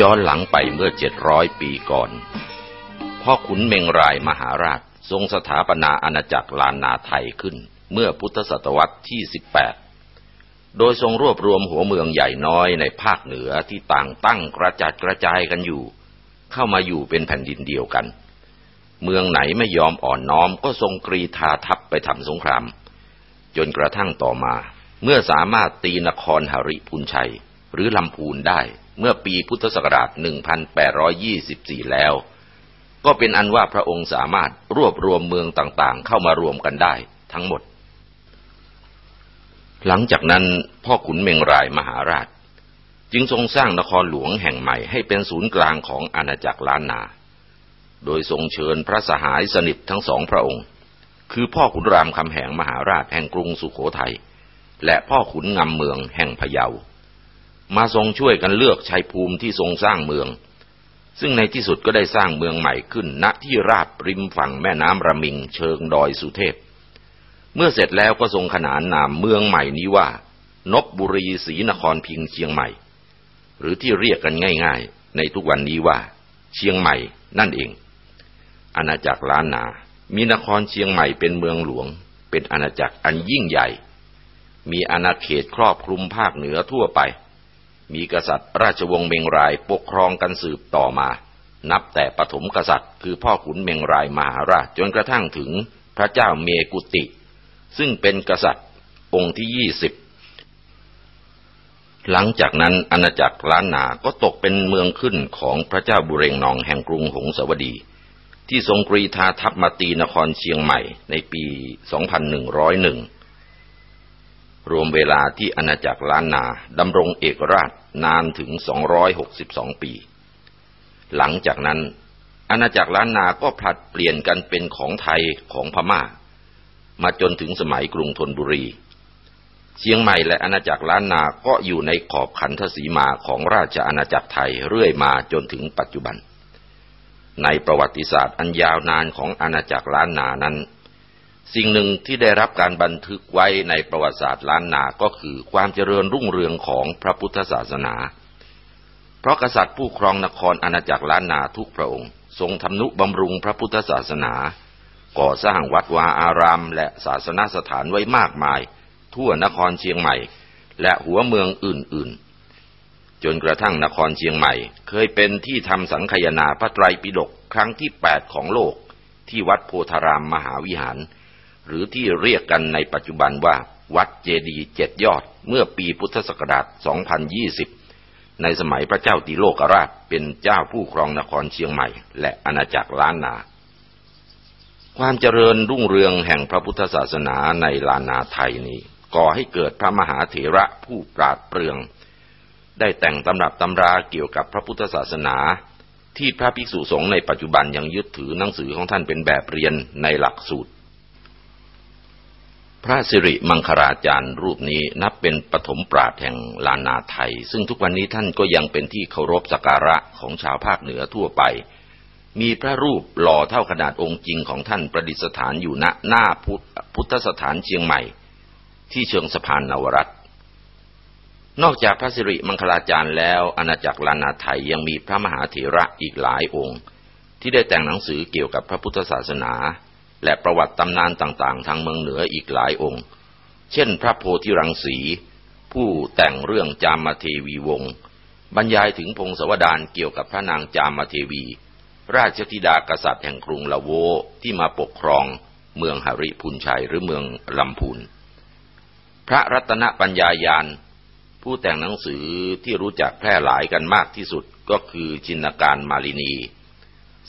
ย้อนหลังไปเมื่อเจ็ดร้อยปีก่อน พ่อขุนเมงรายมหาราชทรงสถาปนาอาณาจักรลานนาไทยขึ้น เมื่อพุทธศตวรรษที่18โดยทรงรวบรวมหัวเมืองใหญ่น้อยในภาคเหนือที่ต่างตั้งกระจัดกระจายกันอยู่ เข้ามาอยู่เป็นแผ่นดินเดียวกัน เมืองไหนไม่ยอมอ่อนน้อมก็ทรงกรีธาทัพไปทำสงคราม จนกระทั่งต่อมา เมื่อสามารถตีนครหริพุนชัย หรือลำพูนได้ เมื่อปีพุทธศักราช 1824 แล้ว ก็เป็นอันว่าพระองค์สามารถรวบรวมเมืองต่างๆ เข้ามารวมกันได้ทั้งหมด หลังจากนั้นพ่อขุนเมงรายมหาราช จึงทรงสร้างนครหลวงแห่งใหม่ให้เป็นศูนย์กลางของอาณาจักรล้านนา โดยทรงเชิญพระสหายสนิททั้งสองพระองค์ คือพ่อขุนรามคำแหงมหาราชแห่งกรุงสุขโขทยัยและพ่อขุนงำเมืองแห่งพะเยา มาทรงช่วยกันเลือกชัยภูมิที่ทรงสร้างเมือง ซึ่งในที่สุดก็ได้สร้างเมืองใหม่ขึ้น ณที่ราบริมฝั่งแม่น้ำระมิงเชิงดอยสุเทพ เมื่อเสร็จแล้วก็ทรงขนานนามเมืองใหม่นี้ว่า นบบุรีศรีนครพิงเชียงใหม่ หรือที่เรียกกันง่าย ๆ ในทุกวันนี้ว่า เชียงใหม่นั่นเอง อาณาจักรล้านนา มีนครเชียงใหม่เป็นเมืองหลวง เป็นอาณาจักรอันยิ่งใหญ่ มีอาณาเขตครอบคลุมภาคเหนือทั่วไป มีกษัตริย์ราชวงศ์เมงรายปกครองกันสืบต่อมา นับแต่ปฐมกษัตริย์ คือพ่อขุนเมงรายมหาราชจนกระทั่งถึงพระเจ้าเมกุติ ซึ่งเป็นกษัตริย์องค์ที่ยี่สิบหลังจากนั้นอาณาจักรล้านนาก็ตกเป็นเมืองขึ้นของพระเจ้าบุเรงนองแห่งกรุงหงสาวดี ที่ทรงกรีธาทัพมาตีนครเชียงใหม่ในปี 2101 รวมเวลาที่อาณาจักรล้านนาดำรงเอกราชนานถึง 262 ปี หลังจากนั้น อาณาจักรล้านนาก็ผลัดเปลี่ยนกันเป็นของไทยของพมา่า มาจนถึงสมัยกรุงธนบุรี เชียงใหม่และอาณาจักรล้านนาก็อยู่ในขอบขันทศีมาของราชอาณาจักรไทยเรื่อยมาจนถึงปัจจุบัน ในประวัติศาสตร์อันยาวนานของอาณาจักรล้านนานั้น สิ่งหนึ่งที่ได้รับการบันทึกไว้ในประวัติศาสตร์ล้านนาก็คือความเจริญรุ่งเรืองของพระพุทธศาสนา เพราะกษัตริย์ผู้ครองนครอาณาจักรล้านนาทุกพระองค์ ทรงทำนุบำรุงพระพุทธศาสนา ก่อสร้างวัดวาอาราม และศาสนสถานไว้มากมาย ทั่วนครเชียงใหม่ และหัวเมืองอื่นๆ จนกระทั่งนครเชียงใหม่ เคยเป็นที่ทำสังคยนาพระไตรปิฎกครั้งที่แปดของโลก ที่วัดโพธารามมหาวิหาร หรือที่เรียกกันในปัจจุบันว่า วัดเจดีเจ็ดยอด เมื่อปีพุทธศักราช 2020 ในสมัยพระเจ้าติโลกราชเป็นเจ้าผู้ครองนครเชียงใหม่ และอาณาจักรล้านนา ความเจริญรุ่งเรืองแห่งพระพุทธศาสนาในล้านาไทยนี้ ก่อให้เกิดพระมหาเถระผู้ปราดเปรื่อง ได้แต่งตำรับตำราเกี่ยวกับพระพุทธศาสนาที่พระภิกษุสงฆ์ในปัจจุบันยังยึดถือหนังสือของท่านเป็นแบบเรียนในหลักสูตร พระสิริมังคราจารย์รูปนี้นับเป็นปฐมปราดแห่งลานาไทย ซึ่งทุกวันนี้ท่านก็ยังเป็นที่เคารพสักการะของชาวภาคเหนือทั่วไป มีพระรูปหล่อเท่าขนาดองค์จริงของท่านประดิษฐานอยู่ณหน้าพุทธพุทธสถานเชียงใหม่ ที่เชิงสะพานนวรัตนอกจากพระสิริมังคลาจารย์แล้วอาณาจักรลานาไทยยังมีพระมหาเถระอีกหลายองค์ ที่ได้แต่งหนังสือเกี่ยวกับพระพุทธศาสนา และประวัติตำนานต่างๆ ทางเมืองเหนืออีกหลายองค์ เช่นพระโพธิรังสี ผู้แต่งเรื่องจามเทวีวงศ์บรรยายถึงพงศวดานเกี่ยวกับพระนางจามเทวี ราชธิดากษัตริย์แห่งกรุงละโวที่มาปกครองเมืองหริพุนชัยหรือเมืองลำพูนพระรัตนปัญญายานผู้แต่งหนังสือที่รู้จักแพร่หลายกันมากที่สุดก็คือจินการมาลินี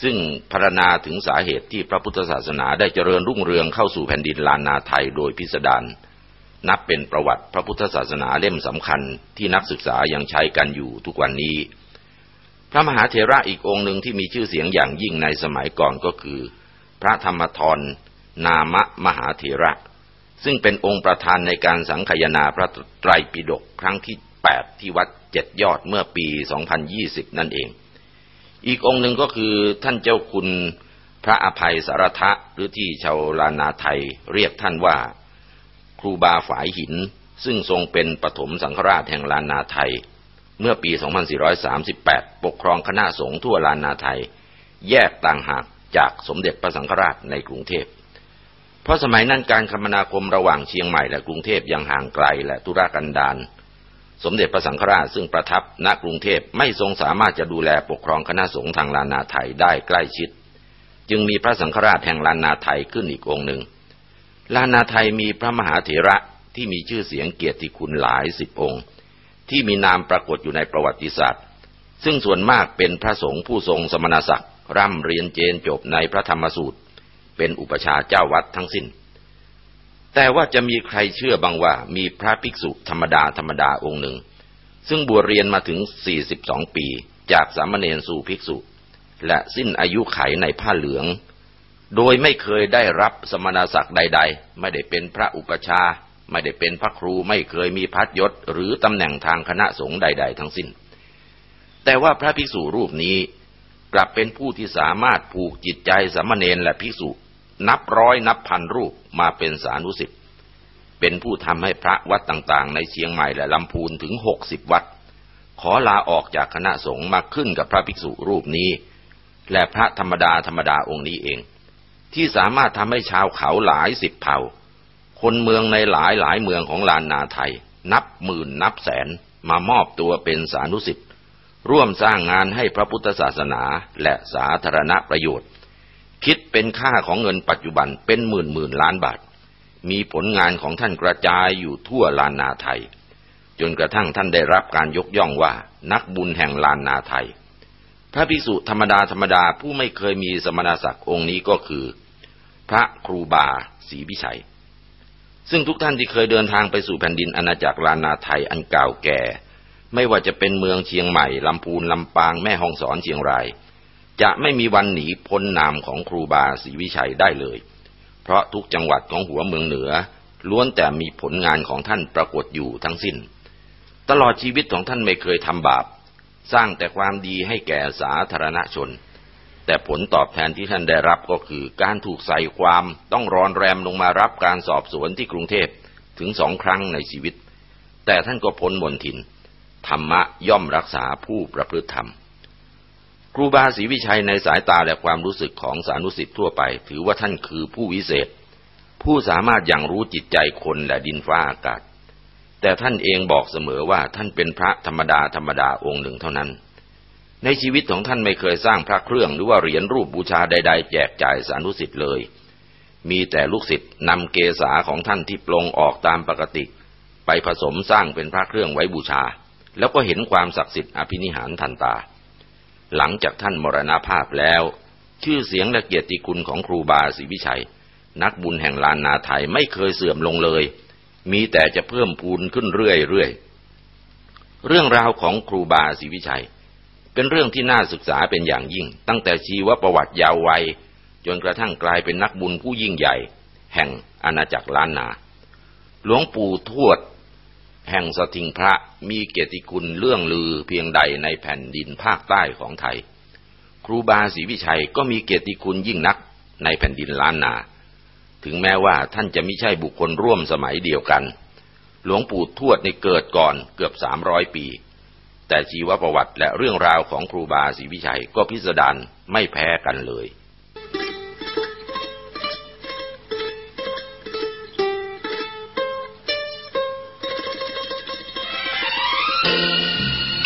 ซึ่งพรรณนาถึงสาเหตุที่พระพุทธศาสนาได้เจริญรุ่งเรืองเข้าสู่แผ่นดินลานนาไทยโดยพิสดารนับเป็นประวัติพระพุทธศาสนาเล่มสำคัญที่นักศึกษายังใช้กันอยู่ทุกวันนี้ พระมหาเถระอีกองค์หนึ่งที่มีชื่อเสียงอย่างยิ่งในสมัยก่อนก็คือ พระธรรมทรนามะมหาเถระ ซึ่งเป็นองค์ประธานในการสังคยนาพระไตรปิฎกครั้งที่ 8 ที่วัดเจ็ดยอดเมื่อปี 2020 นั่นเอง อีกองค์หนึ่งก็คือท่านเจ้าคุณพระอภัยสารทะหรือที่ชาวลานาไทยเรียกท่านว่า ครูบาฝายหิน ซึ่งทรงเป็นปฐมสังฆราชแห่งลานาไทย เมื่อปี 2438 ปกครองคณะสงฆ์ทั่วลานนาไทย แยกต่างหากจากสมเด็จพระสังฆราชในกรุงเทพ เพราะสมัยนั้นการคมนาคมระหว่างเชียงใหม่และกรุงเทพยังห่างไกลและทุรกันดาร สมเด็จพระสังฆราชซึ่งประทับณกรุงเทพไม่ทรงสามารถจะดูแลปกครองคณะสงฆ์ทางลานาไทยได้ใกล้ชิด จึงมีพระสังฆราชแห่งลานาไทยขึ้นอีกองค์หนึ่งลานาไทยมีพระมหาเถระที่มีชื่อเสียงเกียรติคุณหลายสิบองค์ ที่มีนามปรากฏอยู่ในประวัติศาสตร์ ซึ่งส่วนมากเป็นพระสงฆ์ผู้ทรงสมณศักดิ์ร่ำเรียนเจนจบในพระธรรมสูตร เป็นอุปชาเจ้าวัดทั้งสิ้น แต่ว่าจะมีใครเชื่อบ้างว่ามีพระภิกษุธรรมดาธรรมดาองค์หนึ่ง ซึ่งบวชเรียนมาถึง 42 ปี จากสามเณรสู่ภิกษุ และสิ้นอายุไขในผ้าเหลือง โดยไม่เคยได้รับสมณศักดิ์ใด ๆ ไม่ได้เป็นพระอุปชา ไม่ได้เป็นพระครูไม่เคยมีพัดยศ หรือตำแหน่งทางคณะสงฆ์ใด ๆ ทั้งสิ้น แต่ว่าพระภิกษุรูปนี้กลับเป็นผู้ที่สามารถผูกจิตใจสามเณรและภิกษุ นับร้อยนับพันรูปมาเป็นสานุสิทธิ์เป็นผู้ทำให้พระวัดต่างๆ ในเชียงใหม่และลำพูนถึงหกสิบวัด ขอลาออกจากคณะสงฆ์มาขึ้นกับพระภิกษุรูปนี้ และพระธรรมดาธรรมดาองค์นี้เอง ที่สามารถทำให้ชาวเขาหลายสิบเผ่า คนเมืองในหลายหลายเมืองของลานนาไทย นับหมื่นนับแสนมามอบตัวเป็นสานุสิทธิ์ร่วมสร้างงานให้พระพุทธศาสนาและสาธารณประโยชน์ คิดเป็นค่าของเงินปัจจุบันเป็นหมื่นหมื่นล้านบาท มีผลงานของท่านกระจายอยู่ทั่วลานนาไทย จนกระทั่งท่านได้รับการยกย่องว่า นักบุญแห่งลานนาไทย พระภิกษุธรรมดาธรรมดาผู้ไม่เคยมีสมณศักดิ์องค์นี้ก็คือ พระครูบาศรีวิชัย ซึ่งทุกท่านที่เคยเดินทางไปสู่แผ่นดินอาณาจักรลานาไทยอันเก่าแก่ ไม่ว่าจะเป็นเมืองเชียงใหม่ลำพูนลำปางแม่ฮ่องสอนเชียงราย จะไม่มีวันหนีพ้นนามของครูบาศรีวิชัยได้เลย เพราะทุกจังหวัดของหัวเมืองเหนือ ล้วนแต่มีผลงานของท่านปรากฏอยู่ทั้งสิ้น ตลอดชีวิตของท่านไม่เคยทำบาป สร้างแต่ความดีให้แก่สาธารณชน แต่ผลตอบแทนที่ท่านได้รับก็คือการถูกใส่ความต้องรอนแรมลงมารับการสอบสวนที่กรุงเทพถึงสองครั้งในชีวิต แต่ท่านก็พ้นมนทิน ธรรมะย่อมรักษาผู้ประพฤติธรรม ครูบาศรีวิชัยในสายตาและความรู้สึกของสานุสิทธิ์ทั่วไป ถือว่าท่านคือผู้วิเศษ ผู้สามารถอย่างรู้จิตใจคนและดินฟ้าอากาศ แต่ท่านเองบอกเสมอว่าท่านเป็นพระธรรมดาธรรมดาองค์หนึ่งเท่านั้น ในชีวิตของท่านไม่เคยสร้างพระเครื่องหรือว่าเหรียญรูปบูชาใด ๆ แจกจ่ายสานุสิทธิ์เลย มีแต่ลูกศิษย์นำเกษาของท่านที่ปลงออกตามปกติ ไปผสมสร้างเป็นพระเครื่องไว้บูชา แล้วก็เห็นความศักดิ์สิทธิ์อภินิหารทันตา หลังจากท่านมรณภาพแล้ว ชื่อเสียงและเกียรติคุณของครูบาศรีวิชัย นักบุญแห่งลานนาไทยไม่เคยเสื่อมลงเลย มีแต่จะเพิ่มพูนขึ้นเรื่อยๆเรื่องราวของครูบาศรีวิชัย เป็นเรื่องที่น่าศึกษาเป็นอย่างยิ่ง ตั้งแต่ชีวประวัติยาววัย จนกระทั่งกลายเป็นนักบุญผู้ยิ่งใหญ่ แห่งอาณาจักรล้านนา หลวงปู่ทวด แห่งสถิงพระมีเกียรติคุณเรื่องลือเพียงใดในแผ่นดินภาคใต้ของไทย ครูบาศรีวิชัยก็มีเกียรติคุณยิ่งนักในแผ่นดินล้านนา ถึงแม้ว่าท่านจะไม่ใช่บุคคลร่วมสมัยเดียวกัน หลวงปู่ทวดในเกิดก่อนเกือบสามร้อยปี แต่ชีวประวัติและเรื่องราวของครูบาศรีวิชัยก็พิสดารไม่แพ้กันเลย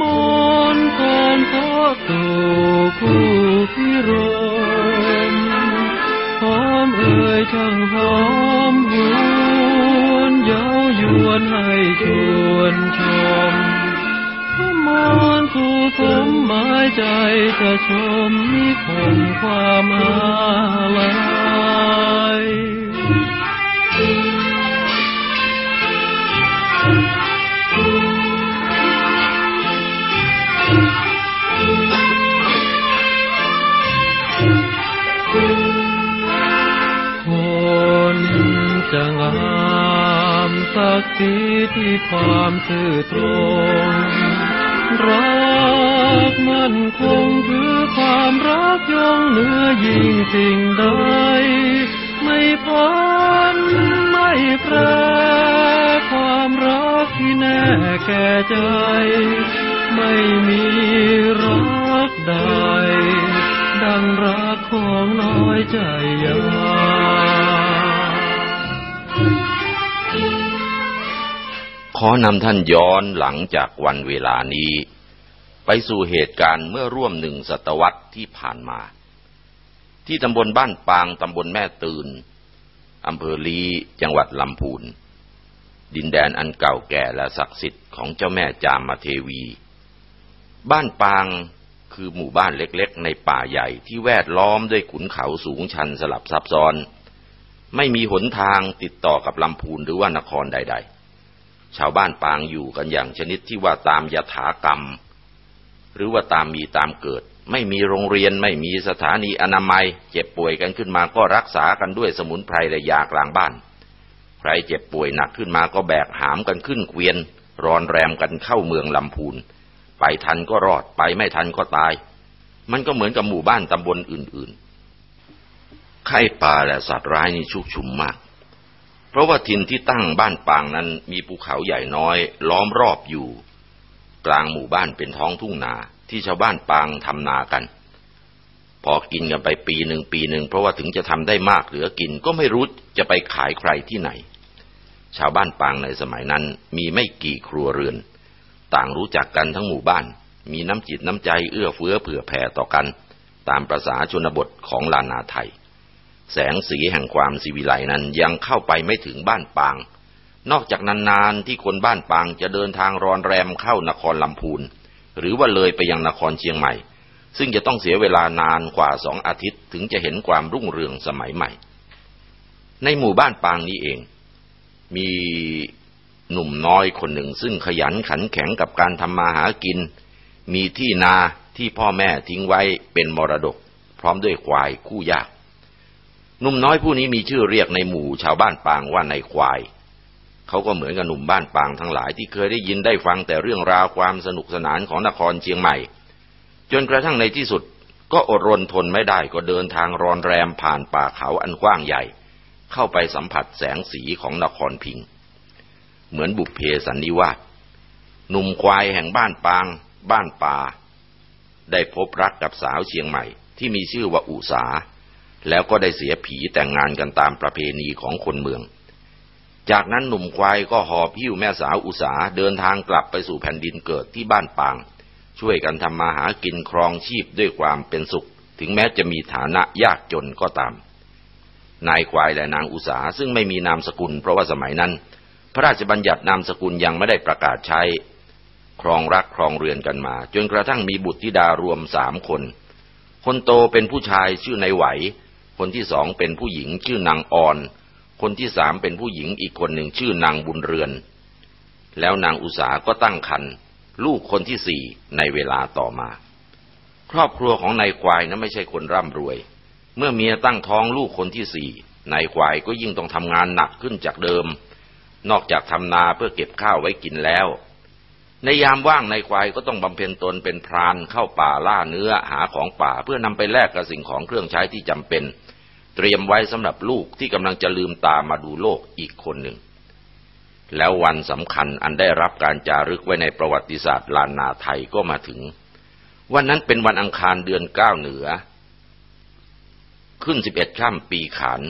มนการพบตูผู้พิรมหอมเอ่ยช่างหอมหวนเย้ายวนให้ชวนชมพระมนสู่สมหมายใจจะชมนิพนความอาลัย จะงามสักทีที่ความซื่อตรง รักมันคงคือความรักยงเหนือยิ่งสิ่งใด ไม่พันไม่แปรความรักที่แน่แก่ใจ ไม่มีรักใดดังรักของน้อยใจยา อนำท่านย้อนหลังจากวันเวลานี้ ไปสู่เหตุการณ์เมื่อร่วมหนึ่งศตวรรษที่ผ่านมา ที่ตำบลบ้านปางตำบลแม่ตื่นอำเภอลีจังหวัดลำพูน ดินแดนอันเก่าแก่และศักดิ์สิทธิ์ของเจ้าแม่จามเทวี บ้านปางคือหมู่บ้านเล็กๆ ในป่าใหญ่ที่แวดล้อมด้วยขุนเขาสูงชันสลับซับซ้อน ไม่มีหนทางติดต่อกับลำพูนหรือว่านครใด ๆ ชาวบ้านปางอยู่กันอย่างชนิดที่ว่าตามยถากรรม หรือว่าตามมีตามเกิด ไม่มีโรงเรียนไม่มีสถานีอนามัย เจ็บป่วยกันขึ้นมาก็รักษากันด้วยสมุนไพรและยากลางบ้าน ใครเจ็บป่วยหนักขึ้นมาก็แบกหามกันขึ้นเกวียน รอนแรมกันเข้าเมืองลำพูน ไปทันก็รอดไปไม่ทันก็ตาย มันก็เหมือนกับหมู่บ้านตำบลอื่นๆไข้ป่าและสัตว์ร้ายนี่ชุกชุมมาก เพราะว่าทินที่ตั้งบ้านปางนั้นมีภูเขาใหญ่น้อย ล้อมรอบอยู่ กลางหมู่บ้านเป็นท้องทุ่งนาที่ชาวบ้านปางทำนากัน พอกินกันไปปีหนึ่งปีหนึ่งเพราะว่าถึงจะทำได้มากเหลือกินก็ไม่รู้จะไปขายใครที่ไหน ชาวบ้านปางในสมัยนั้นมีไม่กี่ครัวเรือน ต่างรู้จักกันทั้งหมู่บ้าน มีน้ำจิตน้ำใจเอื้อเฟื้อเผื่อแผ่ต่อกัน ตามประษาชนบทของลานาไทย แสงสีแห่งความสิวิไลนั้นยังเข้าไปไม่ถึงบ้านปาง นอกจากนานๆที่คนบ้านปางจะเดินทางรอนแรมเข้านครลำพูน หรือว่าเลยไปยังนครเชียงใหม่ ซึ่งจะต้องเสียเวลานานกว่าสองอาทิตย์ถึงจะเห็นความรุ่งเรืองสมัยใหม่ ในหมู่บ้านปางนี้เอง มีหนุ่มน้อยคนหนึ่ง ซึ่งขยันขันแข็งกับการทำมาหากิน มีที่นาที่พ่อแม่ทิ้งไว้เป็นมรดก พร้อมด้วยควายคู่ยาก นุ่มน้อยผู้นี้มีชื่อเรียกในหมู่ชาวบ้านปางว่าในควาย เขาก็เหมือนกับหนุ่มบ้านปางทั้งหลายที่เคยได้ยินได้ฟังแต่เรื่องราวความสนุกสนานของนครเชียงใหม่ จนกระทั่งในที่สุดก็อดรนทนไม่ได้ก็เดินทางรอนแรมผ่านป่าเขาอันกว้างใหญ่ เข้าไปสัมผัสแสงสีของนครพิง เหมือนบุพเพสันนิวาสหนุ่มควายแห่งบ้านปาง บ้านป่า ได้พบรักกับสาวเชียงใหม่ที่มีชื่อว่าอุสา แล้วก็ได้เสียผีแต่งงานกันตามประเพณีของคนเมือง จากนั้นหนุ่มควายก็หอบพิ้วแม่สาวอุสาเดินทางกลับไปสู่แผ่นดินเกิดที่บ้านปาง ช่วยกันทำมาหากินครองชีพด้วยความเป็นสุข ถึงแม้จะมีฐานะยากจนก็ตาม นายควายและนางอุสาซึ่งไม่มีนามสกุล เพราะว่าสมัยนั้น พระราชบัญญัตินามสกุลยังไม่ได้ประกาศใช้ ครองรักครองเรือนกันมา จนกระทั่งมีบุตรธิดารวมสามคน คนโตเป็นผู้ชายชื่อนายไหว คนที่สองเป็นผู้หญิงชื่อนางออน คนที่สามเป็นผู้หญิงอีกคนหนึ่งชื่อนางบุญเรือน แล้วนางอุสาก็ตั้งครรภ์ลูกคนที่สี่ในเวลาต่อมา ครอบครัวของนายควายนั้นไม่ใช่คนร่ำรวย เมื่อเมียตั้งท้องลูกคนที่สี่นายควายก็ยิ่งต้องทำงานหนักขึ้นจากเดิม นอกจากทำนาเพื่อเก็บข้าวไว้กินแล้ว ในยามว่างในควายก็ต้องบำเพ็ญตนเป็นพรานเข้าป่าล่าเนื้อหาของป่า เพื่อนำไปแลกกับสิ่งของเครื่องใช้ที่จำเป็น เตรียมไว้สำหรับลูกที่กำลังจะลืมตามาดูโลกอีกคนหนึ่ง แล้ววันสำคัญอันได้รับการจารึกไว้ในประวัติศาสตร์ลานนาไทยก็มาถึง วันนั้นเป็นวันอังคารเดือนเก้าเหนือ ขึ้นสิบเอ็ดข้ามปีขาน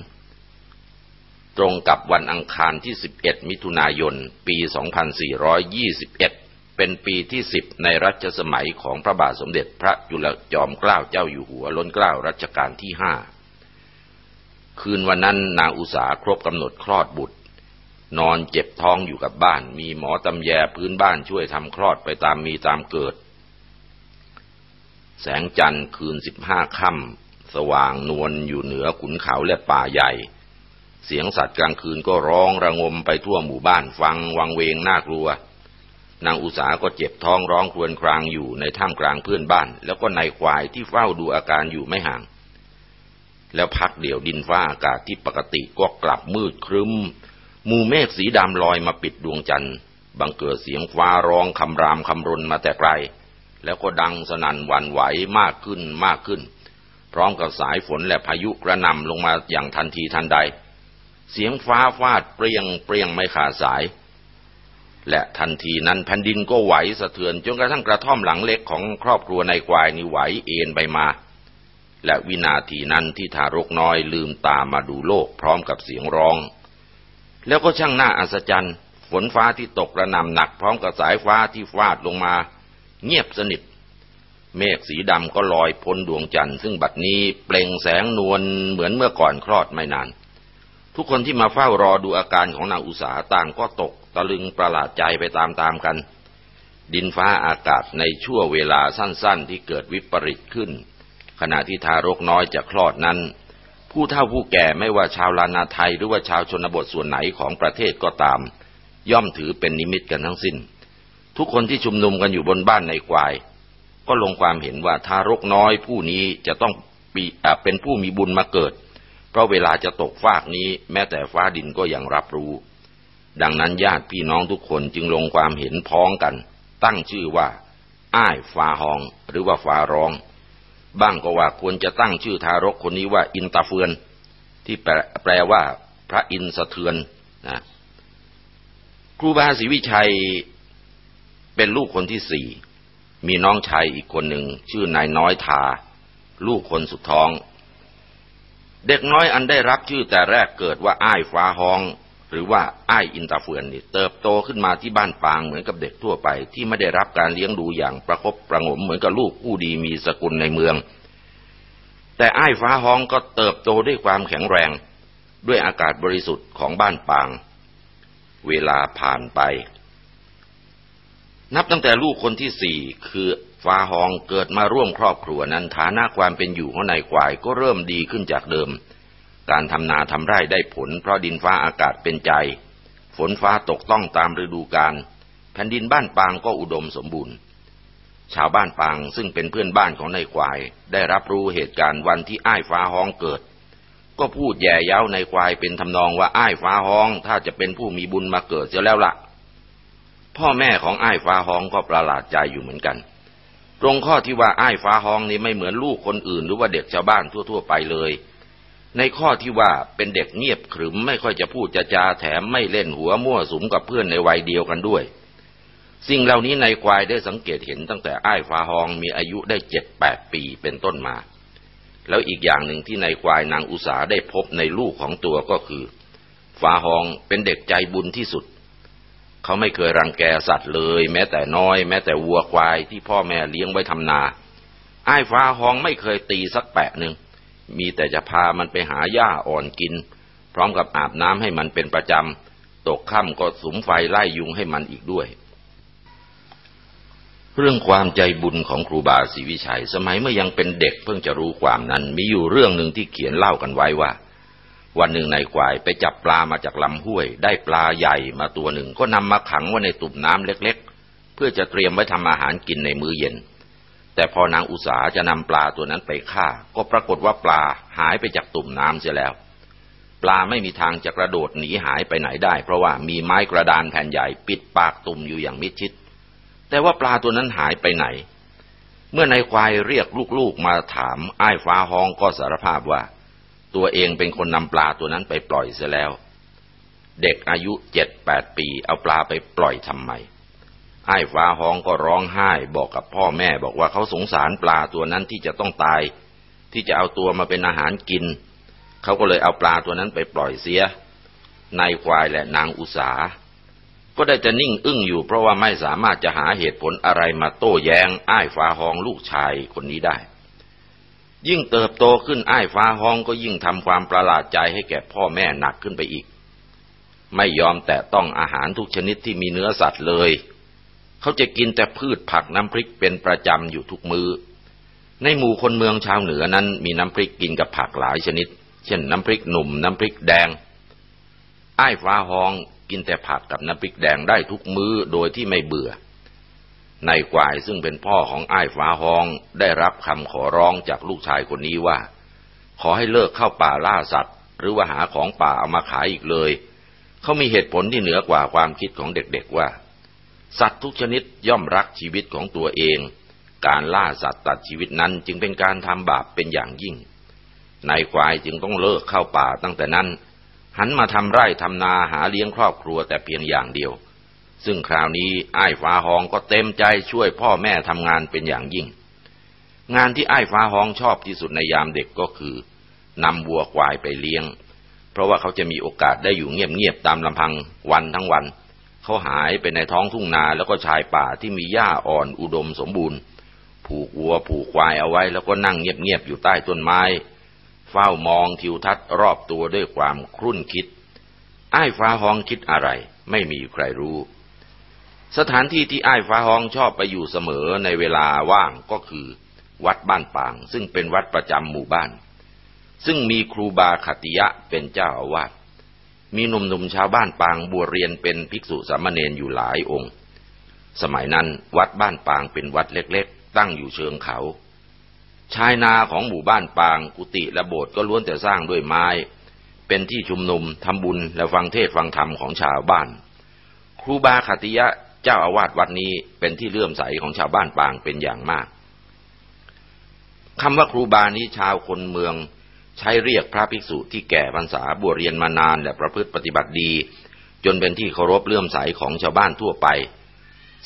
ตรงกับวันอังคารที่ 11 มิถุนายน ปี 2421 เป็นปีที่10ในรัชสมัยของพระบาทสมเด็จพระจุลจอมเกล้าเจ้าอยู่หัวล้นเกล้ารัชกาลที่ห้าคืนวันนั้นนางอุสาครบกำหนดคลอดบุตร นอนเจ็บท้องอยู่กับบ้าน มีหมอตำแยพื้นบ้านช่วยทำคลอดไปตามมีตามเกิด แสงจันทร์คืนสิบห้าค่ำสว่างนวลอยู่เหนือขุนเขาและป่าใหญ่ เสียงสัตว์กลางคืนก็ร้องระงมไปทั่วหมู่บ้านฟังวังเวงน่ากลัว นางอุสาก็เจ็บท้องร้องครวญครางอยู่ในท่ามกลางเพื่อนบ้าน แล้วก็นายควายที่เฝ้าดูอาการอยู่ไม่ห่าง แล้วพักเดี่ยวดินฟ้าอากาศที่ปกติก็กลับมืดครึ้มมูเมฆสีดำลอยมาปิดดวงจันทร์บังเกิดเสียงฟ้าร้องคำรามคำรนมาแต่ไกล แล้วก็ดังสนั่นหวั่นไหวมากขึ้นมากขึ้น พร้อมกับสายฝนและพายุกระนำลงมาอย่างทันทีทันใด เสียงฟ้าฟาดเปรียงเปรียงไม่ขาดสาย และทันทีนั้นแผ่นดินก็ไหวสะเทือนจนกระทั่งกระท่อมหลังเล็กของครอบครัวในควายนี่ไหวเอ็นไปมา และวินาทีนั้นที่ทารกน้อยลืมตามาดูโลกพร้อมกับเสียงร้อง แล้วก็ช่างน่าอัศจรรย์ ฝนฟ้าที่ตกกระนำหนักพร้อมกับสายฟ้าที่ฟาดลงมา เงียบสนิท เมฆสีดำก็ลอยพ้นดวงจันทร์ซึ่งบัดนี้เปล่งแสงนวลเหมือนเมื่อก่อนคลอดไม่นาน ทุกคนที่มาเฝ้ารอดูอาการของนางอุสาต่างก็ตกตะลึงประหลาดใจไปตามๆกัน ดินฟ้าอากาศในช่วงเวลาสั้นๆ ที่เกิดวิปริตขึ้น ขณะที่ทารกน้อยจะคลอดนั้น ผู้เฒ่าผู้แก่ไม่ว่าชาวลานาไทยหรือว่าชาวชนบทส่วนไหนของประเทศก็ตาม ย่อมถือเป็นนิมิตกันทั้งสิ้น ทุกคนที่ชุมนุมกันอยู่บนบ้านในควาย ก็ลงความเห็นว่าทารกน้อยผู้นี้จะต้องเป็นผู้มีบุญมาเกิด เพราะเวลาจะตกฟากนี้ แม้แต่ฟ้าดินก็ยังรับรู้ ดังนั้นญาติพี่น้องทุกคนจึงลงความเห็นพ้องกัน ตั้งชื่อว่า อ้ายฟ้าหอง หรือว่าฟ้าร้อง บ้างก็ว่าควรจะตั้งชื่อทารกคนนี้ว่าอินตาเฟือน ที่แปลว่า พระอินสะเทือนนะครูบาศรีวิชัยเป็นลูกคนที่สี่มีน้องชายอีกคนหนึ่งชื่อนายน้อยทา ลูกคนสุดท้อง เด็กน้อยอันได้รับชื่อแต่แรกเกิดว่าอ้ายฟ้าห้อง หรือว่าอ้ายอินตาเฟือนนี่เติบโตขึ้นมาที่บ้านปางเหมือนกับเด็กทั่วไป ที่ไม่ได้รับการเลี้ยงดูอย่างประคบประงมเหมือนกับลูกผู้ดีมีสกุลในเมือง แต่อ้ายฟ้าห้องก็เติบโตด้วยความแข็งแรง ด้วยอากาศบริสุทธิ์ของบ้านปาง เวลาผ่านไป นับตั้งแต่ลูกคนที่สี่คือ ฟ้าหองเกิดมาร่วมครอบครัวนั้นฐานะความเป็นอยู่ของนายควายก็เริ่มดีขึ้นจากเดิม การทำนาทำไร่ได้ผล เพราะดินฟ้าอากาศเป็นใจ ฝนฟ้าตกต้องตามฤดูกาลแผ่นดินบ้านปางก็อุดมสมบูรณ์ ชาวบ้านปางซึ่งเป็นเพื่อนบ้านของนายควาย ได้รับรู้เหตุการณ์วันที่อ้ายฟ้าห้องเกิด ก็พูดแย่เย้าในควายเป็นทำนองว่าอ้ายฟ้าห้อง ถ้าจะเป็นผู้มีบุญมาเกิดเสียแล้วละ่ะ พ่อแม่ของอ้ายฟ้าห้องก็ประหลาดใจอยู่เหมือนกัน ตรงข้อที่ว่าอ้ายฟ้าห้องนี่ไม่เหมือนลูกคนอื่น หรือว่าเด็กชาวบ้านทั่ว ๆ ไปเลย ในข้อที่ว่าเป็นเด็กเงียบขรึมไม่ค่อยจะพูดจะจาแถมไม่เล่นหัวมั่วสุมกับเพื่อนในวัยเดียวกันด้วย สิ่งเหล่านี้ในควายได้สังเกตเห็นตั้งแต่อ้ายฟ้าห้องมีอายุได้เจ็ดแปดปีเป็นต้นมา แล้วอีกอย่างหนึ่งที่นายควายนางอุสาได้พบในลูกของตัวก็คือฟ้าหองเป็นเด็กใจบุญที่สุด เขาไม่เคยรังแกสัตว์เลย แม้แต่น้อย แม้แต่วัวควายที่พ่อแม่เลี้ยงไว้ทำนาไอ้ฟ้าหองไม่เคยตีสักแปะหนึ่ง มีแต่จะพามันไปหาหญ้าอ่อนกิน พร้อมกับอาบน้ำให้มันเป็นประจำ ตกค่ำก็สุมไฟไล่ยุงให้มันอีกด้วย เรื่องความใจบุญของครูบาศรีวิชัย สมัยเมื่อยังเป็นเด็กเพิ่งจะรู้ความนั้น มีอยู่เรื่องหนึ่งที่เขียนเล่ากันไว้ว่า วันหนึ่งนายควายไปจับปลามาจากลำห้วย ได้ปลาใหญ่มาตัวหนึ่ง ก็นำมาขังไว้ในตุ่มน้ำเล็กๆ เพื่อจะเตรียมไว้ทำอาหารกินในมื้อเย็น แต่พอนางอุสาจะนำปลาตัวนั้นไปฆ่า ก็ปรากฏว่าปลาหายไปจากตุ่มน้ำเสียแล้ว ปลาไม่มีทางจะกระโดดหนีหายไปไหนได้ เพราะว่ามีไม้กระดานแผ่นใหญ่ปิดปากตุ่มอยู่อย่างมิดชิด แต่ว่าปลาตัวนั้นหายไปไหน เมื่อนายควายเรียกลูกๆมาถาม อ้ายฟ้าห้องก็สารภาพว่า ตัวเองเป็นคนนำปลาตัวนั้นไปปล่อยเสียแล้ว เด็กอายุเจ็ดแปดปี เอาปลาไปปล่อยทำไมไอ้ฟ้าห้องก็ร้องไห้บอกกับพ่อแม่บอกว่าเขาสงสารปลาตัวนั้นที่จะต้องตาย ที่จะเอาตัวมาเป็นอาหารกิน เขาก็เลยเอาปลาตัวนั้นไปปล่อยเสียนายควายและนางอุสา ก็ได้จะนิ่งอึ้งอยู่เพราะว่าไม่สามารถจะหาเหตุผลอะไรมาโต้แย้งอ้ายฟ้าหองลูกชายคนนี้ได้ ยิ่งเติบโตขึ้นอ้ายฟ้าหองก็ยิ่งทำความประหลาดใจให้แก่พ่อแม่หนักขึ้นไปอีก ไม่ยอมแต่ต้องอาหารทุกชนิดที่มีเนื้อสัตว์เลย เขาจะกินแต่พืชผักน้ำพริกเป็นประจำอยู่ทุกมือในหมู่คนเมืองชาวเหนือนั้นมีน้ำพริกกินกับผักหลายชนิด เช่นน้ำพริกหนุ่มน้ำพริกแดง อ้ายฟ้าหองกินแต่ผักกับน้ำพริกแดงได้ทุกมื้อโดยที่ไม่เบื่อ นายกวายซึ่งเป็นพ่อของอ้ายฟ้าฮองได้รับคำขอร้องจากลูกชายคนนี้ว่า ขอให้เลิกเข้าป่าล่าสัตว์ หรือว่าหาของป่าเอามาขายอีกเลย เขามีเหตุผลที่เหนือกว่าความคิดของเด็กๆว่า สัตว์ทุกชนิดย่อมรักชีวิตของตัวเอง การล่าสัตว์ตัดชีวิตนั้นจึงเป็นการทำบาปเป็นอย่างยิ่งนายควายจึงต้องเลิกเข้าป่าตั้งแต่นั้น หันมาทำไร่ทำนาหาเลี้ยงครอบครัวแต่เพียงอย่างเดียว ซึ่งคราวนี้ไอ้ฟ้าหองก็เต็มใจช่วยพ่อแม่ทำงานเป็นอย่างยิ่ง งานที่ไอ้ฟ้าหองชอบที่สุดในยามเด็กก็คือนำวัวควายไปเลี้ยง เพราะว่าเขาจะมีโอกาสได้อยู่เงียบๆตามลำพังวันทั้งวัน เขาหายไปในท้องทุ่งนาแล้วก็ชายป่าที่มีหญ้าอ่อนอุดมสมบูรณ์ ผูกวัวผูกควายเอาไว้แล้วก็นั่งเงียบๆอยู่ใต้ต้นไม้ เฝ้ามองทิวทัศน์รอบตัวด้วยความครุ่นคิดไอ้ฟ้าหองคิดอะไร ไม่มีใครรู้ สถานที่ที่ไอ้ฟ้าฮองชอบไปอยู่เสมอในเวลาว่างก็คือ วัดบ้านปาง ซึ่งเป็นวัดประจำหมู่บ้าน ซึ่งมีครูบาขติยะเป็นเจ้าอาวาสมีหนุ่มๆชาวบ้านปางบวชเรียนเป็นภิกษุสามเณรอยู่หลายองค์ สมัยนั้นวัดบ้านปางเป็นวัดเล็กๆ ตั้งอยู่เชิงเขา ชายนาของหมู่บ้านปางกุฏิและโบสถ์ก็ล้วนแต่สร้างด้วยไม้ เป็นที่ชุมนุมทำบุญและฟังเทศฟังธรรมของชาวบ้าน ครูบาขติยะ เจ้าอาวาสวัดนี้เป็นที่เลื่อมใสของชาวบ้านปางเป็นอย่างมากคำว่าครูบานี้ชาวคนเมืองใช้เรียกพระภิกษุที่แก่พรรษาบวชเรียนมานานและประพฤติปฏิบัติดี จนเป็นที่เคารพเลื่อมใสของชาวบ้านทั่วไป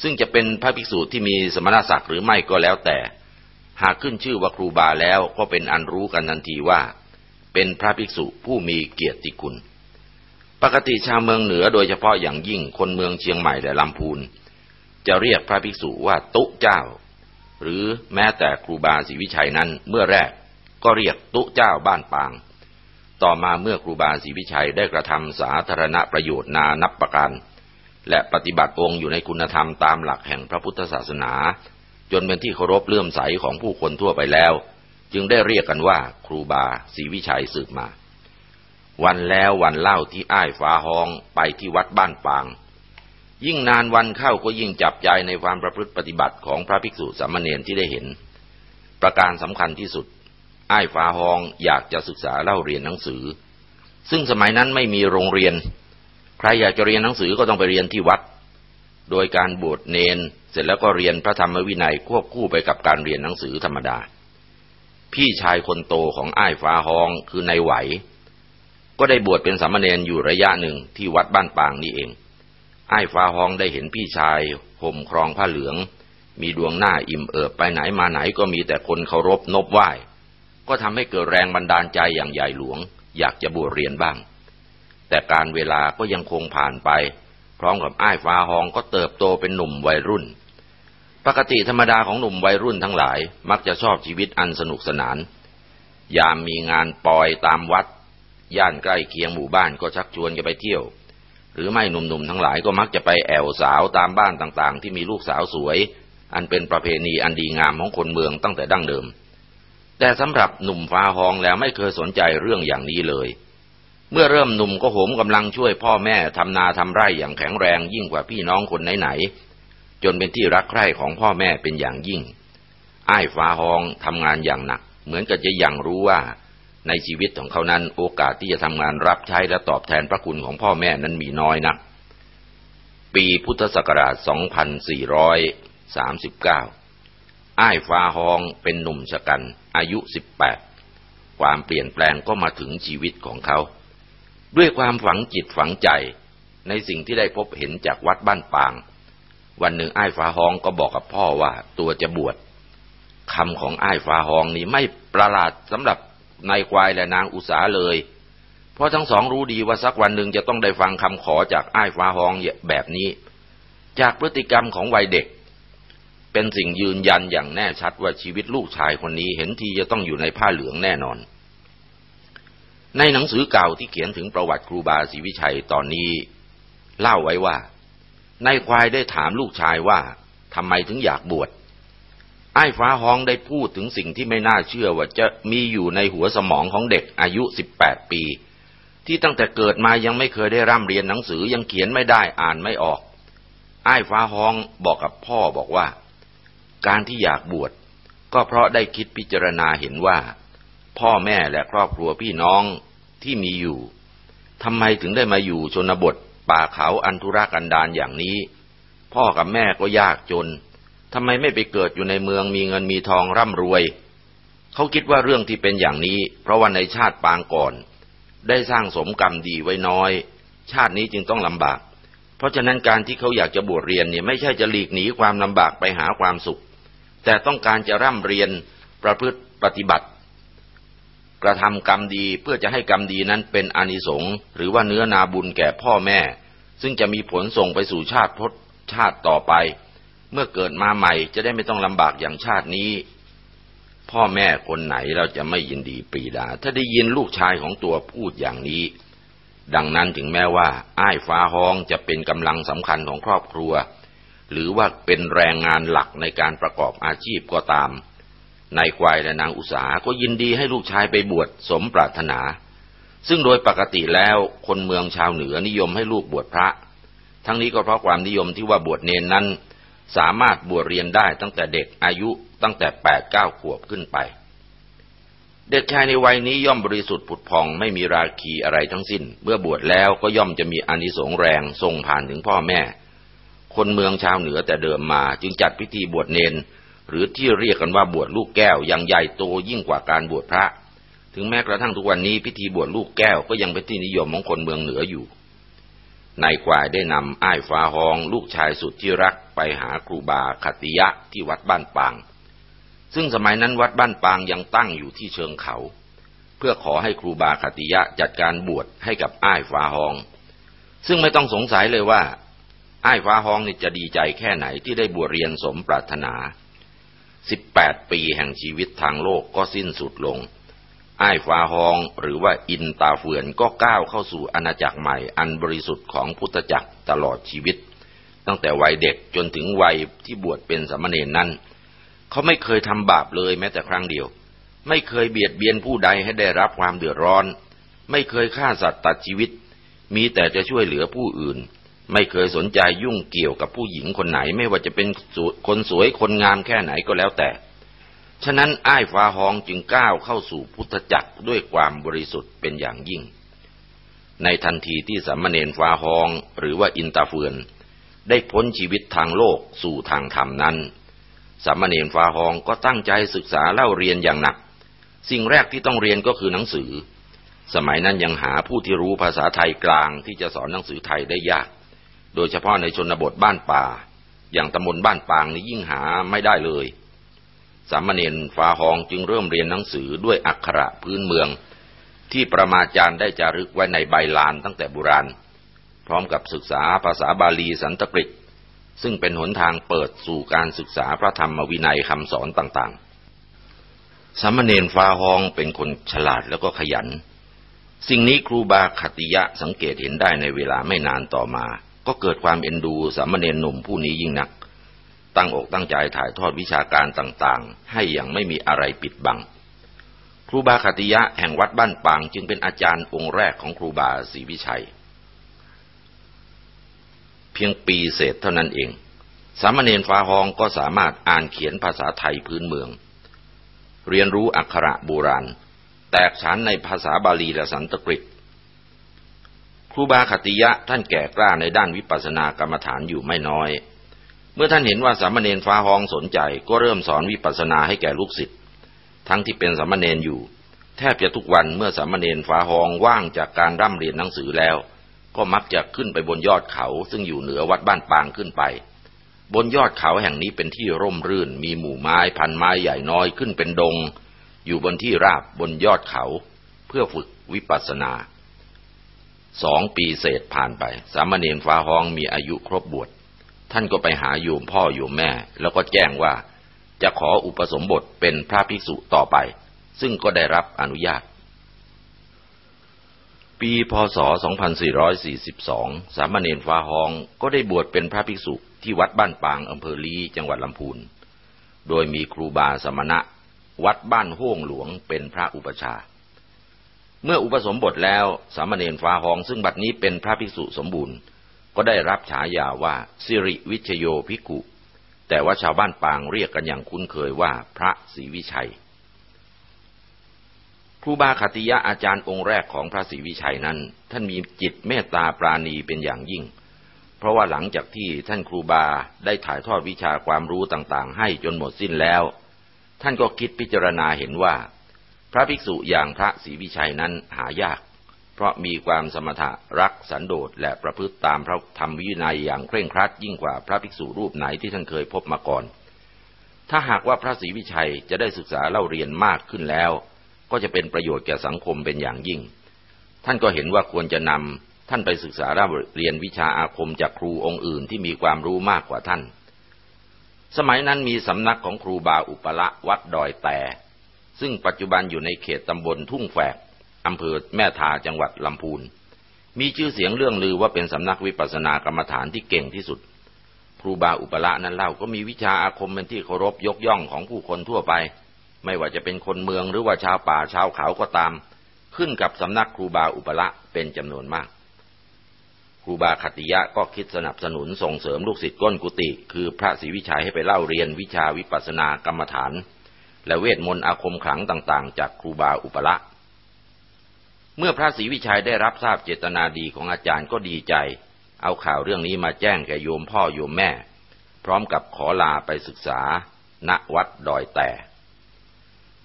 ซึ่งจะเป็นพระภิกษุที่มีสมณศักดิ์หรือไม่ก็แล้วแต่ หากขึ้นชื่อว่าครูบาแล้วก็เป็นอันรู้กันทันทีว่า เป็นพระภิกษุผู้มีเกียรติคุณ ปกติชาวเมืองเหนือโดยเฉพาะอย่างยิ่งคนเมืองเชียงใหม่และลำพูน จะเรียกพระภิกษุว่าตุเจ้า หรือแม้แต่ครูบาศรีวิชัยนั้นเมื่อแรกก็เรียกตุเจ้าบ้านปาง ต่อมาเมื่อครูบาศรีวิชัยได้กระทำสาธารณประโยชน์นานับประการ และปฏิบัติองค์อยู่ในคุณธรรมตามหลักแห่งพระพุทธศาสนา จนเป็นที่เคารพเลื่อมใสของผู้คนทั่วไปแล้ว จึงได้เรียกกันว่าครูบาศรีวิชัยสืบมา วันแล้ววันเล่าที่อ้ายฟ้าหองไปที่วัดบ้านปาง ยิ่งนานวันเข้าก็ยิ่งจับใจในความประพฤติปฏิบัติของพระภิกษุสามเณรที่ได้เห็น ประการสำคัญที่สุด อ้ายฟ้าหองอยากจะศึกษาเล่าเรียนหนังสือ ซึ่งสมัยนั้นไม่มีโรงเรียน ใครอยากจะเรียนหนังสือก็ต้องไปเรียนที่วัด โดยการบวชเนนเสร็จแล้วก็เรียนพระธรรมวินัยควบคู่ไปกับการเรียนหนังสือธรรมดา พี่ชายคนโตของอ้ายฟ้าหองคือนายไหว ก็ได้บวชเป็นสามเณรอยู่ระยะหนึ่งที่วัดบ้านปางนี่เอง ไอ้ฟ้าฮองได้เห็นพี่ชายห่มครองผ้าเหลือง มีดวงหน้าอิ่มเอิบไปไหนมาไหนก็มีแต่คนเคารพนบไหว้ ก็ทำให้เกิดแรงบันดาลใจอย่างใหญ่หลวง อยากจะบวชเรียนบ้าง แต่การเวลาก็ยังคงผ่านไป พร้อมกับไอ้ฟ้าฮองก็เติบโตเป็นหนุ่มวัยรุ่น ปกติธรรมดาของหนุ่มวัยรุ่นทั้งหลาย มักจะชอบชีวิตอันสนุกสนาน ยามมีงานปล่อยตามวัด ย่านใกล้เคียงหมู่บ้านก็ชักชวนกันไปเที่ยว หรือไม่หนุ่มๆทั้งหลายก็มักจะไปแอวสาวตามบ้านต่างๆ ที่มีลูกสาวสวย อันเป็นประเพณีอันดีงามของคนเมืองตั้งแต่ดั้งเดิม แต่สำหรับหนุ่มฟ้าหองแล้วไม่เคยสนใจเรื่องอย่างนี้เลย เมื่อเริ่มหนุ่มก็โหมกำลังช่วยพ่อแม่ทำนาทำไร่อย่างแข็งแรงยิ่งกว่าพี่น้องคนไหนๆจนเป็นที่รักใคร่ของพ่อแม่เป็นอย่างยิ่ง อ้ายฟ้าหองทำงานอย่างหนัก เหมือนกับจะยังรู้ว่า ในชีวิตของเขานั้นโอกาสที่จะทำงานรับใช้และตอบแทนพระคุณของพ่อแม่นั้นมีน้อยนัก ปีพุทธศักราช 2439 อ้ายฟ้าฮองเป็นหนุ่มชะกัน อายุ 18 ความเปลี่ยนแปลงก็มาถึงชีวิตของเขา ด้วยความฝังจิตฝังใจในสิ่งที่ได้พบเห็นจากวัดบ้านปาง วันหนึ่งอ้ายฟ้าฮองก็บอกกับพ่อว่าตัวจะบวชคำของอ้ายฟ้าฮองนี้ไม่ประหลาดสำหรับ นายควายและนางอุสาเลย เพราะทั้งสองรู้ดีว่าสักวันหนึ่งจะต้องได้ฟังคำขอจากอ้ายฟ้าฮองแบบนี้ จากพฤติกรรมของวัยเด็ก เป็นสิ่งยืนยันอย่างแน่ชัดว่าชีวิตลูกชายคนนี้เห็นทีจะต้องอยู่ในผ้าเหลืองแน่นอน ในหนังสือเก่าที่เขียนถึงประวัติครูบาศรีวิชัยตอนนี้ เล่าไว้ว่านายควายได้ถามลูกชายว่าทำไมถึงอยากบวช ไอ้ฟ้าห้องได้พูดถึงสิ่งที่ไม่น่าเชื่อว่าจะมีอยู่ในหัวสมองของเด็กอายุ 18 ปี ที่ตั้งแต่เกิดมายังไม่เคยได้ร่ำเรียนหนังสือยังเขียนไม่ได้อ่านไม่ออกไอ้ฟ้าห้องบอกกับพ่อบอกว่า การที่อยากบวชก็เพราะได้คิดพิจารณาเห็นว่า พ่อแม่และครอบครัวพี่น้องที่มีอยู่ทำไมถึงได้มาอยู่ชนบทป่าเขาอันธุรกันดารอย่างนี้ พ่อกับแม่ก็ยากจน ทำไมไม่ไปเกิดอยู่ในเมืองมีเงินมีทองร่ำรวย เขาคิดว่าเรื่องที่เป็นอย่างนี้ เพราะว่าในชาติปางก่อน ได้สร้างสมกรรมดีไว้น้อย ชาตินี้จึงต้องลำบาก เพราะฉะนั้นการที่เขาอยากจะบวชเรียนเนี่ยไม่ใช่จะหลีกหนีความลำบากไปหาความสุข แต่ต้องการจะร่ำเรียนประพฤติปฏิบัติ กระทำกรรมดีเพื่อจะให้กรรมดีนั้นเป็นอนิสงส์หรือว่าเนื้อนาบุญแก่พ่อแม่ ซึ่งจะมีผลส่งไปสู่ชาติพชาติต่อไป เมื่อเกิดมาใหม่จะได้ไม่ต้องลำบากอย่างชาตินี้ พ่อแม่คนไหนเราจะไม่ยินดีปรีดา ถ้าได้ยินลูกชายของตัวพูดอย่างนี้ ดังนั้นถึงแม้ว่าอ้ายฟ้าห้องจะเป็นกำลังสำคัญของครอบครัว หรือว่าเป็นแรงงานหลักในการประกอบอาชีพก็ตามนายควายและนางอุสาก็ยินดีให้ลูกชายไปบวชสมปรารถนา ซึ่งโดยปกติแล้วคนเมืองชาวเหนือนิยมให้ลูกบวชพระ ทั้งนี้ก็เพราะความนิยมที่ว่าบวชเนนนั้น สามารถบวชเรียนได้ตั้งแต่เด็กอายุตั้งแต่แปดเก้าขวบขึ้นไป เด็กชายในวัยนี้ย่อมบริสุทธิ์ผุดพองไม่มีราคีอะไรทั้งสิ้น เมื่อบวชแล้วก็ย่อมจะมีอานิสงส์แรงทรงผ่านถึงพ่อแม่ คนเมืองชาวเหนือแต่เดิมมาจึงจัดพิธีบวชเนน หรือที่เรียกกันว่าบวชลูกแก้วยังใหญ่โตยิ่งกว่าการบวชพระ ถึงแม้กระทั่งทุกวันนี้พิธีบวชลูกแก้วก็ยังเป็นที่นิยมของคนเมืองเหนืออยู่ นายควายได้นำอ้ายฟ้าหองลูกชายสุดที่รักไปหาครูบาคติยะที่วัดบ้านปาง ซึ่งสมัยนั้นวัดบ้านปางยังตั้งอยู่ที่เชิงเขา เพื่อขอให้ครูบาคติยะจัดการบวชให้กับอ้ายฟ้าหอง ซึ่งไม่ต้องสงสัยเลยว่า อ้ายฟ้าหองนี่จะดีใจแค่ไหนที่ได้บวชเรียนสมปรารถนาสิบแปดปีแห่งชีวิตทางโลกก็สิ้นสุดลง อ้ายฟ้าฮองหรือว่าอินตาเฟือนก็ก้าวเข้าสู่อาณาจักรใหม่อันบริสุทธิ์ของพุทธจักรตลอดชีวิต ตั้งแต่วัยเด็กจนถึงวัยที่บวชเป็นสมณเณรนั้น เขาไม่เคยทำบาปเลยแม้แต่ครั้งเดียว ไม่เคยเบียดเบียนผู้ใดให้ได้รับความเดือดร้อน ไม่เคยฆ่าสัตว์ตัดชีวิต มีแต่จะช่วยเหลือผู้อื่น ไม่เคยสนใจยุ่งเกี่ยวกับผู้หญิงคนไหนไม่ว่าจะเป็นคนสวยคนงามแค่ไหนก็แล้วแต่ ฉะนั้นอ้ายฟ้าหองจึงก้าวเข้าสู่พุทธจักรด้วยความบริสุทธิ์เป็นอย่างยิ่ง ในทันทีที่สามเณรฟ้าหองหรือว่าอินตาเฟือน ได้พ้นชีวิตทางโลกสู่ทางธรรมนั้น สามเณรฟ้าหองก็ตั้งใจศึกษาเล่าเรียนอย่างหนัก สิ่งแรกที่ต้องเรียนก็คือหนังสือ สมัยนั้นยังหาผู้ที่รู้ภาษาไทยกลางที่จะสอนหนังสือไทยได้ยาก โดยเฉพาะในชนบทบ้านป่า อย่างตำบลบ้านปางนี่ยิ่งหาไม่ได้เลย สามเณรฟ้าหองจึงเริ่มเรียนหนังสือด้วยอักขระพื้นเมือง ที่ประมาจารย์ได้จารึกไว้ในใบลานตั้งแต่โบราณ พร้อมกับศึกษาภาษาบาลีสันตกฤต ซึ่งเป็นหนทางเปิดสู่การศึกษาพระธรรมวินัยคำสอนต่างๆ สามเณรฟ้าหองเป็นคนฉลาดแล้วก็ขยัน สิ่งนี้ครูบาคติยะสังเกตเห็นได้ในเวลาไม่นานต่อมา ก็เกิดความเอ็นดูสามเณรหนุ่มผู้นี้ยิ่งนัก ตั้งอกตั้งใจถ่ายทอดวิชาการต่างๆ ให้อย่างไม่มีอะไรปิดบัง ครูบาคติยะแห่งวัดบ้านปางจึงเป็นอาจารย์องค์แรกของครูบาศรีวิชัย เพียงปีเศษเท่านั้นเอง สามเณรฟ้าหองก็สามารถอ่านเขียนภาษาไทยพื้นเมือง เรียนรู้อักขระโบราณ แตกฉานในภาษาบาลีและสันตกฤตครูบาคติยะท่านแก่กล้าในด้านวิปัสสนากรรมฐานอยู่ไม่น้อย เมื่อท่านเห็นว่าสามเณรฟ้าหองสนใจ ก็เริ่มสอนวิปัสสนาให้แก่ลูกศิษย์ทั้งที่เป็นสามเณรอยู่ แทบจะทุกวันเมื่อสามเณรฟ้าหองว่างจากการร่ำเรียนหนังสือแล้ว ก็มักจะขึ้นไปบนยอดเขา ซึ่งอยู่เหนือวัดบ้านปางขึ้นไป บนยอดเขาแห่งนี้เป็นที่ร่มรื่น มีหมู่ไม้พันไม้ใหญ่น้อยขึ้นเป็นดง อยู่บนที่ราบบนยอดเขา เพื่อฝึกวิปัสสนาสองปีเศษผ่านไป สามเณรฟ้าหองมีอายุครบบวช ท่านก็ไปหาโยมพ่อโยมแม่ แล้วก็แจ้งว่าจะขออุปสมบทเป็นพระภิกษุต่อไป ซึ่งก็ได้รับอนุญาต ปีพศ 2442 สามเณรฟ้าหองก็ได้บวชเป็นพระภิกษุที่วัดบ้านปางอำเภอลีจังหวัดลำพูน โดยมีครูบาสมณะ วัดบ้านห้วงหลวงเป็นพระอุปชา เมื่ออุปสมบทแล้วสามเณรฟ้าหองซึ่งบัดนี้เป็นพระภิกษุสมบูรณ์ ก็ได้รับฉายาว่าสิริวิชโยภิกุแต่ว่าชาวบ้านปางเรียกกันอย่างคุ้นเคยว่าพระศรีวิชัย ครูบาคติยะอาจารย์องค์แรกของพระศรีวิชัยนั้น ท่านมีจิตเมตตาปราณีเป็นอย่างยิ่ง เพราะว่าหลังจากที่ท่านครูบาได้ถ่ายทอดวิชาความรู้ต่างๆ ให้จนหมดสิ้นแล้ว ท่านก็คิดพิจารณาเห็นว่า พระภิกษุอย่างพระศรีวิชัยนั้นหายาก เพราะมีความสมถะรักสันโดษและประพฤติตามพระธรรมวินัยอย่างเคร่งครัดยิ่งกว่าพระภิกษุรูปไหนที่ท่านเคยพบมาก่อน ถ้าหากว่าพระศรีวิชัยจะได้ศึกษาเล่าเรียนมากขึ้นแล้ว ก็จะเป็นประโยชน์แก่สังคมเป็นอย่างยิ่ง ท่านก็เห็นว่าควรจะนำท่านไปศึกษาเล่าเรียนวิชาอาคมจากครูองค์อื่นที่มีความรู้มากกว่าท่าน สมัยนั้นมีสำนักของครูบาอุปละวัดดอยแต่ ซึ่งปัจจุบันอยู่ในเขตตำบลทุ่งแฝก อำเภอแม่ทาจังหวัดลำพูน มีชื่อเสียงเรื่องลือว่าเป็นสำนักวิปัสสนากรรมฐานที่เก่งที่สุด ครูบาอุปละนั้นเล่าก็มีวิชาอาคมเป็นที่เคารพยกย่องของผู้คนทั่วไป ไม่ว่าจะเป็นคนเมืองหรือว่าชาวป่าชาวเขาก็ตาม ขึ้นกับสำนักครูบาอุปละเป็นจำนวนมาก ครูบาคติยะก็คิดสนับสนุนส่งเสริมลูกศิษย์ก้นกุฏิคือพระศรีวิชัยให้ไปเล่าเรียนวิชาวิปัสสนากรรมฐาน และเวทมนต์อาคมขลังต่างๆ จากครูบาอุปละ เมื่อพระศรีวิชัยได้รับทราบเจตนาดีของอาจารย์ก็ดีใจ เอาข่าวเรื่องนี้มาแจ้งแก่โยมพ่อโยมแม่ พร้อมกับขอลาไปศึกษา ณวัดดอยแต่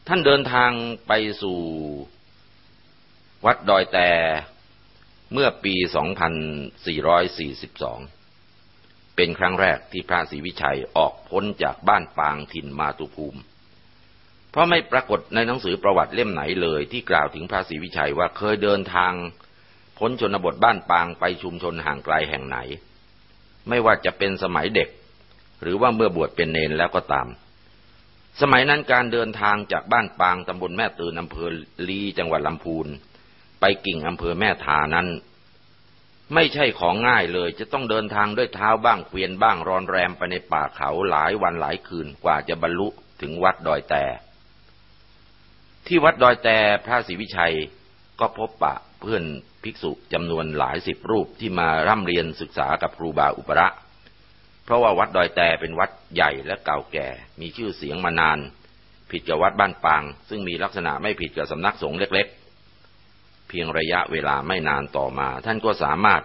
ท่านเดินทางไปสู่ วัดดอยแต่เมื่อปี 2442 เป็นครั้งแรกที่พระศรีวิชัยออกพ้นจากบ้านปางถิ่นมาตุภูมิ เพราะไม่ปรากฏในหนังสือประวัติเล่มไหนเลย ที่กล่าวถึงพระศรีวิชัยว่าเคยเดินทาง พ้นชนบทบ้านปางไปชุมชนห่างไกลแห่งไหน ไม่ว่าจะเป็นสมัยเด็ก หรือว่าเมื่อบวชเป็นเนนแล้วก็ตาม สมัยนั้นการเดินทางจากบ้านปางตำบลแม่ตื่นอำเภอลีจังหวัดลำพูน ไปกิ่งอำเภอแม่ทานั้น ไม่ใช่ของง่ายเลยจะต้องเดินทางด้วยเท้าบ้างเกวียนบ้างรอนแรมไปในป่าเขาหลายวันหลายคืนกว่าจะบรรลุถึงวัดดอยแต่ ที่วัดดอยแต่พระศรีวิชัยก็พบปะเพื่อนภิกษุจำนวนหลายสิบรูปที่มาร่ำเรียนศึกษากับครูบาอุประเพราะว่าวัดดอยแต่เป็นวัดใหญ่และเก่าแก่ มีชื่อเสียงมานาน ผิดกับวัดบ้านปาง ซึ่งมีลักษณะไม่ผิดกับสำนักสงฆ์เล็กๆ เพียงระยะเวลาไม่นานต่อมา ท่านก็สามารถ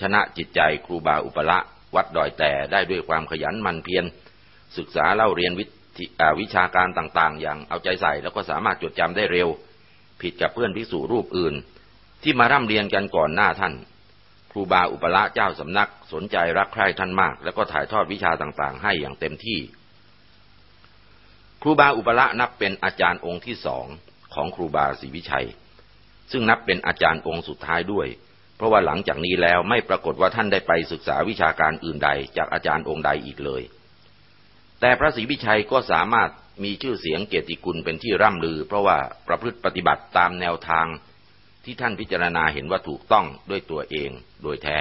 ชนะจิตใจครูบาอุปละวัดดอยแต่ได้ด้วยความขยันมันเพียรศึกษาเล่าเรียนวิ วิชาการต่างๆ อย่างเอาใจใส่แล้วก็สามารถจดจำได้เร็ว ผิดกับเพื่อนภิกษุรูปอื่น ที่มาร่ำเรียนกันก่อนหน้าท่าน ครูบาอุปละเจ้าสำนักสนใจรักใคร่ท่านมาก แล้วก็ถ่ายทอดวิชาต่างๆ ให้อย่างเต็มที่ ครูบาอุปละนับเป็นอาจารย์องค์ที่สองของครูบาศรีวิชัย ซึ่งนับเป็นอาจารย์องค์สุดท้ายด้วย เพราะว่าหลังจากนี้แล้วไม่ปรากฏว่าท่านได้ไปศึกษาวิชาการอื่นใด จากอาจารย์องค์ใดอีกเลย แต่พระศรีวิชัยก็สามารถมีชื่อเสียงเกียรติคุณเป็นที่ร่ำลือ เพราะว่าประพฤติปฏิบัติตามแนวทางที่ท่านพิจารณาเห็นว่าถูกต้องด้วยตัวเองโดยแท้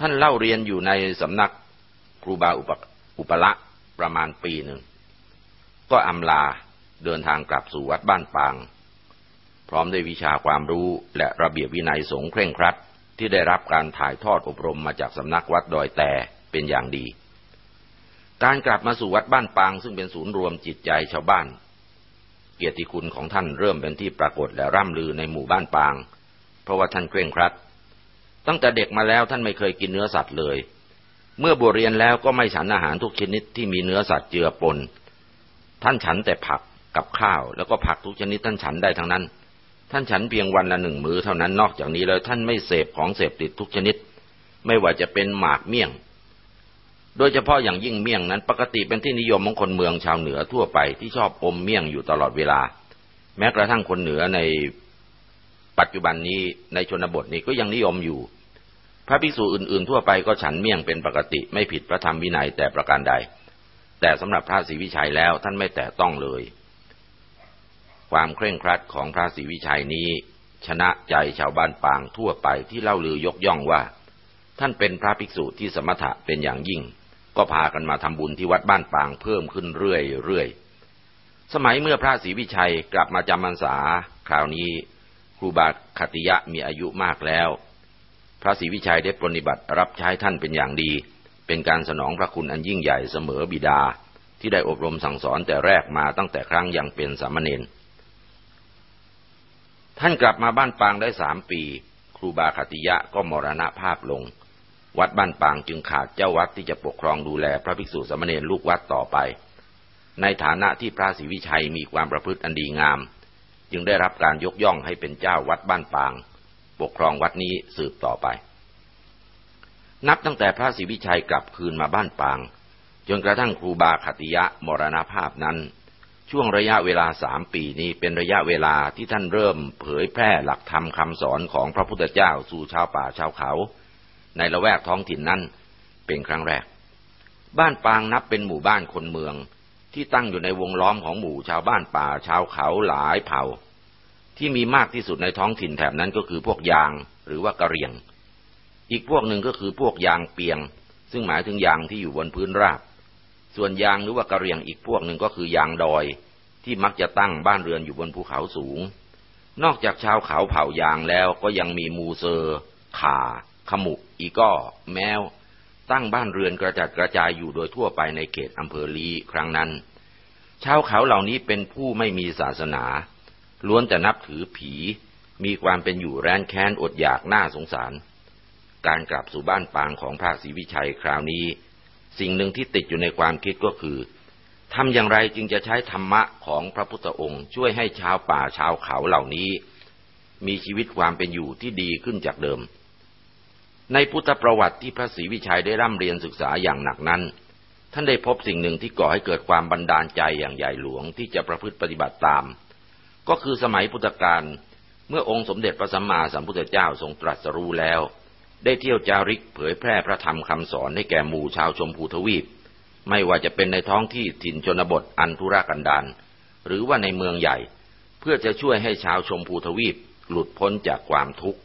ท่านเล่าเรียนอยู่ในสำนักครูบาอุปอุปละประมาณปีหนึ่ง ก็อำลาเดินทางกลับสู่วัดบ้านปาง พร้อมด้วยวิชาความรู้และระเบียบวินัยสงเคร่งครัดที่ได้รับการถ่ายทอดอบรมมาจากสำนักวัดดอยแต่เป็นอย่างดี การกลับมาสู่วัดบ้านปาง ซึ่งเป็นศูนย์รวมจิตใจชาวบ้าน เกียรติคุณของท่านเริ่มเป็นที่ปรากฏและร่ำลือในหมู่บ้านปาง เพราะว่าท่านเคร่งครัด ตั้งแต่เด็กมาแล้วท่านไม่เคยกินเนื้อสัตว์เลย เมื่อบวชเรียนแล้วก็ไม่ฉันอาหารทุกชนิดที่มีเนื้อสัตว์เจือปน ท่านฉันแต่ผักกับข้าว แล้วก็ผักทุกชนิดท่านฉันได้ทั้งนั้น ท่านฉันเพียงวันละหนึ่งมื้อเท่านั้นนอกจากนี้แล้วท่านไม่เสพของเสพติดทุกชนิด ไม่ว่าจะเป็นหมากเมี่ยง โดยเฉพาะอย่างยิ่งเมี่ยงนั้น ปกติเป็นที่นิยมของคนเมืองชาวเหนือทั่วไปที่ชอบอมเมี่ยงอยู่ตลอดเวลา แม้กระทั่งคนเหนือในปัจจุบันนี้ในชนบทนี้ก็ยังนิยมอยู่ พระภิกษุอื่น ๆ ทั่วไปก็ฉันเมี่ยงเป็นปกติไม่ผิดพระธรรมวินัยแต่ประการใด แต่สำหรับพระศรีวิชัยแล้วท่านไม่แตะต้องเลย ความเคร่งครัดของพระศรีวิชัยนี้ ชนะใจชาวบ้านปางทั่วไปที่เล่าลือยกย่องว่า ท่านเป็นพระภิกษุที่สมถะเป็นอย่างยิ่ง ก็พากันมาทำบุญที่วัดบ้านปางเพิ่มขึ้นเรื่อยๆ สมัยเมื่อพระศรีวิชัยกลับมาจำพรรษา คราวนี้ครูบาคติยะมีอายุมากแล้ว พระศรีวิชัยได้ปรนิบัติรับใช้ท่านเป็นอย่างดี เป็นการสนองพระคุณอันยิ่งใหญ่เสมอบิดา ที่ได้อบรมสั่งสอนแต่แรกมาตั้งแต่ครั้งยังเป็นสามเณร ท่านกลับมาบ้านปางได้สามปี ครูบาคติยะก็มรณภาพลง วัดบ้านปางจึงขาดเจ้าวัดที่จะปกครองดูแลพระภิกษุสามเณรลูกวัดต่อไป ในฐานะที่พระศรีวิชัยมีความประพฤติอันดีงาม จึงได้รับการยกย่องให้เป็นเจ้าวัดบ้านปาง ปกครองวัดนี้สืบต่อไป นับตั้งแต่พระศรีวิชัยกลับคืนมาบ้านปาง จนกระทั่งครูบาคติยะมรณภาพนั้น ช่วงระยะเวลาสามปีนี้เป็นระยะเวลาที่ท่านเริ่มเผยแพร่หลักธรรมคำสอนของพระพุทธเจ้าสู่ชาวป่าชาวเขา ในละแวกท้องถิ่นนั้นเป็นครั้งแรก บ้านปางนับเป็นหมู่บ้านคนเมือง ที่ตั้งอยู่ในวงล้อมของหมู่ชาวบ้านป่าชาวเขาหลายเผ่า ที่มีมากที่สุดในท้องถิ่นแถบนั้นก็คือพวกยางหรือว่ากะเรียง อีกพวกหนึ่งก็คือพวกยางเปียง ซึ่งหมายถึงยางที่อยู่บนพื้นราบ ส่วนยางหรือว่ากระเรียงอีกพวกหนึ่งก็คือยางดอย ที่มักจะตั้งบ้านเรือนอยู่บนภูเขาสูงนอกจากชาวเขาเผ่ายางแล้วก็ยังมีมูเซอร์ขา ขมุ อีก้อ แมว ตั้งบ้านเรือนกระจัดกระจายอยู่โดยทั่วไปในเขตอำเภอลีครั้งนั้น ชาวเขาเหล่านี้เป็นผู้ไม่มีศาสนา ล้วนแต่นับถือผี มีความเป็นอยู่แร้นแค้นอดอยากน่าสงสาร การกลับสู่บ้านปางของพระศรีวิชัยคราวนี้ สิ่งหนึ่งที่ติดอยู่ในความคิดก็คือทำอย่างไรจึงจะใช้ธรรมะของพระพุทธองค์ ช่วยให้ชาวป่าชาวเขาเหล่านี้ มีชีวิตความเป็นอยู่ที่ดีขึ้นจากเดิม ในพุทธประวัติที่พระศรีวิชัยได้ร่ำเรียนศึกษาอย่างหนักนั้น ท่านได้พบสิ่งหนึ่งที่ก่อให้เกิดความบันดาลใจอย่างใหญ่หลวงที่จะประพฤติปฏิบัติตาม ก็คือสมัยพุทธกาลเมื่อองค์สมเด็จพระสัมมาสัมพุทธเจ้าทรงตรัสรู้แล้ว ได้เที่ยวจาริกเผยแพร่พระธรรมคำสอนให้แก่หมู่ชาวชมพูทวีป ไม่ว่าจะเป็นในท้องที่ถิ่นชนบทอันธุรกันดารหรือว่าในเมืองใหญ่ เพื่อจะช่วยให้ชาวชมพูทวีปหลุดพ้นจากความทุกข์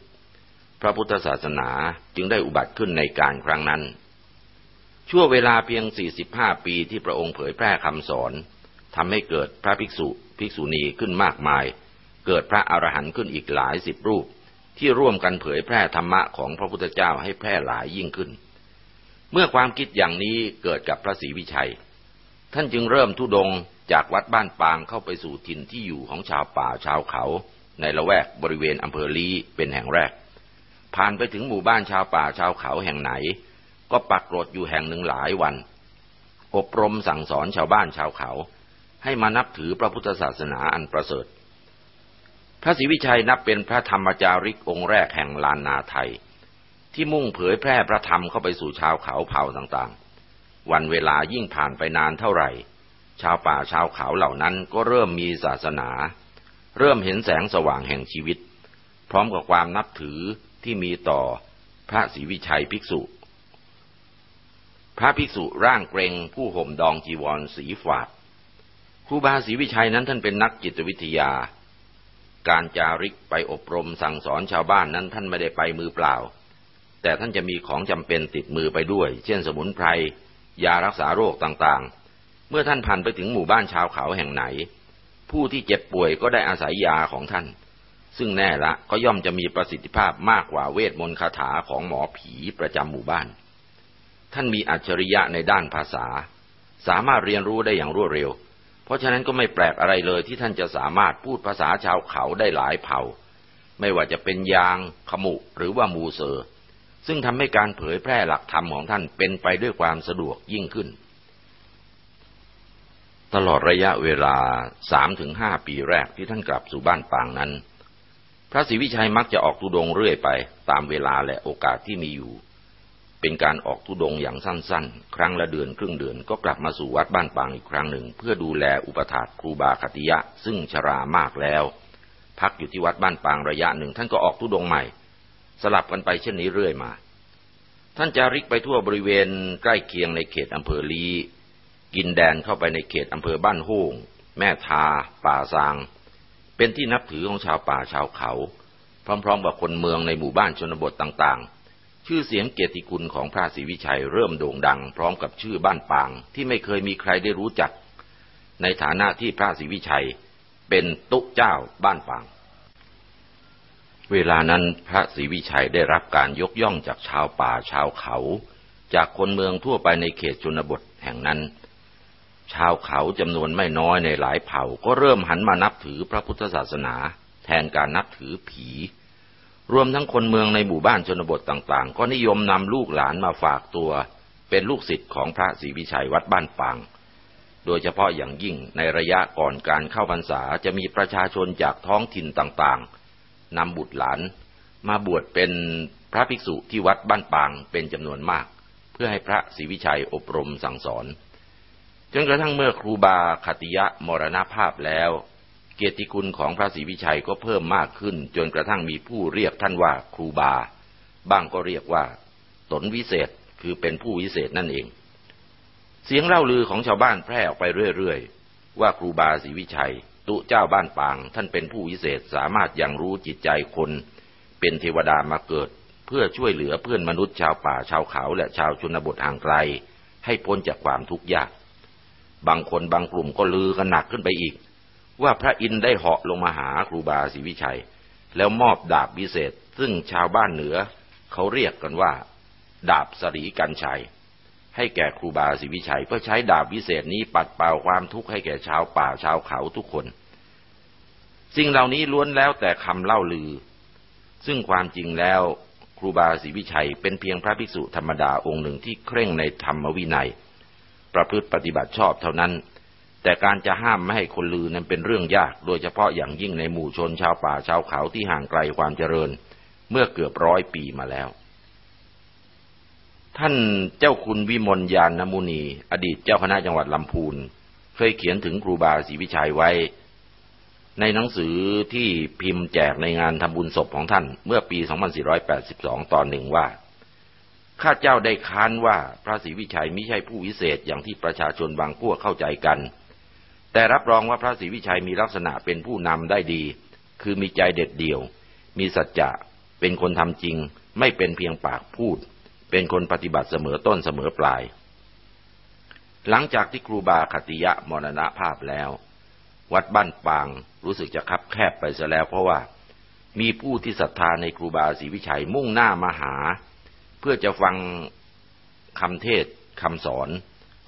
พระพุทธศาสนาจึงได้อุบัติขึ้นในการครั้งนั้น ชั่วเวลาเพียง 45 ปีที่พระองค์เผยแพร่คำสอนทำให้เกิดพระภิกษุภิกษุณีขึ้นมากมาย เกิดพระอรหันต์ขึ้นอีกหลายสิบรูป ที่ร่วมกันเผยแพร่ธรรมะของพระพุทธเจ้าให้แพร่หลายยิ่งขึ้น เมื่อความคิดอย่างนี้เกิดกับพระศรีวิชัย ท่านจึงเริ่มทุดงจากวัดบ้านปางเข้าไปสู่ถิ่นที่อยู่ของชาวป่าชาวเขา ในละแวกบริเวณอำเภอลีเป็นแห่งแรก ผ่านไปถึงหมู่บ้านชาวป่าชาวเขาแห่งไหน ก็ปักกรดอยู่แห่งหนึ่งหลายวัน อบรมสั่งสอนชาวบ้านชาวเขา ให้มานับถือพระพุทธศาสนาอันประเสริฐ พระศรีวิชัยนับเป็นพระธรรมจาริกองค์แรกแห่งลานนาไทย ที่มุ่งเผยแพร่พระธรรมเข้าไปสู่ชาวเขาเผ่าต่างๆ วันเวลายิ่งผ่านไปนานเท่าไหร่ ชาวป่าชาวเขาเหล่านั้นก็เริ่มมีศาสนา เริ่มเห็นแสงสว่างแห่งชีวิต พร้อมกับความนับถือ ที่มีต่อพระศรีวิชัยภิกษุ พระภิกษุร่างเกรงผู้ห่มดองจีวรสีฝาดครูบาศรีวิชัยนั้นท่านเป็นนักจิตวิทยา การจาริกไปอบรมสั่งสอนชาวบ้านนั้นท่านไม่ได้ไปมือเปล่า แต่ท่านจะมีของจำเป็นติดมือไปด้วย เช่นสมุนไพรยารักษาโรคต่างๆ เมื่อท่านผ่านไปถึงหมู่บ้านชาวเขาแห่งไหน ผู้ที่เจ็บป่วยก็ได้อาศัยยาของท่าน ซึ่งแน่ละก็ย่อมจะมีประสิทธิภาพมากกว่าเวทมนต์คาถาของหมอผีประจำหมู่บ้าน ท่านมีอัจฉริยะในด้านภาษา สามารถเรียนรู้ได้อย่างรวดเร็ว เพราะฉะนั้นก็ไม่แปลกอะไรเลยที่ท่านจะสามารถพูดภาษาชาวเขาได้หลายเผ่า ไม่ว่าจะเป็นยาง ขมุ หรือว่ามูเซอร์ ซึ่งทำให้การเผยแพร่หลักธรรมของท่านเป็นไปด้วยความสะดวกยิ่งขึ้น ตลอดระยะเวลาสามถึงห้าปีแรกที่ท่านกลับสู่บ้านปางนั้น พระศรีวิชัยมักจะออกตุดงเรื่อยไป ตามเวลาและโอกาสที่มีอยู่ เป็นการออกทุดงอย่างสั้นๆ ครั้งละเดือนครึ่งเดือนก็กลับมาสู่วัดบ้านปางอีกครั้งหนึ่ง เพื่อดูแลอุปถากครูบาคติยะ ซึ่งชรามากแล้ว พักอยู่ที่วัดบ้านปางระยะหนึ่งท่านก็ออกทุดงใหม่ สลับกันไปเช่นนี้เรื่อยมา ท่านจาริกไปทั่วบริเวณใกล้เคียงในเขตอำเภอลีกินแดนเข้าไปในเขตอำเภอบ้านโฮงแม่ทา ป่าซาง เป็นที่นับถือของชาวป่าชาวเขา พร้อมๆกับคนเมืองในหมู่บ้านชนบทต่างๆ ชื่อเสียงเกียรติคุณของพระศรีวิชัยเริ่มโด่งดัง พร้อมกับชื่อบ้านปาง ที่ไม่เคยมีใครได้รู้จัก ในฐานะที่พระศรีวิชัยเป็นตุ๊เจ้าบ้านปาง เวลานั้นพระศรีวิชัยได้รับการยกย่องจากชาวป่าชาวเขา จากคนเมืองทั่วไปในเขตชนบทแห่งนั้น ชาวเขาจำนวนไม่น้อยในหลายเผ่าก็เริ่มหันมานับถือพระพุทธศาสนา แทนการนับถือผี รวมทั้งคนเมืองในหมู่บ้านชนบทต่างๆ ก็นิยมนำลูกหลานมาฝากตัว เป็นลูกศิษย์ของพระศรีวิชัยวัดบ้านปาง โดยเฉพาะอย่างยิ่งในระยะก่อนการเข้าพรรษาจะมีประชาชนจากท้องถิ่นต่างๆนำบุตรหลานมาบวชเป็นพระภิกษุที่วัดบ้านปางเป็นจำนวนมาก เพื่อให้พระศรีวิชัยอบรมสั่งสอน จนกระทั่งเมื่อครูบาคติยะมรณภาพแล้ว เกียรติคุณของพระศรีวิชัยก็เพิ่มมากขึ้น จนกระทั่งมีผู้เรียกท่านว่าครูบา บ้างก็เรียกว่า ตนวิเศษคือเป็นผู้วิเศษนั่นเอง เสียงเล่าลือของชาวบ้านแพร่ออกไปเรื่อยๆ ว่าครูบาศรีวิชัย ตุเจ้าบ้านปาง ท่านเป็นผู้วิเศษสามารถยังรู้จิตใจคน เป็นเทวดามาเกิด เพื่อช่วยเหลือเพื่อนมนุษย์ชาวป่าชาวเขาและชาวชนบทห่างไกล ให้พ้นจากความทุกข์ยาก บางคนบางกลุ่มก็ลือกันหนักขึ้นไปอีก ว่าพระอินทร์ได้เหาะลงมาหาครูบาศรีวิชัย แล้วมอบดาบวิเศษ ซึ่งชาวบ้านเหนือ เขาเรียกกันว่า ดาบสรีกันชัย ให้แก่ครูบาศรีวิชัย เพื่อใช้ดาบวิเศษนี้ปัดเป่าความทุกข์ให้แก่ชาวป่าชาวเขาทุกคน สิ่งเหล่านี้ล้วนแล้วแต่คำเล่าลือ ซึ่งความจริงแล้วครูบาศรีวิชัยเป็นเพียงพระภิกษุธรรมดาองค์หนึ่งที่เคร่งในธรรมวินัย ประพฤติปฏิบัติชอบเท่านั้น แต่การจะห้ามไม่ให้คนลือนั้นเป็นเรื่องยาก โดยเฉพาะอย่างยิ่งในหมู่ชนชาวป่าชาวเขาที่ห่างไกลความเจริญ เมื่อเกือบร้อยปีมาแล้ว ท่านเจ้าคุณวิมลยานนมุนี อดีตเจ้าคณะจังหวัดลำพูนเคยเขียนถึงครูบาศรีวิชัยไว้ ในหนังสือที่พิมพ์แจกในงานทำบุญศพของท่านเมื่อปี 2482 ตอนหนึ่งว่า ข้าเจ้าได้ค้านว่าพระศรีวิชัยไม่ใช่ผู้วิเศษอย่างที่ประชาชนบางพวกเข้าใจกัน แต่รับรองว่าพระศรีวิชัยมีลักษณะเป็นผู้นำได้ดี คือมีใจเด็ดเดี่ยว มีสัจจะเป็นคนทำจริง ไม่เป็นเพียงปากพูด เป็นคนปฏิบัติเสมอต้นเสมอปลาย หลังจากที่ครูบาคติยะมรณภาพแล้ว วัดบ้านปางรู้สึกจะคับแคบไปซะแล้วเพราะว่ามีผู้ที่ศรัทธาในครูบาศรีวิชัยมุ่งหน้ามาหา เพื่อจะฟังคำเทศคำสอน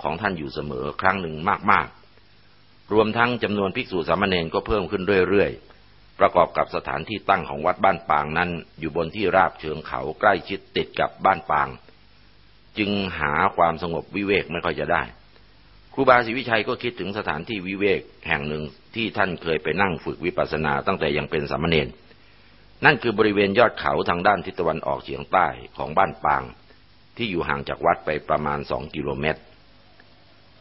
ของท่านอยู่เสมอครั้งหนึ่งมากๆ รวมทั้งจำนวนภิกษุสามเณรก็เพิ่มขึ้นเรื่อยๆ ประกอบกับสถานที่ตั้งของวัดบ้านปางนั้น อยู่บนที่ราบเชิงเขาใกล้ชิดติดกับบ้านปาง จึงหาความสงบวิเวกไม่ค่อยจะได้ ครูบาศรีวิชัยก็คิดถึงสถานที่วิเวกแห่งหนึ่งที่ท่านเคยไปนั่งฝึกวิปัสสนาตั้งแต่ยังเป็นสามเณร นั่นคือบริเวณยอดเขาทางด้านทิศตะวันออกเฉียงใต้ของบ้านปาง ที่อยู่ห่างจากวัดไปประมาณสองกิโลเมตร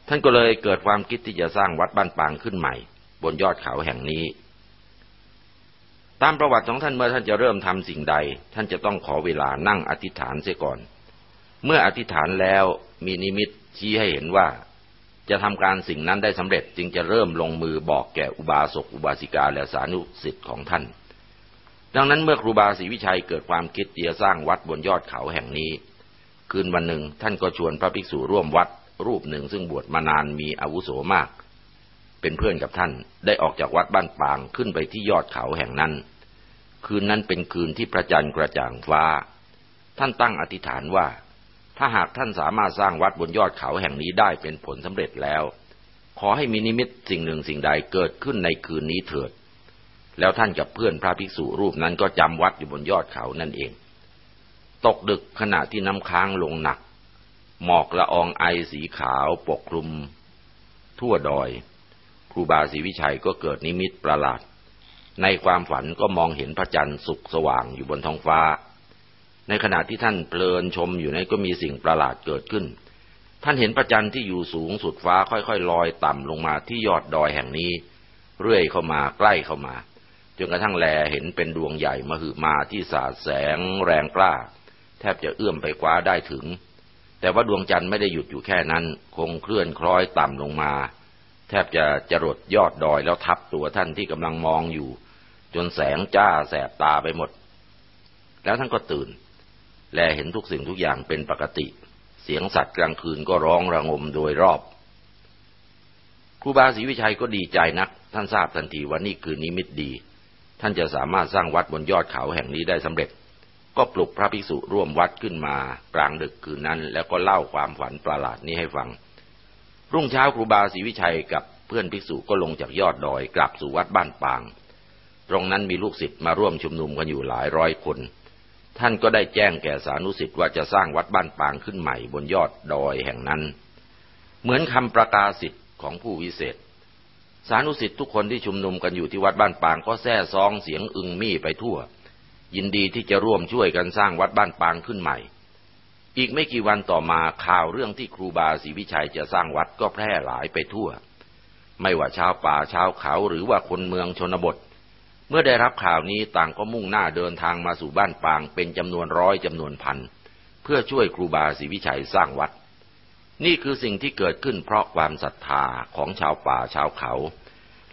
ท่านก็เลยเกิดความคิดที่จะสร้างวัดบ้านปางขึ้นใหม่ บนยอดเขาแห่งนี้ ตามประวัติของท่านเมื่อท่านจะเริ่มทำสิ่งใด ท่านจะต้องขอเวลานั่งอธิษฐานเสียก่อน เมื่ออธิษฐานแล้วมีนิมิตชี้ให้เห็นว่า จะทำการสิ่งนั้นได้สำเร็จจึงจะเริ่มลงมือบอกแก่อุบาสกอุบาสิกาและสานุสิทธิ์ของท่าน ดังนั้นเมื่อครูบาศรีวิชัยเกิดความคิดจะสร้างวัดบนยอดเขาแห่งนี้ คืนวันหนึ่งท่านก็ชวนพระภิกษุร่วมวัด รูปหนึ่งซึ่งบวชมานานมีอาวุโสมาก เป็นเพื่อนกับท่านได้ออกจากวัดบ้านปางขึ้นไปที่ยอดเขาแห่งนั้น คืนนั้นเป็นคืนที่พระจันทร์กระจ่างฟ้า ท่านตั้งอธิษฐานว่า ถ้าหากท่านสามารถสร้างวัดบนยอดเขาแห่งนี้ได้เป็นผลสำเร็จแล้ว ขอให้มีนิมิตสิ่งหนึ่งสิ่งใดเกิดขึ้นในคืนนี้เถิด แล้วท่านกับเพื่อนพระภิกษุรูปนั้นก็จำวัดอยู่บนยอดเขานั่นเอง ตกดึกขณะที่น้ำค้างลงหนัก หมอกละอองไอสีขาวปกคลุม ทั่วดอย ครูบาศรีวิชัยก็เกิดนิมิตประหลาด ในความฝันก็มองเห็นพระจันทร์สุกสว่างอยู่บนท้องฟ้า ในขณะที่ท่านเพลินชมอยู่นั้นก็มีสิ่งประหลาดเกิดขึ้น ท่านเห็นพระจันทร์ที่อยู่สูงสุดฟ้าค่อยๆลอยต่ำลงมาที่ยอดดอยแห่งนี้ เรื่อยเข้ามาใกล้เข้ามา จนกระทั่งแลเห็นเป็นดวงใหญ่มาหืมาที่สาดแสงแรงกล้า แทบจะเอื้อมไปคว้าได้ถึง แต่ว่าดวงจันทร์ไม่ได้หยุดอยู่แค่นั้น คงเคลื่อนคล้อยต่ำลงมา แทบจะจรดยอดดอยแล้วทับตัวท่านที่กำลังมองอยู่ จนแสงจ้าแสบตาไปหมด แล้วท่านก็ตื่น แลเห็นทุกสิ่งทุกอย่างเป็นปกติ เสียงสัตว์กลางคืนก็ร้องระงมโดยรอบครูบาศรีวิชัยก็ดีใจนัก ท่านทราบทันทีว่านี่คือนิมิตดี ท่านจะสามารถสร้างวัดบนยอดเขาแห่งนี้ได้สำเร็จ ก็ปลุกพระภิกษุร่วมวัดขึ้นมากลางดึกคืนนั้น แล้วก็เล่าความฝันประหลาดนี้ให้ฟัง รุ่งเช้าครูบาศรีวิชัยกับเพื่อนภิกษุก็ลงจากยอดดอยกลับสู่วัดบ้านปาง ตรงนั้นมีลูกศิษย์มาร่วมชุมนุมกันอยู่หลายร้อยคน ท่านก็ได้แจ้งแก่สานุสิทธิ์ว่าจะสร้างวัดบ้านปางขึ้นใหม่บนยอดดอยแห่งนั้น เหมือนคำประกาศสิทธิ์ของผู้วิเศษ สานุสิทธิ์ทุกคนที่ชุมนุมกันอยู่ที่วัดบ้านปางก็แซ่ซองเสียงอึงมี่ไปทั่ว ยินดีที่จะร่วมช่วยกันสร้างวัดบ้านปางขึ้นใหม่ อีกไม่กี่วันต่อมาข่าวเรื่องที่ครูบาศรีวิชัยจะสร้างวัดก็แพร่หลายไปทั่ว ไม่ว่าชาวป่าชาวเขาหรือว่าคนเมืองชนบท เมื่อได้รับข่าวนี้ต่างก็มุ่งหน้าเดินทางมาสู่บ้านปางเป็นจำนวนร้อยจำนวนพันเพื่อช่วยครูบาศรีวิชัยสร้างวัด นี่คือสิ่งที่เกิดขึ้นเพราะความศรัทธาของชาวป่าชาวเขา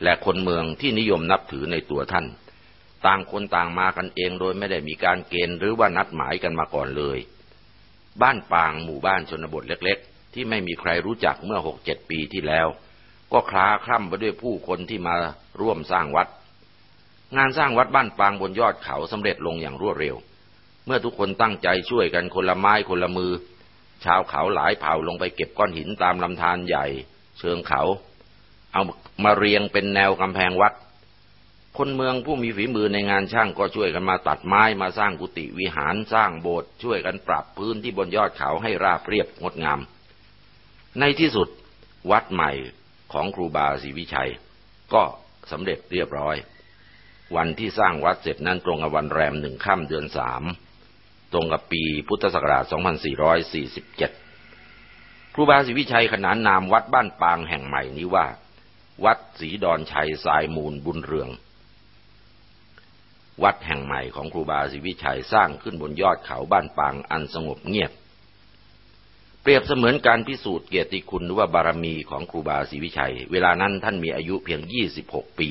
และคนเมืองที่นิยมนับถือในตัวท่าน ต่างคนต่างมากันเองโดยไม่ได้มีการเกณฑ์หรือว่านัดหมายกันมาก่อนเลย บ้านปางหมู่บ้านชนบทเล็ก ๆ ที่ไม่มีใครรู้จักเมื่อหกเจ็ดปีที่แล้ว ก็คลาคล่ำไปด้วยผู้คนที่มาร่วมสร้างวัด งานสร้างวัดบ้านปางบนยอดเขาสำเร็จลงอย่างรวดเร็ว เมื่อทุกคนตั้งใจช่วยกันคนละไม้คนละมือ ชาวเขาหลายเผ่าลงไปเก็บก้อนหินตามลำธารใหญ่ เชิงเขา เอามาเรียงเป็นแนวกำแพงวัด คนเมืองผู้มีฝีมือในงานช่างก็ช่วยกันมาตัดไม้มาสร้างกุฏิวิหารสร้างโบสถ์ช่วยกันปรับพื้นที่บนยอดเขาให้ราบเรียบงดงาม ในที่สุดวัดใหม่ของครูบาศรีวิชัย ก็สำเร็จเรียบร้อย วันที่สร้างวัดเสร็จนั้นตรงกับวันแรมหนึ่งค่ำเดือนสาม ตรงกับปีพุทธศักราช 2447 ครูบาศรีวิชัยขนานนามวัดบ้านปางแห่งใหม่นี้ว่า วัดศรีดอนชัยสายมูลบุญเรือง วัดแห่งใหม่ของครูบาศรีวิชัยสร้างขึ้นบนยอดเขาบ้านปางอันสงบเงียบ เปรียบเสมือนการพิสูจน์เกียรติคุณหรือว่าบารมีของครูบาศรีวิชัย เวลานั้นท่านมีอายุเพียง 26 ปี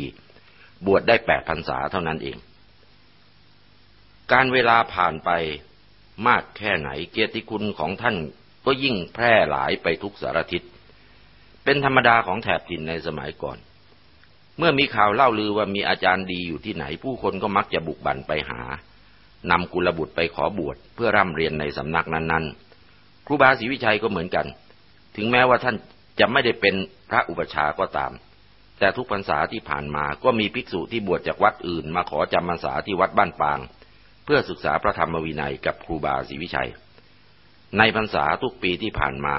บวชได้8พรรษาเท่านั้นเอง การเวลาผ่านไปมากแค่ไหนเกียรติคุณของท่านก็ยิ่งแพร่หลายไปทุกสารทิศ เป็นธรรมดาของแถบถิ่นในสมัยก่อน เมื่อมีข่าวเล่าลือว่ามีอาจารย์ดีอยู่ที่ไหนผู้คนก็มักจะบุกบั่นไปหานำกุลบุตรไปขอบวชเพื่อร่ำเรียนในสำนักนั้นๆ ครูบาศรีวิชัยก็เหมือนกัน ถึงแม้ว่าท่านจะไม่ได้เป็นพระอุปชาก็ตาม แต่ทุกพรรษาที่ผ่านมาก็มีภิกษุที่บวชจากวัดอื่นมาขอจำพรรษาที่วัดบ้านปาง เพื่อศึกษาพระธรรมวินัยกับครูบาศรีวิชัย ในพรรษาทุกปีที่ผ่านมา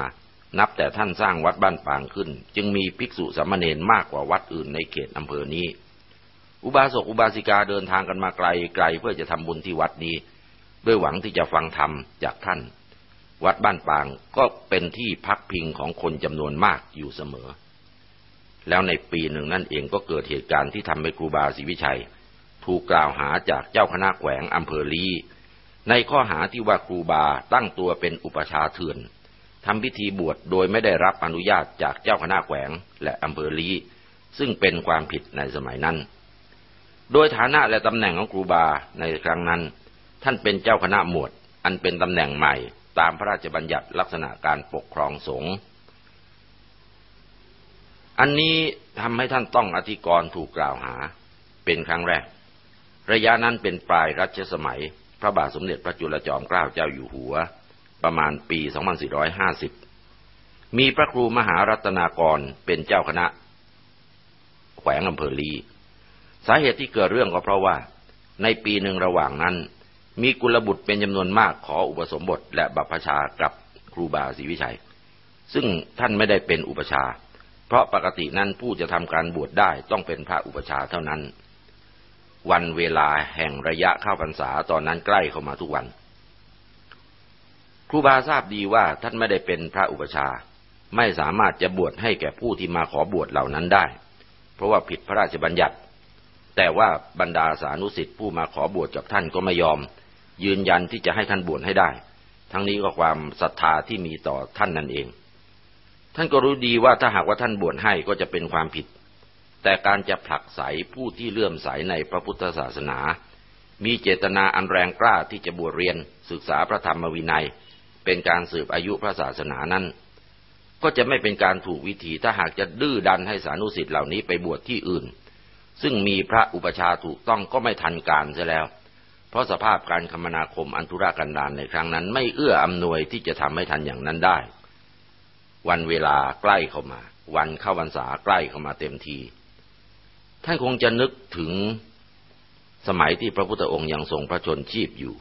นับแต่ท่านสร้างวัดบ้านปางขึ้น จึงมีภิกษุสามเณรมากกว่าวัดอื่นในเขตอำเภอนี้ อุบาสกอุบาสิกาเดินทางกันมาไกลไกลเพื่อจะทำบุญที่วัดนี้ ด้วยหวังที่จะฟังธรรมจากท่าน วัดบ้านปางก็เป็นที่พักพิงของคนจำนวนมากอยู่เสมอ แล้วในปีหนึ่งนั่นเองก็เกิดเหตุการณ์ที่ทำให้ครูบาศรีวิชัย ถูกกล่าวหาจากเจ้าคณะแขวงอำเภอลีในข้อหาที่ว่าครูบาตั้งตัวเป็นอุปชาเถื่อนทำพิธีบวชโดยไม่ได้รับอนุญาตจากเจ้าคณะแขวงและอำเภอลีซึ่งเป็นความผิดในสมัยนั้น โดยฐานะและตำแหน่งของครูบาในครั้งนั้น ท่านเป็นเจ้าคณะหมวด อันเป็นตำแหน่งใหม่ตามพระราชบัญญัติลักษณะการปกครองสงฆ์อันนี้ทำให้ท่านต้องอธิกรณ์ถูกกล่าวหา เป็นครั้งแรก ระยะนั้นเป็นปลายรัชสมัย พระบาทสมเด็จพระจุลจอมเกล้าเจ้าอยู่หัว ประมาณปี 2450 มีพระครูมหารัตนากรเป็นเจ้าคณะ แขวงอำเภอลี สาเหตุที่เกิดเรื่องก็เพราะว่า ในปีหนึ่งระหว่างนั้น มีกุลบุตรเป็นจำนวนมากขออุปสมบทและบัพชากับครูบาศรีวิชัย ซึ่งท่านไม่ได้เป็นอุปชา เพราะปกตินั้นผู้จะทำการบวชได้ต้องเป็นพระอุปชาเท่านั้น วันเวลาแห่งระยะเข้าพรรษาตอนนั้นใกล้เข้ามาทุกวัน ครูบาทราบดีว่าท่านไม่ได้เป็นพระอุปชา ไม่สามารถจะบวชให้แก่ผู้ที่มาขอบวชเหล่านั้นได้ เพราะว่าผิดพระราชบัญญัติ แต่ว่าบรรดาสานุสิทธิ์ผู้มาขอบวชกับท่านก็ไม่ยอม ยืนยันที่จะให้ท่านบวชให้ได้ ทั้งนี้ก็ความศรัทธาที่มีต่อท่านนั่นเอง ท่านก็รู้ดีว่าถ้าหากว่าท่านบวชให้ก็จะเป็นความผิด แต่การจะผลักไสผู้ที่เลื่อมใสในพระพุทธศาสนา มีเจตนาอันแรงกล้าที่จะบวชเรียนศึกษาพระธรรมวินัย เป็นการสืบอายุพระศาสนานั้น ก็จะไม่เป็นการถูกวิธีถ้าหากจะดื้อดันให้สานุสิทธิ์เหล่านี้ไปบวชที่อื่น ซึ่งมีพระอุปชาถูกต้องก็ไม่ทันการเสียแล้ว เพราะสภาพการคมนาคมอันธุรกันดารในครั้งนั้น ไม่เอื้ออำนวยที่จะทำให้ทันอย่างนั้นได้ วันเวลาใกล้เข้ามา วันเข้าวันษาใกล้เข้ามาเต็มที ท่านคงจะนึกถึงสมัยที่พระพุทธองค์ยังทรงพระชนชีพอยู่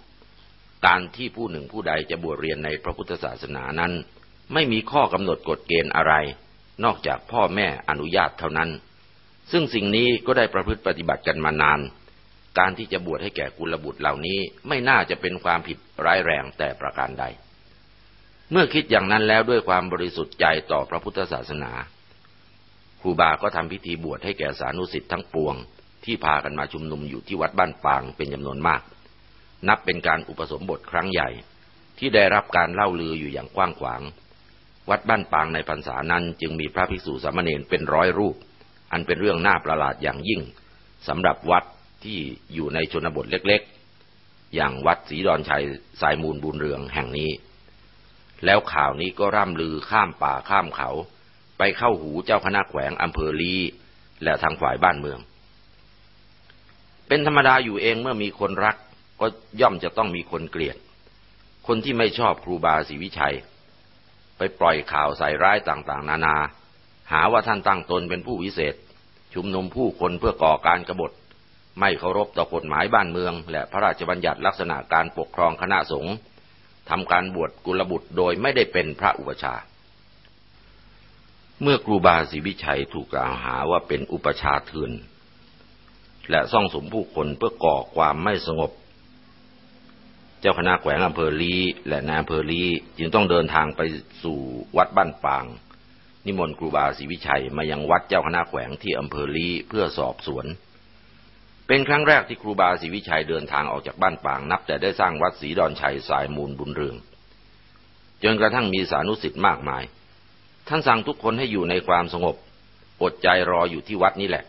การที่ผู้หนึ่งผู้ใดจะบวชเรียนในพระพุทธศาสนานั้น ไม่มีข้อกำหนดกฎเกณฑ์อะไร นอกจากพ่อแม่อนุญาตเท่านั้น ซึ่งสิ่งนี้ก็ได้ประพฤติปฏิบัติกันมานาน การที่จะบวชให้แก่กุลบุตรเหล่านี้ไม่น่าจะเป็นความผิดร้ายแรงแต่ประการใด เมื่อคิดอย่างนั้นแล้วด้วยความบริสุทธิ์ใจต่อพระพุทธศาสนา รูบาก็ทำพิธีบวชให้แก่สานุสิทธิ์ทั้งปวง ที่พากันมาชุมนุมอยู่ที่วัดบ้านปางเป็นจำนวนมาก นับเป็นการอุปสมบทครั้งใหญ่ ที่ได้รับการเล่าลืออยู่อย่างกว้างขวาง วัดบ้านปางในพรรษานั้นจึงมีพระภิกษุสามเณรเป็นร้อยรูป อันเป็นเรื่องน่าประหลาดอย่างยิ่งสำหรับวัดที่อยู่ในชนบทเล็กๆ อย่างวัดศรีดอนชัยสายมูลบุญเรืองแห่งนี้ แล้วข่าวนี้ก็ร่ำลือข้ามป่าข้ามเขา ไปเข้าหูเจ้าคณะแขวงอำเภอลีและทางฝ่ายบ้านเมือง เป็นธรรมดาอยู่เองเมื่อมีคนรัก ก็ย่อมจะต้องมีคนเกลียด คนที่ไม่ชอบครูบาศรีวิชัย ไปปล่อยข่าวใส่ร้ายต่างๆ นานา หาว่าท่านตั้งตนเป็นผู้วิเศษ ชุมนุมผู้คนเพื่อก่อการกรบฏ ไม่เคารพต่อกฎหมายบ้านเมือง และพระราชบัญญัติลักษณะการปกครองคณะสงฆ์ทำการบวชกุลบุตรโดยไม่ได้เป็นพระอุปชา เมื่อครูบาศรีวิชัยถูกกล่าวหาว่าเป็นอุปชาเถื่อน และซ่องสมผู้คนเพื่อก่อความไม่สงบ เจ้าคณะแขวงอำเภอลีและนายอำเภอลีจึงต้องเดินทางไปสู่วัดบ้านปาง นิมนต์ครูบาศรีวิชัยมายังวัดเจ้าคณะแขวงที่อำเภอลีเพื่อสอบสวน เป็นครั้งแรกที่ครูบาศรีวิชัยเดินทางออกจากบ้านปางนับ แต่ได้สร้างวัดศรีดอนชัยสายมูลบุญเรืองจนกระทั่งมีสานุสิทธิ์มากมาย ท่านสั่งทุกคนให้อยู่ในความสงบ อดใจรออยู่ที่วัดนี้แหละ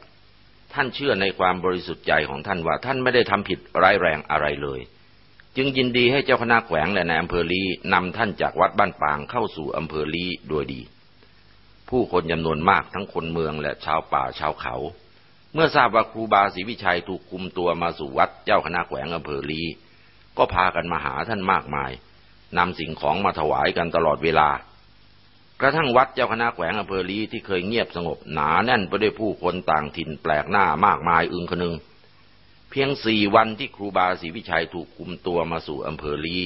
ท่านเชื่อในความบริสุทธิ์ใจของท่านว่าท่านไม่ได้ทำผิดร้ายแรงอะไรเลย จึงยินดีให้เจ้าคณะแขวงและในอำเภอลีนำท่านจากวัดบ้านปางเข้าสู่อำเภอลีโดยดี ผู้คนจำนวนมากทั้งคนเมืองและชาวป่าชาวเขา เมื่อทราบว่าครูบาศรีวิชัยถูกคุมตัวมาสู่วัดเจ้าคณะแขวงอำเภอลีก็พากันมาหาท่านมากมายนำสิ่งของมาถวายกันตลอดเวลา กระทั่งวัดเจ้าคณะแขวงอำเภอลีที่เคยเงียบสงบหนาแน่นไปด้วยผู้คนต่างถิ่นแปลกหน้ามากมายอึงคนึง เพียงสี่วันที่ครูบาศรีวิชัยถูกคุมตัวมาสู่อำเภอลี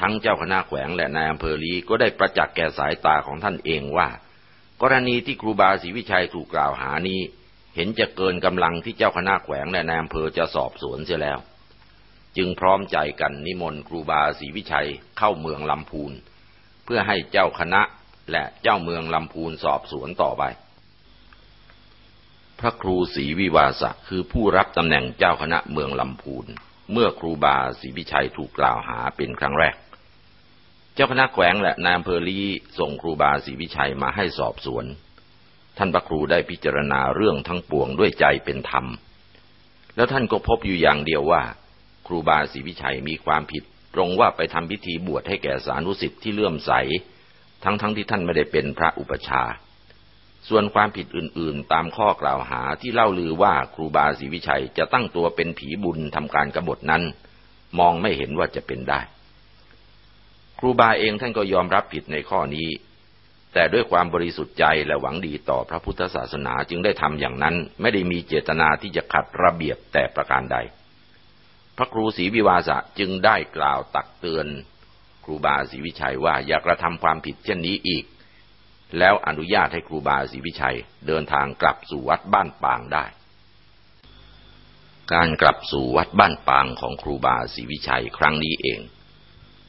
ทั้งเจ้าคณะแขวงและนายอำเภอลีก็ได้ประจักษ์แก่สายตาของท่านเองว่า กรณีที่ครูบาศรีวิชัยถูกกล่าวหานี้ เห็นจะเกินกำลังที่เจ้าคณะแขวงและนายอำเภอจะสอบสวนเสียแล้ว จึงพร้อมใจกันนิมนต์ครูบาศรีวิชัยเข้าเมืองลำพูน เพื่อให้เจ้าคณะ และเจ้าเมืองลำพูนสอบสวนต่อไป พระครูศรีวิวาสะคือผู้รับตำแหน่งเจ้าคณะเมืองลำพูน เมื่อครูบาศรีวิชัยถูกกล่าวหาเป็นครั้งแรก เจ้าคณะแขวงและนายอำเภอลีส่งครูบาศรีวิชัยมาให้สอบสวน ท่านพระครูได้พิจารณาเรื่องทั้งปวงด้วยใจเป็นธรรม แล้วท่านก็พบอยู่อย่างเดียวว่า ครูบาศรีวิชัยมีความผิดตรงว่าไปทำพิธีบวชให้แก่สานุสิทธิ์ที่เลื่อมใส ทั้งๆทที่ท่านไม่ได้เป็นพระอุปชา ส่วนความผิดอื่นๆ ตามข้อกล่าวหาที่เล่าลือว่าครูบาศรีวิชัยจะตั้งตัวเป็นผีบุญทำการกรบฏนั้น มองไม่เห็นว่าจะเป็นได้ ครูบาเองท่านก็ยอมรับผิดในข้อนี้ แต่ด้วยความบริสุทธิ์ใจและหวังดีต่อพระพุทธศาสนาจึงได้ทำอย่างนั้น ไม่ได้มีเจตนาที่จะขัดระเบียบแต่ประการใด พระครูศรีวิวาสะจึงได้กล่าวตักเตือน ครูบาศรีวิชัยว่าอย่ากระทำความผิดเช่นนี้อีก แล้วอนุญาตให้ครูบาศรีวิชัยเดินทางกลับสู่วัดบ้านปางได้ การกลับสู่วัดบ้านปางของครูบาศรีวิชัยครั้งนี้เอง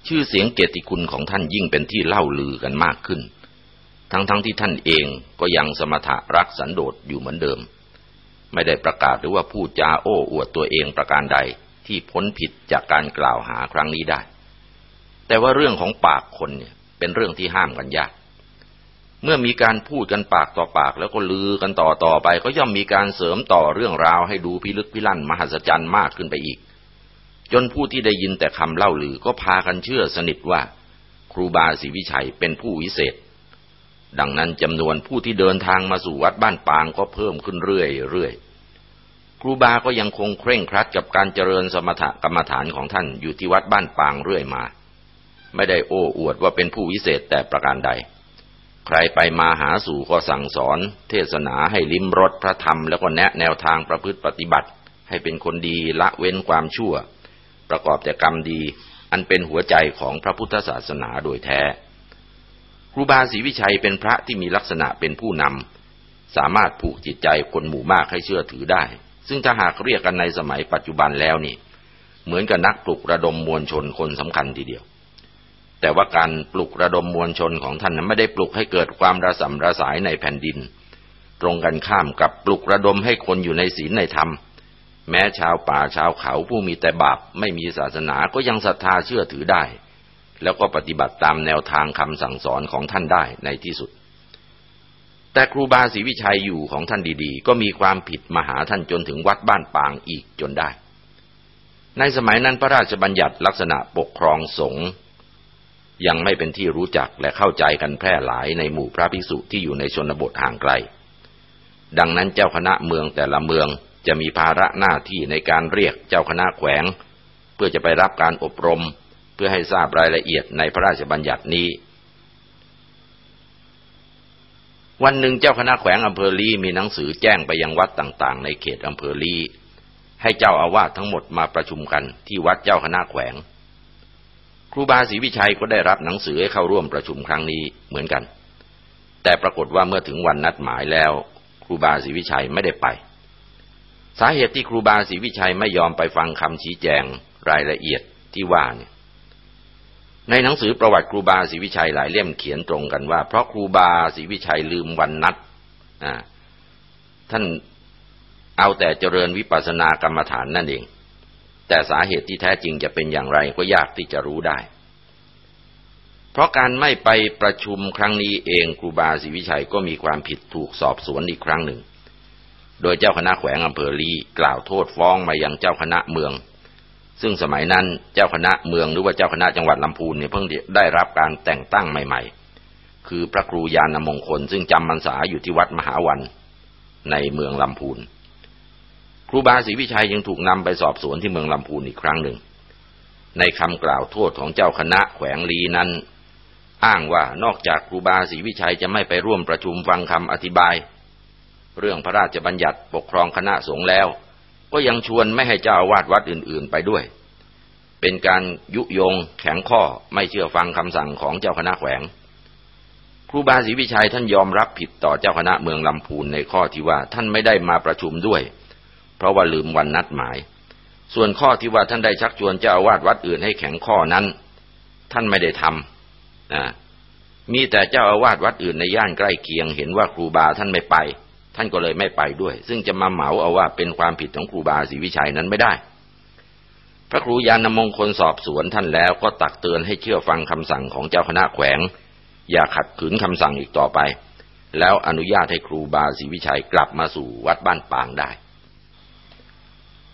ชื่อเสียงเกียรติคุณของท่านยิ่งเป็นที่เล่าลือกันมากขึ้น ทั้งๆทที่ท่านเองก็ยังสมถะรักสันโดษอยู่เหมือนเดิม ไม่ได้ประกาศหรือว่าพูดจาโอ้อวดตัวเองประการใดที่พ้นผิดจากการกล่าวหาครั้งนี้ได้ แต่ว่าเรื่องของปากคนเนี่ย เป็นเรื่องที่ห้ามกันยาก เมื่อมีการพูดกันปากต่อปากแล้วก็ลือกันต่อต่อไป ก็ย่อมมีการเสริมต่อเรื่องราวให้ดูพิลึกพิลั่นมหัศจรรย์มากขึ้นไปอีก จนผู้ที่ได้ยินแต่คำเล่าลือก็พากันเชื่อสนิทว่า ครูบาศรีวิชัยเป็นผู้วิเศษ ดังนั้นจำนวนผู้ที่เดินทางมาสู่วัดบ้านปางก็เพิ่มขึ้นเรื่อยครูบาก็ยังคงเคร่งครัดกับการเจริญสมถกรรมฐานของท่านอยู่ที่วัดบ้านปางเรื่อยมา ไม่ได้โอ้อวดว่าเป็นผู้วิเศษแต่ประการใด ใครไปมาหาสู่ก็สั่งสอน เทศนาให้ลิ้มรสพระธรรมแล้วก็แนะแนวทางประพฤติปฏิบัติ ให้เป็นคนดีละเว้นความชั่ว ประกอบแต่กรรมดี อันเป็นหัวใจของพระพุทธศาสนาโดยแท้ ครูบาศรีวิชัยเป็นพระที่มีลักษณะเป็นผู้นำสามารถผูกจิตใจคนหมู่มากให้เชื่อถือได้ ซึ่งถ้าหากเรียกกันในสมัยปัจจุบันแล้วนี่ เหมือนกับนักปลุกระดมมวลชนคนสำคัญทีเดียว แต่ว่าการปลุกระดมมวลชนของท่านไม่ได้ปลุกให้เกิดความระสำระสายในแผ่นดิน ตรงกันข้ามกับปลุกระดมให้คนอยู่ในศีลในธรรม แม้ชาวป่าชาวเขาผู้มีแต่บาปไม่มีศาสนาก็ยังศรัทธาเชื่อถือได้ แล้วก็ปฏิบัติตามแนวทางคำสั่งสอนของท่านได้ในที่สุด แต่ครูบาศรีวิชัยอยู่ของท่านดีๆ ก็มีความผิดมาหาท่านจนถึงวัดบ้านปางอีกจนได้ในสมัยนั้นพระราชบัญญัติลักษณะปกครองสงฆ์ ยังไม่เป็นที่รู้จักและเข้าใจกันแพร่หลายในหมู่พระภิกษุที่อยู่ในชนบทห่างไกล ดังนั้นเจ้าคณะเมืองแต่ละเมืองจะมีภาระหน้าที่ในการเรียกเจ้าคณะแขวง เพื่อจะไปรับการอบรม เพื่อให้ทราบรายละเอียดในพระราชบัญญัตินี้ วันหนึ่งเจ้าคณะแขวงอำเภอลีมีหนังสือแจ้งไปยังวัดต่างๆ ในเขตอำเภอลีให้เจ้าอาวาสทั้งหมดมาประชุมกันที่วัดเจ้าคณะแขวง ครูบาศรีวิชัยก็ได้รับหนังสือให้เข้าร่วมประชุมครั้งนี้เหมือนกัน แต่ปรากฏว่าเมื่อถึงวันนัดหมายแล้ว ครูบาศรีวิชัยไม่ได้ไป สาเหตุที่ครูบาศรีวิชัยไม่ยอมไปฟังคำชี้แจงรายละเอียดที่ว่าเนี่ยในหนังสือประวัติครูบาศรีวิชัยหลายเล่มเขียนตรงกันว่า เพราะครูบาศรีวิชัยลืมวันนัดท่านเอาแต่เจริญวิปัสสนากรรมฐานนั่นเอง แต่สาเหตุที่แท้จริงจะเป็นอย่างไรก็ยากที่จะรู้ได้ เพราะการไม่ไปประชุมครั้งนี้เองครูบาศรีวิชัยก็มีความผิดถูกสอบสวนอีกครั้งหนึ่ง โดยเจ้าคณะแขวงอำเภอลีกล่าวโทษฟ้องมายังเจ้าคณะเมือง ซึ่งสมัยนั้นเจ้าคณะเมืองหรือว่าเจ้าคณะจังหวัดลำพูนเนี่ยเพิ่งได้รับการแต่งตั้งใหม่ ๆ คือพระครูยานมงคลซึ่งจำพรรษาอยู่ที่วัดมหาวันในเมืองลำพูน รูบาศรีวิชัยยังถูกนำไปสอบสวนที่เมืองลำพูนอีกครั้งหนึ่ง ในคำกล่าวโทษของเจ้าคณะแขวงลีนั้น อ้างว่านอกจากครูบาศรีวิชัยจะไม่ไปร่วมประชุมฟังคำอธิบาย เรื่องพระราชบัญญัติปกครองคณะสงฆ์แล้ว ก็ยังชวนไม่ให้เจ้าอาวาสวัดอื่น ๆ ไปด้วย เป็นการยุยงแข็งข้อไม่เชื่อฟังคำสั่งของเจ้าคณะแขวงครูบาศรีวิชัยท่านยอมรับผิดต่อเจ้าคณะเมืองลำพูนในข้อที่ว่าท่านไม่ได้มาประชุมด้วย เพราะว่าลืมวันนัดหมาย ส่วนข้อที่ว่าท่านได้ชักชวนเจ้าอาวาสวัดอื่นให้แข็งข้อนั้น ท่านไม่ได้ทำนะมีแต่เจ้าอาวาสวัดอื่นในย่านใกล้เคียง เห็นว่าครูบาท่านไม่ไป ท่านก็เลยไม่ไปด้วย ซึ่งจะมาเหมาเอาว่าเป็นความผิดของครูบาศรีวิชัยนั้นไม่ได้ พระครูยานมงคลสอบสวนท่านแล้วก็ตักเตือนให้เชื่อฟังคำสั่งของเจ้าคณะแขวง อย่าขัดขืนคำสั่งอีกต่อไป แล้วอนุญาตให้ครูบาศรีวิชัยกลับมาสู่วัดบ้านปางได้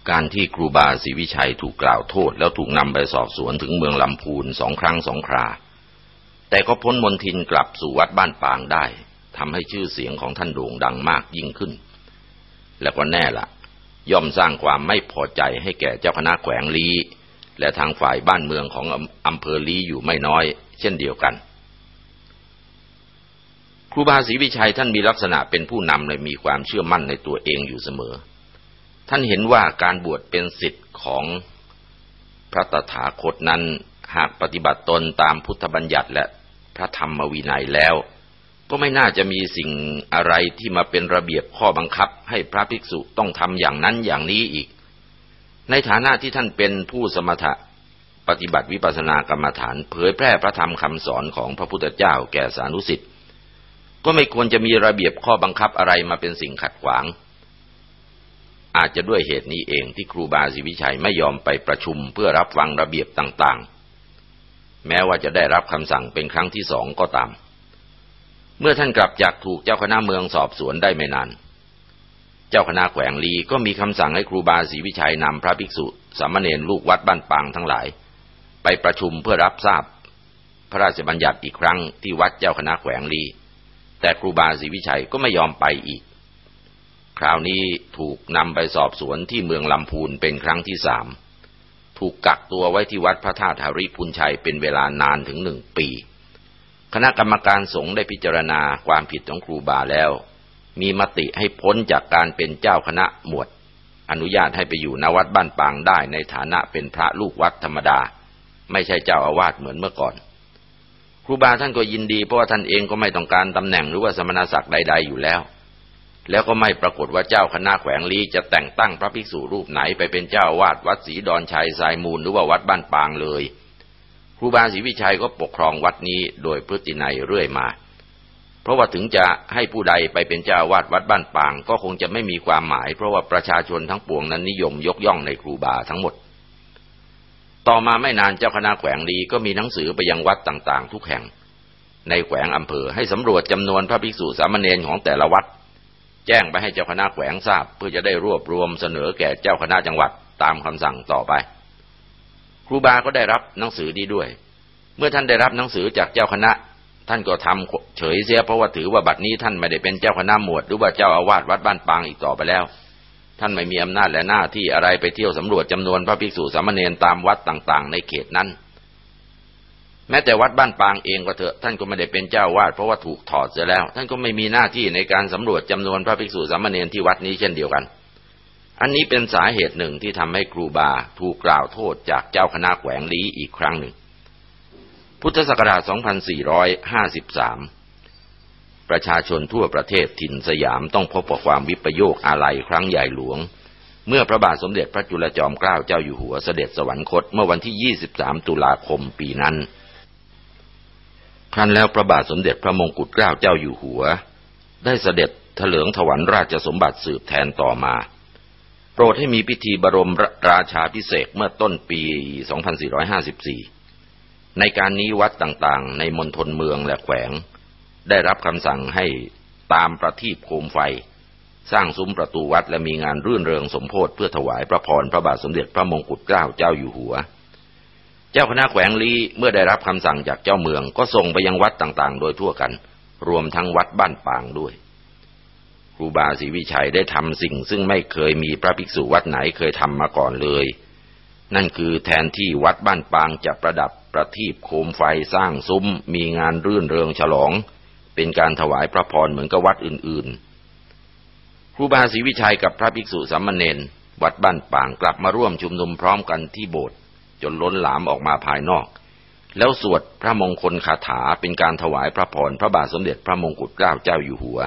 การที่ครูบาศรีวิชัยถูกกล่าวโทษ แล้วถูกนำไปสอบสวนถึงเมืองลำพูนสองครั้งสองครา แต่ก็พ้นมนทินกลับสู่วัดบ้านปางได้ทำให้ชื่อเสียงของท่านโด่งดังมากยิ่งขึ้น และก็แน่ละย่อมสร้างความไม่พอใจให้แก่เจ้าคณะแขวงลีและทางฝ่ายบ้านเมืองของอำเภอลีอยู่ไม่น้อย เช่นเดียวกัน ครูบาศรีวิชัยท่านมีลักษณะเป็นผู้นำและมีความเชื่อมั่นในตัวเองอยู่เสมอ ท่านเห็นว่าการบวชเป็นสิทธิ์ของพระตถาคตนั้นหากปฏิบัติตนตามพุทธบัญญัติและพระธรรมวินัยแล้ว ก็ไม่น่าจะมีสิ่งอะไรที่มาเป็นระเบียบข้อบังคับ ให้พระภิกษุต้องทำอย่างนั้นอย่างนี้อีก ในฐานะที่ท่านเป็นผู้สมถะปฏิบัติวิปัสสนากรรมฐาน เผยแพร่พระธรรมคำสอนของพระพุทธเจ้าแก่สานุสิทธิ์ก็ไม่ควรจะมีระเบียบข้อบังคับอะไรมาเป็นสิ่งขัดขวาง อาจจะด้วยเหตุนี้เองที่ครูบาศรีวิชัยไม่ยอมไปประชุมเพื่อรับฟังระเบียบต่างๆ แม้ว่าจะได้รับคำสั่งเป็นครั้งที่สองก็ตาม เมื่อท่านกลับจากถูกเจ้าคณะเมืองสอบสวนได้ไม่นาน เจ้าคณะแขวงลีก็มีคำสั่งให้ครูบาศรีวิชัยนำพระภิกษุสามเณรลูกวัดบ้านปางทั้งหลาย ไปประชุมเพื่อรับทราบ พระราชบัญญัติอีกครั้งที่วัดเจ้าคณะแขวงลีแต่ครูบาศรีวิชัยก็ไม่ยอมไปอีก คราวนี้ถูกนำไปสอบสวนที่เมืองลำพูนเป็นครั้งที่สาม ถูกกักตัวไว้ที่วัดพระธาตุหาริพุนชัยเป็นเวลานานถึงหนึ่งปี คณะกรรมการสงฆ์ได้พิจารณาความผิดของครูบาแล้ว มีมติให้พ้นจากการเป็นเจ้าคณะหมวด อนุญาตให้ไปอยู่ณวัดบ้านปางได้ในฐานะเป็นพระลูกวัดธรรมดา ไม่ใช่เจ้าอาวาสเหมือนเมื่อก่อน ครูบาท่านก็ยินดีเพราะว่าท่านเองก็ไม่ต้องการตำแหน่งหรือว่าสมณศักดิ์ใด ๆอยู่แล้ว แล้วก็ไม่ปรากฏว่าเจ้าคณะแขวงลีจะแต่งตั้งพระภิกษุรูปไหนไปเป็นเจ้าวาดวัดศรีดอนชัยสายมูลหรือว่าวัดบ้านปางเลย ครูบาศรีวิชัยก็ปกครองวัดนี้โดยพฤตินัยเรื่อยมา เพราะว่าถึงจะให้ผู้ใดไปเป็นเจ้าวาดวัดบ้านปาง ก็คงจะไม่มีความหมาย เพราะว่าประชาชนทั้งปวงนั้นนิยมยกย่องในครูบาทั้งหมด ต่อมาไม่นานเจ้าคณะแขวงลีก็มีหนังสือไปยังวัดต่างๆ ทุกแห่ง ในแขวงอำเภอให้สำรวจจำนวนพระภิกษุสามเณรของแต่ละวัด แจ้งไปให้เจ้าคณะแขวงทราบ เพื่อจะได้รวบรวมเสนอแก่เจ้าคณะจังหวัดตามคำสั่งต่อไป ครูบาก็ได้รับหนังสือนี้ด้วย เมื่อท่านได้รับหนังสือจากเจ้าคณะ ท่านก็ทำเฉยเสียเพราะว่าถือว่าบัดนี้ท่านไม่ได้เป็นเจ้าคณะหมวดหรือว่าเจ้าอาวาสวัดบ้านปางอีกต่อไปแล้ว ท่านไม่มีอำนาจและหน้าที่อะไรไปเที่ยวสำรวจจำนวนพระภิกษุสามเณรตามวัดต่างๆ ในเขตนั้น แม้แต่วัดบ้านปางเองก็เถอะ ท่านก็ไม่ได้เป็นเจ้าวาดเพราะว่าถูกถอดเสียแล้ว ท่านก็ไม่มีหน้าที่ในการสำรวจจำนวนพระภิกษุสามเณรที่วัดนี้เช่นเดียวกัน อันนี้เป็นสาเหตุหนึ่งที่ทำให้ครูบาถูกกล่าวโทษจากเจ้าคณะแขวงลีอีกครั้งหนึ่ง พุทธศักราช 2453 ประชาชนทั่วประเทศถิ่นสยามต้องพบกับความวิปโยคอาลัยครั้งใหญ่หลวง เมื่อพระบาทสมเด็จพระจุลจอมเกล้าเจ้าอยู่หัวเสด็จสวรรคตเมื่อวันที่ 23 ตุลาคมปีนั้น ครั้นแล้วพระบาทสมเด็จพระมงกุฎเกล้าเจ้าอยู่หัว ได้เสด็จถลิงถวันราชสมบัติสืบแทนต่อมา โปรดให้มีพิธีบรมราชาพิเศษเมื่อต้นปี 2454 ในการนี้วัดต่างๆ ในมณฑลเมืองและแขวง ได้รับคำสั่งให้ตามประทีปโคมไฟ สร้างซุ้มประตูวัดและมีงานรื่นเริงสมโพธิเพื่อถวายพระพรพระบาทสมเด็จพระมงกุฎเกล้าเจ้าอยู่หัว เจ้าคณะแขวงลีเมื่อได้รับคำสั่งจากเจ้าเมืองก็ส่งไปยังวัดต่างๆ โดยทั่วกัน รวมทั้งวัดบ้านปางด้วย ครูบาศรีวิชัยได้ทำสิ่งซึ่งไม่เคยมีพระภิกษุวัดไหนเคยทำมาก่อนเลย นั่นคือแทนที่วัดบ้านปางจะประดับประทีปโคมไฟสร้างซุ้ม มีงานรื่นเริงฉลอง เป็นการถวายพระพรเหมือนกับวัดอื่นๆ ครูบาศรีวิชัยกับพระภิกษุสามเณรวัดบ้านปางกลับมาร่วมชุมนุมพร้อมกันที่โบสถ์ จนล้นหลามออกมาภายนอก แล้วสวดพระมงคลคาถาเป็นการถวายพระพรพระบาทสมเด็จพระมงกุฎเกล้าเจ้าอยู่หัว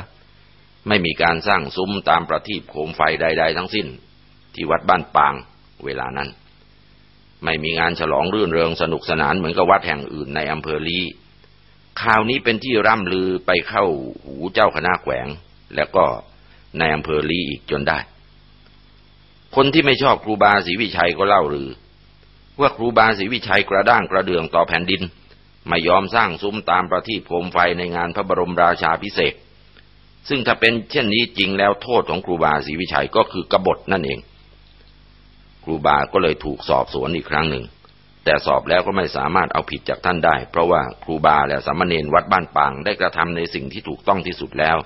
ไม่มีการสร้างซุ้มตามประทีปโคมไฟใด ๆ ทั้งสิ้น ที่วัดบ้านปางเวลานั้น ไม่มีงานฉลองรื่นเริงสนุกสนานเหมือนกับวัดแห่งอื่นในอำเภอลีข่าวนี้เป็นที่ร่ำลือไปเข้าหูเจ้าคณะแขวง แล้วก็ในอำเภอลีอีกจนได้ คนที่ไม่ชอบครูบาศรีวิชัยก็เล่าลือ ว่าครูบาศรีวิชัยกระด้างกระเดืองต่อแผ่นดิน ไม่ยอมสร้างซุ้มตามประทีปโคมไฟในงานพระบรมราชาพิเศษ ซึ่งถ้าเป็นเช่นนี้จริงแล้วโทษของครูบาศรีวิชัยก็คือกบฏนั่นเอง ครูบาก็เลยถูกสอบสวนอีกครั้งหนึ่ง แต่สอบแล้วก็ไม่สามารถเอาผิดจากท่านได้ เพราะว่าครูบาและสามเณรวัดบ้านปางได้กระทำในสิ่งที่ถูกต้องที่สุดแล้ว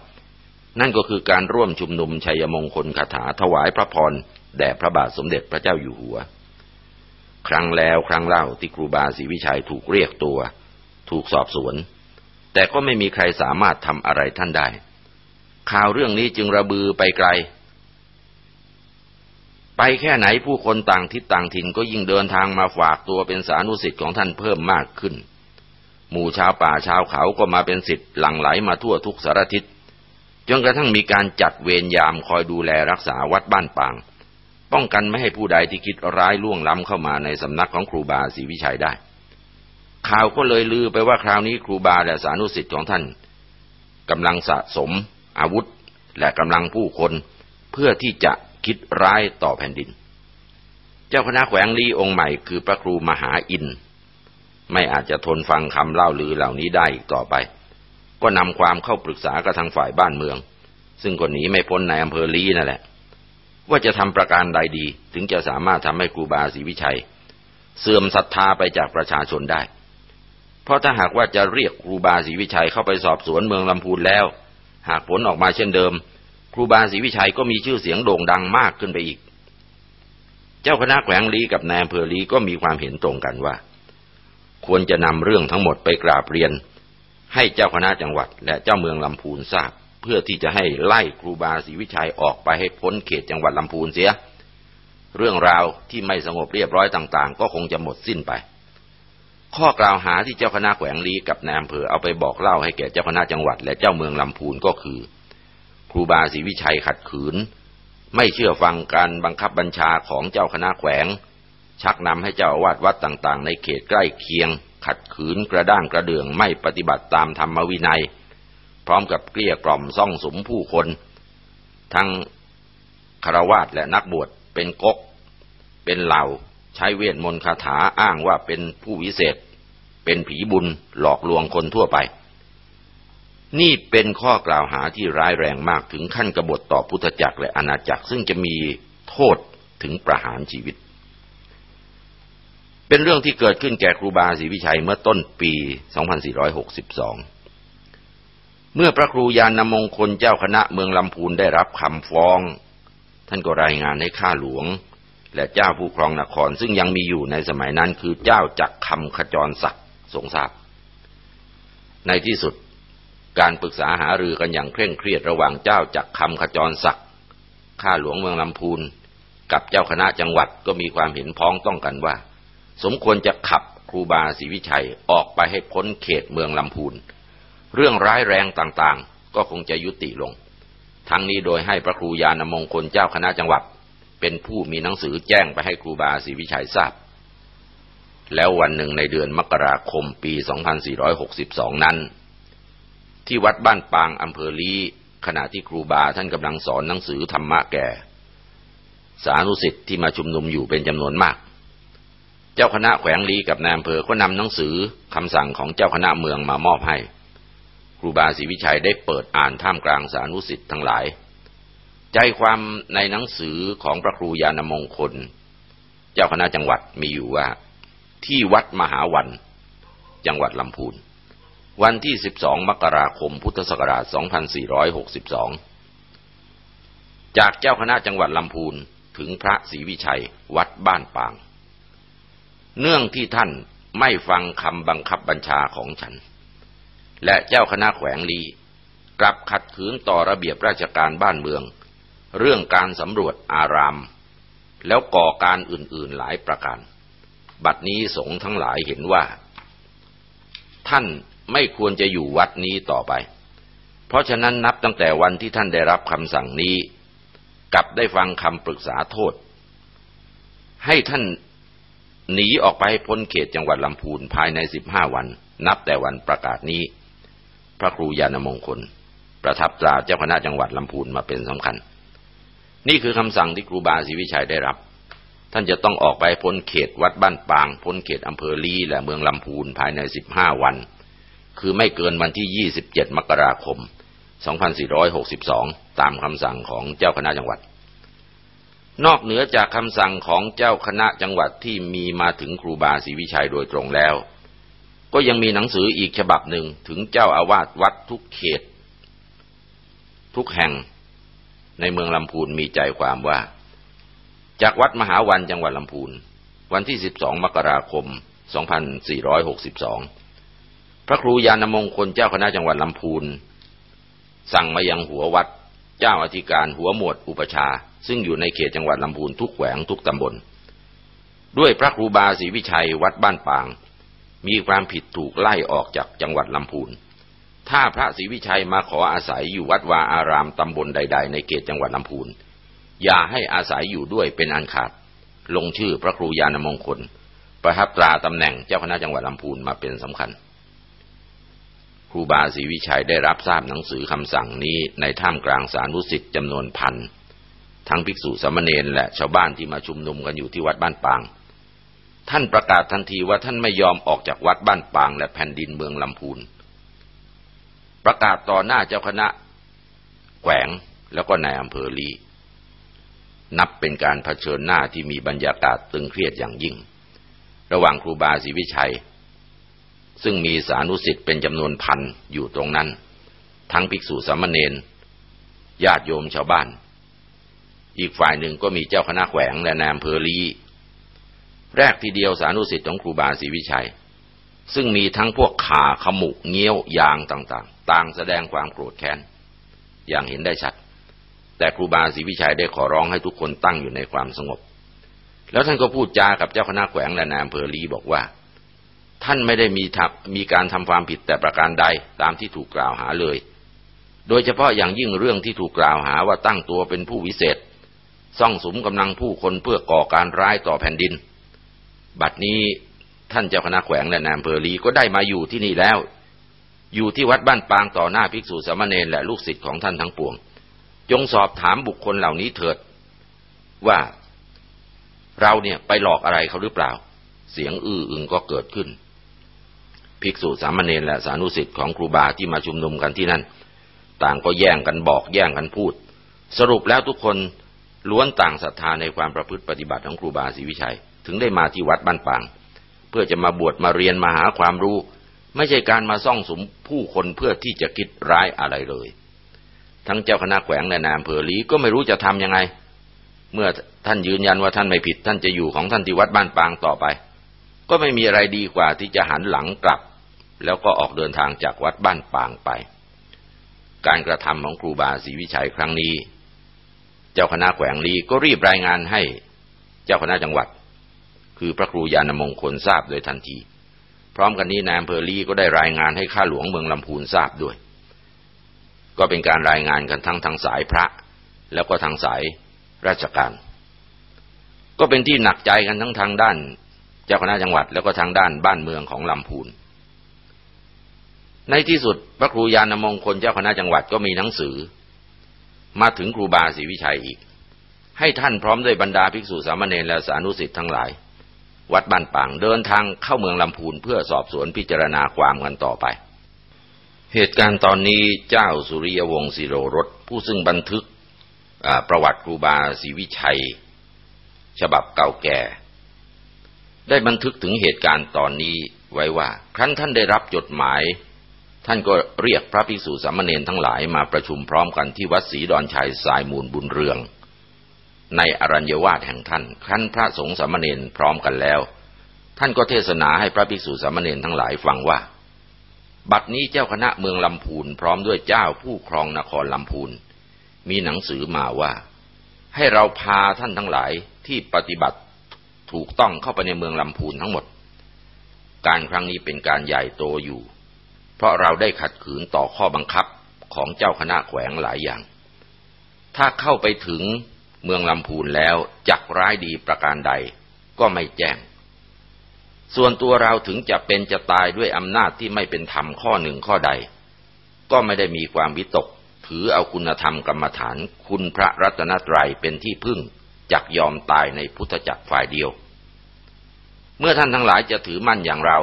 นั่นก็คือการร่วมชุมนุมชัยมงคลคาถาถวายพระพรแด่พระบาทสมเด็จพระเจ้าอยู่หัว ครั้งแล้วครั้งเล่าที่ครูบาศรีวิชัยถูกเรียกตัว ถูกสอบสวน แต่ก็ไม่มีใครสามารถทำอะไรท่านได้ ข่าวเรื่องนี้จึงระบือไปไกล ไปแค่ไหนผู้คนต่างทิศต่างถิ่นก็ยิ่งเดินทางมาฝากตัวเป็นสานุสิทธิ์ของท่านเพิ่มมากขึ้น หมู่ชาวป่าชาวเขาก็มาเป็นสิทธิ์หลั่งไหลมาทั่วทุกสารทิศจนกระทั่งมีการจัดเวรยามคอยดูแลรักษาวัดบ้านปาง ป้องกันไม่ให้ผู้ใดที่คิดร้ายล่วงล้ำเข้ามาในสำนักของครูบาศรีวิชัยได้ ข่าวก็เลยลือไปว่าคราวนี้ครูบาและสานุสิทธิ์ของท่านกำลังสะสม อาวุธและกำลังผู้คนเพื่อที่จะคิดร้ายต่อแผ่นดิน เจ้าคณะแขวงลีองค์ใหม่คือพระครูมหาอิน ไม่อาจจะทนฟังคำเล่าลือเหล่านี้ได้อีกต่อไป ก็นำความเข้าปรึกษากับทางฝ่ายบ้านเมือง ซึ่งคนนี้ไม่พ้นในอำเภอลีนั่นแหละ ว่าจะทำประการใดดี ถึงจะสามารถทำให้ครูบาศรีวิชัย เสื่อมศรัทธาไปจากประชาชนได้ เพราะถ้าหากว่าจะเรียกครูบาศรีวิชัยเข้าไปสอบสวนเมืองลำพูนแล้ว หากผลออกมาเช่นเดิม ครูบาศรีวิชัยก็มีชื่อเสียงโด่งดังมากขึ้นไปอีก เจ้าคณะแขวงลีกับนายอำเภอลีก็มีความเห็นตรงกันว่า ควรจะนำเรื่องทั้งหมดไปกราบเรียน ให้เจ้าคณะจังหวัดและเจ้าเมืองลำพูนทราบ พื่อที่จะให้ไล่ครูบาศรีวิชัยออกไปให้พ้นเขตจังหวัดลำพูนเสีย เรื่องราวที่ไม่สงบเรียบร้อยต่าง ๆ ก็คงจะหมดสิ้นไป ข้อกล่าวหาที่เจ้าคณะแขวงลีกับนายอำเภอเอาไปบอกเล่าให้แก่เจ้าคณะจังหวัด และเจ้าเมืองลำพูนก็คือ ครูบาศรีวิชัยขัดขืน ไม่เชื่อฟังการบังคับบัญชาของเจ้าคณะแขวง ชักนำให้เจ้าอาวาสวัดต่าง ๆ ในเขตใกล้เคียง ขัดขืนกระด้างกระเดื่องไม่ปฏิบัติตามธรรมวินัย พร้อมกับเกลี้ยกล่อมซ่องสมผู้คน ทั้งคารวาสและนักบวชเป็นกก เป็นเหล่า ใช้เวทมนต์คาถาอ้างว่าเป็นผู้วิเศษ เป็นผีบุญหลอกลวงคนทั่วไป นี่เป็นข้อกล่าวหาที่ร้ายแรงมากถึงขั้นกบฏต่อพุทธจักรและอาณาจักร ซึ่งจะมีโทษถึงประหารชีวิต เป็นเรื่องที่เกิดขึ้นแก่ครูบาศรีวิชัยเมื่อต้นปี 2462 เมื่อพระครูยานมงคลเจ้าคณะเมืองลำพูนได้รับคำฟ้อง ท่านก็รายงานให้ข้าหลวง และเจ้าผู้ครองนครซึ่งยังมีอยู่ในสมัยนั้นคือเจ้าจักคำขจรศักดิ์ทรงทราบ ในที่สุดการปรึกษาหารือกันอย่างเคร่งเครียดระหว่างเจ้าจักคำขจรศักดิ์ข้าหลวงเมืองลำพูนกับเจ้าคณะจังหวัดก็มีความเห็นพ้องต้องกันว่า สมควรจะขับครูบาศรีวิชัยออกไปให้พ้นเขตเมืองลำพูน เรื่องร้ายแรงต่างๆ ก็คงจะยุติลง ทั้งนี้โดยให้พระครูยานมงคลเจ้าคณะจังหวัด เป็นผู้มีหนังสือแจ้งไปให้ครูบาศรีวิชัยทราบ แล้ววันหนึ่งในเดือนมกราคมปี 2462 นั้น ที่วัดบ้านปางอำเภอลีขณะที่ครูบาท่านกำลังสอนหนังสือธรรมะแก่ สานุสิทธิ์ที่มาชุมนุมอยู่เป็นจำนวนมาก เจ้าคณะแขวงลีกับนายอำเภอก็นำหนังสือคำสั่งของเจ้าคณะเมืองมามอบให้ รูบาศรีวิชัยได้เปิดอ่านท่ามกลางสานุสิทธิ์ทั้งหลาย ใจความในหนังสือของพระครูยานมงคล เจ้าคณะจังหวัดมีอยู่ว่า ที่วัดมหาวัน จังหวัดลำพูน วันที่ 12 มกราคม พุทธศักราช 2462 จากเจ้าคณะจังหวัดลำพูนถึงพระศรีวิชัย วัดบ้านปาง เนื่องที่ท่านไม่ฟังคำบังคับบัญชาของฉัน และเจ้าคณะแขวงลีกลับขัดขืนต่อระเบียบราชการบ้านเมือง เรื่องการสำรวจอาราม แล้วก่อการอื่นๆหลายประการ บัดนี้สงฆ์ทั้งหลายเห็นว่า ท่านไม่ควรจะอยู่วัดนี้ต่อไป เพราะฉะนั้นนับตั้งแต่วันที่ท่านได้รับคำสั่งนี้ กลับได้ฟังคำปรึกษาโทษ ให้ท่านหนีออกไปพ้นเขตจังหวัดลำพูนภายในสิบห้าวัน นับแต่วันประกาศนี้ พระครูยานมงคล ประทับตราเจ้าคณะจังหวัดลำพูนมาเป็นสำคัญ นี่คือคำสั่งที่ครูบาศรีวิชัยได้รับ ท่านจะต้องออกไปพ้นเขตวัดบ้านปาง พ้นเขตอำเภอลีและเมืองลำพูนภายในสิบห้าวัน คือไม่เกินวันที่ 27 มกราคม 2462 ตามคำสั่งของเจ้าคณะจังหวัดนอกเหนือจากคำสั่งของเจ้าคณะจังหวัดที่มีมาถึงครูบาศรีวิชัยโดยตรงแล้ว ก็ยังมีหนังสืออีกฉบับหนึ่งถึงเจ้าอาวาสวัดทุกเขต ทุกแห่งในเมืองลำพูนมีใจความว่า จากวัดมหาวันจังหวัดลำพูน วันที่ 12 มกราคม 2462 พระครูยานมงคลเจ้าคณะจังหวัดลำพูน สั่งมายังหัววัดเจ้าอธิการหัวหมวดอุปชา ซึ่งอยู่ในเขตจังหวัดลำพูนทุกแขวงทุกตำบล ด้วยพระครูบาศรีวิชัยวัดบ้านปาง มีความผิดถูกไล่ออกจากจังหวัดลำพูน ถ้าพระศรีวิชัยมาขออาศัยอยู่วัดวาอารามตำบลใด ๆ ในเขตจังหวัดลำพูน อย่าให้อาศัยอยู่ด้วยเป็นอันขาด ลงชื่อพระครูยานมงคล ประทับตราตำแหน่งเจ้าคณะจังหวัดลำพูนมาเป็นสำคัญ ครูบาศรีวิชัยได้รับทราบหนังสือคำสั่งนี้ในท่ามกลางสารุสิทธิ์จำนวนพันทั้งภิกษุสามเณรและชาวบ้านที่มาชุมนุมกันอยู่ที่วัดบ้านปาง ท่านประกาศทันทีว่าท่านไม่ยอมออกจากวัดบ้านปางและแผ่นดินเมืองลำพูน ประกาศต่อหน้าเจ้าคณะ แขวงแล้วก็นายอำเภอลี นับเป็นการเผชิญหน้าที่มีบรรยากาศตึงเครียดอย่างยิ่ง ระหว่างครูบาศรีวิชัย ซึ่งมีสานุสิทธิ์เป็นจำนวนพันอยู่ตรงนั้น ทั้งภิกษุสามเณรญาติโยมชาวบ้าน อีกฝ่ายหนึ่งก็มีเจ้าคณะแขวงและนายอำเภอลี แรกทีเดียวสานุสิทธิ์ของครูบาศรีวิชัย ซึ่งมีทั้งพวกขาขมุกเงี้ยวยางต่างๆ ต่างแสดงความโกรธแค้น อย่างเห็นได้ชัด แต่ครูบาศรีวิชัยได้ขอร้องให้ทุกคนตั้งอยู่ในความสงบ แล้วท่านก็พูดจากับเจ้าคณะแขวงและนายอำเภอลีบอกว่า ท่านไม่ได้มีทับมีการทำความผิดแต่ประการใดตามที่ถูกกล่าวหาเลย โดยเฉพาะอย่างยิ่งเรื่องที่ถูกกล่าวหาว่าตั้งตัวเป็นผู้วิเศษ ซ่องสมกำลังผู้คนเพื่อก่อการร้ายต่อแผ่นดิน บัดนี้ท่านเจ้าคณะแขวงและนายอำเภอลีก็ได้มาอยู่ที่นี่แล้ว อยู่ที่วัดบ้านปางต่อหน้าภิกษุสามเณรและลูกศิษย์ของท่านทั้งปวง จงสอบถามบุคคลเหล่านี้เถิด ว่าเราเนี่ยไปหลอกอะไรเขาหรือเปล่า เสียงอื้ออึงก็เกิดขึ้น ภิกษุสามเณรและสานุสิทธิ์ของครูบาที่มาชุมนุมกันที่นั่น ต่างก็แย่งกันบอกแย่งกันพูด สรุปแล้วทุกคนล้วนต่างศรัทธาในความประพฤติปฏิบัติของครูบาศรีวิชัย ถึงได้มาที่วัดบ้านปาง เพื่อจะมาบวชมาเรียนมาหาความรู้ ไม่ใช่การมาซ่องสมผู้คนเพื่อที่จะคิดร้ายอะไรเลย ทั้งเจ้าคณะแขวงและนายอำเภอลีก็ไม่รู้จะทำยังไง เมื่อท่านยืนยันว่าท่านไม่ผิด ท่านจะอยู่ของท่านที่วัดบ้านปางต่อไป ก็ไม่มีอะไรดีกว่าที่จะหันหลังกลับ แล้วก็ออกเดินทางจากวัดบ้านปางไป การกระทำของครูบาศรีวิชัยครั้งนี้ เจ้าคณะแขวงลีก็รีบรายงานให้ เจ้าคณะจังหวัด คือพระครูยานมงคลทราบโดยทันที พร้อมกันนี้นายอำเภอลีก็ได้รายงานให้ข้าหลวงเมืองลำพูนทราบด้วย ก็เป็นการรายงานกันทั้งทางสายพระ แล้วก็ทางสายราชการ ก็เป็นที่หนักใจกันทั้งทางด้าน เจ้าคณะจังหวัดแล้วก็ทางด้านบ้านเมืองของลำพูนในที่สุดพระครูยานมงคลเจ้าคณะจังหวัดก็มีหนังสือ มาถึงครูบาศรีวิชัยอีก ให้ท่านพร้อมด้วยบรรดาภิกษุสามเณรและสานุสิทธิ์ทั้งหลาย วัดบ้านปางเดินทางเข้าเมืองลำพูนเพื่อสอบสวนพิจารณาความกันต่อไป เหตุการณ์ตอนนี้เจ้าสุริยวงศ์สิโรรสผู้ซึ่งบันทึกประวัติครูบาศรีวิชัย ฉบับเก่าแก่ ได้บันทึกถึงเหตุการณ์ตอนนี้ไว้ว่า ครั้นท่านได้รับจดหมาย ท่านก็เรียกพระภิกษุสามเณรทั้งหลายมาประชุมพร้อมกันที่วัดศรีดอนชัยสายมูลบุญเรือง ในอรัญญวาสแห่งท่านครั้นพระสงฆ์สามเณรพร้อมกันแล้ว ท่านก็เทศนาให้พระภิกษุสามเณรทั้งหลายฟังว่า บัดนี้เจ้าคณะเมืองลำพูนพร้อมด้วยเจ้าผู้ครองนครลำพูนมีหนังสือมาว่า ให้เราพาท่านทั้งหลายที่ปฏิบัติถูกต้องเข้าไปในเมืองลำพูนทั้งหมด การครั้งนี้เป็นการใหญ่โตอยู่ เพราะเราได้ขัดขืนต่อข้อบังคับของเจ้าคณะแขวงหลายอย่าง ถ้าเข้าไปถึง เมืองลำพูนแล้วจักร้ายดีประการใดก็ไม่แจ้ง ส่วนตัวเราถึงจะเป็นจะตายด้วยอำนาจที่ไม่เป็นธรรมข้อหนึ่งข้อใด ก็ไม่ได้มีความวิตก ถือเอาคุณธรรมกรรมฐานคุณพระรัตนตรัยเป็นที่พึ่งจักยอมตายในพุทธจักรฝ่ายเดียว เมื่อท่านทั้งหลายจะถือมั่นอย่างเรา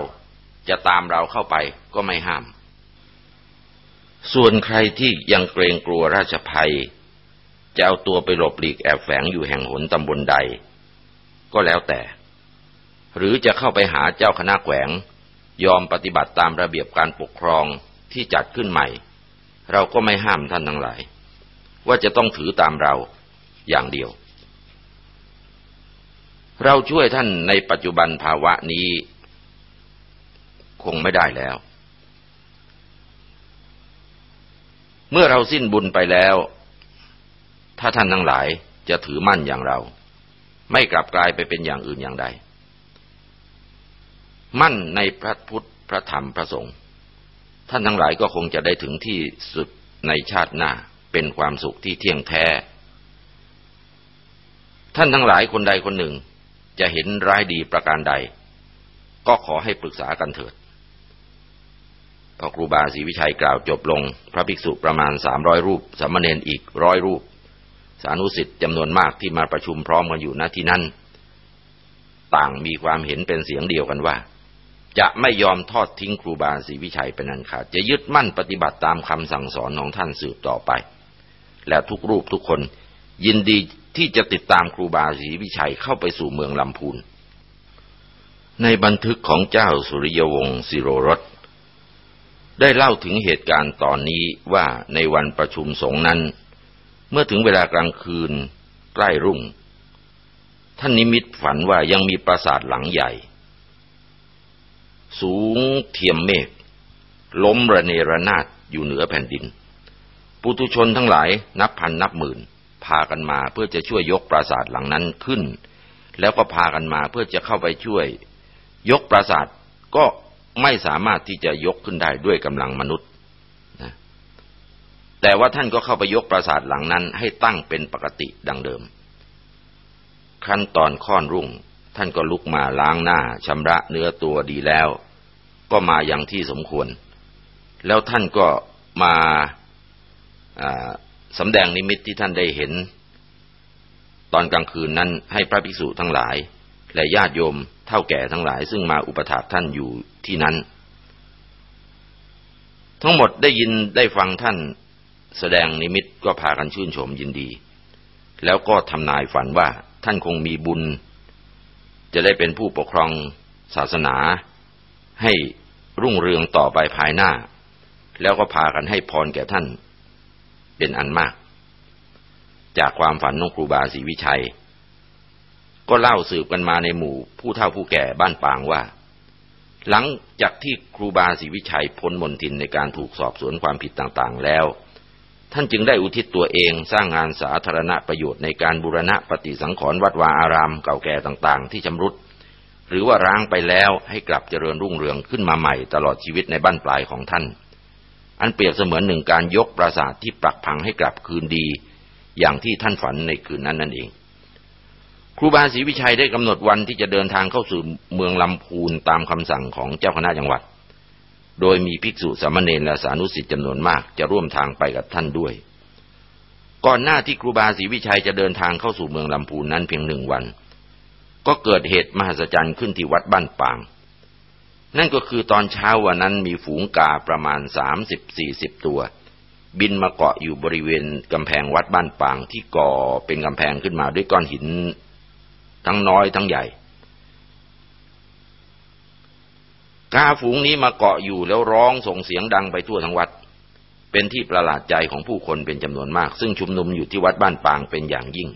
จะตามเราเข้าไปก็ไม่ห้าม ส่วนใครที่ยังเกรงกลัวราชภัย จะเอาตัวไปหลบหลีกแอบแฝงอยู่แห่งหนตำบลใด ก็แล้วแต่ หรือจะเข้าไปหาเจ้าคณะแขวง ยอมปฏิบัติตามระเบียบการปกครองที่จัดขึ้นใหม่ เราก็ไม่ห้ามท่านทั้งหลาย ว่าจะต้องถือตามเราอย่างเดียว เราช่วยท่านในปัจจุบันภาวะนี้ คงไม่ได้แล้ว เมื่อเราสิ้นบุญไปแล้ว ถ้าท่านทั้งหลายจะถือมั่นอย่างเรา ไม่กลับกลายไปเป็นอย่างอื่นอย่างใด มั่นในพระพุทธพระธรรมพระสงฆ์ท่านทั้งหลายก็คงจะได้ถึงที่สุดในชาติหน้าเป็นความสุขที่เที่ยงแท้ ท่านทั้งหลายคนใดคนหนึ่ง จะเห็นร้ายดีประการใด ก็ขอให้ปรึกษากันเถิดพอครูบาศรีวิชัยกล่าวจบลง พระภิกษุประมาณสามร้อยรูปสามเณรอีกร้อยรูป สานุสิทธิ์จำนวนมากที่มาประชุมพร้อมกันอยู่ณที่นั้นต่างมีความเห็นเป็นเสียงเดียวกันว่า จะไม่ยอมทอดทิ้งครูบาศรีวิชัยเป็นอันขาดจะยึดมั่นปฏิบัติตามคำสั่งสอนของท่านสืบต่อไป และทุกรูปทุกคนยินดีที่จะติดตามครูบาศรีวิชัยเข้าไปสู่เมืองลำพูน ในบันทึกของเจ้าสุริยวงศ์สิโรรสได้เล่าถึงเหตุการณ์ตอนนี้ว่าในวันประชุมสงนั้น เมื่อถึงเวลากลางคืนใกล้รุ่ง ท่านนิมิตฝันว่ายังมีปราสาทหลังใหญ่ สูงเทียมเมฆล้มระเนระนาดอยู่เหนือแผ่นดิน ปุตุชนทั้งหลายนับพันนับหมื่น พากันมาเพื่อจะช่วยยกปราสาทหลังนั้นขึ้น แล้วก็พากันมาเพื่อจะเข้าไปช่วย ยกปราสาทก็ไม่สามารถที่จะยกขึ้นได้ด้วยกำลังมนุษย์ แต่ว่าท่านก็เข้าไปยกปราสาทหลังนั้นให้ตั้งเป็นปกติดังเดิม ขั้นตอนค่อนรุ่ง ท่านก็ลุกมาล้างหน้าชำระเนื้อตัวดีแล้ว ก็มาอย่างที่สมควร แล้วท่านก็มาสำแดงนิมิตที่ท่านได้เห็น ตอนกลางคืนนั้นให้พระภิกษุทั้งหลาย และญาติโยมเท่าแก่ทั้งหลาย ซึ่งมาอุปถากท่านอยู่ที่นั้น ทั้งหมดได้ยินได้ฟังท่าน แสดงนิมิตก็พากันชื่นชมยินดี แล้วก็ทำนายฝันว่าท่านคงมีบุญ จะได้เป็นผู้ปกครองศาสนา ให้รุ่งเรืองต่อไปภายหน้า แล้วก็พากันให้พรแก่ท่าน เป็นอันมาก จากความฝันของครูบาศรีวิชัย ก็เล่าสืบกันมาในหมู่ ผู้เฒ่าผู้แก่บ้านปางว่า หลังจากที่ครูบาศรีวิชัยพ้นมนทินในการถูกสอบสวนความผิดต่างๆแล้ว ท่านจึงได้อุทิศตัวเองสร้างงานสาธารณประโยชน์ในการบูรณะปฏิสังขรณ์วัดวาอารามเก่าแก่ต่างๆ ที่ชำรุด หรือว่าร้างไปแล้วให้กลับเจริญรุ่งเรืองขึ้นมาใหม่ตลอดชีวิตในบ้านปลายของท่าน อันเปรียบเสมือนหนึ่งการยกปราสาทที่ปรักพังให้กลับคืนดี อย่างที่ท่านฝันในคืนนั้นนั่นเอง ครูบาศรีวิชัยได้กำหนดวันที่จะเดินทางเข้าสู่เมืองลำพูนตามคำสั่งของเจ้าคณะจังหวัด โดยมีภิกษุสามเณรและสานุสิทธิ์จำนวนมากจะร่วมทางไปกับท่านด้วย ก่อนหน้าที่ครูบาศรีวิชัยจะเดินทางเข้าสู่เมืองลำพูนนั้นเพียงหนึ่งวัน ก็เกิดเหตุมหัศจรรย์ขึ้นที่วัดบ้านปาง นั่นก็คือตอนเช้าวันนั้นมีฝูงกาประมาณสามสิบสี่สิบตัว บินมาเกาะอยู่บริเวณกำแพงวัดบ้านปางที่ก่อเป็นกำแพงขึ้นมาด้วยก้อนหิน ทั้งน้อยทั้งใหญ่ กาฝูงนี้มาเกาะอยู่แล้วร้องส่งเสียงดังไปทั่วทั้งวัด เป็นที่ประหลาดใจของผู้คนเป็นจำนวนมาก ซึ่งชุมนุมอยู่ที่วัดบ้านปางเป็นอย่างยิ่ง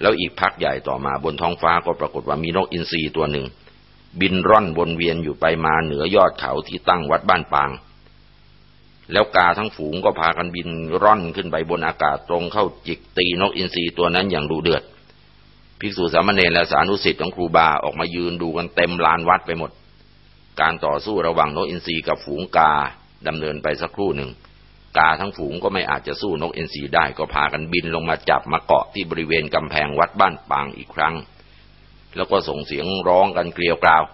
แล้วอีกพักใหญ่ต่อมาบนท้องฟ้าก็ปรากฏว่ามีนกอินทรีตัวหนึ่ง บินร่อนวนเวียนอยู่ไปมาเหนือยอดเขาที่ตั้งวัดบ้านปาง แล้วกาทั้งฝูงก็พากันบินร่อนขึ้นไปบนอากาศตรงเข้าจิกตีนกอินทรีตัวนั้นอย่างดูเดือดภิกษุสามเณรและสานุสิทธิ์ของครูบาออกมายืนดูกันเต็มลานวัดไปหมด การต่อสู้ระหว่างนกอินทรีกับฝูงกาดำเนินไปสักครู่หนึ่ง กาทั้งฝูงก็ไม่อาจจะสู้นกอินทรีได้ก็พากันบินลงมาจับมาเกาะที่บริเวณกำแพงวัดบ้านปางอีกครั้ง แล้วก็ส่งเสียงร้องกันเกลียวกราว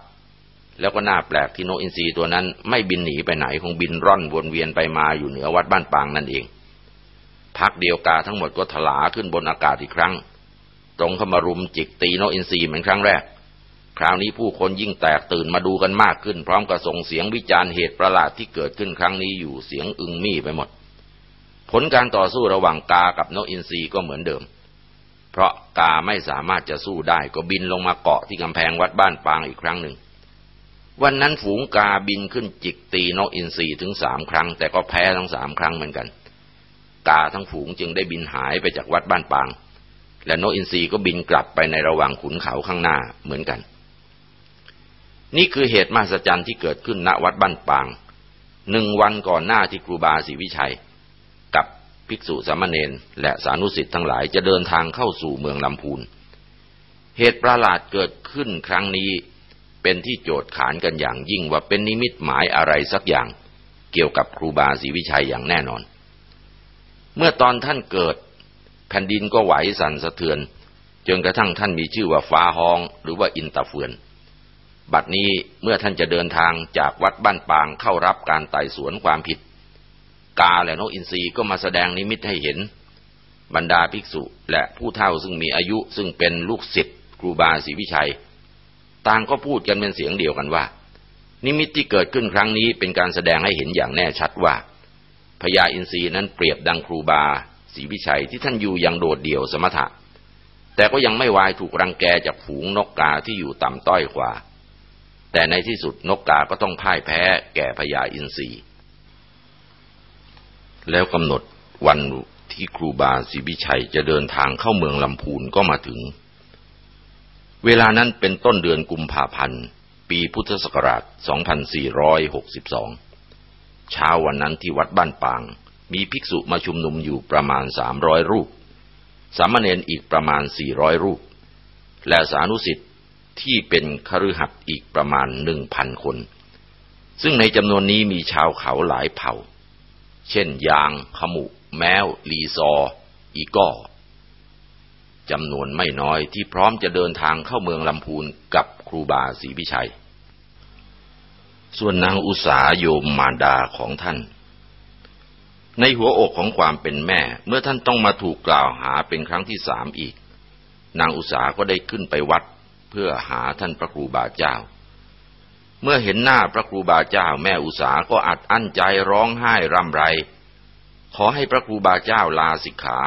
แล้วก็น่าแปลกที่นกอินทรีตัวนั้นไม่บินหนีไปไหนคงบินร่อนวนเวียนไปมาอยู่เหนือวัดบ้านปางนั่นเอง พักเดียวกาทั้งหมดก็ถลาขึ้นบนอากาศอีกครั้ง ตรงเข้ามารุมจิกตีนกอินทรีเหมือนครั้งแรก คราวนี้ผู้คนยิ่งแตกตื่นมาดูกันมากขึ้น พร้อมกับส่งเสียงวิจารณ์เหตุประหลาดที่เกิดขึ้นครั้งนี้อยู่เสียงอึงมี่ไปหมด ผลการต่อสู้ระหว่างกากับนกอินทรีก็เหมือนเดิม เพราะกาไม่สามารถจะสู้ได้ก็บินลงมาเกาะที่กำแพงวัดบ้านปางอีกครั้งหนึ่ง วันนั้นฝูงกาบินขึ้นจิกตีนกอินทรีถึงสามครั้ง แต่ก็แพ้ทั้งสามครั้งเหมือนกัน กาทั้งฝูงจึงได้บินหายไปจากวัดบ้านปาง และนกอินทรีก็บินกลับไปในระหว่างขุนเขาข้างหน้าเหมือนกัน นี่คือเหตุมหัศจรรย์ที่เกิดขึ้นณวัดบ้านปางหนึ่งวันก่อนหน้าที่ครูบาศรีวิชัย กับภิกษุสามเณรและสานุสิทธิ์ทั้งหลายจะเดินทางเข้าสู่เมืองลำพูน เหตุประหลาดเกิดขึ้นครั้งนี้เป็นที่โจทย์ขานกันอย่างยิ่งว่าเป็นนิมิตหมายอะไรสักอย่างเกี่ยวกับครูบาศรีวิชัยอย่างแน่นอน เมื่อตอนท่านเกิด แผ่นดินก็ไหวสั่นสะเทือนจนกระทั่งท่านมีชื่อว่าฟ้าฮองหรือว่าอินตาเฟือน บัดนี้เมื่อท่านจะเดินทางจากวัดบ้านปางเข้ารับการไต่สวนความผิด กาและนกอินทรีก็มาแสดงนิมิตให้เห็น บรรดาภิกษุและผู้เฒ่าซึ่งมีอายุซึ่งเป็นลูกศิษย์ครูบาศรีวิชัย ต่างก็พูดกันเป็นเสียงเดียวกันว่า นิมิตที่เกิดขึ้นครั้งนี้เป็นการแสดงให้เห็นอย่างแน่ชัดว่าพญาอินทรีนั้นเปรียบดังครูบาศรีวิชัยที่ท่านอยู่อย่างโดดเดี่ยวสมถะ แต่ก็ยังไม่วายถูกรังแกจากฝูงนกกาที่อยู่ต่ำต้อยกว่า แต่ในที่สุดนกกาก็ต้องพ่ายแพ้แก่พญาอินทรีแล้วกำหนดวันที่ครูบาศรีวิชัยจะเดินทางเข้าเมืองลำพูนก็มาถึง เวลานั้นเป็นต้นเดือนกุมภาพันธ์ ปีพุทธศักราช 2462 เช้าวันนั้นที่วัดบ้านปาง มีภิกษุมาชุมนุมอยู่ประมาณ 300 รูป สามเณรอีกประมาณ 400 รูป และสานุสิทธิ ที่เป็นคฤหัสถ์อีกประมาณ1,000คน ซึ่งในจำนวนนี้มีชาวเขาหลายเผ่า เช่นยาง ขมุ แมว ลีซอ อีก้อจำนวนไม่น้อยที่พร้อมจะเดินทางเข้าเมืองลำพูนกับครูบาศรีพิชัย ส่วนนางอุสาโยมมารดาของท่าน ในหัวอกของความเป็นแม่ เมื่อท่านต้องมาถูกกล่าวหาเป็นครั้งที่สามอีก นางอุสาก็ได้ขึ้นไปวัด เพื่อหาท่านพระครูบาเจ้า เมื่อเห็นหน้าพระครูบาเจ้า แม่อุสาก็อัดอั้นใจร้องไห้รำไร ขอให้พระครูบาเจ้าลาสิกขา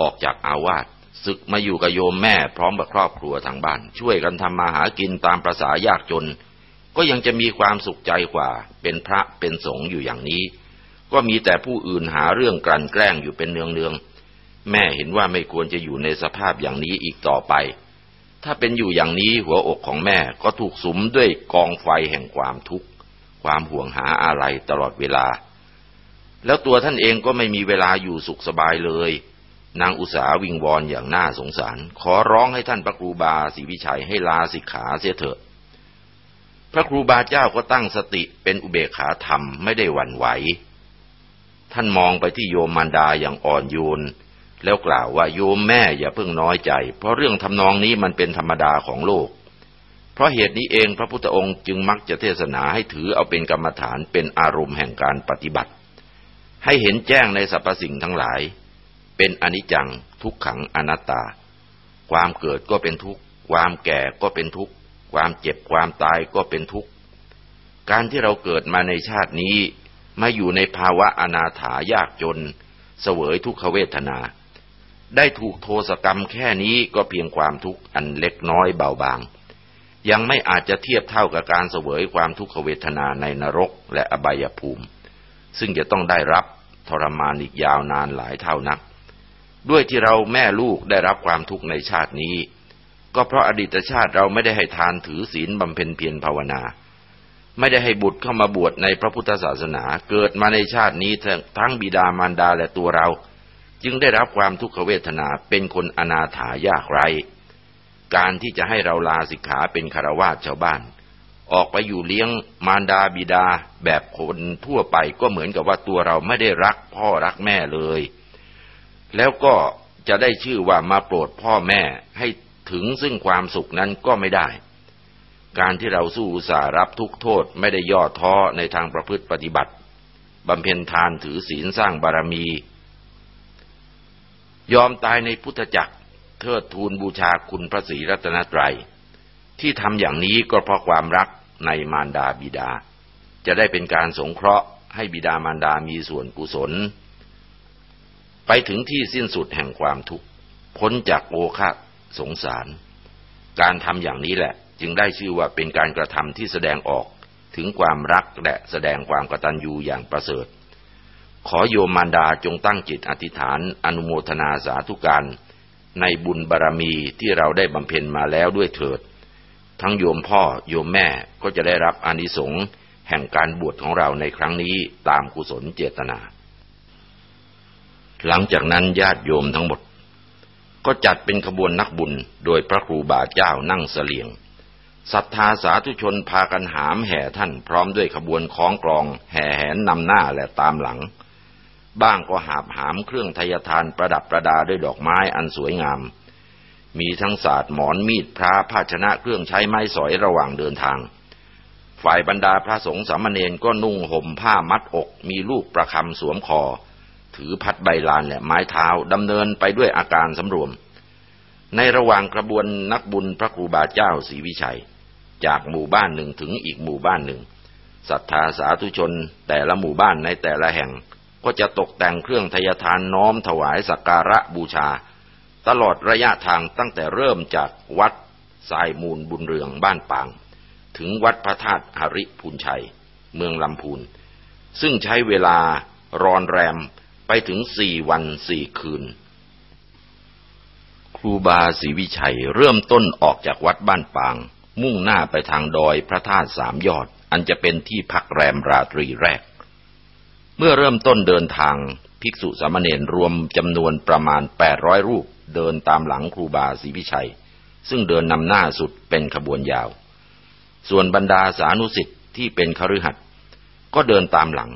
ออกจากอาวาสศึกมาอยู่กับโยมแม่พร้อมกับครอบครัวทางบ้าน ช่วยกันทำมาหากินตามประษายากจน ก็ยังจะมีความสุขใจกว่า เป็นพระเป็นสงฆ์อยู่อย่างนี้ ก็มีแต่ผู้อื่นหาเรื่องกลั่นแกล้งอยู่เป็นเนืองๆแม่เห็นว่าไม่ควรจะอยู่ในสภาพอย่างนี้อีกต่อไป ถ้าเป็นอยู่อย่างนี้หัวอกของแม่ก็ถูกสุมด้วยกองไฟแห่งความทุกข์ ความห่วงหาอะไรตลอดเวลา แล้วตัวท่านเองก็ไม่มีเวลาอยู่สุขสบายเลย นางอุสาวิงวอนอย่างน่าสงสาร ขอร้องให้ท่านพระครูบาศรีวิชัยให้ลาสิกขาเสียเถอะ พระครูบาเจ้าก็ตั้งสติเป็นอุเบกขาธรรมไม่ได้หวั่นไหว ท่านมองไปที่โยมมารดาอย่างอ่อนโยน แล้วกล่าวว่าโยมแม่อย่าเพิ่งน้อยใจ เพราะเรื่องทำนองนี้มันเป็นธรรมดาของโลก เพราะเหตุนี้เองพระพุทธองค์จึงมักจะเทศนาให้ถือเอาเป็นกรรมฐานเป็นอารมณ์แห่งการปฏิบัติ ให้เห็นแจ้งในสรรพสิ่งทั้งหลาย เป็นอนิจจัง ทุกขังอนัตตา ความเกิดก็เป็นทุกข์ ความแก่ก็เป็นทุกข์ ความเจ็บความตายก็เป็นทุกข์ การที่เราเกิดมาในชาตินี้มาอยู่ในภาวะอนาถายากจน เสวยทุกขเวทนา ได้ถูกโทสกรรมแค่นี้ก็เพียงความทุกข์อันเล็กน้อยเบาบาง ยังไม่อาจจะเทียบเท่ากับการเสวยความทุกขเวทนาในนรกและอบายภูมิ ซึ่งจะต้องได้รับทรมานอีกยาวนานหลายเท่านัก ด้วยที่เราแม่ลูกได้รับความทุกข์ในชาตินี้ ก็เพราะอดีตชาติเราไม่ได้ให้ทานถือศีลบำเพ็ญเพียรภาวนา ไม่ได้ให้บุตรเข้ามาบวชในพระพุทธศาสนา เกิดมาในชาตินี้ทั้งบิดามารดาและตัวเรา จึงได้รับความทุกขเวทนาเป็นคนอนาถายากไรการที่จะให้เราลาสิกขาเป็นคารวาสชาวบ้าน ออกไปอยู่เลี้ยงมารดาบิดาแบบคนทั่วไปก็เหมือนกับว่าตัวเราไม่ได้รักพ่อรักแม่เลย แล้วก็จะได้ชื่อว่ามาโปรดพ่อแม่ให้ถึงซึ่งความสุขนั้นก็ไม่ได้ การที่เราสู้สารับทุกโทษไม่ได้ย่อท้อในทางประพฤติปฏิบัติบำเพ็ญทานถือศีลสร้างบารมี ยอมตายในพุทธจักรเทิดทูนบูชาคุณพระศรีรัตนตรยัย ที่ทำอย่างนี้ก็เพราะความรักในมารดาบิดา จะได้เป็นการสงเคราะห์ให้บิดามารดามีส่วนกุศล ไปถึงที่สิ้นสุดแห่งความทุกข์พ้นจากโอคะสงสาร การทำอย่างนี้แหละ จึงได้ชื่อว่าเป็นการกระทำที่แสดงออกถึงความรักและแสดงความกตัญญูอย่างประเสริฐ ขอโยมมารดาจงตั้งจิตอธิษฐานอนุโมทนาสาธุการ ในบุญบารรมีที่เราได้บำเพ็ญมาแล้วด้วยเถิด ทั้งโยมพ่อโยมแม่ก็จะได้รับอานิสงส์แห่งการบวชของเราในครั้งนี้ตามกุศลเจตนา หลังจากนั้นญาติโยมทั้งหมด ก็จัดเป็นขบวนนักบุญโดยพระครูบาเจ้านั่งเสลียงศรัทธาสาธุชนพากันหามแห่ท่านพร้อมด้วยขบวนคล้องกลอง แห่แหนนำหน้าและตามหลัง บ้างก็หาบหามเครื่องทยทานประดับประดาด้วยดอกไม้อันสวยงาม มีทั้งศาสตร์หมอนมีดพระภาชนะเครื่องใช้ไม้สอยระหว่างเดินทาง ฝ่ายบรรดาพระสงฆ์สามเณรก็นุ่งห่มผ้ามัดอก มีลูกประคำสวมคอ ถือพัดใบลานและไม้เท้าดำเนินไปด้วยอาการสำรวม ในระหว่างกระบวนนักบุญพระครูบาเจ้าศรีวิชัย จากหมู่บ้านหนึ่งถึงอีกหมู่บ้านหนึ่งศรัทธาสาธุชนแต่ละหมู่บ้านในแต่ละแห่ง ก็จะตกแต่งเครื่องทยทานน้อมถวายสักการะบูชา ตลอดระยะทางตั้งแต่เริ่มจากวัดสายมูลบุญเรืองบ้านปาง ถึงวัดพระธาตุหริพูนชัย เมืองลำพูน ซึ่งใช้เวลารอนแรมไปถึงสี่วันสี่คืน ครูบาศรีวิชัยเริ่มต้นออกจากวัดบ้านปาง มุ่งหน้าไปทางดอยพระธาตุสามยอด อันจะเป็นที่พักแรมราตรีแรก เมื่อเริ่มต้นเดินทางภิกษุสามเณรรวมจำนวนประมาณแปดร้อยรูปเดินตามหลังครูบาศรีวิชัย ซึ่งเดินนำหน้าสุดเป็นขบวนยาว ส่วนบรรดาสานุสิทธิ์ที่เป็นคฤหัสถ์ก็เดินตามหลัง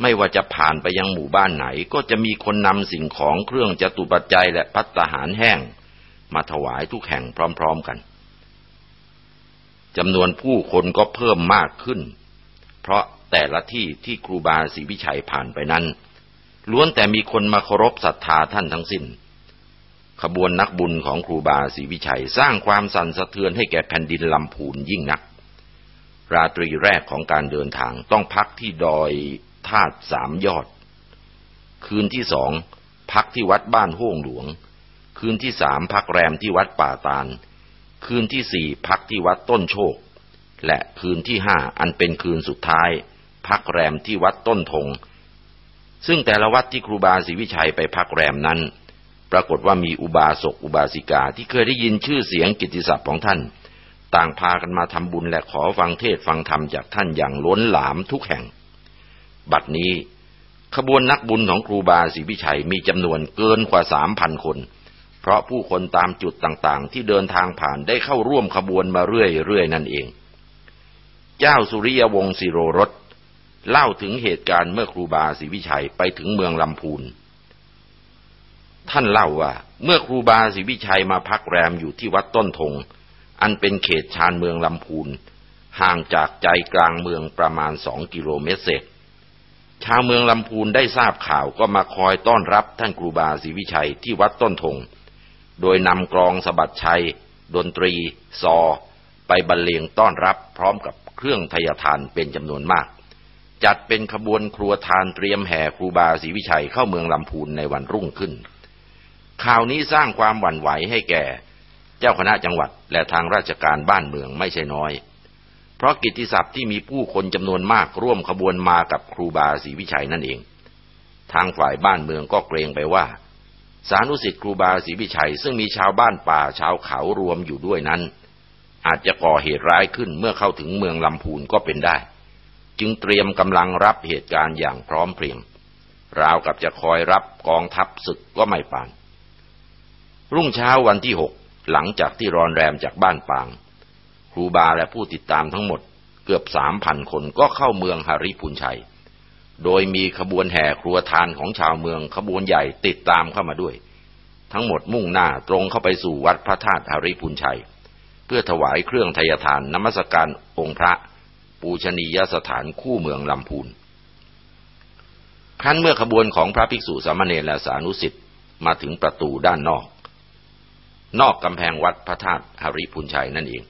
ไม่ว่าจะผ่านไปยังหมู่บ้านไหน ก็จะมีคนนำสิ่งของเครื่องจตุปัจจัยและพัตตาหารแห้ง มาถวายทุกแห่งพร้อม ๆกันจำนวนผู้คนก็เพิ่มมากขึ้น เพราะ แต่ละที่ที่ครูบาศรีวิชัยผ่านไปนั้น ล้วนแต่มีคนมาเคารพศรัทธาท่านทั้งสิน้น ขบวนนักบุญของครูบาศรีวิชัยสร้างความสั่นสะเทือนให้แก่แผ่นดินลำพูนยิ่งนัก ราตรีแรกของการเดินทางต้องพักที่ดอยธาตุสามยอด คืนที่สองพักที่วัดบ้านห้วงหลวง คืนที่สามพักแรมที่วัดป่าตาล คืนที่สี่พักที่วัดต้นโชค และคืนที่ห้าอันเป็นคืนสุดท้าย พักแรมที่วัดต้นทง ซึ่งแต่ละวัดที่ครูบาศรีวิชัยไปพักแรมนั้น ปรากฏว่ามีอุบาสกอุบาสิกาที่เคยได้ยินชื่อเสียงกิตติศัพท์ของท่าน ต่างพากันมาทำบุญและขอฟังเทศฟังธรรมจากท่านอย่างล้นหลามทุกแห่ง บัดนี้ ขบวนนักบุญของครูบาศรีวิชัยมีจำนวนเกินกว่าสามพันคนเพราะผู้คนตามจุดต่างๆ ที่เดินทางผ่านได้เข้าร่วมขบวนมาเรื่อยๆ นั่นเอง เจ้าสุริยวงศ์สิโรรส เล่าถึงเหตุการณ์เมื่อครูบาศรีวิชัยไปถึงเมืองลำพูน ท่านเล่าว่า เมื่อครูบาศรีวิชัยมาพักแรมอยู่ที่วัดต้นทงอันเป็นเขตชานเมืองลำพูน ห่างจากใจกลางเมืองประมาณสองกิโลเมตรเศษชาวเมืองลำพูนได้ทราบข่าวก็มาคอยต้อนรับท่านครูบาศรีวิชัยที่วัดต้นทงโดยนำกรองสบัดชัย ดนตรี ซอ ไปบรรเลงต้อนรับพร้อมกับเครื่องทยทานเป็นจำนวนมาก จัดเป็นขบวนครัวทานเตรียมแห่ครูบาศรีวิชัยเข้าเมืองลำพูนในวันรุ่งขึ้น ข่าวนี้สร้างความหวั่นไหวให้แก่ เจ้าคณะจังหวัดและทางราชการบ้านเมืองไม่ใช่น้อย เพราะกิตติศัพท์ที่มีผู้คนจำนวนมากร่วมขบวนมากับครูบาศรีวิชัยนั่นเอง ทางฝ่ายบ้านเมืองก็เกรงไปว่า สานุสิทธิ์ครูบาศรีวิชัย ซึ่งมีชาวบ้านป่าชาวเขารวมอยู่ด้วยนั้น อาจจะก่อเหตุร้ายขึ้นเมื่อเข้าถึงเมืองลำพูนก็เป็นได้ จึงเตรียมกำลังรับเหตุการณ์อย่างพร้อมเพรียงราวกับจะคอยรับกองทัพศึกก็ไม่ปาน รุ่งเช้าวันที่หกหลังจากที่รอนแรมจากบ้านปาง ครูบาและผู้ติดตามทั้งหมดเกือบสามพันคนก็เข้าเมืองหาริพุนชัย โดยมีขบวนแห่ครัวทานของชาวเมืองขบวนใหญ่ติดตามเข้ามาด้วย ทั้งหมดมุ่งหน้าตรงเข้าไปสู่วัดพระธาตุหาริพุนชัย เพื่อถวายเครื่องทยทานนมัสการองค์พระ ปูชนียสถานคู่เมืองลำพูนครั้นเมื่อขบวนของพระภิกษุสามเณรและสานุสิทธิ์มาถึงประตูด้านนอก นอกกำแพงวัดพระธาตุหริพุนชัยนั่นเอง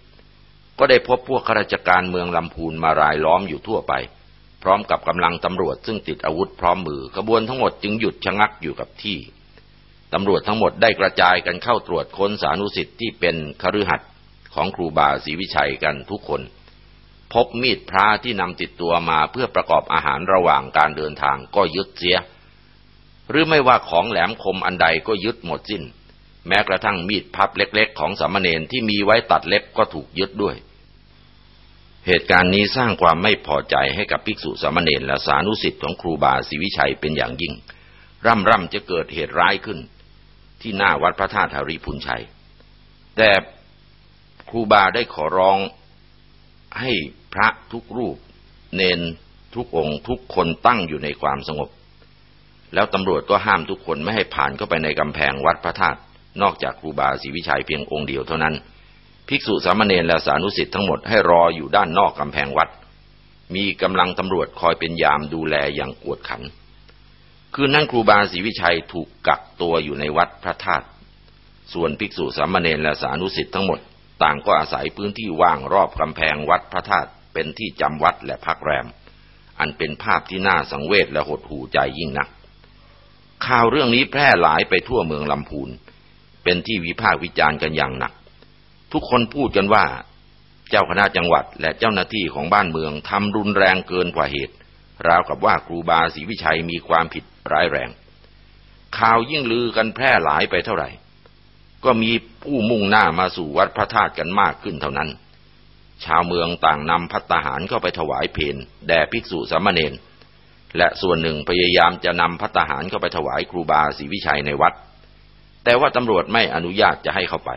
ก็ได้พบพวกข้าราชการเมืองลำพูนมารายล้อมอยู่ทั่วไป พร้อมกับกำลังตำรวจซึ่งติดอาวุธพร้อมมือขบวนทั้งหมดจึงหยุดชะงักอยู่กับที่ตำรวจทั้งหมดได้กระจายกันเข้าตรวจค้นสานุสิทธิ์ที่เป็นคฤหัสถ์ของครูบาศรีวิชัยกันทุกคน พบมีดพระที่นำติดตัวมาเพื่อประกอบอาหารระหว่างการเดินทางก็ยึดเสีย หรือไม่ว่าของแหลมคมอันใดก็ยึดหมดสิ้น แม้กระทั่งมีดพับเล็กๆ ของสามเณรที่มีไว้ตัดเล็บก็ถูกยึดด้วย เหตุการณ์นี้สร้างความไม่พอใจให้กับภิกษุสามเณรและสานุสิทธิ์ของครูบาศรีวิชัยเป็นอย่างยิ่ง ร่ำร่ำจะเกิดเหตุร้ายขึ้น ที่หน้าวัดพระธาตุหาริพุนชัย แต่ครูบาได้ขอร้อง ให้พระทุกรูป เนนทุกองค์ ทุกคนตั้งอยู่ในความสงบ แล้วตำรวจก็ห้ามทุกคนไม่ให้ผ่านเข้าไปในกำแพงวัดพระธาตุนอกจากครูบาศรีวิชัยเพียงองค์เดียวเท่านั้น ภิกษุสามเณรและสานุสิทธิ์ทั้งหมดให้รออยู่ด้านนอกกำแพงวัด มีกำลังตำรวจคอยเป็นยามดูแลอย่างกวดขัน คืนนั้นครูบาศรีวิชัยถูกกักตัวอยู่ในวัดพระธาตุส่วนภิกษุสามเณรและสานุสิทธิ์ทั้งหมด ต่างก็อาศัยพื้นที่ว่างรอบกำแพงวัดพระธาตุเป็นที่จำวัดและพักแรม อันเป็นภาพที่น่าสังเวชและหดหูใจยิ่งนัก ข่าวเรื่องนี้แพร่หลายไปทั่วเมืองลำพูน เป็นที่วิพากษ์วิจารณ์กันอย่างหนัก ทุกคนพูดกันว่า เจ้าคณะจังหวัดและเจ้าหน้าที่ของบ้านเมืองทำรุนแรงเกินกว่าเหตุ ราวกับว่าครูบาศรีวิชัยมีความผิดร้ายแรง ข่าวยิ่งลือกันแพร่หลายไปเท่าไหร่ ก็มีผู้มุ่งหน้ามาสู่วัดพระธาตุกันมากขึ้นเท่านั้น ชาวเมืองต่างนำพัตตาหารเข้าไปถวายเพนแด่ภิกษุสามเณรและส่วนหนึ่งพยายามจะนำพัตาหารเข้าไปถวายครูบาศรีวิชัยในวัด แต่ว่าตำรวจไม่อนุญาตจะให้เข้าไป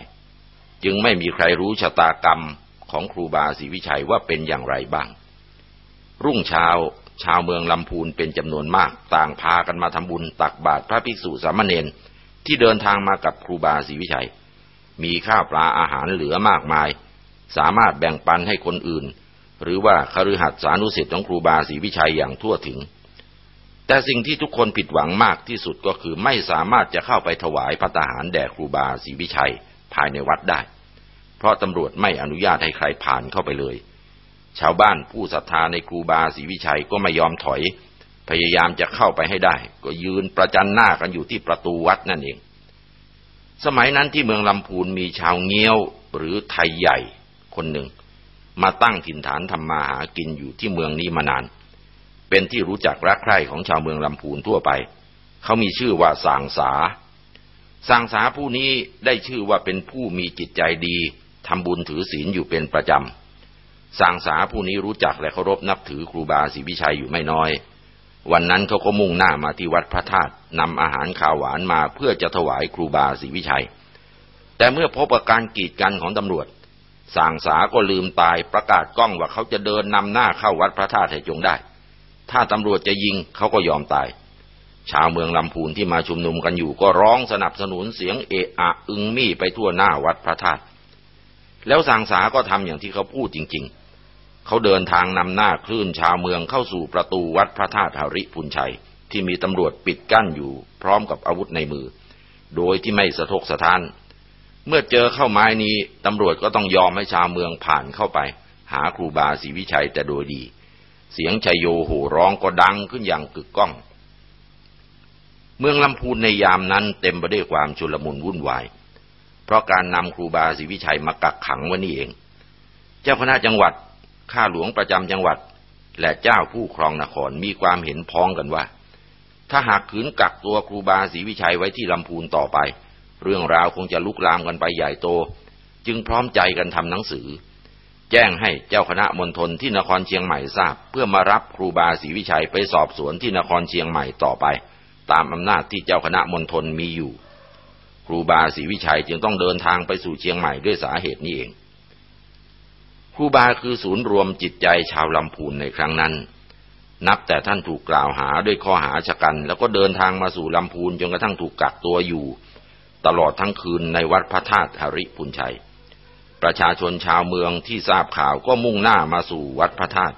จึงไม่มีใครรู้ชะตากรรมของครูบาศรีวิชัยว่าเป็นอย่างไรบ้าง รุ่งเช้าชาวเมืองลำพูนเป็นจำนวนมาก ต่างพากันมาทำบุญตักบาตรพระภิกษุสามเณร ที่เดินทางมากับครูบาศรีวิชัย มีข้าวปลาอาหารเหลือมากมาย สามารถแบ่งปันให้คนอื่น หรือว่าคฤหัสถานุสิทธิ์ของครูบาศรีวิชัยอย่างทั่วถึง แต่สิ่งที่ทุกคนผิดหวังมากที่สุดก็คือไม่สามารถจะเข้าไปถวายพระทหารแด่ครูบาศรีวิชัยภายในวัดได้ เพราะตำรวจไม่อนุญาตให้ใครผ่านเข้าไปเลย ชาวบ้านผู้ศรัทธาในครูบาศรีวิชัยก็ไม่ยอมถอย พยายามจะเข้าไปให้ได้ ก็ยืนประจันหน้ากันอยู่ที่ประตูวัดนั่นเอง สมัยนั้นที่เมืองลำพูนมีชาวเงี้ยวหรือไทยใหญ่คนหนึ่ง มาตั้งถิ่นฐานทำมาหากินอยู่ที่เมืองนี้มานาน เป็นที่รู้จักรักใคร่ของชาวเมืองลำพูนทั่วไป เขามีชื่อว่าสางสาสางสาผู้นี้ได้ชื่อว่าเป็นผู้มีจิตใจดีทำบุญถือศีลอยู่เป็นประจำสางสาผู้นี้รู้จักและเคารพนับถือครูบาศรีวิชัยอยู่ไม่น้อย วันนั้นเขาก็มุ่งหน้ามาที่วัดพระธาตุนำอาหารข้าวหวานมาเพื่อจะถวายครูบาศรีวิชัย แต่เมื่อพบอาการกีดกันของตำรวจสางสาก็ลืมตายประกาศกล้องว่าเขาจะเดินนำหน้าเข้าวัดพระธาตุให้จงได้ ถ้าตำรวจจะยิงเขาก็ยอมตาย ชาวเมืองลำพูนที่มาชุมนุมกันอยู่ก็ร้องสนับสนุนเสียงเอะอะอึงมี่ไปทั่วหน้าวัดพระธาตุแล้วสางสาก็ทำอย่างที่เขาพูดจริง ๆ เขาเดินทางนำหน้าคลื่นชาวเมืองเข้าสู่ประตูวัดพระธาตุหริพุนชัย ที่มีตำรวจปิดกั้นอยู่พร้อมกับอาวุธในมือ โดยที่ไม่สะทกสะท้าน เมื่อเจอเข้าไม้นี้ตำรวจก็ต้องยอมให้ชาวเมืองผ่านเข้าไป หาครูบาศรีวิชัยแต่โดยดี เสียงชัยโยโห่ร้องก็ดังขึ้นอย่างกึกก้อง เมืองลำพูนในยามนั้นเต็มไปด้วยความชุลมุนวุ่นวาย เพราะการนำครูบาศรีวิชัยมากักขังไว้นี่เอง เจ้าคณะจังหวัด ข้าหลวงประจำจังหวัด และเจ้าผู้ครองนครมีความเห็นพ้องกันว่า ถ้าหากขืนกักตัวครูบาศรีวิชัยไว้ที่ลำพูนต่อไป เรื่องราวคงจะลุกลามกันไปใหญ่โต จึงพร้อมใจกันทำหนังสือ แจ้งให้เจ้าคณะมณฑลที่นครเชียงใหม่ทราบ เพื่อมารับครูบาศรีวิชัยไปสอบสวนที่นครเชียงใหม่ต่อไป ตามอำนาจที่เจ้าคณะมณฑลมีอยู่ ครูบาศรีวิชัยจึงต้องเดินทางไปสู่เชียงใหม่ด้วยสาเหตุนี้เอง ครูบาคือศูนย์รวมจิตใจชาวลำพูนในครั้งนั้น นับแต่ท่านถูกกล่าวหาด้วยข้อหาชะกัน แล้วก็เดินทางมาสู่ลำพูนจนกระทั่งถูกกักตัวอยู่ ตลอดทั้งคืนในวัดพระธาตุหริพุนชัย ประชาชนชาวเมืองที่ทราบข่าวก็มุ่งหน้ามาสู่วัดพระธาตุ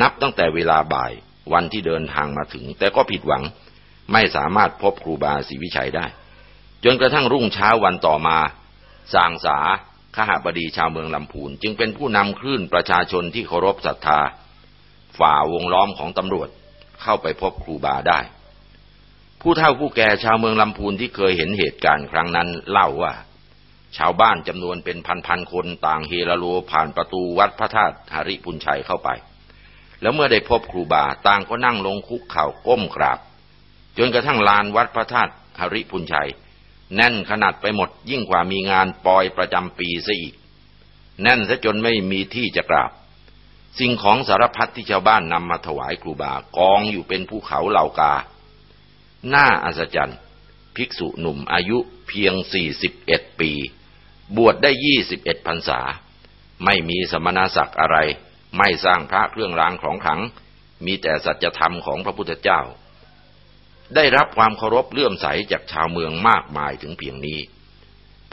นับตั้งแต่เวลาบ่ายวันที่เดินทางมาถึง แต่ก็ผิดหวังไม่สามารถพบครูบาศรีวิชัยได้ จนกระทั่งรุ่งเช้าวันต่อมาสางสา ขหบดีชาวเมืองลำพูนจึงเป็นผู้นำคลื่นประชาชนที่เคารพศรัทธา ฝ่าวงล้อมของตำรวจเข้าไปพบครูบาได้ ผู้เฒ่าผู้แก่ชาวเมืองลำพูนที่เคยเห็นเหตุการณ์ครั้งนั้นเล่าว่า ชาวบ้านจำนวนเป็นพันๆคนต่างเฮลโลผ่านประตูวัดพระธาตุหริพุนชัยเข้าไป แล้วเมื่อได้พบครูบาต่างก็นั่งลงคุกเข่าก้มกราบ จนกระทั่งลานวัดพระธาตุหริพุนชัย แน่นขนาดไปหมดยิ่งกว่ามีงานปอยประจำปีซะอีก แน่นซะจนไม่มีที่จะกราบ สิ่งของสารพัดที่ชาวบ้านนำมาถวายครูบากองอยู่เป็นภูเขาเหล่ากาหน้าอัศจรรย์ ภิกษุหนุ่มอายุเพียงสี่สิบเอ็ดปี บวชได้ยี่สิบเอ็ดพรรษา ไม่มีสมณศักดิ์อะไร ไม่สร้างพระเครื่องรางของขลัง มีแต่สัจธรรมของพระพุทธเจ้า ได้รับความเคารพเลื่อมใสจากชาวเมืองมากมายถึงเพียงนี้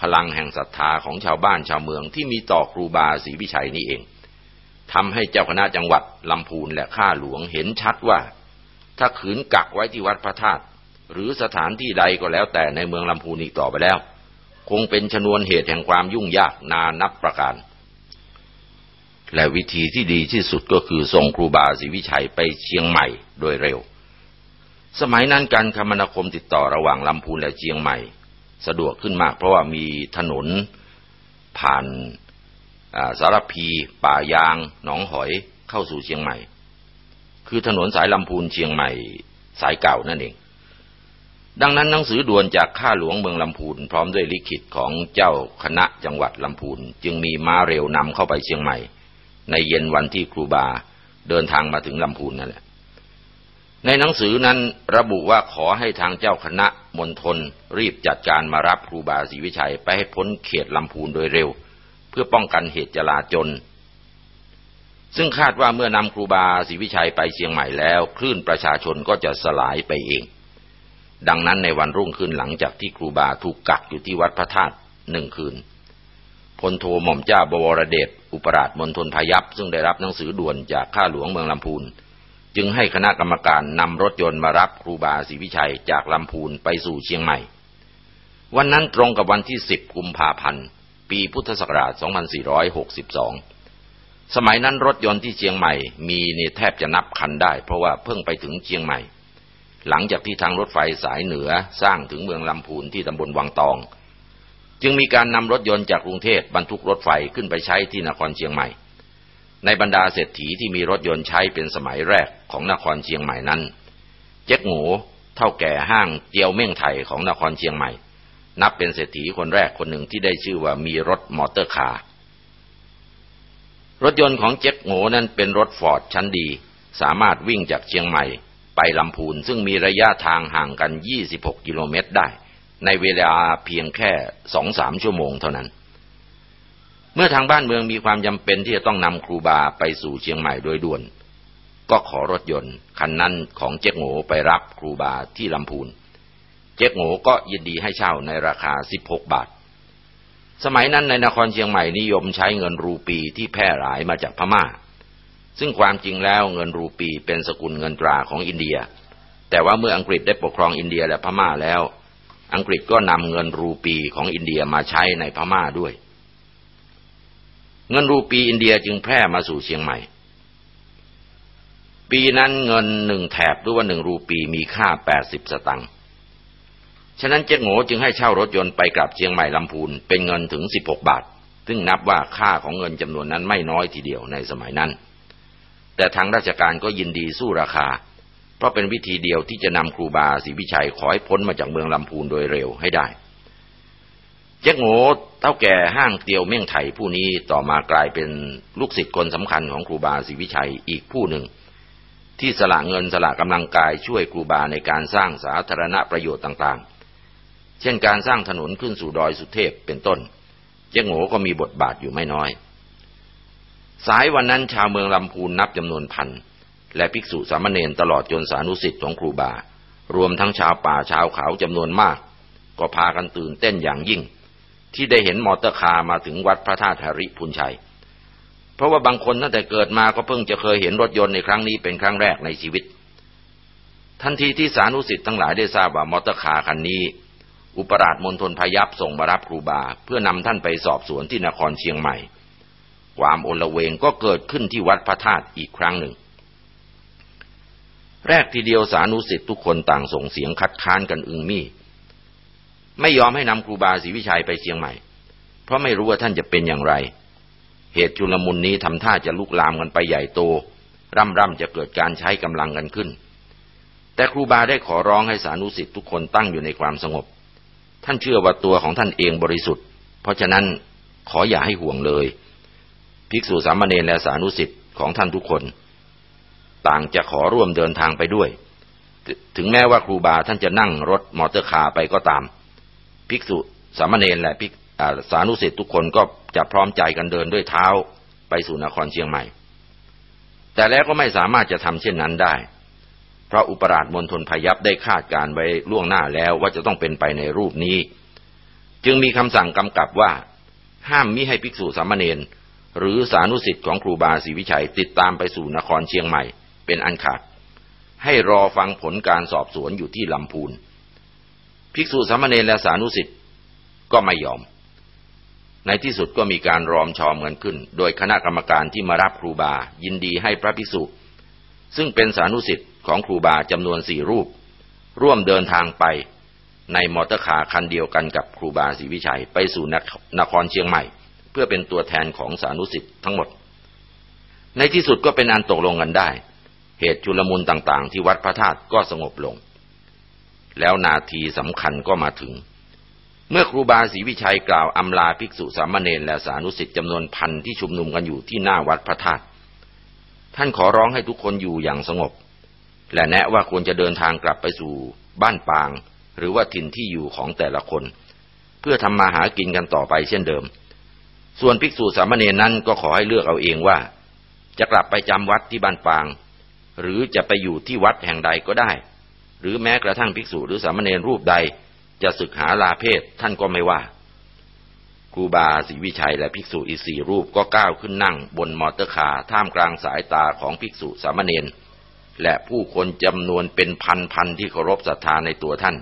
พลังแห่งศรัทธาของชาวบ้านชาวเมืองที่มีต่อครูบาศรีวิชัยนี่เองทำให้เจ้าคณะจังหวัดลำพูนและข้าหลวงเห็นชัดว่า ถ้าขืนกักไว้ที่วัดพระธาตุหรือสถานที่ใดก็แล้วแต่ในเมืองลำพูนอีกต่อไปแล้ว คงเป็นชนวนเหตุแห่งความยุ่งยากนานับประการ และวิธีที่ดีที่สุดก็คือส่งครูบาศรีวิชัยไปเชียงใหม่โดยเร็ว สมัยนั้นการคมนาคมติดต่อระหว่างลำพูนและเชียงใหม่ สะดวกขึ้นมากเพราะว่ามีถนนผ่านสารพี ป่ายาง หนองหอยเข้าสู่เชียงใหม่คืคือถนนสายลำพูนเชียงใหม่สายเก่านั่นเอง ดังนั้นหนังสือด่วนจากข้าหลวงเมืองลำพูนพร้อมด้วยลิขิตของเจ้าคณะจังหวัดลำพูนจึงมีม้าเร็วนำเข้าไปเชียงใหม่ ในเย็นวันที่ครูบาเดินทางมาถึงลำพูนนั่นแหละ ในหนังสือนั้นระบุว่าขอให้ทางเจ้าคณะมณฑลรีบจัดการมารับครูบาศรีวิชัยไปให้พ้นเขตลำพูนโดยเร็ว เพื่อป้องกันเหตุจลาจลซึ่งคาดว่าเมื่อนำครูบาศรีวิชัยไปเชียงใหม่แล้ว คลื่นประชาชนก็จะสลายไปเอง ดังนั้นในวันรุ่งขึ้นหลังจากที่ครูบาถูกกักอยู่ที่วัดพระธาตุหนึ่งคืนพลโทหม่อมเจ้าบวรเดชอุปราชมณฑลพยัพซึ่งได้รับหนังสือด่วนจากข้าหลวงเมืองลำพูน จึงให้คณะกรรมการนำรถยนต์มารับครูบาศรีวิชัยจากลำพูนไปสู่เชียงใหม่ วันนั้นตรงกับวันที่ 10 กุมภาพันธ์ ปีพุทธศักราช 2462 สมัยนั้นรถยนต์ที่เชียงใหม่มีนี่แทบจะนับคันได้ เพราะว่าเพิ่งไปถึงเชียงใหม่ หลังจากที่ทางรถไฟสายเหนือสร้างถึงเมืองลำพูนที่ตำบลวังตอง จึงมีการนำรถยนต์จากกรุงเทพบรรทุกรถไฟขึ้นไปใช้ที่นครเชียงใหม่ ในบรรดาเศรษฐีที่มีรถยนต์ใช้เป็นสมัยแรกของนครเชียงใหม่นั้น เจ๊กหมูเถ้าแก่ห้างเจียวเม่งไทยของนครเชียงใหม่ นับเป็นเศรษฐีคนแรกคนหนึ่งที่ได้ชื่อว่ามีรถ motor car รถยนต์ของเจ๊กหมูนั้นเป็นรถฟอร์ดชั้นดี สามารถวิ่งจากเชียงใหม่ ไปลำพูนซึ่งมีระยะทางห่างกัน 26 กิโลเมตรได้ ในเวลาเพียงแค่สองสามชั่วโมงเท่านั้น เมื่อทางบ้านเมืองมีความจำเป็นที่จะต้องนำครูบาไปสู่เชียงใหม่โดยด่วน ก็ขอรถยนต์คันนั้นของเจ๊กโง่ไปรับครูบาที่ลำพูน เจ๊กโง่ก็ยินดีให้เช่าในราคา 16 บาท สมัยนั้นในนครเชียงใหม่นิยมใช้เงินรูปีที่แพร่หลายมาจากพม่า ซึ่งความจริงแล้วเงินรูปีเป็นสกุลเงินตราของอินเดีย แต่ว่าเมื่ออังกฤษได้ปกครองอินเดียและพม่าแล้ว อังกฤษก็นำเงินรูปีของอินเดียมาใช้ในพม่าด้วย เงินรูปีอินเดียจึงแพร่มาสู่เชียงใหม่ ปีนั้นเงินหนึ่งแถบหรือว่าหนึ่งรูปีมีค่าแปดสิบสตังค์ฉะนั้นเจ๊งโง่จึงให้เช่ารถยนต์ไปกลับเชียงใหม่ลำพูนเป็นเงินถึงสิบหกบาท ซึ่งนับว่าค่าของเงินจำนวนนั้นไม่น้อยทีเดียวในสมัยนั้น แต่ทางราชการก็ยินดีสู้ราคา เพราะเป็นวิธีเดียวที่จะนำครูบาศรีวิชัยขอให้พ้นมาจากเมืองลำพูนโดยเร็วให้ได้ เจ๊กโง่เท่าแก่ห้างเตียวเมี่ยงไถผู้นี้ต่อมากลายเป็นลูกศิษย์คนสำคัญของครูบาศรีวิชัยอีกผู้หนึ่ง ที่สละเงินสละกำลังกายช่วยครูบาในการสร้างสาธารณประโยชน์ต่างๆ เช่นการสร้างถนนขึ้นสู่ดอยสุเทพเป็นต้น เจ๊กโง่ก็มีบทบาทอยู่ไม่น้อย สายวันนั้นชาวเมืองลำพูนนับจำนวนพันและภิกษุสามเณรตลอดจนสานุศิษย์ของครูบา รวมทั้งชาวป่าชาวเขาจำนวนมาก ก็พากันตื่นเต้นอย่างยิ่ง ที่ได้เห็น motor car มาถึงวัดพระธาตุหริภุญชัย เพราะว่าบางคนตั้งแต่เกิดมาก็เพิ่งจะเคยเห็นรถยนต์ในครั้งนี้เป็นครั้งแรกในชีวิต ทันทีที่สานุศิษย์ทั้งหลายได้ทราบว่า motor car คันนี้ อุปราชมณฑลพายัพส่งมารับครูบา เพื่อนำท่านไปสอบสวนที่นครเชียงใหม่ ความโอลเวงก็เกิดขึ้นที่วัดพระธาตุอีกครั้งหนึ่ง แรกทีเดียวสานุสิทธิ์ทุกคนต่างส่งเสียงคัดค้านกันอึงมี่ ไม่ยอมให้นำครูบาศรีวิชัยไปเชียงใหม่ เพราะไม่รู้ว่าท่านจะเป็นอย่างไร เหตุจุลมุนนี้ทำท่าจะลุกลามกันไปใหญ่โต ร่ำร่ำจะเกิดการใช้กำลังกันขึ้น แต่ครูบาได้ขอร้องให้สานุสิทธิ์ทุกคนตั้งอยู่ในความสงบ ท่านเชื่อว่าตัวของท่านเองบริสุทธิ์ เพราะฉะนั้นขออย่าให้ห่วงเลย ภิกษุสามเณรและสานุสิทธิ์ของท่านทุกคน ต่างจะขอร่วมเดินทางไปด้วย ถึงแม้ว่าครูบาท่านจะนั่งรถมอเตอร์คาร์ไปก็ตาม ภิกษุสามเณรและภิกสานุสิตทุกคนก็จะพร้อมใจกันเดินด้วยเท้าไปสู่นครเชียงใหม่ แต่แล้วก็ไม่สามารถจะทำเช่นนั้นได้ เพราะอุปราชมณฑลพยับได้คาดการไว้ล่วงหน้าแล้วว่าจะต้องเป็นไปในรูปนี้ จึงมีคำสั่งกำกับว่า ห้ามมิให้ภิกษุสามเณรหรือสานุสิทธิ์ของครูบาศรีวิชัยติดตามไปสู่นครเชียงใหม่ เป็นอันขาด ให้รอฟังผลการสอบสวนอยู่ที่ลำพูน ภิกษุสามเณรและสานุสิทธิ์ก็ไม่ยอม ในที่สุดก็มีการรอมชอมกันขึ้น โดยคณะกรรมการที่มารับครูบา ยินดีให้พระภิกษุ ซึ่งเป็นสานุศิษย์ของครูบาจำนวนสี่รูป ร่วมเดินทางไปใน motor car คันเดียวกันกับครูบาศรีวิชัยไปสู่นครเชียงใหม่ เพื่อเป็นตัวแทนของสานุศิษย์ทั้งหมด ในที่สุดก็เป็นอันตกลงกันได้ เหตุชุลมุนต่างๆ ที่วัดพระธาตุก็สงบลง แล้วนาทีสำคัญก็มาถึง เมื่อครูบาศรีวิชัยกล่าวอำลาภิกษุสามเณรและสานุศิษย์จำนวนพันที่ชุมนุมกันอยู่ที่หน้าวัดพระธาตุท่านขอร้องให้ทุกคนอยู่อย่างสงบ และแนะว่าควรจะเดินทางกลับไปสู่บ้านปาง หรือว่าถิ่นที่อยู่ของแต่ละคน เพื่อทำมาหากินกันต่อไปเช่นเดิม ส่วนภิกษุสามเณรนั้นก็ขอให้เลือกเอาเองว่า จะกลับไปจำวัดที่บ้านปาง หรือจะไปอยู่ที่วัดแห่งใดก็ได้ หรือแม้กระทั่งภิกษุหรือสามเณรรูปใด จะสึกหาลาเพศท่านก็ไม่ว่า ครูบาศรีวิชัยและภิกษุอีกสี่รูปก็ก้าวขึ้นนั่งบน motor car ท่ามกลางสายตาของภิกษุสามเณรและผู้คนจำนวนเป็นพันๆที่เคารพศรัทธาในตัวท่าน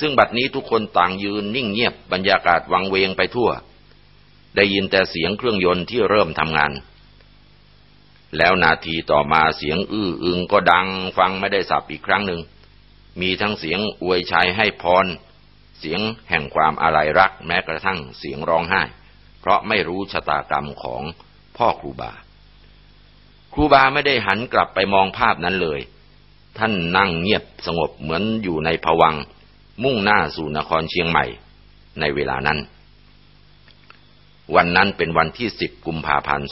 ซึ่งบัดนี้ทุกคนต่างยืนนิ่งเงียบบรรยากาศวังเวงไปทั่ว ได้ยินแต่เสียงเครื่องยนต์ที่เริ่มทำงาน แล้วนาทีต่อมาเสียงอื้ออึงก็ดังฟังไม่ได้สับอีกครั้งหนึ่ง มีทั้งเสียงอวยชัยให้พร เสียงแห่งความอาลัยรักแม้กระทั่งเสียงร้องไห้ เพราะไม่รู้ชะตากรรมของพ่อครูบา ครูบาไม่ได้หันกลับไปมองภาพนั้นเลย ท่านนั่งเงียบสงบเหมือนอยู่ในผวัง มุ่งหน้าสู่นครเชียงใหม่ ในเวลานั้น วันนั้นเป็นวันที่ 10 กุมภาพันธ์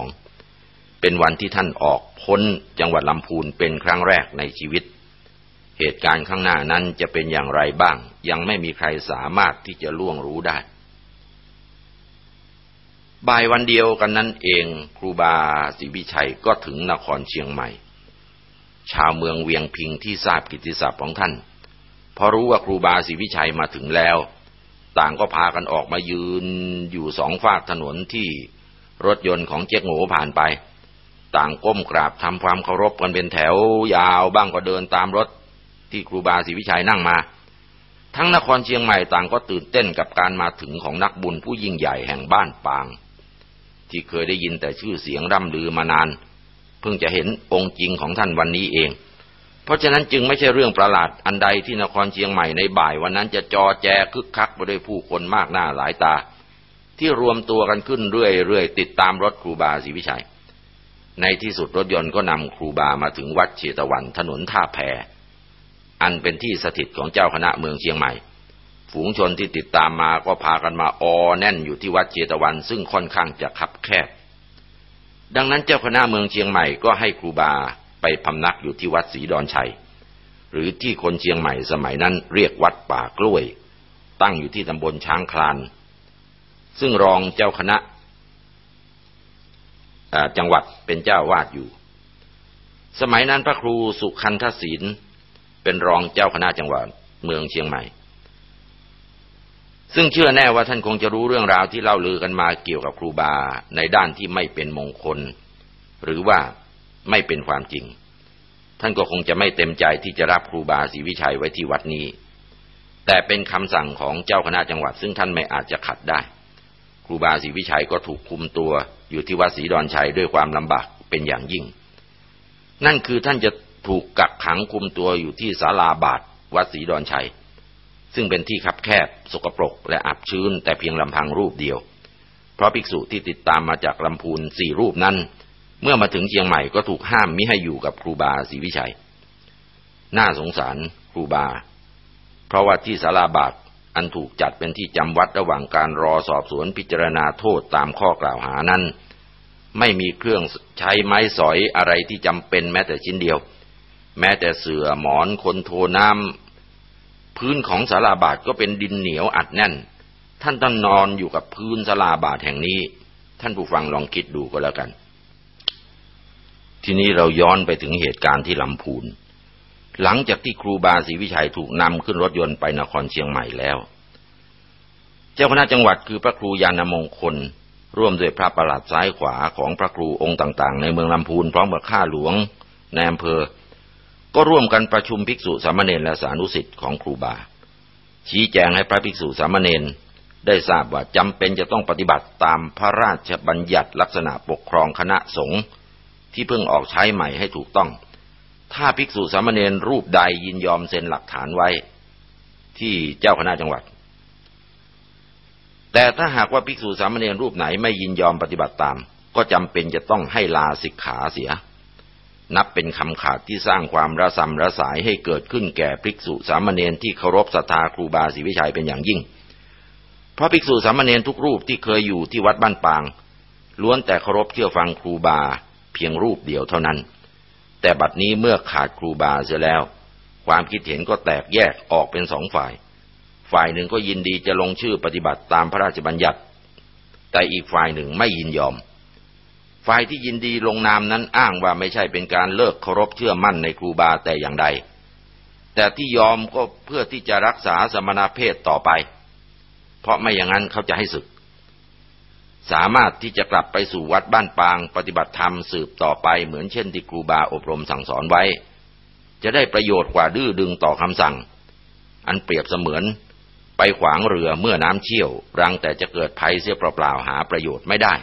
2462 เป็นวันที่ท่านออกพ้นจังหวัดลำพูนเป็นครั้งแรกในชีวิต เหตุการณ์ข้างหน้านั้นจะเป็นอย่างไรบ้าง ยังไม่มีใครสามารถที่จะล่วงรู้ได้ บ่ายวันเดียวกันนั้นเองครูบาศรีวิชัยก็ถึงนครเชียงใหม่ ชาวเมืองเวียงพิงที่ทราบกิตติศัพท์ของท่านพอรู้ว่าครูบาศรีวิชัยมาถึงแล้ว ต่างก็พากันออกมายืนอยู่สองฝากถนนที่รถยนต์ของเจ๊กโง่ผ่านไป ต่างก้มกราบทำความเคารพกันเป็นแถวยาวบ้างก็เดินตามรถ ที่ครูบาศรีวิชัยนั่งมา ทั้งนครเชียงใหม่ต่างก็ตื่นเต้นกับการมาถึงของนักบุญผู้ยิ่งใหญ่แห่งบ้านปาง ที่เคยได้ยินแต่ชื่อเสียงร่ำลือมานาน เพิ่งจะเห็นองค์จริงของท่านวันนี้เอง เพราะฉะนั้นจึงไม่ใช่เรื่องประหลาดอันใดที่นครเชียงใหม่ในบ่ายวันนั้นจะจอแจคึกคักไปด้วยผู้คนมากหน้าหลายตา ที่รวมตัวกันขึ้นเรื่อยๆติดตามรถครูบาศรีวิชัยในที่สุดรถยนต์ก็นำครูบามาถึงวัดเชตวันถนนท่าแพ อันเป็นที่สถิตของเจ้าคณะเมืองเชียงใหม่ ฝูงชนที่ติดตามมาก็พากันมาออแน่นอยู่ที่วัดเจตวันซึ่งค่อนข้างจะคับแคบ ดังนั้นเจ้าคณะเมืองเชียงใหม่ก็ให้ครูบาไปพำนักอยู่ที่วัดศรีดอนชัย หรือที่คนเชียงใหม่สมัยนั้นเรียกวัดป่ากล้วย ตั้งอยู่ที่ตำบลช้างคลาน ซึ่งรองเจ้าคณะจังหวัดเป็นเจ้าวาดอยู่ สมัยนั้นพระครูสุขันทศิล เป็นรองเจ้าคณะจังหวัดเมืองเชียงใหม่ ซึ่งเชื่อแน่ว่าท่านคงจะรู้เรื่องราวที่เล่าลือกันมาเกี่ยวกับครูบาในด้านที่ไม่เป็นมงคล หรือว่าไม่เป็นความจริง ท่านก็คงจะไม่เต็มใจที่จะรับครูบาศรีวิชัยไว้ที่วัดนี้ แต่เป็นคำสั่งของเจ้าคณะจังหวัด ซึ่งท่านไม่อาจจะขัดได้ ครูบาศรีวิชัยก็ถูกคุมตัวอยู่ที่วัดศรีดอนชัยด้วยความลำบากเป็นอย่างยิ่ง นั่นคือท่านจะ ถูกกักขังคุมตัวอยู่ที่ศาลาบาทวัดศรีดอนชัย ซึ่งเป็นที่คับแคบ สกปรก และอับชื้น แต่เพียงลำพังรูปเดียว เพราะภิกษุที่ติดตามมาจากลำพูนสี่รูปนั้น เมื่อมาถึงเชียงใหม่ก็ถูกห้ามมิให้อยู่กับครูบาศรีวิชัย น่าสงสารครูบา เพราะว่าที่ศาลาบาทอันถูกจัดเป็นที่จำวัดระหว่างการรอสอบสวนพิจารณาโทษตามข้อกล่าวหานั้น ไม่มีเครื่องใช้ไม้สอยอะไรที่จำเป็นแม้แต่ชิ้นเดียว แม้แต่เสื่อหมอนคนโทน้ำพื้นของสาราบาทก็เป็นดินเหนียวอัดแน่น ท่านต้องนอนอยู่กับพื้นสาราบาทแห่งนี้ ท่านผู้ฟังลองคิดดูก็แล้วกัน ทีนี้เราย้อนไปถึงเหตุการณ์ที่ลำพูน หลังจากที่ครูบาศรีวิชัยถูกนำขึ้นรถยนต์ไปนครเชียงใหม่แล้ว เจ้าคณะจังหวัดคือพระครูยานมงคลร่วมด้วยพระประหลัดซ้ายขวาของพระครูองค์ต่าง ๆ ในเมืองลำพูนพร้อมกับข้าหลวงในอำเภอ ก็ร่วมกันประชุมภิกษุสามเณรและสานุสิทธิ์ของครูบา ชี้แจงให้พระภิกษุสามเณรได้ทราบว่าจำเป็นจะต้องปฏิบัติตามพระราชบัญญัติลักษณะปกครองคณะสงฆ์ที่เพิ่งออกใช้ใหม่ให้ถูกต้อง ถ้าภิกษุสามเณรรูปใดยินยอมเซ็นหลักฐานไว้ ที่เจ้าคณะจังหวัด แต่ถ้าหากว่าภิกษุสามเณรรูปไหนไม่ยินยอมปฏิบัติตาม ก็จำเป็นจะต้องให้ลาสิกขาเสีย นับเป็นคำขาดที่สร้างความระสำระสายให้เกิดขึ้นแก่ภิกษุสามเณรที่เคารพศรัทธาครูบาศรีวิชัยเป็นอย่างยิ่ง เพราะภิกษุสามเณรทุกรูปที่เคยอยู่ที่วัดบ้านปาง ล้วนแต่เคารพเชื่อฟังครูบาเพียงรูปเดียวเท่านั้น แต่บัดนี้เมื่อขาดครูบาเสียแล้ว ความคิดเห็นก็แตกแยกออกเป็นสองฝ่าย ฝ่ายหนึ่งก็ยินดีจะลงชื่อปฏิบัติตามพระราชบัญญัติ แต่อีกฝ่ายหนึ่งไม่ยินยอม ฝ่ายที่ยินดีลงนามนั้นอ้างว่าไม่ใช่เป็นการเลิกเคารพเชื่อมั่นในครูบาแต่อย่างใด แต่ที่ยอมก็เพื่อที่จะรักษาสมณเพศต่อไป เพราะไม่อย่างนั้นเขาจะให้ศึก สามารถที่จะกลับไปสู่วัดบ้านปาง ปฏิบัติธรรมสืบต่อไปเหมือนเช่นที่ครูบาอบรมสั่งสอนไว้ จะได้ประโยชน์กว่าดื้อดึงต่อคำสั่ง อันเปรียบเสมือนไปขวางเรือเมื่อน้ำเชี่ยว รังแต่จะเกิดภัยเสียเปล่าๆหาประโยชน์ไม่ได้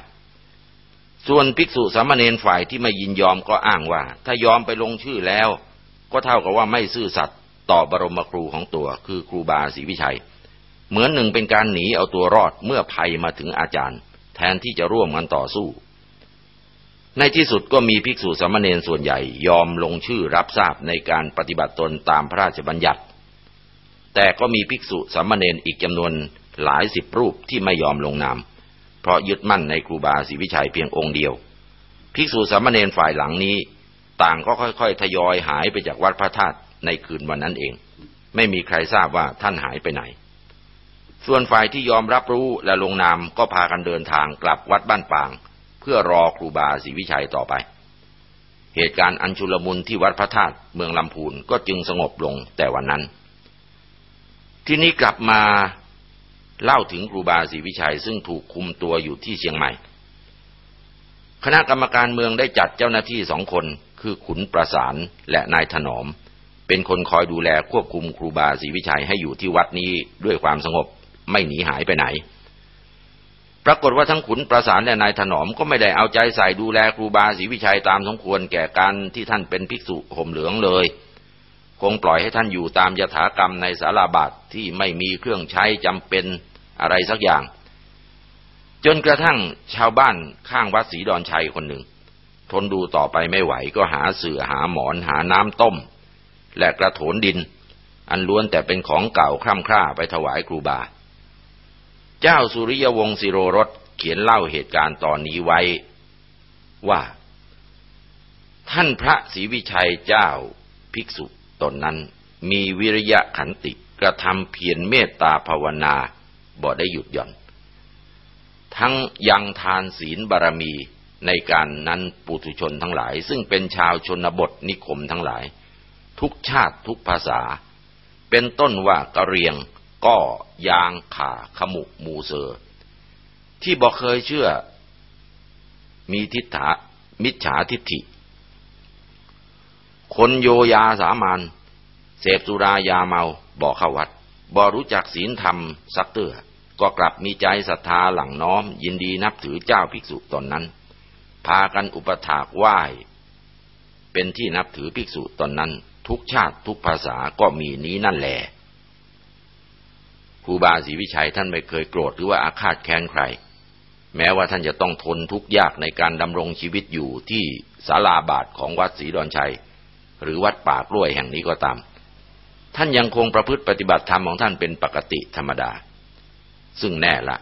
ส่วนภิกษุสามเณรฝ่ายที่ไม่ยินยอมก็อ้างว่า ถ้ายอมไปลงชื่อแล้ว ก็เท่ากับว่าไม่ซื่อสัตย์ต่อบรมครูของตัว คือครูบาศรีวิชัย เหมือนหนึ่งเป็นการหนีเอาตัวรอดเมื่อภัยมาถึงอาจารย์ แทนที่จะร่วมกันต่อสู้ ในที่สุดก็มีภิกษุสามเณรส่วนใหญ่ ยอมลงชื่อรับทราบในการปฏิบัติตนตามพระราชบัญญัติ แต่ก็มีภิกษุสามเณรอีกจำนวนหลายสิบรูปที่ไม่ยอมลงนาม ราะยึดมั่นในครูบาศรีวิชัยเพียงองค์เดียว ภิกษุสามเณรฝ่ายหลังนี้ ต่างก็ค่อยๆ ทยอยหายไปจากวัดพระธาตุในคืนวันนั้นเอง ไม่มีใครทราบว่าท่านหายไปไหน ส่วนฝ่ายที่ยอมรับรู้และลงนามก็พากันเดินทางกลับวัดบ้านปาง เพื่อรอครูบาศรีวิชัยต่อไป เหตุการณ์อันชุลมุนที่วัดพระธาตุเมืองลำพูนก็จึงสงบลงแต่วันนั้น ที่นี้กลับมา เล่าถึงครูบาศรีวิชัยซึ่งถูกคุมตัวอยู่ที่เชียงใหม่ คณะกรรมการเมืองได้จัดเจ้าหน้าที่สองคนคือขุนประสานและนายถนอม เป็นคนคอยดูแลควบคุมครูบาศรีวิชัยให้อยู่ที่วัดนี้ด้วยความสงบไม่หนีหายไปไหน ปรากฏว่าทั้งขุนประสานและนายถนอมก็ไม่ได้เอาใจใส่ดูแลครูบาศรีวิชัยตามสมควรแก่การที่ท่านเป็นภิกษุห่มเหลืองเลยคงปล่อยให้ท่านอยู่ตามยถากรรมในสาราบาทที่ไม่มีเครื่องใช้จำเป็น อะไรสักอย่าง จนกระทั่งชาวบ้านข้างวัดศรีดอนชัยคนหนึ่ง ทนดูต่อไปไม่ไหวก็หาเสือหาหมอนหาน้ำต้ม และกระโถนดิน อันล้วนแต่เป็นของเก่าคร่ำคร่าไปถวายครูบา เจ้าสุริยวงศ์สิโรรสเขียนเล่าเหตุการณ์ตอนนี้ไว้ว่า ท่านพระศรีวิชัยเจ้าภิกษุตนนั้นมีวิริยะขันติกระทำเพียรเมตตาภาวนา บ่ได้หยุดหย่อน ทั้งยังทานศีลบารมีในการนั้นปุถุชนทั้งหลาย ซึ่งเป็นชาวชนบทนิคมทั้งหลาย ทุกชาติทุกภาษา เป็นต้นว่ากะเรียงก็ยางขาขมุมูเซอที่บอกเคยเชื่อ มีทิฏฐามิจฉาทิฏฐิ คนโยยาสามานเสพสุรายาเมาบอกเข้าวัดบ่รู้จักศีลธรรมสักเตื้อ ก็กลับมีใจศรัทธาหลังน้อม ยินดีนับถือเจ้าภิกษุตนนั้น พากันอุปถากไหว้ เป็นที่นับถือภิกษุตนนั้น ทุกชาติทุกภาษาก็มีนี้นั่นแหละครูบาศรีวิชัยท่านไม่เคยโกรธหรือว่าอาฆาตแค้นใคร แม้ว่าท่านจะต้องทนทุกข์ยากในการดำรงชีวิตอยู่ที่ศาลาบาทของวัดศรีดอนชัย หรือวัดป่ากล้วยแห่งนี้ก็ตาม ท่านยังคงประพฤติปฏิบัติธรรมของท่านเป็นปกติธรรมดา ซึ่งแน่ละ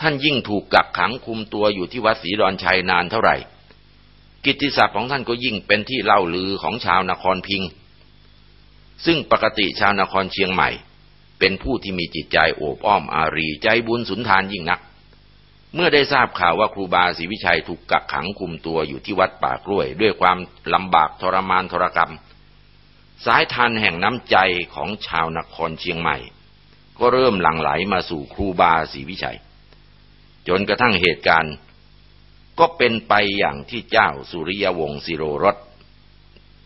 ท่านยิ่งถูกกักขังคุมตัวอยู่ที่วัดศรีดอนชัยนานเท่าไหร่ กิตติศัพท์ของท่านก็ยิ่งเป็นที่เล่าลือของชาวนครพิง ซึ่งปกติชาวนครเชียงใหม่ เป็นผู้ที่มีจิตใจโอบอ้อมอารีใจบุญสุนทานยิ่งนัก เมื่อได้ทราบข่าวว่าครูบาศรีวิชัยถูกกักขังคุมตัวอยู่ที่วัดป่ากล้วย ด้วยความลำบากทรมานทรกรรม สายทานแห่งน้ำใจของชาวนครเชียงใหม่ ก็เริ่มหลั่งไหลมาสู่ครูบาศรีวิชัย จนกระทั่งเหตุการณ์ ก็เป็นไปอย่างที่เจ้าสุริยวงศ์สิโรรส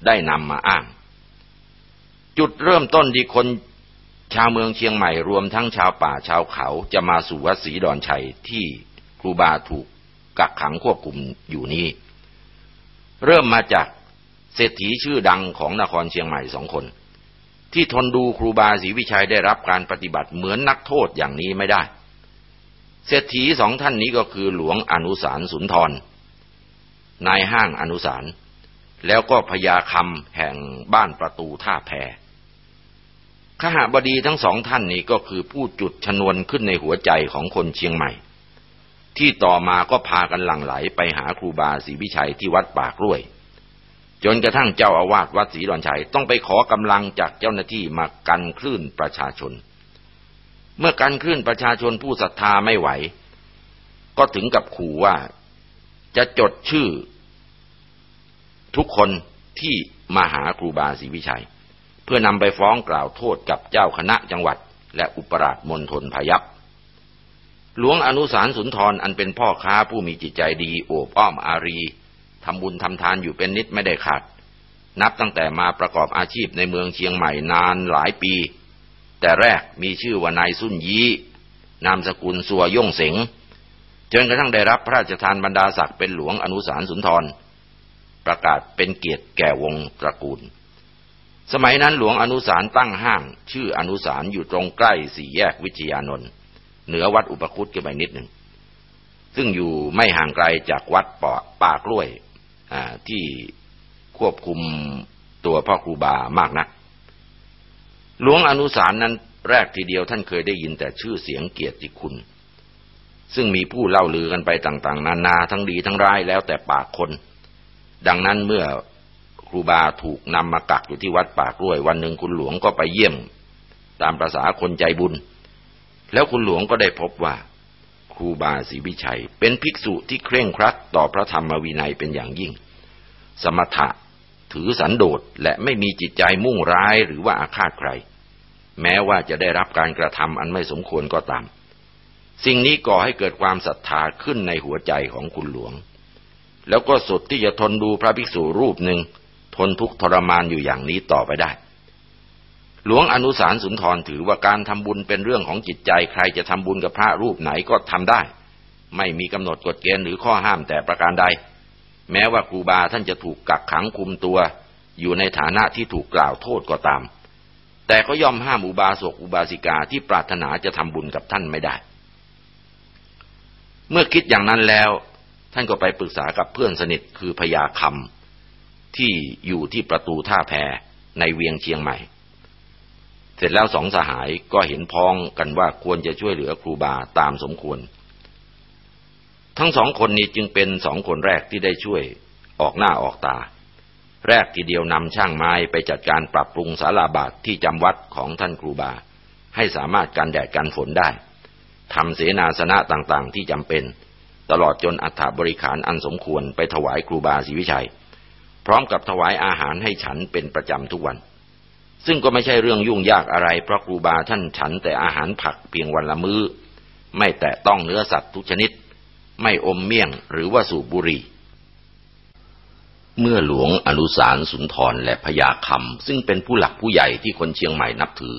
ได้นำมาอ้าง จุดเริ่มต้นที่คนชาวเมืองเชียงใหม่รวมทั้งชาวป่าชาวเขาจะมาสู่วัดศรีดอนชัยที่ครูบาถูกกักขังควบคุมอยู่นี้ เริ่มมาจากเศรษฐีชื่อดังของนครเชียงใหม่สองคน ที่ทนดูครูบาศรีวิชัยได้รับการปฏิบัติเหมือนนักโทษอย่างนี้ไม่ได้ เศรษฐีสองท่านนี้ก็คือหลวงอนุสารสุนทร นายห้างอนุสาร แล้วก็พญาคำแห่งบ้านประตูท่าแพขหบดีทั้งสองท่านนี้ก็คือผู้จุดชนวนขึ้นในหัวใจของคนเชียงใหม่ ที่ต่อมาก็พากันหลั่งไหลไปหาครูบาศรีวิชัยที่วัดปากร้วย จนกระทั่งเจ้าอาวาสวัดศรีดอนชัยต้องไปขอกำลังจากเจ้าหน้าที่มากันคลื่นประชาชน เมื่อกันคลื่นประชาชนผู้ศรัทธาไม่ไหว ก็ถึงกับขู่ว่าจะจดชื่อ ทุกคนที่มาหาครูบาศรีวิชัย เพื่อนำไปฟ้องกล่าวโทษกับเจ้าคณะจังหวัด และอุปราชมณฑลพยัพหลวงอนุสารสุนทรอันเป็นพ่อค้าผู้มีจิตใจดีโอบอ้อมอารี ทำบุญทำทานอยู่เป็นนิดไม่ได้ขาด นับตั้งแต่มาประกอบอาชีพในเมืองเชียงใหม่นานหลายปี แต่แรกมีชื่อว่านายสุนยีนามสกุลสัวย่งเสงจนกระทั่งได้รับพระราชทานบรรดาศักดิ์เป็นหลวงอนุสารสุนทร ประกาศเป็นเกียรติแก่วงตระกูล สมัยนั้นหลวงอนุสารตั้งห้าง ชื่ออนุสารอยู่ตรงใกล้สี่แยกวิทยานนท์เหนือวัดอุปคุตกันไปนิดหนึ่งซึ่งอยู่ไม่ห่างไกลจากวัดป่าป่ากล้วย ที่ควบคุมตัวพ่อครูบามากนัก หลวงอนุสารนั้นแรกทีเดียวท่านเคยได้ยินแต่ชื่อเสียงเกียรติคุณ ซึ่งมีผู้เล่าลือกันไปต่างๆ นานาทั้งดีทั้งร้ายแล้วแต่ปากคน ดังนั้นเมื่อครูบาถูกนำมากักอยู่ที่วัดป่ากล้วยวันหนึ่งคุณหลวงก็ไปเยี่ยม ตามประษาคนใจบุญ แล้วคุณหลวงก็ได้พบว่า ครูบาศรีวิชัย เป็นภิกษุที่เคร่งครัดต่อพระธรรมวินัยเป็นอย่างยิ่ง สมถะถือสันโดษและไม่มีจิตใจมุ่งร้ายหรือว่าอาฆาตใคร แม้ว่าจะได้รับการกระทำอันไม่สมควรก็ตาม สิ่งนี้ก่อให้เกิดความศรัทธาขึ้นในหัวใจของคุณหลวง แล้วก็สุดที่จะทนดูพระภิกษุรูปหนึ่งทนทุกข์ทรมานอยู่อย่างนี้ต่อไปได้ หลวงอนุสารสุนทรถือว่าการทำบุญเป็นเรื่องของจิตใจใครจะทำบุญกับพระรูปไหนก็ทำได้ ไม่มีกำหนดกฎเกณฑ์หรือข้อห้ามแต่ประการใด แม้ว่าครูบาท่านจะถูกกักขังคุมตัว อยู่ในฐานะที่ถูกกล่าวโทษก็ตาม แต่ก็ย่อมห้ามอุบาสกอุบาสิกาที่ปรารถนาจะทำบุญกับท่านไม่ได้ เมื่อคิดอย่างนั้นแล้ว ท่านก็ไปปรึกษากับเพื่อนสนิทคือพญาคำที่อยู่ที่ประตูท่าแพในเวียงเชียงใหม่ เสร็จแล้วสองสหายก็เห็นพ้องกันว่าควรจะช่วยเหลือครูบาตามสมควร ทั้งสองคนนี้จึงเป็นสองคนแรกที่ได้ช่วยออกหน้าออกตา แรกทีเดียวนำช่างไม้ไปจัดการปรับปรุงศาลาบาทที่จำวัดของท่านครูบา ให้สามารถกันแดดกันฝนได้ทำเสนาสนะต่างๆที่จำเป็น ตลอดจนอัฐบริขารอันสมควรไปถวายครูบาศรีวิชัย พร้อมกับถวายอาหารให้ฉันเป็นประจำทุกวัน ซึ่งก็ไม่ใช่เรื่องยุ่งยากอะไร เพราะครูบาท่านฉันแต่อาหารผักเพียงวันละมือ้อ ไม่แตะต้องเนื้อสัตว์ทุกชนิด ไม่อมเมี่ยงหรือว่าสูบบุหรี่ เมื่อหลวงอนุสารสุนทรและพญาคำซึ่งเป็นผู้หลักผู้ใหญ่ที่คนเชียงใหม่นับถือ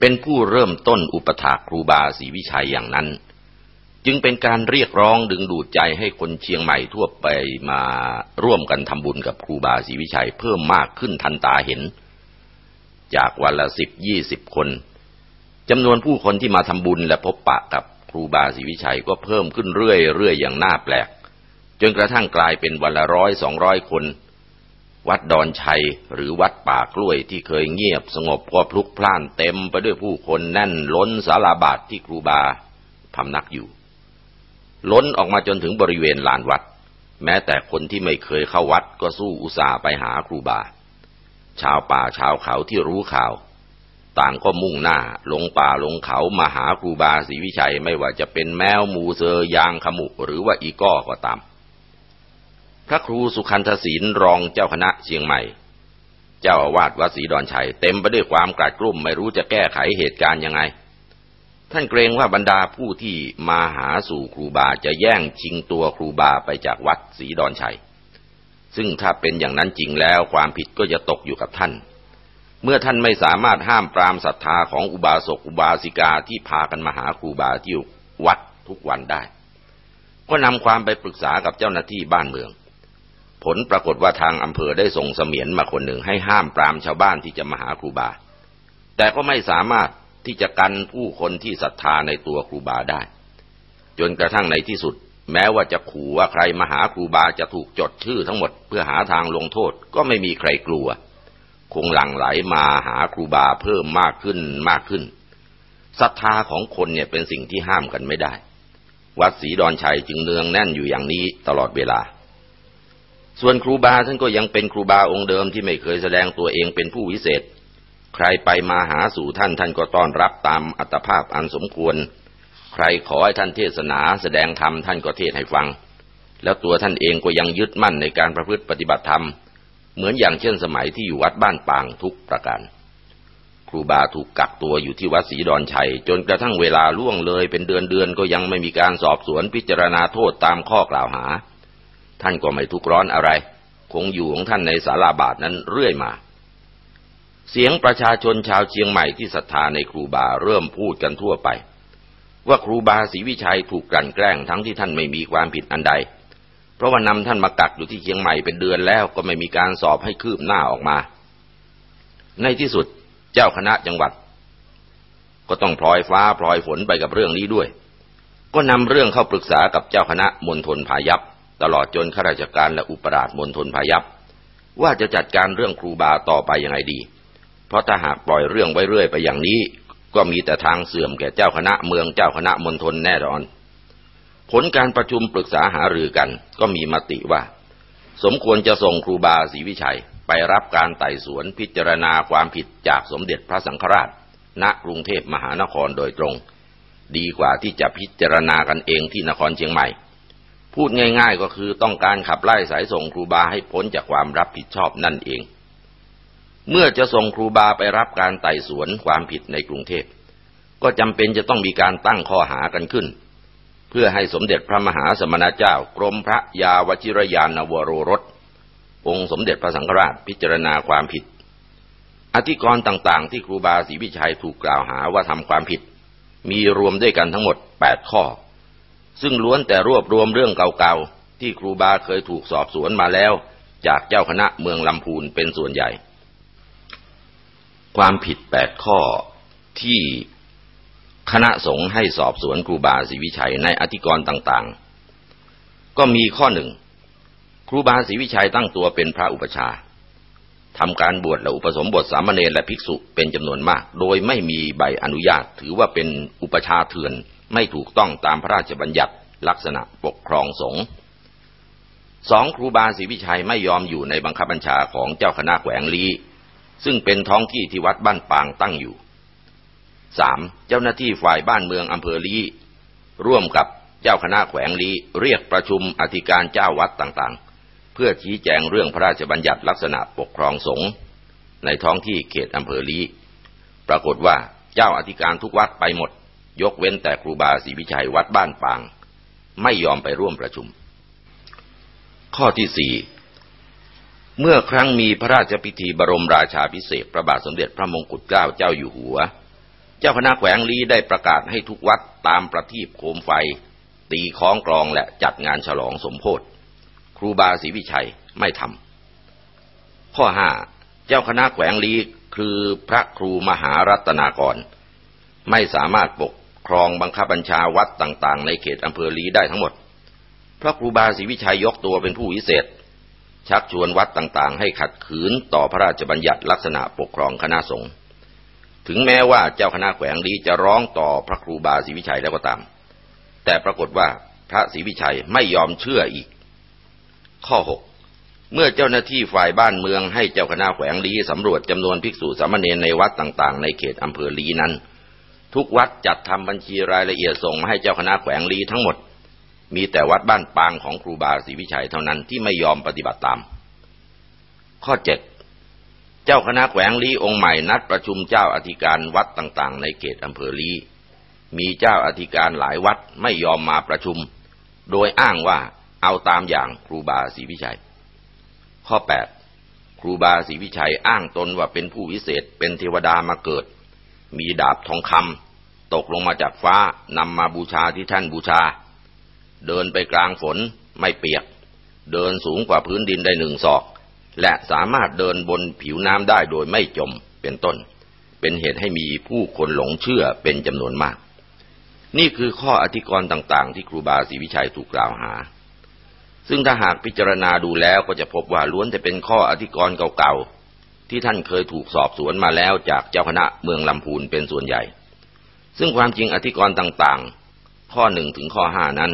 เป็นผู้เริ่มต้นอุปถากครูบาศรีวิชัยอย่างนั้น จึงเป็นการเรียกร้องดึงดูดใจให้คนเชียงใหม่ทั่วไปมาร่วมกันทำบุญกับครูบาศรีวิชัยเพิ่มมากขึ้นทันตาเห็น จากวันละสิบยี่สิบคนจำนวนผู้คนที่มาทำบุญและพบปะกับครูบาศรีวิชัยก็เพิ่มขึ้นเรื่อยๆอย่างน่าแปลก จนกระทั่งกลายเป็นวันละร้อยสองร้อยคน วัดดอนชัยหรือวัดป่ากล้วยที่เคยเงียบสงบก็พลุกพล่านเต็มไปด้วยผู้คนแน่นล้นสาราบาทที่ครูบาพำนักอยู่ ล้นออกมาจนถึงบริเวณลานวัด แม้แต่คนที่ไม่เคยเข้าวัดก็สู้อุตส่าห์ไปหาครูบา ชาวป่าชาวเขาที่รู้ข่าว ต่างก็มุ่งหน้าลงป่าลงเขามาหาครูบาศรีวิชัยไม่ว่าจะเป็นแมวหมูเซอยางขมุหรือว่าอีก้อก็ตาม พระครูสุขันธศีลรองเจ้าคณะเชียงใหม่ เจ้าอาวาสวัดศรีดอนชัยเต็มไปด้วยความกลัดกลุ้มไม่รู้จะแก้ไขเหตุการณ์ยังไง ท่านเกรงว่าบรรดาผู้ที่มาหาสู่ครูบาจะแย่งชิงตัวครูบาไปจากวัดศรีดอนชัย ซึ่งถ้าเป็นอย่างนั้นจริงแล้วความผิดก็จะตกอยู่กับท่าน เมื่อท่านไม่สามารถห้ามปรามศรัทธาของอุบาสกอุบาสิกาที่พากันมาหาครูบาที่วัดทุกวันได้ ก็นำความไปปรึกษากับเจ้าหน้าที่บ้านเมือง ผลปรากฏว่าทางอำเภอได้ส่งเสมียนมาคนหนึ่งให้ห้ามปรามชาวบ้านที่จะมาหาครูบา แต่ก็ไม่สามารถที่จะกันผู้คนที่ศรัทธาในตัวครูบาได้ จนกระทั่งในที่สุด แม้ว่าจะขู่ว่าใครมาหาครูบาจะถูกจดชื่อทั้งหมดเพื่อหาทางลงโทษก็ไม่มีใครกลัว คงหลั่งไหลมาหาครูบาเพิ่มมากขึ้นมากขึ้นศรัทธาของคนเนี่ยเป็นสิ่งที่ห้ามกันไม่ได้ วัดศรีดอนชัยจึงเนืองแน่นอยู่อย่างนี้ตลอดเวลา ส่วนครูบาท่านก็ยังเป็นครูบาองค์เดิมที่ไม่เคยแสดงตัวเองเป็นผู้วิเศษ ใครไปมาหาสู่ท่านท่านก็ต้อนรับตามอัตภาพอันสมควร ใครขอให้ท่านเทศนาแสดงธรรมท่านก็เทศให้ฟัง แล้วตัวท่านเองก็ยังยึดมั่นในการประพฤติปฏิบัติธรรม เหมือนอย่างเช่นสมัยที่อยู่วัดบ้านปางทุกประการ ครูบาถูกกักตัวอยู่ที่วัดศรีดอนชัย จนกระทั่งเวลาล่วงเลยเป็นเดือนเดือนก็ยังไม่มีการสอบสวนพิจารณาโทษตามข้อกล่าวหา ท่านก็ไม่ทุกร้อนอะไร คงอยู่ของท่านในศาลาบาทนั้นเรื่อยมาเสียงประชาชนชาวเชียงใหม่ที่ศรัทธาในครูบาเริ่มพูดกันทั่วไป ว่าครูบาศรีวิชัยถูกกลั่นแกล้งทั้งที่ท่านไม่มีความผิดอันใด เพราะว่านำท่านมากักอยู่ที่เชียงใหม่เป็นเดือนแล้วก็ไม่มีการสอบให้คืบหน้าออกมา ในที่สุดเจ้าคณะจังหวัด ก็ต้องพลอยฟ้าพลอยฝนไปกับเรื่องนี้ด้วย ก็นำเรื่องเข้าปรึกษากับเจ้าคณะมณฑลพายัพตลอดจนข้าราชการและอุปราชมณฑลพายัพว่าจะจัดการเรื่องครูบาต่อไปยังไงดี เพราะถ้าหากปล่อยเรื่องไว้เรื่อยไปอย่างนี้ ก็มีแต่ทางเสื่อมแก่เจ้าคณะเมืองเจ้าคณะมณฑลแน่นอน ผลการประชุมปรึกษาหารือกัน ก็มีมติว่า สมควรจะส่งครูบาศรีวิชัยไปรับการไต่สวนพิจารณาความผิดจากสมเด็จพระสังฆราช ณกรุงเทพมหานครโดยตรง ดีกว่าที่จะพิจารณากันเองที่นครเชียงใหม่ พูดง่าย ๆ ก็คือต้องการขับไล่สายส่งครูบาให้พ้นจากความรับผิดชอบนั่นเอง เมื่อจะส่งครูบาไปรับการไต่สวนความผิดในกรุงเทพ ก็จำเป็นจะต้องมีการตั้งข้อหากันขึ้น เพื่อให้สมเด็จพระมหาสมณเจ้ากรมพระยาวชิรยานวโรรส องค์สมเด็จพระสังฆราชพิจารณาความผิด อธิกรณ์ต่างๆ ที่ครูบาศรีวิชัยถูกกล่าวหาว่าทำความผิด มีรวมด้วยกันทั้งหมดแปดข้อ ซึ่งล้วนแต่รวบรวมเรื่องเก่าๆที่ครูบาเคยถูกสอบสวนมาแล้ว จากเจ้าคณะเมืองลำพูนเป็นส่วนใหญ่ ความผิดแปดข้อที่คณะสงฆ์ให้สอบสวนครูบาศรีวิชัยในอธิกรณ์ต่างๆ ก็มีข้อหนึ่งครูบาศรีวิชัยตั้งตัวเป็นพระอุปชาทำการบวชและอุปสมบทสามเณรและภิกษุเป็นจำนวนมาก โดยไม่มีใบอนุญาตถือว่าเป็นอุปชาเถื่อนไม่ถูกต้องตามพระราชบัญญัติลักษณะปกครองสงฆ์สองครูบาศรีวิชัยไม่ยอมอยู่ในบังคับบัญชาของเจ้าคณะแขวงลี ซึ่งเป็นท้องที่ที่วัดบ้านปางตั้งอยู่สามเจ้าหน้าที่ฝ่ายบ้านเมืองอำเภอลีร่วมกับเจ้าคณะแขวงลีเรียกประชุมอธิการเจ้าวัดต่างๆ เพื่อชี้แจงเรื่องพระราชบัญญัติลักษณะปกครองสงฆ์ในท้องที่เขตอำเภอลีปรากฏว่าเจ้าอธิการทุกวัดไปหมด ยกเว้นแต่ครูบาศรีวิชัยวัดบ้านปาง ไม่ยอมไปร่วมประชุม ข้อที่สี่ เมื่อครั้งมีพระราชพิธีบรมราชาพิเศษพระบาทสมเด็จพระมงกุฎเกล้าเจ้าอยู่หัว เจ้าคณะแขวงลีได้ประกาศให้ทุกวัดตามประทีปโคมไฟ ตีคล้องกลองและจัดงานฉลองสมโพธิครูบาศรีวิชัยไม่ทำข้อห้าเจ้าคณะแขวงลีคือพระครูมหารัตนากร ไม่สามารถปกครองบังคับบัญชาวัดต่างๆ ในเขตอำเภอลีได้ทั้งหมด เพราะครูบาศรีวิชัยยกตัวเป็นผู้วิเศษ ชักชวนวัดต่างๆ ให้ขัดขืนต่อพระราชบัญญัติลักษณะปกครองคณะสงฆ์ถึงแม้ว่าเจ้าคณะแขวงลีจะร้องต่อพระครูบาศรีวิชัยแล้วก็ตาม แต่ปรากฏว่าพระศรีวิชัยไม่ยอมเชื่ออีก ข้อ 6 เมื่อเจ้าหน้าที่ฝ่ายบ้านเมืองให้เจ้าคณะแขวงลีสำรวจจำนวนภิกษุสามเณรในวัดต่างๆ ในเขตอำเภอลีนั้น ทุกวัดจัดทำบัญชีรายละเอียดส่งให้เจ้าคณะแขวงลีทั้งหมด มีแต่วัดบ้านปางของครูบาศรีวิชัยเท่านั้นที่ไม่ยอมปฏิบัติตาม ข้อ7เจ้าคณะแขวงลีองค์ใหม่นัดประชุมเจ้าอธิการวัดต่างๆ ในเขตอำเภอลีมีเจ้าอธิการหลายวัดไม่ยอมมาประชุม โดยอ้างว่าเอาตามอย่างครูบาศรีวิชัย ข้อ 8 ครูบาศรีวิชัยอ้างตนว่าเป็นผู้วิเศษเป็นเทวดามาเกิด มีดาบทองคำตกลงมาจากฟ้านำมาบูชาที่ท่านบูชา เดินไปกลางฝนไม่เปียก เดินสูงกว่าพื้นดินได้หนึ่งศอก และสามารถเดินบนผิวน้ำได้โดยไม่จมเป็นต้น เป็นเหตุให้มีผู้คนหลงเชื่อเป็นจำนวนมาก นี่คือข้ออธิกรณ์ต่าง ๆ ที่ครูบาศรีวิชัยถูกกล่าวหา ซึ่งถ้าหากพิจารณาดูแล้วก็จะพบว่าล้วนแต่เป็นข้ออธิกรณ์เก่าๆที่ท่านเคยถูกสอบสวนมาแล้วจากเจ้าคณะเมืองลำพูนเป็นส่วนใหญ่ ซึ่งความจริงอธิกรณ์ต่างๆ ข้อหนึ่งถึงข้อห้านั้น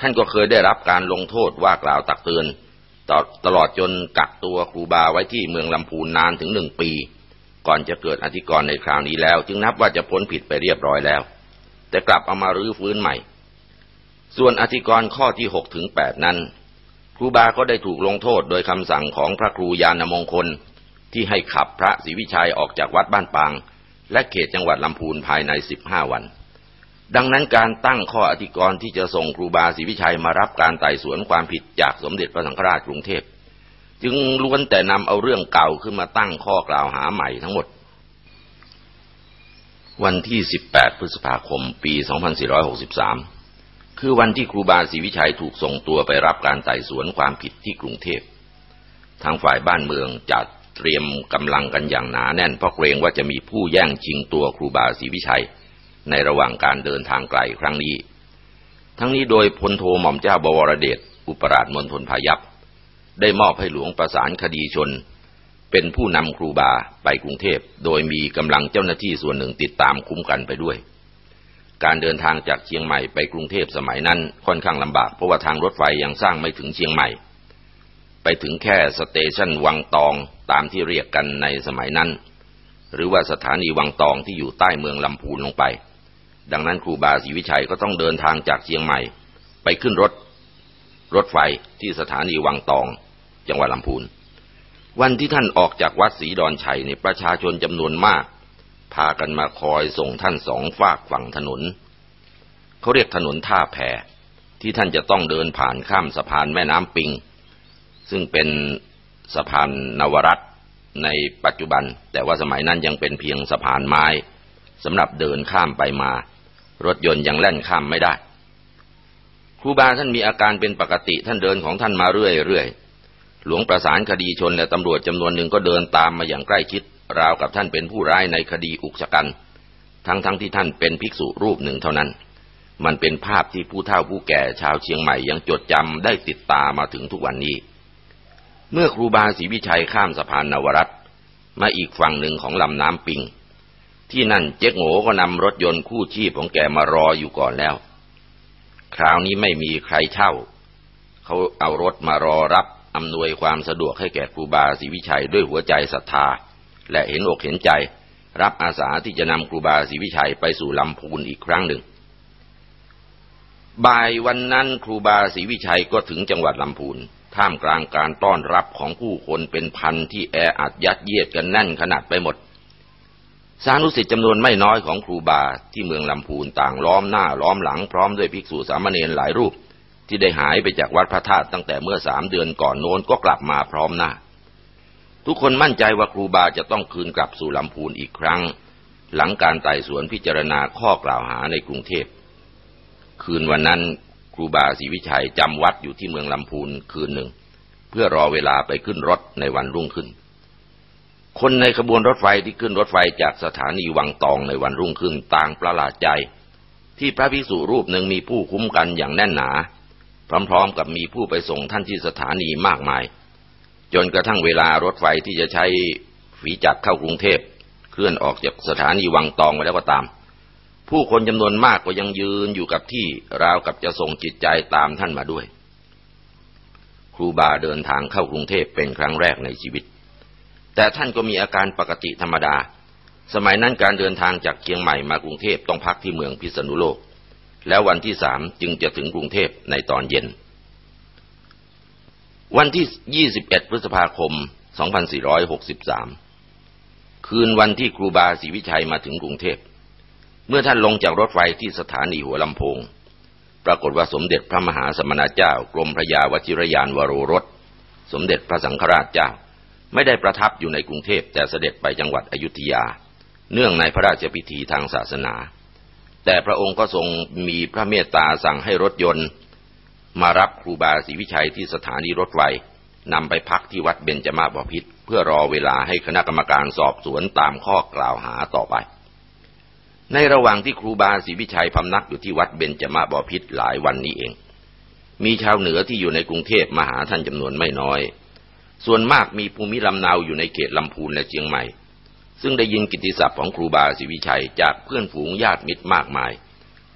ท่านก็เคยได้รับการลงโทษว่ากล่าวตักเตือนตลอดจนกักตัวครูบาไว้ที่เมืองลำพูนนานถึงหนึ่งปี ก่อนจะเกิดอธิกรณ์ในคราวนี้แล้ว จึงนับว่าจะพ้นผิดไปเรียบร้อยแล้ว แต่กลับเอามารื้อฟื้นใหม่ ส่วนอธิกรณ์ข้อที่หกถึงแปดนั้นครูบาก็ได้ถูกลงโทษโดยคำสั่งของพระครูยานมงคล ที่ให้ขับพระศรีวิชัยออกจากวัดบ้านปาง และเขตจังหวัดลำพูนภายในสิบห้าวัน ดังนั้นการตั้งข้ออธิกรณ์ที่จะส่งครูบาศรีวิชัยมารับการไต่สวนความผิดจากสมเด็จพระสังฆราชกรุงเทพจึงล้วนแต่นำเอาเรื่องเก่าขึ้นมาตั้งข้อกล่าวหาใหม่ทั้งหมด วันที่ 18 พฤษภาคม ปี 2463 คือวันที่ครูบาศรีวิชัยถูกส่งตัวไปรับการไต่สวนความผิดที่กรุงเทพทางฝ่ายบ้านเมืองจัดเตรียมกำลังกันอย่างหนาแน่นเพราะเกรงว่าจะมีผู้แย่งชิงตัวครูบาศรีวิชัย ในระหว่างการเดินทางไกลครั้งนี้ ทั้งนี้โดยพลโทหม่อมเจ้าบวรเดชอุปราชมณฑลพายัพได้มอบให้หลวงประสานคดีชน เป็นผู้นำครูบาไปกรุงเทพ โดยมีกำลังเจ้าหน้าที่ส่วนหนึ่งติดตามคุ้มกันไปด้วย การเดินทางจากเชียงใหม่ไปกรุงเทพสมัยนั้นค่อนข้างลำบากเพราะว่าทางรถไฟยังสร้างไม่ถึงเชียงใหม่ ไปถึงแค่สเตชันวังตองตามที่เรียกกันในสมัยนั้น หรือว่าสถานีวังตองที่อยู่ใต้เมืองลำพูนลงไป ดังนั้นครูบาศรีวิชัยก็ต้องเดินทางจากเชียงใหม่ ไปขึ้นรถ รถไฟที่สถานีวังตอง จังหวัดลำพูน วันที่ท่านออกจากวัดศรีดอนชัยในประชาชนจำนวนมาก พากันมาคอยส่งท่านสองฝากฝั่งถนน เขาเรียกถนนท่าแพที่ท่านจะต้องเดินผ่านข้ามสะพานแม่น้ำปิง ซึ่งเป็นสะพานนวรัตในปัจจุบัน แต่ว่าสมัยนั้นยังเป็นเพียงสะพานไม้สำหรับเดินข้ามไปมา รถยนต์ยังแล่นข้ามไม่ได้ ครูบาท่านมีอาการเป็นปกติท่านเดินของท่านมาเรื่อยๆ หลวงประสานคดีชนและตำรวจจำนวนหนึ่งก็เดินตามมาอย่างใกล้ชิด ราวกับท่านเป็นผู้ร้ายในคดีอุกชะกัน ทั้งๆทที่ท่านเป็นภิกษุรูปหนึ่งเท่านั้น มันเป็นภาพที่ผู้เฒ่าผู้แก่ชาวเชียงใหม่ยังจดจำได้ติดตามาถึงทุกวันนี้ เมื่อครูบาศรีวิชัยข้ามสะพานนวรัตมาอีกฝั่งหนึ่งของลำน้ำปิง ที่นั่นเจ๊กโง่ก็นำรถยนต์คู่ชีพของแกมารออยู่ก่อนแล้ว คราวนี้ไม่มีใครเช่า เขาเอารถมารอรับอำนวยความสะดวกให้แก่ครูบาศรีวิชัยด้วยหัวใจศรัทธา และเห็นอกเห็นใจ รับอาสาที่จะนำครูบาศรีวิชัยไปสู่ลำพูนอีกครั้งหนึ่ง บ่ายวันนั้นครูบาศรีวิชัยก็ถึงจังหวัดลำพูนท่ามกลางการต้อนรับของผู้คนเป็นพันที่แออัดยัดเยียดกันแน่นขนาดไปหมด สานุสิทธิ์จำนวนไม่น้อยของครูบาที่เมืองลำพูนต่างล้อมหน้าล้อมหลังพร้อมด้วยภิกษุสามเณรหลายรูป ที่ได้หายไปจากวัดพระธาตุตั้งแต่เมื่อสามเดือนก่อนโน้นก็กลับมาพร้อมหน้า ทุกคนมั่นใจว่าครูบาจะต้องคืนกลับสู่ลำพูนอีกครั้ง หลังการไต่สวนพิจารณาข้อกล่าวหาในกรุงเทพ คืนวันนั้นครูบาศรีวิชัยจำวัดอยู่ที่เมืองลำพูนคืนหนึ่ง เพื่อรอเวลาไปขึ้นรถในวันรุ่งขึ้น คนในขบวนรถไฟที่ขึ้นรถไฟจากสถานีวังตองในวันรุ่งขึ้นต่างประหลาดใจ ที่พระภิกษุรูปหนึ่งมีผู้คุ้มกันอย่างแน่นหนา พร้อมๆกับมีผู้ไปส่งท่านที่สถานีมากมาย จนกระทั่งเวลารถไฟที่จะใช้ฝีจักรเข้ากรุงเทพเคลื่อนออกจากสถานีวังตองไปแล้วก็ตาม ผู้คนจำนวนมากก็ยังยืนอยู่กับที่ราวกับจะส่งจิตใจตามท่านมาด้วย ครูบาเดินทางเข้ากรุงเทพเป็นครั้งแรกในชีวิต แต่ท่านก็มีอาการปกติธรรมดา สมัยนั้นการเดินทางจากเชียงใหม่มากรุงเทพต้องพักที่เมืองพิษณุโลก แล้ววันที่สามจึงจะถึงกรุงเทพในตอนเย็น วันที่ 21 พฤษภาคม 2463 คืนวันที่ครูบาศรีวิชัยมาถึงกรุงเทพ เมื่อท่านลงจากรถไฟที่สถานีหัวลำโพง ปรากฏว่าสมเด็จพระมหาสมณเจ้า กรมพระยาวชิรยานวโรรส สมเด็จพระสังฆราชเจ้า ไม่ได้ประทับอยู่ในกรุงเทพแต่เสด็จไปจังหวัดอยุธยา เนื่องในพระราชพิธีทางศาสนา แต่พระองค์ก็ทรงมีพระเมตตาสั่งให้รถยนต์ มารับครูบาศรีวิชัยที่สถานีรถไฟนำไปพักที่วัดเบญจมาบพิษเพื่อรอเวลาให้คณะกรรมการสอบสวนตามข้อกล่าวหาต่อไป ในระหว่างที่ครูบาศรีวิชัยพำนักอยู่ที่วัดเบญจมาบพิษหลายวันนี้เอง มีชาวเหนือที่อยู่ในกรุงเทพมาหาท่านจำนวนไม่น้อย ส่วนมากมีภูมิลำเนาอยู่ในเขตลำพูนและเชียงใหม่ ซึ่งได้ยินกิตติศัพท์ของครูบาศรีวิชัยจากเพื่อนฝูงญาติมิตรมากมาย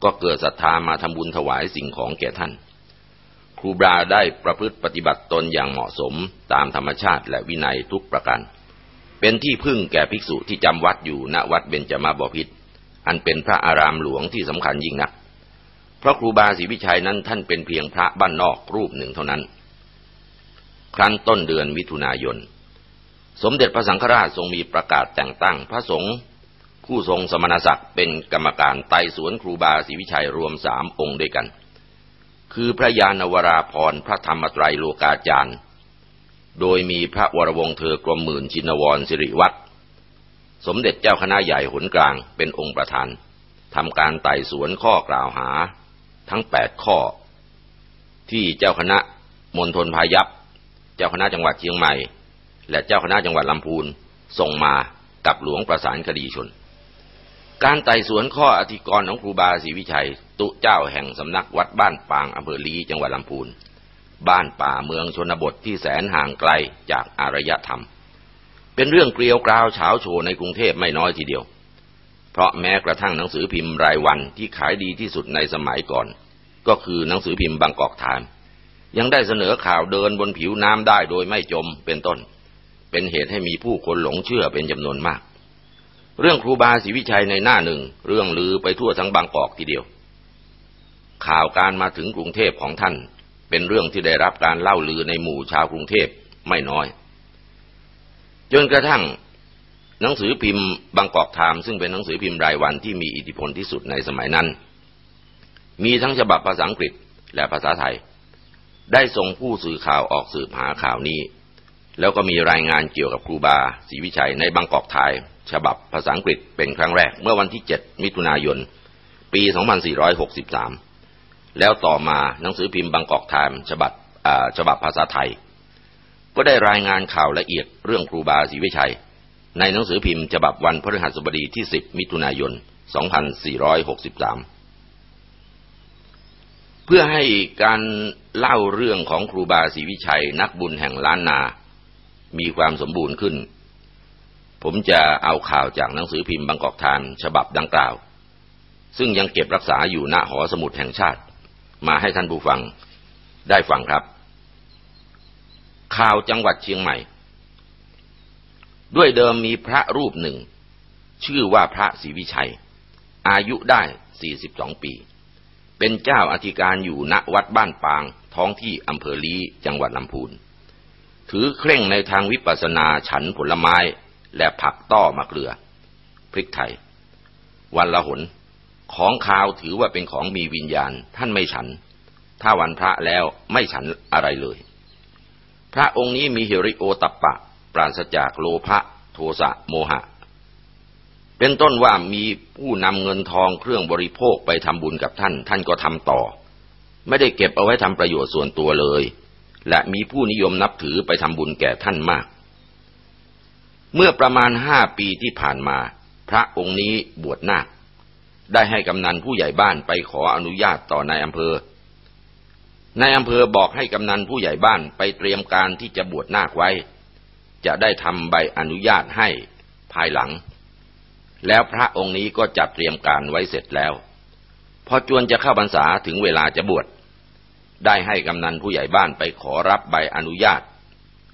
ก็เกิดศรัทธามาทำบุญถวายสิ่งของแก่ท่าน ครูบาได้ประพฤติปฏิบัติตนอย่างเหมาะสมตามธรรมชาติและวินัยทุกประการ เป็นที่พึ่งแก่ภิกษุที่จำวัดอยู่ณวัดเบญจมาบพิษอันเป็นพระอารามหลวงที่สำคัญยิ่งนัก เพราะครูบาศรีวิชัยนั้นท่านเป็นเพียงพระบ้านนอกรูปหนึ่งเท่านั้น ครั้นต้นเดือนมิถุนายน สมเด็จพระสังฆราชทรงมีประกาศแต่งตั้งพระสงฆ์ผู้ทรงสมณศักดิ์เป็นกรรมการไต่สวนครูบาศรีวิชัยรวมสามองค์ด้วยกัน คือพระยานวราพรพระธรรมตรัยโลกาจารย์ โดยมีพระวรวงเธอกรมหมื่นชินวรสิริวัตรสมเด็จเจ้าคณะใหญ่หนกลางเป็นองค์ประธานทำการไต่สวนข้อกล่าวหาทั้งแปดข้อ ที่เจ้าคณะมณฑลพายัพ จ้าคณะจังหวัดเชียงใหม่ และเจ้าคณะจังหวัดลำพูนส่งมากับหลวงประสานคดีชน การไต่สวนข้ออธิกรณ์ของครูบาศรีวิชัย ตุเจ้าแห่งสำนักวัดบ้านปางอำเภอลีจังหวัดลำพูน บ้านป่าเมืองชนบทที่แสนห่างไกลจากอารยธรรม เป็นเรื่องเกลียวกราวเฉาโชในกรุงเทพไม่น้อยทีเดียว เพราะแม้กระทั่งหนังสือพิมพ์รายวันที่ขายดีที่สุดในสมัยก่อน ก็คือหนังสือพิมพ์บางกอกไทม์ ยังได้เสนอข่าวเดินบนผิวน้ำได้โดยไม่จมเป็นต้น เป็นเหตุให้มีผู้คนหลงเชื่อเป็นจำนวนมาก เรื่องครูบาศรีวิชัยในหน้าหนึ่ง เรื่องลือไปทั่วทั้งบางกอกทีเดียว ข่าวการมาถึงกรุงเทพของท่าน เป็นเรื่องที่ได้รับการเล่าลือในหมู่ชาวกรุงเทพไม่น้อย จนกระทั่งหนังสือพิมพ์บางกอกไทม์ซึ่งเป็นหนังสือพิมพ์รายวันที่มีอิทธิพลที่สุดในสมัยนั้น มีทั้งฉบับภาษาอังกฤษและภาษาไทย ได้ส่งผู้สื่อข่าวออกสืบหาข่าวนี้ แล้วก็มีรายงานเกี่ยวกับครูบาศรีวิชัยในบางกอกไทย ฉบับภาษาอังกฤษเป็นครั้งแรกเมื่อวันที่ 7 มิถุนายน ปี 2463 แล้วต่อมาหนังสือพิมพ์บางกอกไทม์ฉบับฉบับภาษาไทย ก็ได้รายงานข่าวละเอียดเรื่องครูบาศรีวิชัย ในหนังสือพิมพ์ฉบับวันพฤหัสบดีที่ 10 มิถุนายน 2463 เพื่อให้การเล่าเรื่องของครูบาศรีวิชัย นักบุญแห่งล้านนา มีความสมบูรณ์ขึ้น ผมจะเอาข่าวจากหนังสือพิมพ์บางกอกทานฉบับดังกล่าว ซึ่งยังเก็บรักษาอยู่ณหอสมุดแห่งชาติ มาให้ท่านผู้ฟังได้ฟังครับ ข่าวจังหวัดเชียงใหม่ ด้วยเดิมมีพระรูปหนึ่ง ชื่อว่าพระศรีวิชัย อายุได้ 42 ปี เป็นเจ้าอธิการอยู่ณวัดบ้านปาง ท้องที่อำเภอลีจังหวัดลำพูน ถือเคร่งในทางวิปัสสนาฉันผลไม้และผักต้อมะเกลือ พริกไทย วันละหน ของขาวถือว่าเป็นของมีวิญญาณท่านไม่ฉัน ถ้าวันพระแล้วไม่ฉันอะไรเลย พระองค์นี้มีฮิริโอตัปปะ ปราศจากโลภะโทสะโมหะ เป็นต้นว่ามีผู้นำเงินทองเครื่องบริโภคไปทำบุญกับท่าน ท่านก็ทำต่อ ไม่ได้เก็บเอาไว้ทำประโยชน์ส่วนตัวเลย และมีผู้นิยมนับถือไปทำบุญแก่ท่านมาก เมื่อประมาณห้าปีที่ผ่านมา พระองค์นี้บวชนาคได้ให้กำนันผู้ใหญ่บ้านไปขออนุญาตต่อนายอำเภอนายอำเภอบอกให้กำนันผู้ใหญ่บ้านไปเตรียมการที่จะบวชนาคไว้ จะได้ทำใบอนุญาตให้ภายหลัง แล้วพระองค์นี้ก็จัดเตรียมการไว้เสร็จแล้ว พอจวนจะเข้าพรรษาถึงเวลาจะบวช ได้ให้กำนันผู้ใหญ่บ้านไปขอรับใบอนุญาต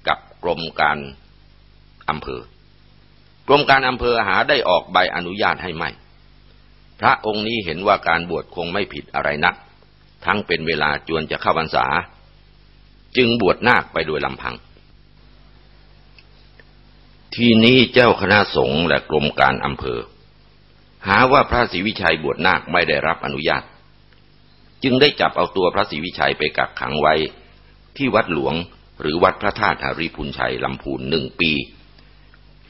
กับกรมการอำเภอ กรมการอำเภอหาได้ออกใบอนุญาตให้ไม่ พระองค์นี้เห็นว่าการบวชคงไม่ผิดอะไรนัก ทั้งเป็นเวลาจวนจะเข้าพรรษา จึงบวชนาคไปโดยลำพัง ทีนี้เจ้าคณะสงฆ์และกรมการอำเภอ หาว่าพระศรีวิชัยบวชนาคไม่ได้รับอนุญาต จึงได้จับเอาตัวพระศรีวิชัยไปกักขังไว้ ที่วัดหลวงหรือวัดพระธาตุหาริพุนชัยลำพูนหนึ่งปี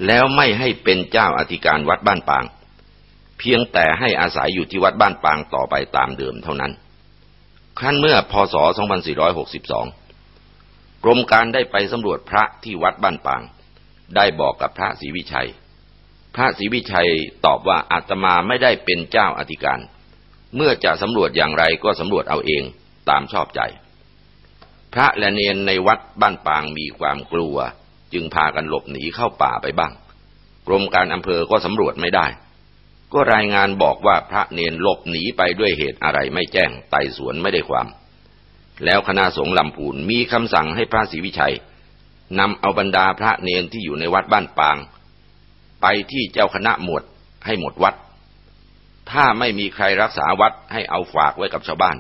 แล้วไม่ให้เป็นเจ้าอธิการวัดบ้านปาง เพียงแต่ให้อาศัยอยู่ที่วัดบ้านปางต่อไปตามเดิมเท่านั้น ครั้นเมื่อพศ 2462 กรมการได้ไปสำรวจพระที่วัดบ้านปาง ได้บอกกับพระศรีวิชัย พระศรีวิชัยตอบว่าอาตมาไม่ได้เป็นเจ้าอธิการ เมื่อจะสำรวจอย่างไรก็สำรวจเอาเองตามชอบใจ พระและเนนในวัดบ้านปางมีความกลัว จึงพากันหลบหนีเข้าป่าไปบ้าง กรมการอำเภอก็สำรวจไม่ได้ ก็รายงานบอกว่าพระเนนหลบหนีไปด้วยเหตุอะไรไม่แจ้งไต่สวนไม่ได้ความ แล้วคณะสงฆ์ลำพูนมีคำสั่งให้พระศรีวิชัย นำเอาบรรดาพระเนนที่อยู่ในวัดบ้านปาง ไปที่เจ้าคณะหมวดให้หมดวัด ถ้าไม่มีใครรักษาวัดให้เอาฝากไว้กับชาวบ้าน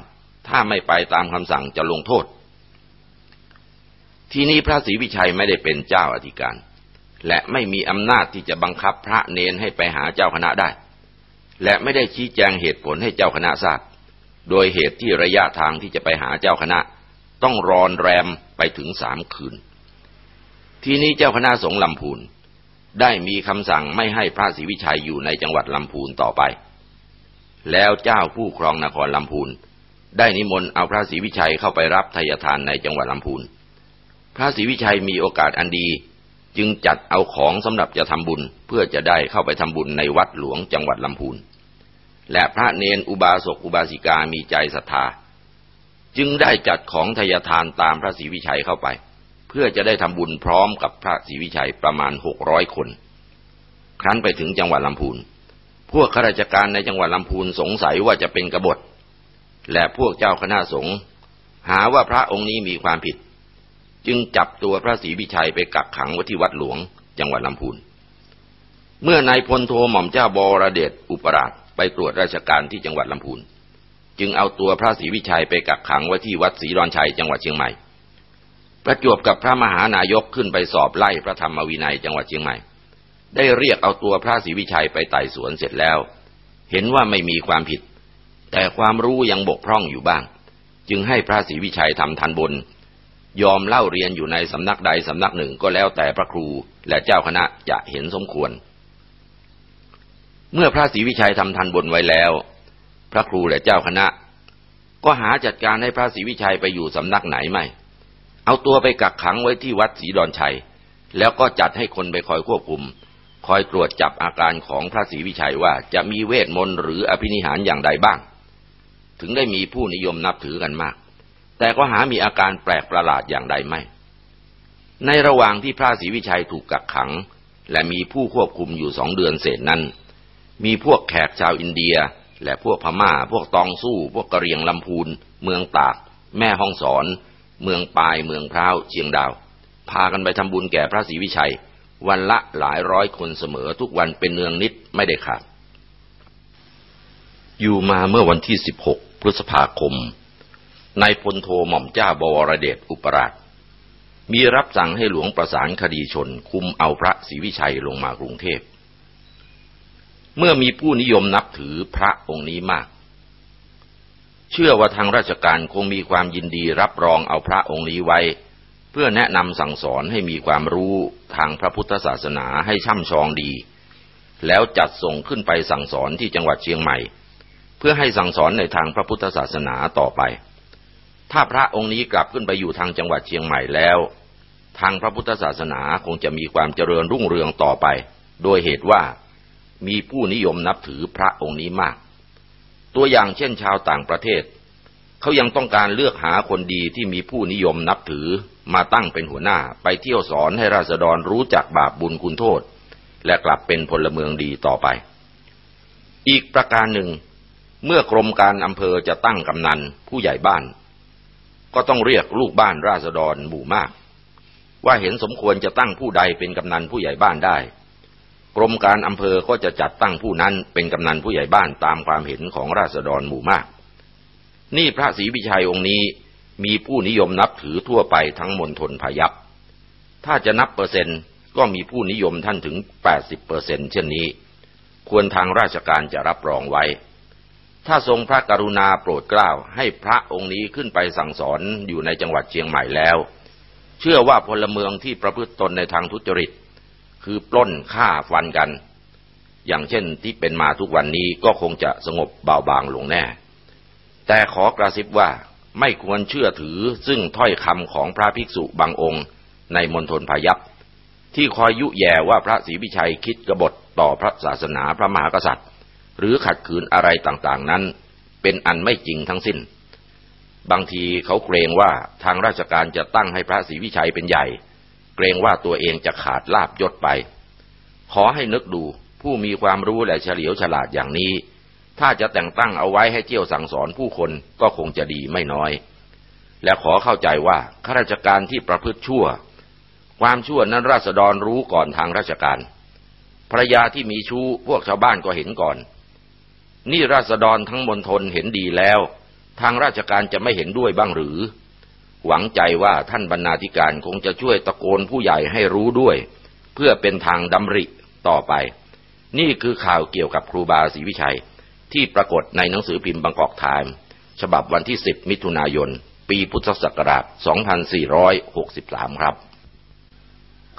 ถ้าไม่ไปตามคำสั่งจะลงโทษ ที่นี้พระศรีวิชัยไม่ได้เป็นเจ้าอธิการ และไม่มีอำนาจที่จะบังคับพระเนนให้ไปหาเจ้าคณะได้ และไม่ได้ชี้แจงเหตุผลให้เจ้าคณะทราบ โดยเหตุที่ระยะทางที่จะไปหาเจ้าคณะ ต้องรอนแรมไปถึงสามคืน ทีนี้เจ้าคณะสงฆ์ลำพูนได้มีคำสั่งไม่ให้พระศรีวิชัยอยู่ในจังหวัดลำพูนต่อไป แล้วเจ้าผู้ครองนครลำพูนได้นิมนต์เอาพระศรีวิชัยเข้าไปรับทายทานในจังหวัดลำพูน พระศรีวิชัยมีโอกาสอันดีจึงจัดเอาของสำหรับจะทำบุญเพื่อจะได้เข้าไปทำบุญในวัดหลวงจังหวัดลำพูน และพระเนนอุบาสกอุบาสิกามีใจศรัทธา จึงได้จัดของทายทานตามพระศรีวิชัยเข้าไป เพื่อจะได้ทำบุญพร้อมกับพระศรีวิชัยประมาณหกร้อยคน ครั้นไปถึงจังหวัดลำพูน พวกข้าราชการในจังหวัดลำพูนสงสัยว่าจะเป็นกบฏ และพวกเจ้าคณะสงฆ์หาว่าพระองค์นี้มีความผิด จึงจับตัวพระศรีวิชัยไปกักขังไว้ที่วัดหลวง จังหวัดลำพูน เมื่อนายพลโทหม่อมเจ้าบรเดชอุปราชไปตรวจราชการที่จังหวัดลำพูน จึงเอาตัวพระศรีวิชัยไปกักขังไว้ที่วัดศรีดอนชัยจังหวัดเชียงใหม่ ประจวบกับพระมหานายกขึ้นไปสอบไล่พระธรรมวินัยจังหวัดเชียงใหม่ ได้เรียกเอาตัวพระศรีวิชัยไปไต่สวนเสร็จแล้ว เห็นว่าไม่มีความผิด แต่ความรู้ยังบกพร่องอยู่บ้าง จึงให้พระศรีวิชัยทำทันบน ยอมเล่าเรียนอยู่ในสำนักใดสำนักหนึ่งก็แล้วแต่พระครูและเจ้าคณะจะเห็นสมควร เมื่อพระศรีวิชัยทำทันบนไว้แล้ว พระครูและเจ้าคณะ ก็หาจัดการให้พระศรีวิชัยไปอยู่สำนักไหนไม่ เอาตัวไปกักขังไว้ที่วัดศรีดอนชัย แล้วก็จัดให้คนไปคอยควบคุม คอยตรวจจับอาการของพระศรีวิชัยว่าจะมีเวทมนต์หรืออภินิหารอย่างใดบ้าง ถึงได้มีผู้นิยมนับถือกันมาก แต่ก็หามีอาการแปลกประหลาดอย่างใดไม่ ในระหว่างที่พระศรีวิชัยถูกกักขัง และมีผู้ควบคุมอยู่สองเดือนเศษนั้น มีพวกแขกชาวอินเดีย และพวกพมา่า พวกตองสู้ พวกกะเรียงลำพูน เมืองตาก แม่ห้องสอน เมืองปายเมืองพร้าวเชียงดาว พากันไปทำบุญแก่พระศรีวิชัย วันละหลายร้อยคนเสมอทุกวันเป็นเนืองนิดไม่ได้ขาด อยู่มาเมื่อวันที่ 16 พฤษภาคมนายพลโทหม่อมเจ้าบวรเดชอุปราช มีรับสั่งให้หลวงประสานคดีชนคุมเอาพระศรีวิชัยลงมากรุงเทพ เมื่อมีผู้นิยมนับถือพระองค์นี้มาก เชื่อว่าทางราชการคงมีความยินดีรับรองเอาพระองค์นี้ไว้ เพื่อแนะนำสั่งสอนให้มีความรู้ทางพระพุทธศาสนาให้ช่ำชองดี แล้วจัดส่งขึ้นไปสั่งสอนที่จังหวัดเชียงใหม่ เพื่อให้สั่งสอนในทางพระพุทธศาสนาต่อไป ถ้าพระองค์นี้กลับขึ้นไปอยู่ทางจังหวัดเชียงใหม่แล้ว ทางพระพุทธศาสนาคงจะมีความเจริญรุ่งเรืองต่อไป โดยเหตุว่ามีผู้นิยมนับถือพระองค์นี้มาก ตัวอย่างเช่นชาวต่างประเทศ เขายังต้องการเลือกหาคนดีที่มีผู้นิยมนับถือมาตั้งเป็นหัวหน้าไปเที่ยวสอนให้ราษฎรรู้จักบาปบุญคุณโทษ และกลับเป็นพลเมืองดีต่อไป อีกประการหนึ่ง เมื่อกรมการอำเภอจะตั้งกำนันผู้ใหญ่บ้าน ก็ต้องเรียกลูกบ้านราษฎรหมู่มาก ว่าเห็นสมควรจะตั้งผู้ใดเป็นกำนันผู้ใหญ่บ้านได้ กรมการอำเภอก็จะจัดตั้งผู้นั้นเป็นกำนันผู้ใหญ่บ้านตามความเห็นของราษฎรหมู่มาก นี่พระศรีวิชัยองค์นี้มีผู้นิยมนับถือทั่วไปทั้งมณฑลพยัพถ้าจะนับเปอร์เซ็นต์ก็มีผู้นิยมท่านถึง 80เปอร์เซ็นต์เช่นนี้ ควรทางราชการจะรับรองไว้ ถ้าทรงพระกรุณาโปรดเกล้าให้พระองค์นี้ขึ้นไปสั่งสอนอยู่ในจังหวัดเชียงใหม่แล้ว เชื่อว่าพลเมืองที่ประพฤติตนในทางทุจริต คือปล้นฆ่าฟันกัน อย่างเช่นที่เป็นมาทุกวันนี้ก็คงจะสงบเบาบางลงแน่ แต่ขอกระซิบว่าไม่ควรเชื่อถือซึ่งถ้อยคำของพระภิกษุบางองค์ในมณฑลพายัพที่คอยยุแย่ว่าพระศรีวิชัยคิดกบฏต่อพระศาสนาพระมหากษัตริย์ หรือขัดขืนอะไรต่างๆนั้น เป็นอันไม่จริงทั้งสิ้น บางทีเขาเกรงว่าทางราชการจะตั้งให้พระศรีวิชัยเป็นใหญ่ เกรงว่าตัวเองจะขาดลาบยศไป ขอให้นึกดูผู้มีความรู้และเฉลียวฉลาดอย่างนี้ ถ้าจะแต่งตั้งเอาไว้ให้เที่ยวสั่งสอนผู้คนก็คงจะดีไม่น้อย และขอเข้าใจว่าข้าราชการที่ประพฤติชั่ว ความชั่วนั้นราษฎรรู้ก่อนทางราชการภรรยาที่มีชู้พวกชาวบ้านก็เห็นก่อน นี่ราษฎรทั้งมณฑลเห็นดีแล้ว ทางราชการจะไม่เห็นด้วยบ้างหรือ หวังใจว่าท่านบรรณาธิการคงจะช่วยตะโกนผู้ใหญ่ให้รู้ด้วย เพื่อเป็นทางดำริต่อไป นี่คือข่าวเกี่ยวกับครูบาศรีวิชัย ที่ปรากฏในหนังสือพิมพ์ Bangkok Times ฉบับวันที่ 10 มิถุนายน ปีพุทธศักราช 2463 ครับ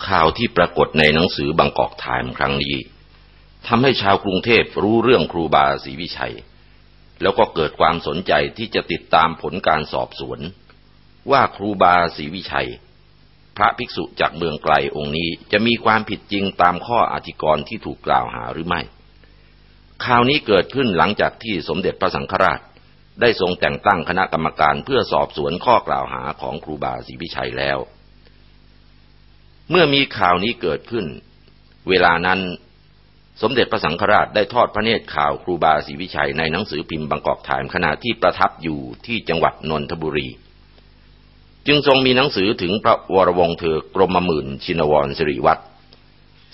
ข่าวที่ปรากฏในหนังสือ Bangkok Times ครั้งนี้ทำให้ชาวกรุงเทพรู้เรื่องครูบาศรีวิชัย แล้วก็เกิดความสนใจที่จะติดตามผลการสอบสวน ว่าครูบาศรีวิชัย พระภิกษุจากเมืองไกลองค์นี้จะมีความผิดจริงตามข้ออธิกรณ์ที่ถูกกล่าวหาหรือไม่ข่าวนี้เกิดขึ้นหลังจากที่สมเด็จพระสังฆราช ได้ทรงแต่งตั้งคณะกรรมการเพื่อสอบสวนข้อกล่าวหาของครูบาศรีวิชัยแล้ว เมื่อมีข่าวนี้เกิดขึ้น เวลานั้นสมเด็จพระสังฆราชได้ทอดพระเนตรข่าวครูบาศรีวิชัยในหนังสือพิมพ์บางกอกไทม์ขณะที่ประทับอยู่ที่จังหวัดนนทบุรี จึงทรงมีหนังสือถึงพระวรวงศ์เธอกรมหมื่นชินวรสิริวัตร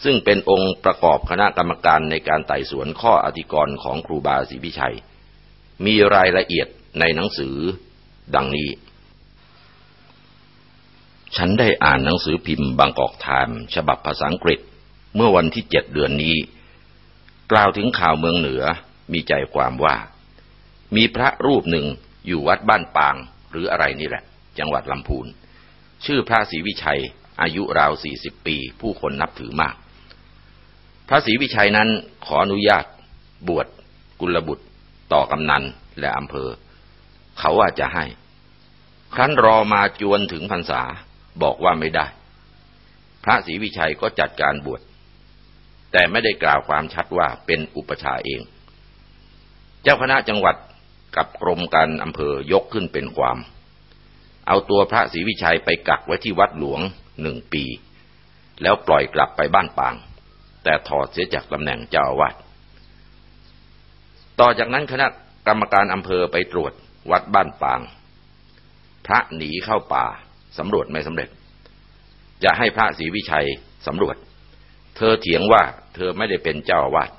ซึ่งเป็นองค์ประกอบคณะกรรมการในการไต่สวนข้ออธิกรณ์ของครูบาศรีวิชัย มีรายละเอียดในหนังสือดังนี้ ฉันได้อ่านหนังสือพิมพ์บางกอกไทม์ฉบับภาษาอังกฤษเมื่อวันที่เจ็ดเดือนนี้ กล่าวถึงข่าวเมืองเหนือมีใจความว่า มีพระรูปหนึ่งอยู่วัดบ้านปางหรืออะไรนี่แหละ จังหวัดลำพูน ชื่อพระศรีวิชัย อายุราวสี่สิบปี ผู้คนนับถือมาก พระศรีวิชัยนั้นขออนุญาต บวชกุลบุตร ต่อกำนันและอำเภอ เขาว่าจะให้ ครั้นรอมาจวนถึงพรรษาบอกว่าไม่ได้ พระศรีวิชัยก็จัดการบวชแต่ไม่ได้กล่าวความชัดว่าเป็นอุปชาเอง เจ้าคณะจังหวัดกับกรมการอำเภอยกขึ้นเป็นความ เอาตัวพระศรีวิชัยไปกักไว้ที่วัดหลวงหนึ่งปี แล้วปล่อยกลับไปบ้านปาง แต่ถอดเสียจากตำแหน่งเจ้าอาวาสต่อจากนั้นคณะกรรมการอำเภอไปตรวจวัดบ้านปาง พระหนีเข้าป่าสำรวจไม่สำเร็จ จะให้พระศรีวิชัยสำรวจ เธอเถียงว่าเธอไม่ได้เป็นเจ้าอาวาส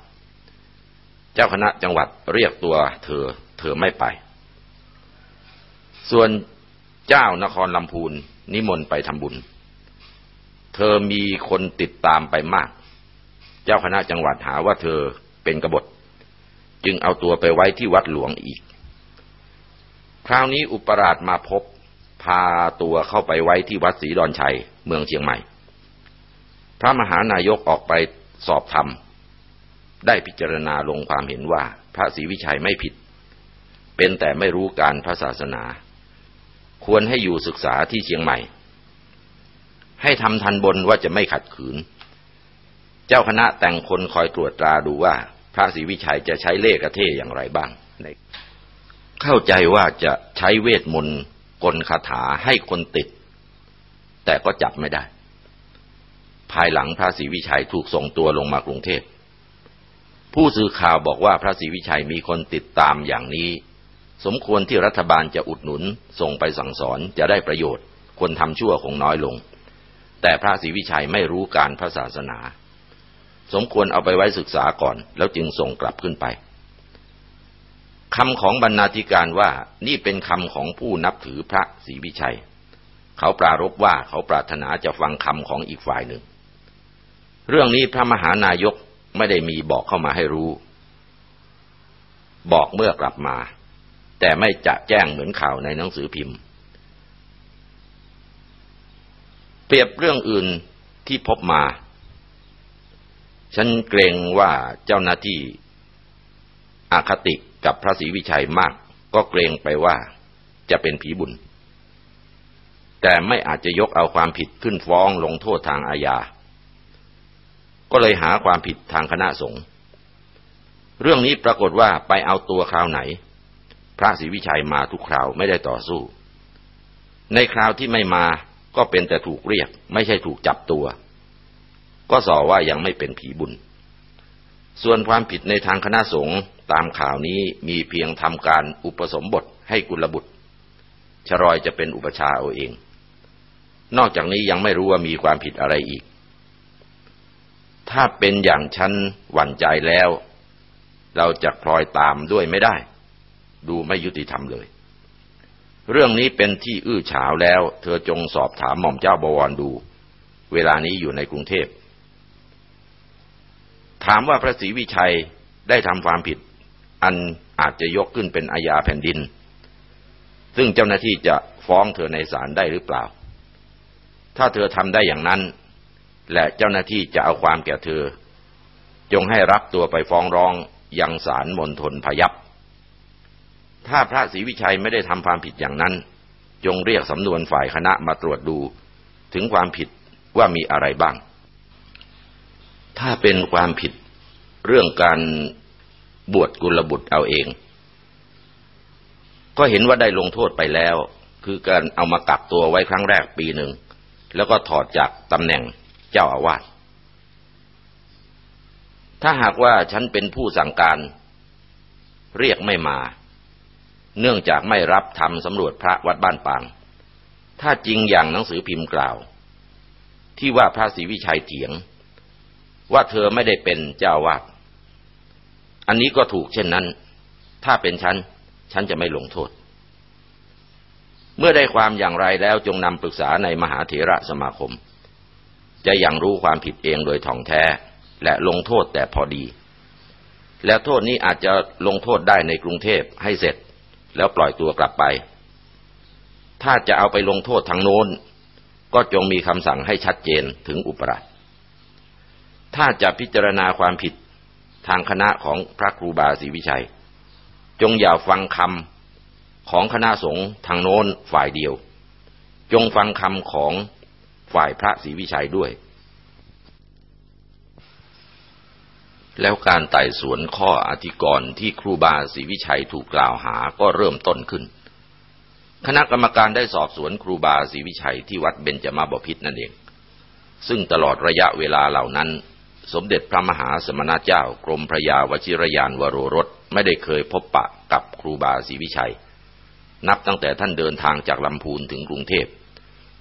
เจ้าคณะจังหวัดเรียกตัวเธอเธอไม่ไป ส่วน เจ้านครลำพูนนิมนต์ไปทำบุญ เธอมีคนติดตามไปมาก เจ้าคณะจังหวัดหาว่าเธอเป็นกบฏ จึงเอาตัวไปไว้ที่วัดหลวงอีก คราวนี้อุปราชมาพบพาตัวเข้าไปไว้ที่วัดศรีดอนชัย เมืองเชียงใหม่ พระมหานายกออกไปสอบธรรม ได้พิจารณาลงความเห็นว่า พระศรีวิชัยไม่ผิด เป็นแต่ไม่รู้การพระศาสนา ควรให้อยู่ศึกษาที่เชียงใหม่ ให้ทำทันบนว่าจะไม่ขัดขืน เจ้าคณะแต่งคนคอยตรวจตราดูว่า พระศรีวิชัยจะใช้เลขกระเทยอย่างไรบ้าง เข้าใจว่าจะใช้เวทมนต์กลคาถาให้คนติด แต่ก็จับไม่ได้ ภายหลังพระศรีวิชัยถูกส่งตัวลงมากรุงเทพผู้สื่อข่าวบอกว่าพระศรีวิชัยมีคนติดตามอย่างนี้ สมควรที่รัฐบาลจะอุดหนุนส่งไปสั่งสอนจะได้ประโยชน์ คนทำชั่วคงน้อยลง แต่พระศรีวิชัยไม่รู้การพระศาสนา สมควรเอาไปไว้ศึกษาก่อน แล้วจึงส่งกลับขึ้นไปคำของบรรณาธิการว่านี่เป็นคำของผู้นับถือพระศรีวิชัย เขาปรารบว่าเขาปรารถนาจะฟังคำของอีกฝ่ายหนึ่ง เรื่องนี้พระมหานายกไม่ได้มีบอกเข้ามาให้รู้ บอกเมื่อกลับมา แต่ไม่จะแจ้งเหมือนข่าวในหนังสือพิมพ์ เปรียบเรื่องอื่นที่พบมา ฉันเกรงว่าเจ้าหน้าที่อาคติกับพระศรีวิชัยมาก ก็เกรงไปว่าจะเป็นผีบุญ แต่ไม่อาจจะยกเอาความผิดขึ้นฟ้องลงโทษทางอาญา ก็เลยหาความผิดทางคณะสงฆ์เรื่องนี้ปรากฏว่าไปเอาตัวคราวไหน พระศรีวิชัยมาทุกคราวไม่ได้ต่อสู้ ในคราวที่ไม่มาก็เป็นแต่ถูกเรียก ไม่ใช่ถูกจับตัว ก็สอว่ายังไม่เป็นผีบุญ ส่วนความผิดในทางคณะสงฆ์ตามข่าวนี้มีเพียงทำการอุปสมบทให้กุลบุตรชรอยจะเป็นอุปชาเอาเอง นอกจากนี้ยังไม่รู้ว่ามีความผิดอะไรอีก ถ้าเป็นอย่างฉันหวั่นใจแล้ว เราจะพลอยตามด้วยไม่ได้ ดูไม่ยุติธรรมเลย เรื่องนี้เป็นที่อื้อฉาวแล้ว เธอจงสอบถามหม่อมเจ้าบวรดู เวลานี้อยู่ในกรุงเทพ ถามว่าพระศรีวิชัยได้ทำความผิด อันอาจจะยกขึ้นเป็นอาญาแผ่นดิน ซึ่งเจ้าหน้าที่จะฟ้องเธอในศาลได้หรือเปล่า ถ้าเธอทำได้อย่างนั้น และเจ้าหน้าที่จะเอาความแก่เธอ จงให้รับตัวไปฟ้องร้องยังศาลมณฑลพยัพ ถ้าพระศรีวิชัยไม่ได้ทำความผิดอย่างนั้น จงเรียกสำนวนฝ่ายคณะมาตรวจดู ถึงความผิดว่ามีอะไรบ้าง ถ้าเป็นความผิดเรื่องการบวชกุลบุตรเอาเอง ก็เห็นว่าได้ลงโทษไปแล้ว คือการเอามากักตัวไว้ครั้งแรกปีหนึ่ง แล้วก็ถอดจากตำแหน่งเจ้าอาวาสถ้าหากว่าฉันเป็นผู้สั่งการ เรียกไม่มา เนื่องจากไม่รับทำสำรวจพระวัดบ้านปาง ถ้าจริงอย่างหนังสือพิมพ์กล่าว ที่ว่าพระศรีวิชัยเถียง ว่าเธอไม่ได้เป็นเจ้าวาด อันนี้ก็ถูกเช่นนั้น ถ้าเป็นฉัน ฉันจะไม่ลงโทษ เมื่อได้ความอย่างไรแล้วจงนำปรึกษาในมหาเถระสมาคม จะยังรู้ความผิดเองโดยท่องแท้ และลงโทษแต่พอดี และโทษนี้อาจจะลงโทษได้ในกรุงเทพให้เสร็จ แล้วปล่อยตัวกลับไป ถ้าจะเอาไปลงโทษทางโน้น ก็จงมีคำสั่งให้ชัดเจนถึงอุปราชถ้าจะพิจารณาความผิดทางคณะของพระครูบาศรีวิชัย จงอย่าฟังคำของคณะสงฆ์ทางโน้นฝ่ายเดียว จงฟังคำของฝ่ายพระศรีวิชัยด้วย แล้วการไต่สวนข้ออธิกรณ์ที่ครูบาศรีวิชัยถูกกล่าวหาก็เริ่มต้นขึ้น คณะกรรมการได้สอบสวนครูบาศรีวิชัยที่วัดเบญจมาบพิษนั่นเอง ซึ่งตลอดระยะเวลาเหล่านั้น สมเด็จพระมหาสมณเจ้ากรมพระยาวชิรยานวโรรสไม่ได้เคยพบปะกับครูบาศรีวิชัย นับตั้งแต่ท่านเดินทางจากลำพูนถึงกรุงเทพ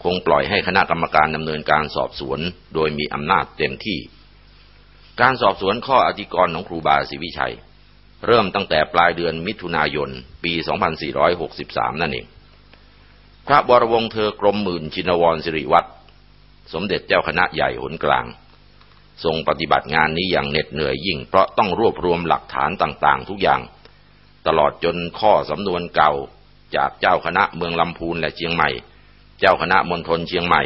คงปล่อยให้คณะกรรมการดำเนินการสอบสวน โดยมีอำนาจเต็มที่ การสอบสวนข้ออธิกรณ์ของครูบาศรีวิชัย เริ่มตั้งแต่ปลายเดือนมิถุนายน ปี 2463 นั่นเอง พระบรวงเธอกรมหมื่นชินวรสิริวัตรสมเด็จเจ้าคณะใหญ่หนกลาง ทรงปฏิบัติงานนี้อย่างเหน็ดเหนื่อยยิ่ง เพราะต้องรวบรวมหลักฐานต่างๆ ทุกอย่าง ตลอดจนข้อสำนวนเก่าจากเจ้าคณะเมืองลำพูนและเชียงใหม่ เจ้าคณะมณฑลเชียงใหม่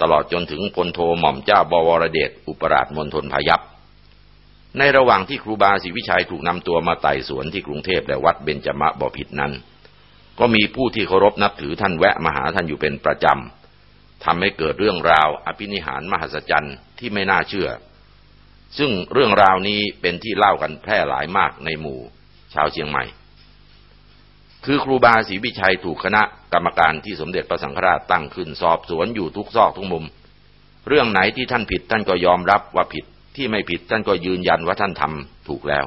ตลอดจนถึงพลโทหม่อมเจ้าบวรเดชอุปราชมณฑลพยัพในระหว่างที่ครูบาศรีวิชัยถูกนำตัวมาไต่สวนที่กรุงเทพและวัดเบญจมะบ่อผิดนั้น ก็มีผู้ที่เคารพนับถือท่านแวะมาหาท่านอยู่เป็นประจำทำให้เกิดเรื่องราวอภินิหารมหัศจรรย์ที่ไม่น่าเชื่อ ซึ่งเรื่องราวนี้เป็นที่เล่ากันแพร่หลายมากในหมู่ ชาวเชียงใหม่ คือครูบาศรีวิชัยถูกคณะกรรมการที่สมเด็จพระสังฆราชตั้งขึ้นสอบสวนอยู่ทุกซอกทุกมุม เรื่องไหนที่ท่านผิดท่านก็ยอมรับว่าผิดที่ไม่ผิดท่านก็ยืนยันว่าท่านทำถูกแล้ว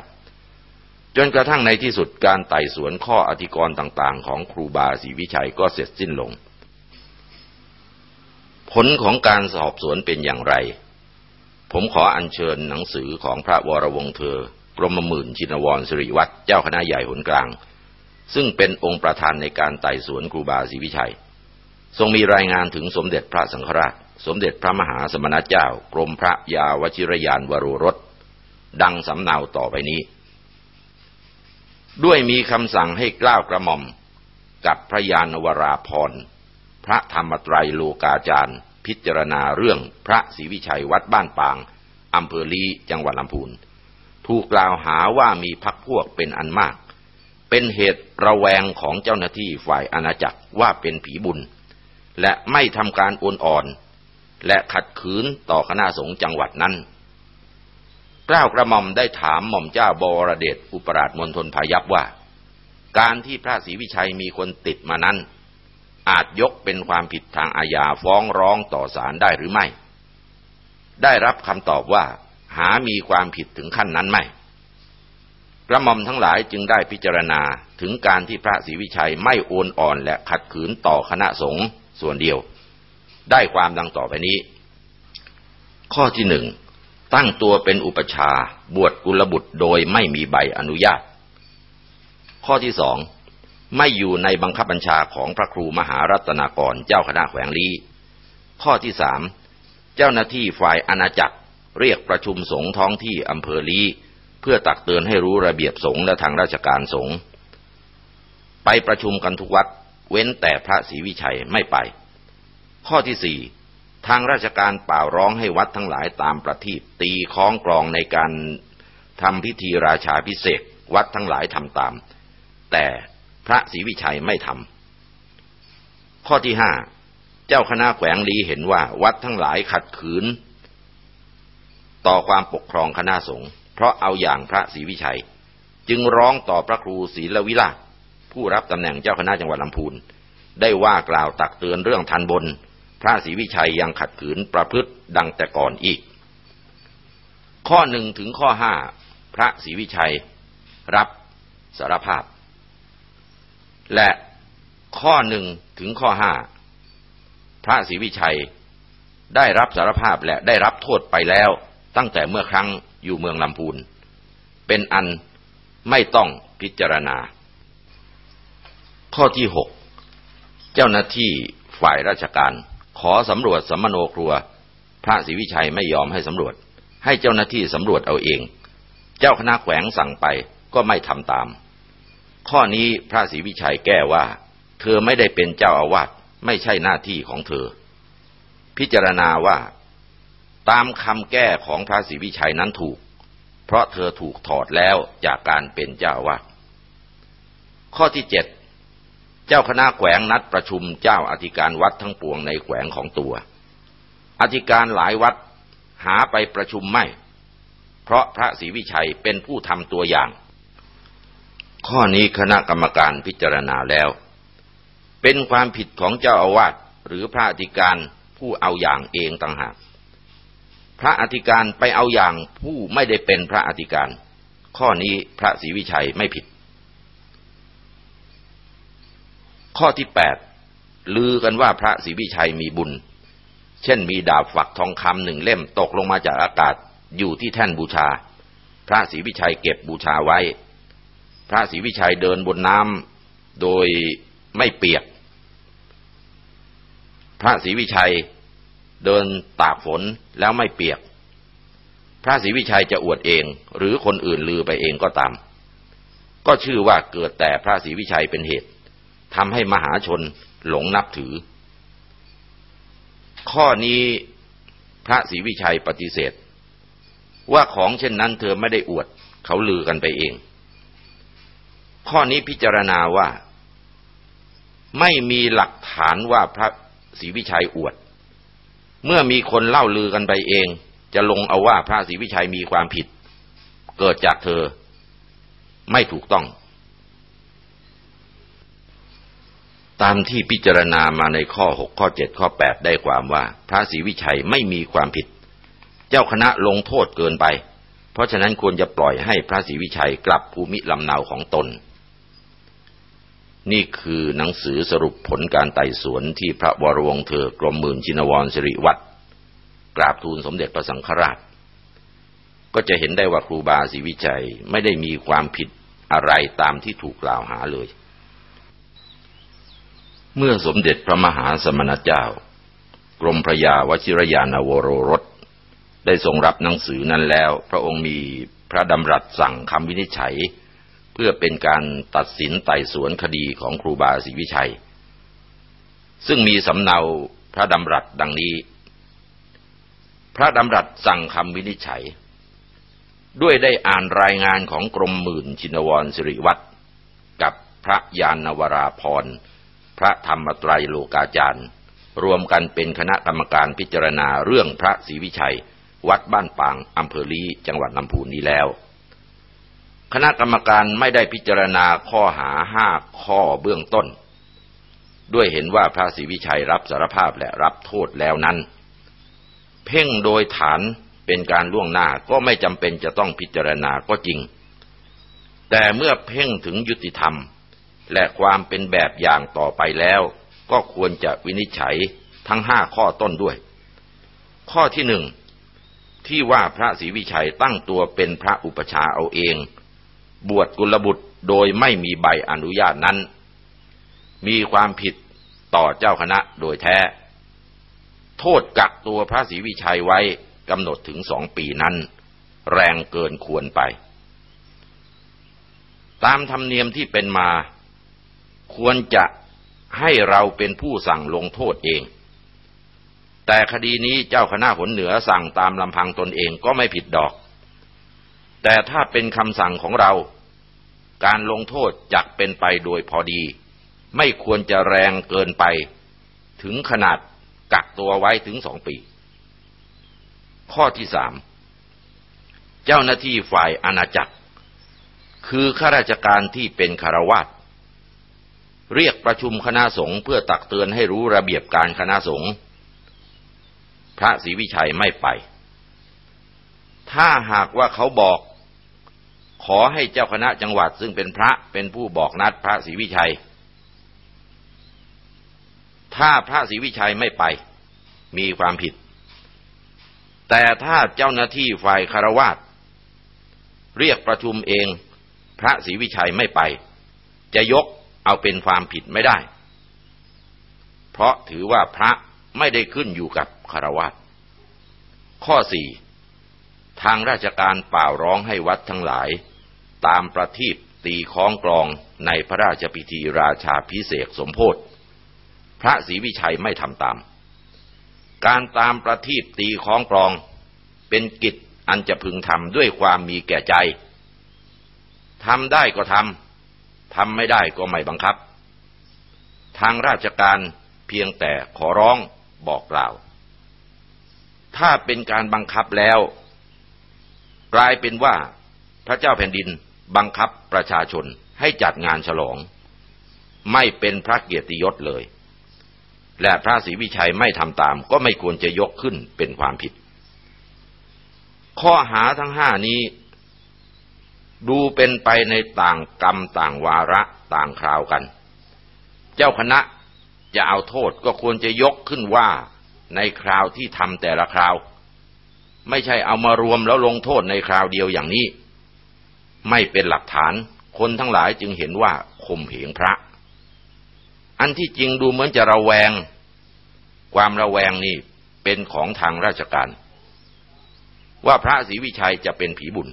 จนกระทั่งในที่สุดการไต่สวนข้ออธิกรณ์ต่าง ๆ ของครูบาศรีวิชัยก็เสร็จสิ้นลง ผลของการสอบสวนเป็นอย่างไร ผมขออัญเชิญหนังสือของพระวรวงเธอ กรมหมื่นชินวรสิริวัตรเจ้าคณะใหญ่หนกลาง ซึ่งเป็นองค์ประธานในการไต่สวนครูบาศรีวิชัย ทรงมีรายงานถึงสมเด็จพระสังฆราช สมเด็จพระมหาสมณเจ้า กรมพระยาวชิรยานวโรรส ดังสำเนาต่อไปนี้ ด้วยมีคำสั่งให้กล้าวกระหม่อม กับพระยานวราพร พระธรรมไตรโลกาจารย์ พิจารณาเรื่องพระศรีวิชัยวัดบ้านปางอำเภอลีจังหวัดลำพูน ถูกกล่าวหาว่ามีพักพวกเป็นอันมาก เป็นเหตุระแวงของเจ้าหน้าที่ฝ่ายอาณาจักรว่าเป็นผีบุญ และไม่ทำการโอนอ่อน และขัดขืนต่อคณะสงฆ์จังหวัดนั้นกล้าวกระหม่อมได้ถามหม่อมเจ้าบวรเดชอุปราชมณฑลพายัพว่า การที่พระศรีวิชัยมีคนติดมานั้น อาจยกเป็นความผิดทางอาญาฟ้องร้องต่อศาลได้หรือไม่ ได้รับคำตอบว่า หามีความผิดถึงขั้นนั้นไม่ กระหม่อมทั้งหลายจึงได้พิจารณาถึงการที่พระศรีวิชัยไม่โอนอ่อนและขัดขืนต่อคณะสงฆ์ส่วนเดียว ได้ความดังต่อไปนี้ ข้อที่หนึ่งตั้งตัวเป็นอุปชาบวชกุลบุตรโดยไม่มีใบอนุญาต ข้อที่สองไม่อยู่ในบังคับบัญชาของพระครูมหารัตนากรเจ้าคณะแขวงลีข้อที่สามเจ้าหน้าที่ฝ่ายอาณาจักรเรียกประชุมสงฆ์ท้องที่อำเภอลี เพื่อตักเตือนให้รู้ระเบียบสงฆ์และทางราชการสงฆ์ไปประชุมกันทุกวัด เว้นแต่พระศรีวิชัยไม่ไป ข้อที่สี่ทางราชการเป่าร้องให้วัดทั้งหลายตามประทีปตีคล้องกรองในการทำพิธีราชาพิเศษวัดทั้งหลายทำตาม แต่พระศรีวิชัยไม่ทำข้อที่ห้าเจ้าคณะแขวงลีเห็นว่าวัดทั้งหลายขัดขืน ต่อความปกครองคณะสงฆ์ เพราะเอาอย่างพระศรีวิชัย จึงร้องต่อพระครูศรีลวิลาผู้รับตำแหน่งเจ้าคณะจังหวัดลำพูน ได้ว่ากล่าวตักเตือนเรื่องทันบน พระศรีวิชัยยังขัดขืนประพฤติดังแต่ก่อนอีก ข้อหนึ่งถึงข้อห้าพระศรีวิชัย รับสารภาพ และข้อหนึ่งถึงข้อห้าพระศรีวิชัยได้รับสารภาพและได้รับโทษไปแล้วตั้งแต่เมื่อครั้ง อยู่เมืองลำพูน เป็นอันไม่ต้องพิจารณา ข้อที่หกเจ้าหน้าที่ฝ่ายราชการ ขอสำรวจสมโนครัว พระศรีวิชัยไม่ยอมให้สำรวจ ให้เจ้าหน้าที่สำรวจเอาเอง เจ้าคณะแขวงสั่งไปก็ไม่ทำตาม ข้อนี้พระศรีวิชัยแก้ว่า เธอไม่ได้เป็นเจ้าอาวาสไม่ใช่หน้าที่ของเธอ พิจารณาว่า ตามคำแก้ของพระศรีวิชัยนั้นถูก เพราะเธอถูกถอดแล้วจากการเป็นเจ้าอาวาสข้อที่เจ็ดเจ้าคณะแขวงนัดประชุมเจ้าอธิการวัดทั้งปวงในแขวงของตัว อธิการหลายวัดหาไปประชุมไม่ เพราะพระศรีวิชัยเป็นผู้ทำตัวอย่าง ข้อนี้คณะกรรมการพิจารณาแล้ว เป็นความผิดของเจ้าอาวาสหรือพระอธิการผู้เอาอย่างเองต่างหาก พระอธิการไปเอาอย่างผู้ไม่ได้เป็นพระอธิการ ข้อนี้พระศรีวิชัยไม่ผิด ข้อที่แปดลือกันว่าพระศรีวิชัยมีบุญ เช่นมีดาบฝักทองคำหนึ่งเล่มตกลงมาจากอากาศอยู่ที่แท่นบูชา พระศรีวิชัยเก็บบูชาไว้ พระศรีวิชัยเดินบนน้ำโดยไม่เปียก พระศรีวิชัย เดินตากฝนแล้วไม่เปียก พระศรีวิชัยจะอวดเอง หรือคนอื่นลือไปเองก็ตาม ก็ชื่อว่าเกิดแต่พระศรีวิชัยเป็นเหตุทำให้มหาชนหลงนับถือ ข้อนี้พระศรีวิชัยปฏิเสธ ว่าของเช่นนั้นเธอไม่ได้อวด เขาลือกันไปเอง ข้อนี้พิจารณาว่า ไม่มีหลักฐานว่าพระศรีวิชัยอวด เมื่อมีคนเล่าลือกันไปเอง จะลงเอาว่าพระศรีวิชัยมีความผิด เกิดจากเธอไม่ถูกต้อง ตามที่พิจารณามาในข้อหกข้อเจ็ดข้อแปดได้ความว่า พระศรีวิชัยไม่มีความผิด เจ้าคณะลงโทษเกินไป เพราะฉะนั้นควรจะปล่อยให้พระศรีวิชัยกลับภูมิลำเนาของตน นี่คือหนังสือสรุปผลการไต่สวนที่พระวรวงเธอกรมหมื่นชินวรสิริวัตรกราบทูลสมเด็จพระสังฆราช ก็จะเห็นได้ว่าครูบาศรีวิชัยไม่ได้มีความผิดอะไรตามที่ถูกกล่าวหาเลย เมื่อสมเด็จพระมหาสมณเจ้า กรมพระยาวชิรยานวโรรสได้ทรงรับหนังสือนั้นแล้ว พระองค์มีพระดำรัสสั่งคำวินิจฉัย พื่อเป็นการตัดสินไต่สวนคดีของครูบาศรีวิชัย ซึ่งมีสำเนาพระดำรัสดังนี้ พระดำรัสสั่งคำวินิจฉัย ด้วยได้อ่านรายงานของกรมหมื่นชินวรสิริวัตรกับพระยานวราพรพระธรรมตรัยโลกาจารย์ รวมกันเป็นคณะกรรมการพิจารณาเรื่องพระศรีวิชัย วัดบ้านปางอำเภอลีจังหวัดลำพูนนี้แล้ว คณะกรรมการไม่ได้พิจารณาข้อหาห้าข้อเบื้องต้น ด้วยเห็นว่าพระศรีวิชัยรับสารภาพและรับโทษแล้วนั้น เพ่งโดยฐานเป็นการล่วงหน้าก็ไม่จำเป็นจะต้องพิจารณาก็จริง แต่เมื่อเพ่งถึงยุติธรรม และความเป็นแบบอย่างต่อไปแล้ว ก็ควรจะวินิจฉัยทั้งห้าข้อต้นด้วย ข้อที่หนึ่งที่ว่าพระศรีวิชัยตั้งตัวเป็นพระอุปชาเอาเอง บวชกุลบุตรโดยไม่มีใบอนุญาตนั้น มีความผิดต่อเจ้าคณะโดยแท้ โทษกักตัวพระศรีวิชัยไว้กำหนดถึงสองปีนั้น แรงเกินควรไป ตามธรรมเนียมที่เป็นมา ควรจะให้เราเป็นผู้สั่งลงโทษเอง แต่คดีนี้เจ้าคณะหนเหนือสั่งตามลำพังตนเองก็ไม่ผิดดอก แต่ถ้าเป็นคำสั่งของเรา การลงโทษจักเป็นไปโดยพอดี ไม่ควรจะแรงเกินไป ถึงขนาดกักตัวไว้ถึงสองปี ข้อที่สามเจ้าหน้าที่ฝ่ายอาณาจักร คือข้าราชการที่เป็นคารวาสเรียกประชุมคณะสงฆ์เพื่อตักเตือนให้รู้ระเบียบการคณะสงฆ์พระศรีวิชัยไม่ไป ถ้าหากว่าเขาบอก ขอให้เจ้าคณะจังหวัดซึ่งเป็นพระเป็นผู้บอกนัดพระศรีวิชัย ถ้าพระศรีวิชัยไม่ไปมีความผิด แต่ถ้าเจ้าหน้าที่ฝ่ายคารวาสเรียกประชุมเองพระศรีวิชัยไม่ไป จะยกเอาเป็นความผิดไม่ได้ เพราะถือว่าพระไม่ได้ขึ้นอยู่กับคารวะข้อสี่ทางราชการเป่าร้องให้วัดทั้งหลาย ตามประทีปตีคล้องกรองในพระราชพิธีราชาพิเศษสมโพธิพระศรีวิชัยไม่ทำตาม การตามประทีปตีคล้องกรองเป็นกิจอันจะพึงทำด้วยความมีแก่ใจทำได้ก็ทำทำไม่ได้ก็ไม่บังคับ ทางราชการเพียงแต่ขอร้องบอกกล่าว ถ้าเป็นการบังคับแล้ว กลายเป็นว่าพระเจ้าแผ่นดิน บังคับประชาชนให้จัดงานฉลอง ไม่เป็นพระเกียรติยศเลย และพระศรีวิชัยไม่ทำตามก็ไม่ควรจะยกขึ้นเป็นความผิด ข้อหาทั้งห้านี้ดูเป็นไปในต่างกรรมต่างวาระต่างคราวกัน เจ้าคณะจะเอาโทษก็ควรจะยกขึ้นว่าในคราวที่ทำแต่ละคราว ไม่ใช่เอามารวมแล้วลงโทษในคราวเดียวอย่างนี้ ไม่เป็นหลักฐานคนทั้งหลายจึงเห็นว่าข่มเหงพระ อันที่จริงดูเหมือนจะระแวง ความระแวงนี่เป็นของทางราชการ ว่าพระศรีวิชัยจะเป็นผีบุญ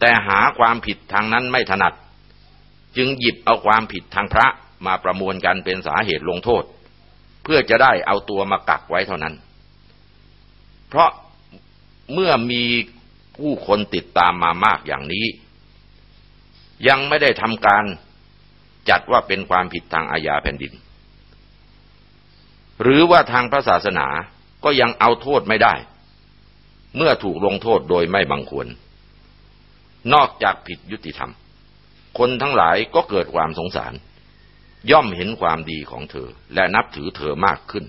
แต่หาความผิดทางนั้นไม่ถนัด จึงหยิบเอาความผิดทางพระมาประมวลกันเป็นสาเหตุลงโทษ เพื่อจะได้เอาตัวมากักไว้เท่านั้น เพราะเมื่อมีผู้คนติดตามมามากอย่างนี้ ยังไม่ได้ทำการจัดว่าเป็นความผิดทางอาญาแผ่นดิน หรือว่าทางพระศาสนาก็ยังเอาโทษไม่ได้ เมื่อถูกลงโทษโดยไม่บังควร นอกจากผิดยุติธรรม คนทั้งหลายก็เกิดความสงสาร ย่อมเห็นความดีของเธอ และนับถือเธอมากขึ้น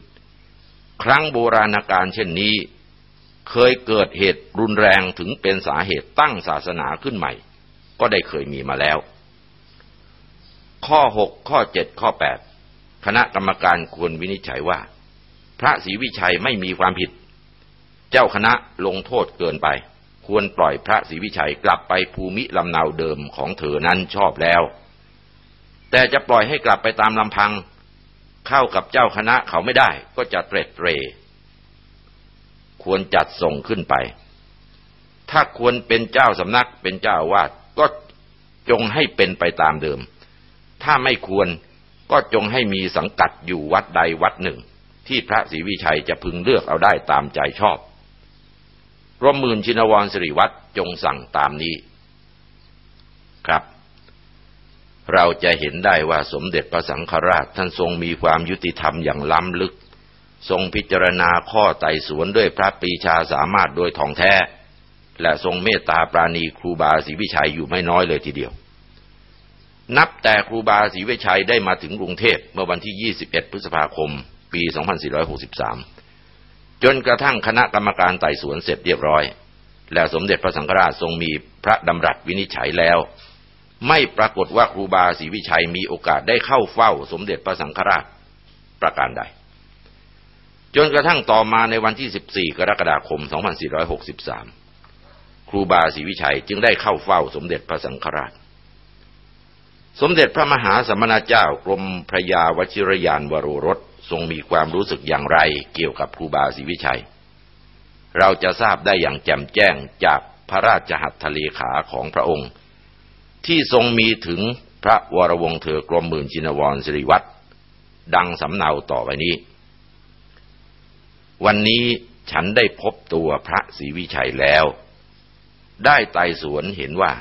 ครั้งโบราณกาลเช่นนี้ เคยเกิดเหตุรุนแรงถึงเป็นสาเหตุตั้งศาสนาขึ้นใหม่ ก็ได้เคยมีมาแล้ว ข้อหกข้อเจ็ดข้อแปดคณะกรรมการควรวินิจฉัยว่า พระศรีวิชัยไม่มีความผิด เจ้าคณะลงโทษเกินไป ควรปล่อยพระศรีวิชัยกลับไปภูมิลำเนาเดิมของเธอนั้นชอบแล้ว แต่จะปล่อยให้กลับไปตามลำพัง เข้ากับเจ้าคณะเขาไม่ได้ก็จะเตร็ดเตร ควรจัดส่งขึ้นไปถ้าควรเป็นเจ้าสำนักเป็นเจ้าวาด ก็จงให้เป็นไปตามเดิม ถ้าไม่ควรก็จงให้มีสังกัดอยู่วัดใดวัดหนึ่ง ที่พระศรีวิชัยจะพึงเลือกเอาได้ตามใจชอบรวมมื่นชินวรสิริวัตรจงสั่งตามนี้ครับ เราจะเห็นได้ว่าสมเด็จพระสังฆราชท่านทรงมีความยุติธรรมอย่างล้ำลึก ทรงพิจารณาข้อไต่สวนด้วยพระปีชาสามารถโดยท่องแท้ และทรงเมตตาปราณีครูบาศรีวิชัยอยู่ไม่น้อยเลยทีเดียว นับแต่ครูบาศรีวิชัยได้มาถึงกรุงเทพเมื่อวันที่ 21 พฤษภาคม ปี 2463 จนกระทั่งคณะกรรมการไต่สวนเสร็จเรียบร้อย และสมเด็จพระสังฆราชทรงมีพระดำรัสวินิจฉัยแล้ว ไม่ปรากฏว่าครูบาศรีวิชัยมีโอกาสได้เข้าเฝ้า สมเด็จพระสังฆราชประการใดจนกระทั่งต่อมาในวันที่ 14 กรกฎาคม 2463 ครูบาศรีวิชัยจึงได้เข้าเฝ้าสมเด็จพระสังฆราช สมเด็จพระมหาสมณเจ้ากรมพระยาวชิรยานวโรรสทรงมีความรู้สึกอย่างไรเกี่ยวกับครูบาศรีวิชัย เราจะทราบได้อย่างแจ่มแจ้งจากพระราชหัตถเลขาของพระองค์ ที่ทรงมีถึงพระวรวงศ์เธอกรมหมื่นจินวรสิริวัตรดังสำเนาต่อไปนี้ วันนี้ฉันได้พบตัวพระศรีวิชัยแล้ว ได้ไต่สวนเห็นว่า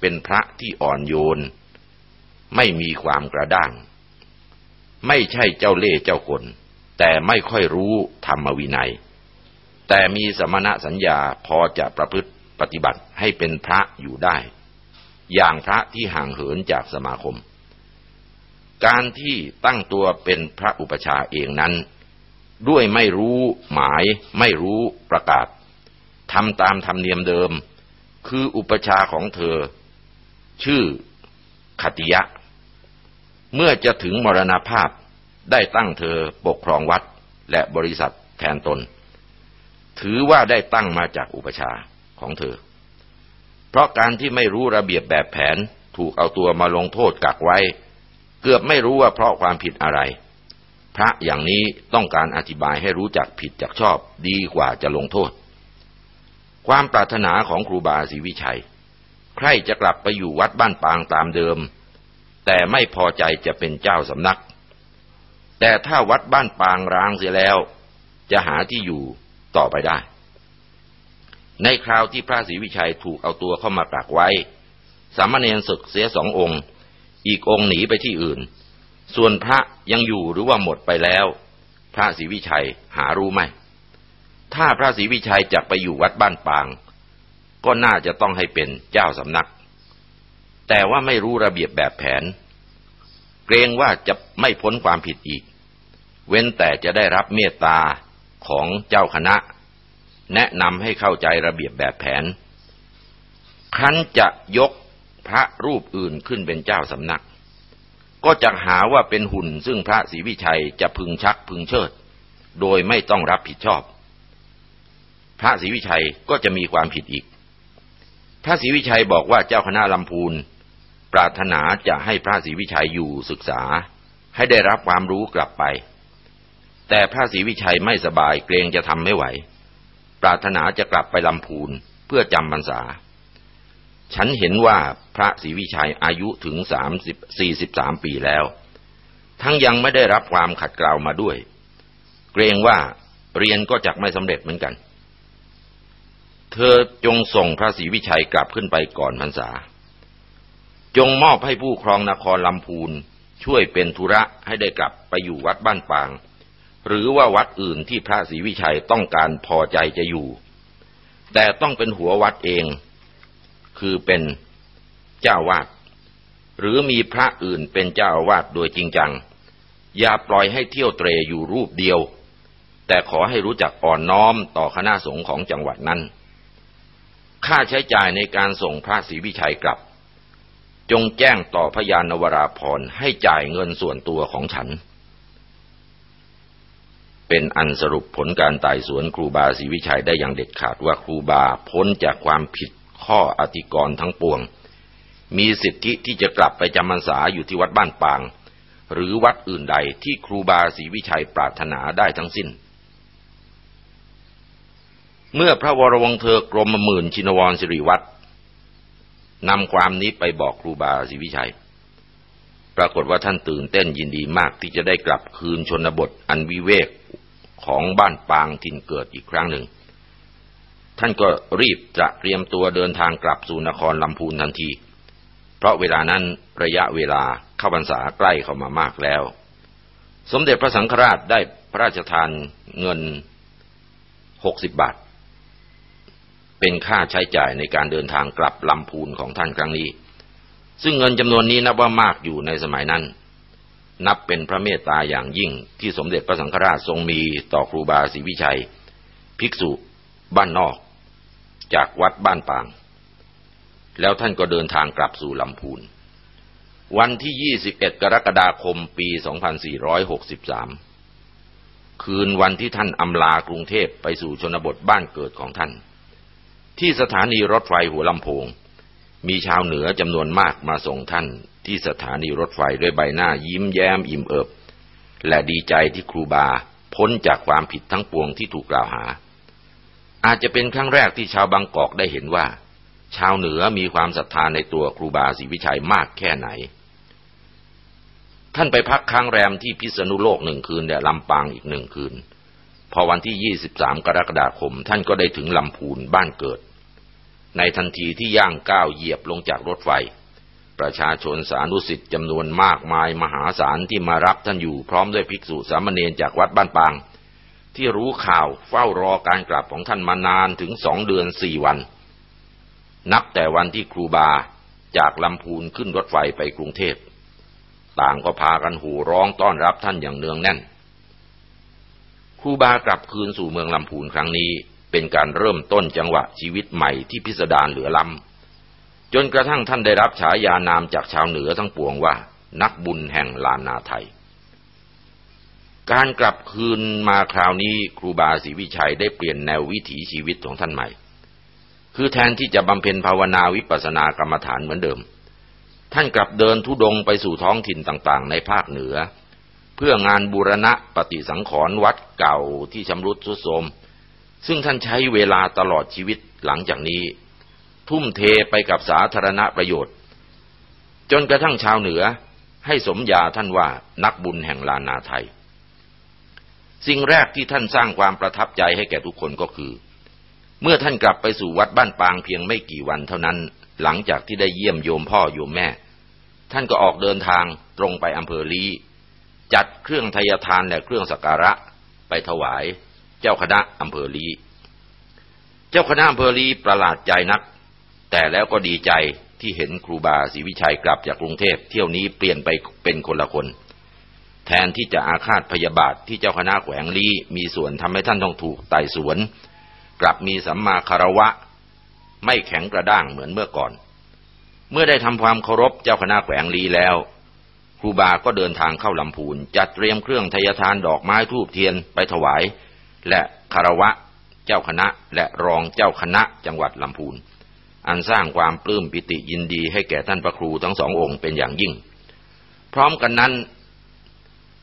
เป็นพระที่อ่อนโยน ไม่มีความกระด้าง ไม่ใช่เจ้าเล่ห์เจ้าคนแต่ไม่ค่อยรู้ธรรมวินัย แต่มีสมณะสัญญาพอจะประพฤติปฏิบัติให้เป็นพระอยู่ได้ อย่างพระที่ห่างเหินจากสมาคม การที่ตั้งตัวเป็นพระอุปชาเองนั้น ด้วยไม่รู้หมายไม่รู้ประกาศทำตามธรรมเนียมเดิม คืออุปชาของเธอ ชื่อขติยะ เมื่อจะถึงมรณภาพได้ตั้งเธอปกครองวัดและบริษัทแทนตน ถือว่าได้ตั้งมาจากอุปชาของเธอ เพราะการที่ไม่รู้ระเบียบแบบแผนถูกเอาตัวมาลงโทษกักไว้ เกือบไม่รู้ว่าเพราะความผิดอะไร พระอย่างนี้ต้องการอธิบายให้รู้จักผิดจากชอบดีกว่าจะลงโทษ ความปรารถนาของครูบาศรีวิชัย ใครจะกลับไปอยู่วัดบ้านปางตามเดิม แต่ไม่พอใจจะเป็นเจ้าสำนัก แต่ถ้าวัดบ้านปางร้างเสียแล้ว จะหาที่อยู่ต่อไปได้ ในคราวที่พระศรีวิชัยถูกเอาตัวเข้ามากักไว้ สามเณรศึกเสียสององค์ อีกองค์หนีไปที่อื่น ส่วนพระยังอยู่หรือว่าหมดไปแล้ว พระศรีวิชัยหารู้ไหม ถ้าพระศรีวิชัยจะไปอยู่วัดบ้านปาง ก็น่าจะต้องให้เป็นเจ้าสำนัก แต่ว่าไม่รู้ระเบียบแบบแผน เกรงว่าจะไม่พ้นความผิดอีก เว้นแต่จะได้รับเมตตาของเจ้าคณะ แนะนำให้เข้าใจระเบียบแบบแผน ครั้นจะยกพระรูปอื่นขึ้นเป็นเจ้าสำนัก ก็จะหาว่าเป็นหุ่นซึ่งพระศรีวิชัยจะพึงชักพึงเชิด โดยไม่ต้องรับผิดชอบ พระศรีวิชัยก็จะมีความผิดอีก พระศรีวิชัยบอกว่าเจ้าคณะลำพูนปรารถนาจะให้พระศรีวิชัยอยู่ศึกษา ให้ได้รับความรู้กลับไป แต่พระศรีวิชัยไม่สบายเกรงจะทำไม่ไหว ปรารถนาจะกลับไปลำพูนเพื่อจำพรรษา ฉันเห็นว่าพระศรีวิชัยอายุถึงสามสิบสี่สิบสามปีแล้ว ทั้งยังไม่ได้รับความขัดเกลามาด้วย เกรงว่าเรียนก็จะไม่สำเร็จเหมือนกัน เธอจงส่งพระศรีวิชัยกลับขึ้นไปก่อนพรรษา จงมอบให้ผู้ครองนครลำพูนช่วยเป็นธุระให้ได้กลับไปอยู่วัดบ้านปาง หรือว่าวัดอื่นที่พระศรีวิชัยต้องการพอใจจะอยู่ แต่ต้องเป็นหัววัดเอง คือเป็นเจ้าวาด หรือมีพระอื่นเป็นเจ้าวาสโดยจริงจัง อย่าปล่อยให้เที่ยวเตรอยู่รูปเดียว แต่ขอให้รู้จักอ่อนน้อมต่อคณะสงฆ์ของจังหวัดนั้น ค่าใช้จ่ายในการส่งพระศรีวิชัยกลับ จงแจ้งต่อพยานนวราพรให้จ่ายเงินส่วนตัวของฉัน เป็นอันสรุปผลการไต่สวนครูบาศรีวิชัยได้อย่างเด็ดขาดว่าครูบาพ้นจากความผิดข้ออธิกรณ์ทั้งปวง มีสิทธิที่จะกลับไปจำพรรษาอยู่ที่วัดบ้านปาง หรือวัดอื่นใดที่ครูบาศรีวิชัยปรารถนาได้ทั้งสิ้น เมื่อพระวรวงเธอกรมหมื่นชินวรสิริวัตรนำความนี้ไปบอกครูบาศรีวิชัย ปรากฏว่าท่านตื่นเต้นยินดีมากที่จะได้กลับคืนชนบทอันวิเวกของบ้านปางถิ่นเกิดอีกครั้งหนึ่ง ท่านก็รีบจะเตรียมตัวเดินทางกลับสู่นครลำพูนทันที เพราะเวลานั้นระยะเวลาเข้าพรรษาใกล้เข้ามามากแล้ว สมเด็จพระสังฆราชได้พระราชทานเงินหกสิบบาท เป็นค่าใช้จ่ายในการเดินทางกลับลำพูนของท่านครั้งนี้ ซึ่งเงินจำนวนนี้นับว่ามากอยู่ในสมัยนั้น นับเป็นพระเมตตาอย่างยิ่งที่สมเด็จพระสังฆราชทรงมีต่อครูบาศรีวิชัย ภิกษุบ้านนอก จากวัดบ้านปาง แล้วท่านก็เดินทางกลับสู่ลำพูน วันที่ 21 กรกฎาคมปี 2463 คืนวันที่ท่านอำลากรุงเทพไปสู่ชนบทบ้านเกิดของท่าน ที่สถานีรถไฟหัวลำโพง มีชาวเหนือจำนวนมากมาส่งท่าน ที่สถานีรถไฟด้วยใบหน้ายิ้มแย้มอิ่มเอิบ และดีใจที่ครูบาพ้นจากความผิดทั้งปวงที่ถูกกล่าวหา อาจจะเป็นครั้งแรกที่ชาวบางกอกได้เห็นว่า ชาวเหนือมีความศรัทธาในตัวครูบาศรีวิชัยมากแค่ไหน ท่านไปพักค้างแรมที่พิษณุโลกหนึ่งคืนและลำปางอีกหนึ่งคืน พอวันที่ 23 กรกฎาคม ท่านก็ได้ถึงลำพูนบ้านเกิด ในทันทีที่ย่างก้าวเหยียบลงจากรถไฟ ประชาชนสานุสิทธิ์จำนวนมากมายมหาศาลที่มารับท่านอยู่พร้อมด้วยภิกษุสามเณรจากวัดบ้านปาง ที่รู้ข่าวเฝ้ารอการกลับของท่านมานานถึงสองเดือนสี่วัน นับแต่วันที่ครูบาจากลำพูนขึ้นรถไฟไปกรุงเทพ ต่างก็พากันหูร้องต้อนรับท่านอย่างเนืองแน่นครูบากลับคืนสู่เมืองลำพูนครั้งนี้ เป็นการเริ่มต้นจังหวะชีวิตใหม่ที่พิสดารเหลือล้ำจนกระทั่งท่านได้รับฉายานามจากชาวเหนือทั้งปวงว่า นักบุญแห่งลานนาไทย การกลับคืนมาคราวนี้ครูบาศรีวิชัยได้เปลี่ยนแนววิถีชีวิตของท่านใหม่ คือแทนที่จะบำเพ็ญภาวนาวิปัสสนากรรมฐานเหมือนเดิม ท่านกลับเดินทุดงไปสู่ท้องถิ่นต่างๆ ในภาคเหนือ เพื่องานบูรณะปฏิสังขรณ์วัดเก่าที่ชำรุดทรุดโทรม ซึ่งท่านใช้เวลาตลอดชีวิตหลังจากนี้ ทุ่มเทไปกับสาธารณประโยชน์ จนกระทั่งชาวเหนือให้สมญาท่านว่านักบุญแห่งลานาไทย สิ่งแรกที่ท่านสร้างความประทับใจให้แก่ทุกคนก็คือ เมื่อท่านกลับไปสู่วัดบ้านปางเพียงไม่กี่วันเท่านั้น หลังจากที่ได้เยี่ยมโยมพ่อโยมแม่ ท่านก็ออกเดินทางตรงไปอำเภอลีจัดเครื่องทยทานและเครื่องสักการะไปถวาย เจ้าคณะอำเภอลีเจ้าคณะอำเภอลีประหลาดใจนัก แต่แล้วก็ดีใจที่เห็นครูบาศรีวิชัยกลับจากกรุงเทพเที่ยวนี้เปลี่ยนไปเป็นคนละคน แทนที่จะอาฆาตพยาบาทที่เจ้าคณะแขวงลีมีส่วนทำให้ท่านต้องถูกไต่สวน กลับมีสัมมาคารวะ ไม่แข็งกระด้างเหมือนเมื่อก่อน เมื่อได้ทำความเคารพเจ้าคณะแขวงลีแล้วครูบาก็เดินทางเข้าลำพูนจัดเตรียมเครื่องทยทานดอกไม้ทูบเทียนไปถวาย และคารวะเจ้าคณะและรองเจ้าคณะจังหวัดลำพูน อันสร้างความปลื้มปิติยินดีให้แก่ท่านพระครูทั้งสององค์เป็นอย่างยิ่ง พร้อมกันนั้น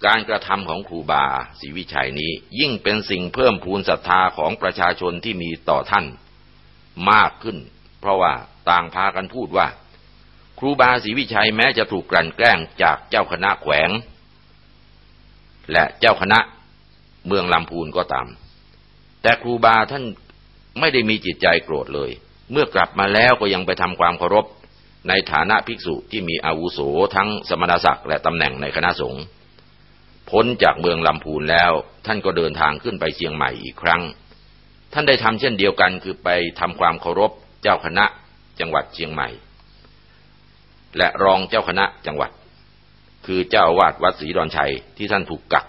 การกระทำของครูบาศรีวิชัยนี้ยิ่งเป็นสิ่งเพิ่มพูนศรัทธาของประชาชนที่มีต่อท่านมากขึ้น เพราะว่าต่างพากันพูดว่า ครูบาศรีวิชัยแม้จะถูกกลั่นแกล้งจากเจ้าคณะแขวง และเจ้าคณะ เมืองลำพูนก็ตาม แต่ครูบาท่านไม่ได้มีจิตใจโกรธเลย เมื่อกลับมาแล้วก็ยังไปทำความเคารพ ในฐานะภิกษุที่มีอาวุโสทั้งสมณศักดิ์และตำแหน่งในคณะสงฆ์พ้นจากเมืองลำพูนแล้วท่านก็เดินทางขึ้นไปเชียงใหม่อีกครั้ง ท่านได้ทำเช่นเดียวกันคือไปทำความเคารพเจ้าคณะจังหวัดเชียงใหม่ และรองเจ้าคณะจังหวัด คือเจ้าวาดวัดศรีดอนชัยที่ท่านถูกกัก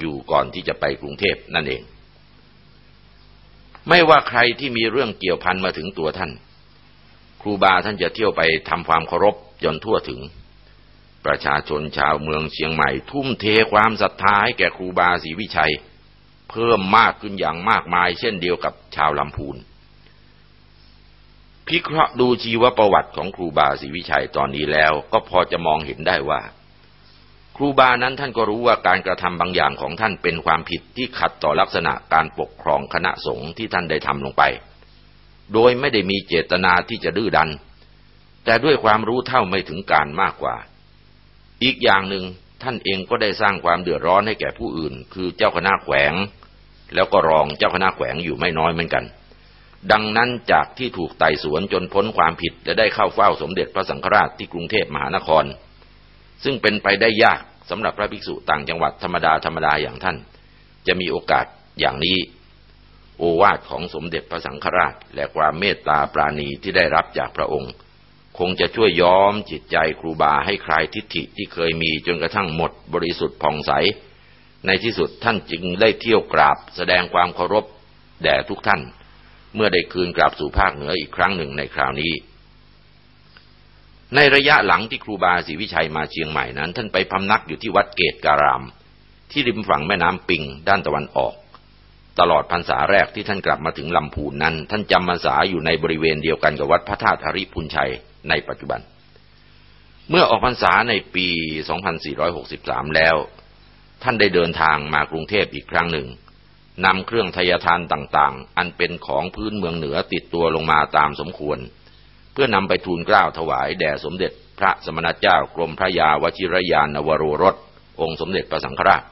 อยู่ก่อนที่จะไปกรุงเทพนั่นเอง ไม่ว่าใครที่มีเรื่องเกี่ยวพันมาถึงตัวท่าน ครูบาท่านจะเที่ยวไปทำความเคารพจนทั่วถึง ประชาชนชาวเมืองเชียงใหม่ ทุ่มเทความศรัทธาให้แก่ครูบาศรีวิชัย เพิ่มมากขึ้นอย่างมากมาย เช่นเดียวกับชาวลำพูนพิเคราะห์ดูชีวประวัติของครูบาศรีวิชัยตอนนี้แล้วก็พอจะมองเห็นได้ว่า ครูบานั้นท่านก็รู้ว่าการกระทำบางอย่างของท่านเป็นความผิดที่ขัดต่อลักษณะการปกครองคณะสงฆ์ที่ท่านได้ทำลงไป โดยไม่ได้มีเจตนาที่จะดื้อดัน แต่ด้วยความรู้เท่าไม่ถึงการมากกว่า อีกอย่างหนึ่งท่านเองก็ได้สร้างความเดือดร้อนให้แก่ผู้อื่น คือเจ้าคณะแขวง แล้วก็รองเจ้าคณะแขวงอยู่ไม่น้อยเหมือนกัน ดังนั้นจากที่ถูกไต่สวนจนพ้นความผิดและได้เข้าเฝ้าสมเด็จพระสังฆราชที่กรุงเทพมหานคร ซึ่งเป็นไปได้ยากสำหรับพระภิกษุต่างจังหวัดธรรมดาธรรมดาอย่างท่าน จะมีโอกาสอย่างนี้ โอวาทของสมเด็จพระสังฆราช และความเมตตาปราณีที่ได้รับจากพระองค์ คงจะช่วยย้อมจิตใจครูบาให้คลายทิฏฐิที่เคยมีจนกระทั่งหมดบริสุทธิ์ผ่องใส ในที่สุดท่านจึงได้เที่ยวกราบแสดงความเคารพแด่ทุกท่าน เมื่อได้คืนกลับสู่ภาคเหนืออีกครั้งหนึ่งในคราวนี้ ในระยะหลังที่ครูบาศรีวิชัยมาเชียงใหม่นั้น ท่านไปพำนักอยู่ที่วัดเกตการาม ที่ริมฝั่งแม่น้ำปิงด้านตะวันออก ตลอดพรรษาแรกที่ท่านกลับมาถึงลำพูนนั้น ท่านจำพรรษาอยู่ในบริเวณเดียวกันกับวัดพระธาตุหริพุนชัยในปัจจุบัน เมื่อออกพรรษาในปี 2463 แล้ว ท่านได้เดินทางมากรุงเทพอีกครั้งหนึ่งนำเครื่องทยทานต่างๆ อันเป็นของพื้นเมืองเหนือติดตัวลงมาตามสมควร เพื่อนำไปทูลกล้าวถวายแด่สมเด็จพระสมณเจ้ากรมพระยาวชิรยานวโรรส องค์สมเด็จพระสังฆราช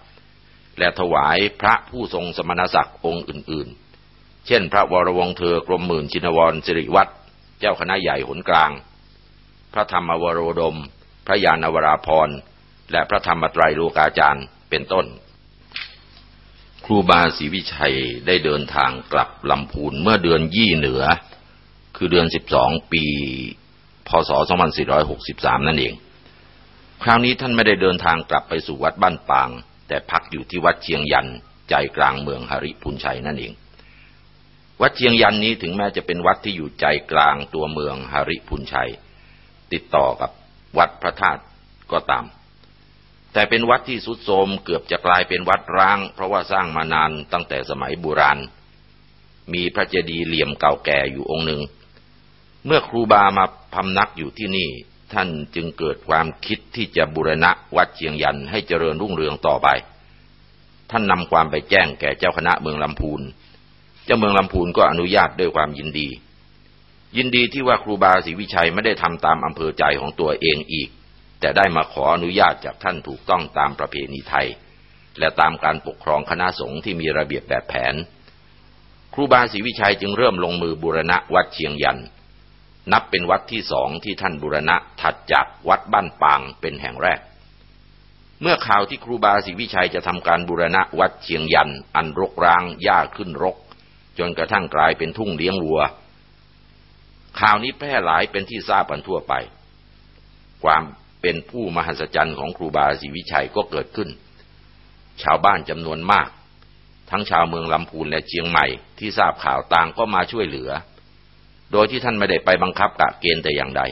และถวายพระผู้ทรงสมณศักดิ์องค์อื่นๆ เช่น พระวรวงเธอกรมหมื่นชินวรสิริวัตรเจ้าคณะใหญ่หนกลาง พระธรรมวโรดม พระยานวราพรและพระธรรมตรัยโลกาจารย์เป็นต้น ครูบาศรีวิชัยได้เดินทางกลับลำพูนเมื่อเดือนยี่เหนือ คือเดือนสิบสองปี พศสองพันสี่ร้อยหกสิบสามนั่นเอง คราวนี้ท่านไม่ได้เดินทางกลับไปสู่วัดบ้านปาง แต่พักอยู่ที่วัดเชียงยัน ใจกลางเมืองหริพุนชัยนั่นเอง วัดเชียงยันนี้ถึงแม้จะเป็นวัดที่อยู่ใจกลางตัวเมืองหริพุนชัย ติดต่อกับวัดพระธาตุก็ตาม แต่เป็นวัดที่สุดโทมเกือบจะกลายเป็นวัดร้าง เพราะว่าสร้างมานานตั้งแต่สมัยโบราณมีพระเจดีย์เหลี่ยมเก่าแก่อยู่องค์หนึ่ง เมื่อครูบามาพำนักอยู่ที่นี่ ท่านจึงเกิดความคิดที่จะบูรณะวัดเชียงยันให้เจริญรุ่งเรืองต่อไป ท่านนำความไปแจ้งแก่เจ้าคณะเมืองลำพูน เจ้าเมืองลำพูนก็อนุญาตด้วยความยินดี ยินดีที่ว่าครูบาศรีวิชัยไม่ได้ทำตามอำเภอใจของตัวเองอีก แต่ได้มาขออนุญาตจากท่านถูกต้องตามประเพณีไทย และตามการปกครองคณะสงฆ์ที่มีระเบียบแบบแผน ครูบาศรีวิชัยจึงเริ่มลงมือบูรณะวัดเชียงยัน นับเป็นวัดที่สองที่ท่านบูรณะถัดจากวัดบ้านปางเป็นแห่งแรก เมื่อข่าวที่ครูบาศรีวิชัยจะทำการบูรณะวัดเชียงยัน อันรกร้างหญ้าขึ้นรก จนกระทั่งกลายเป็นทุ่งเลี้ยงวัว ข่าวนี้แพร่หลายเป็นที่ทราบกันทั่วไป ความเป็นผู้มหัศจรรย์ของครูบาศรีวิชัยก็เกิดขึ้น ชาวบ้านจำนวนมาก ทั้งชาวเมืองลำพูนและเชียงใหม่ที่ทราบข่าวต่างก็มาช่วยเหลือ โดยที่ท่านไม่ได้ไปบังคับกะเกณฑ์แต่อย่างใด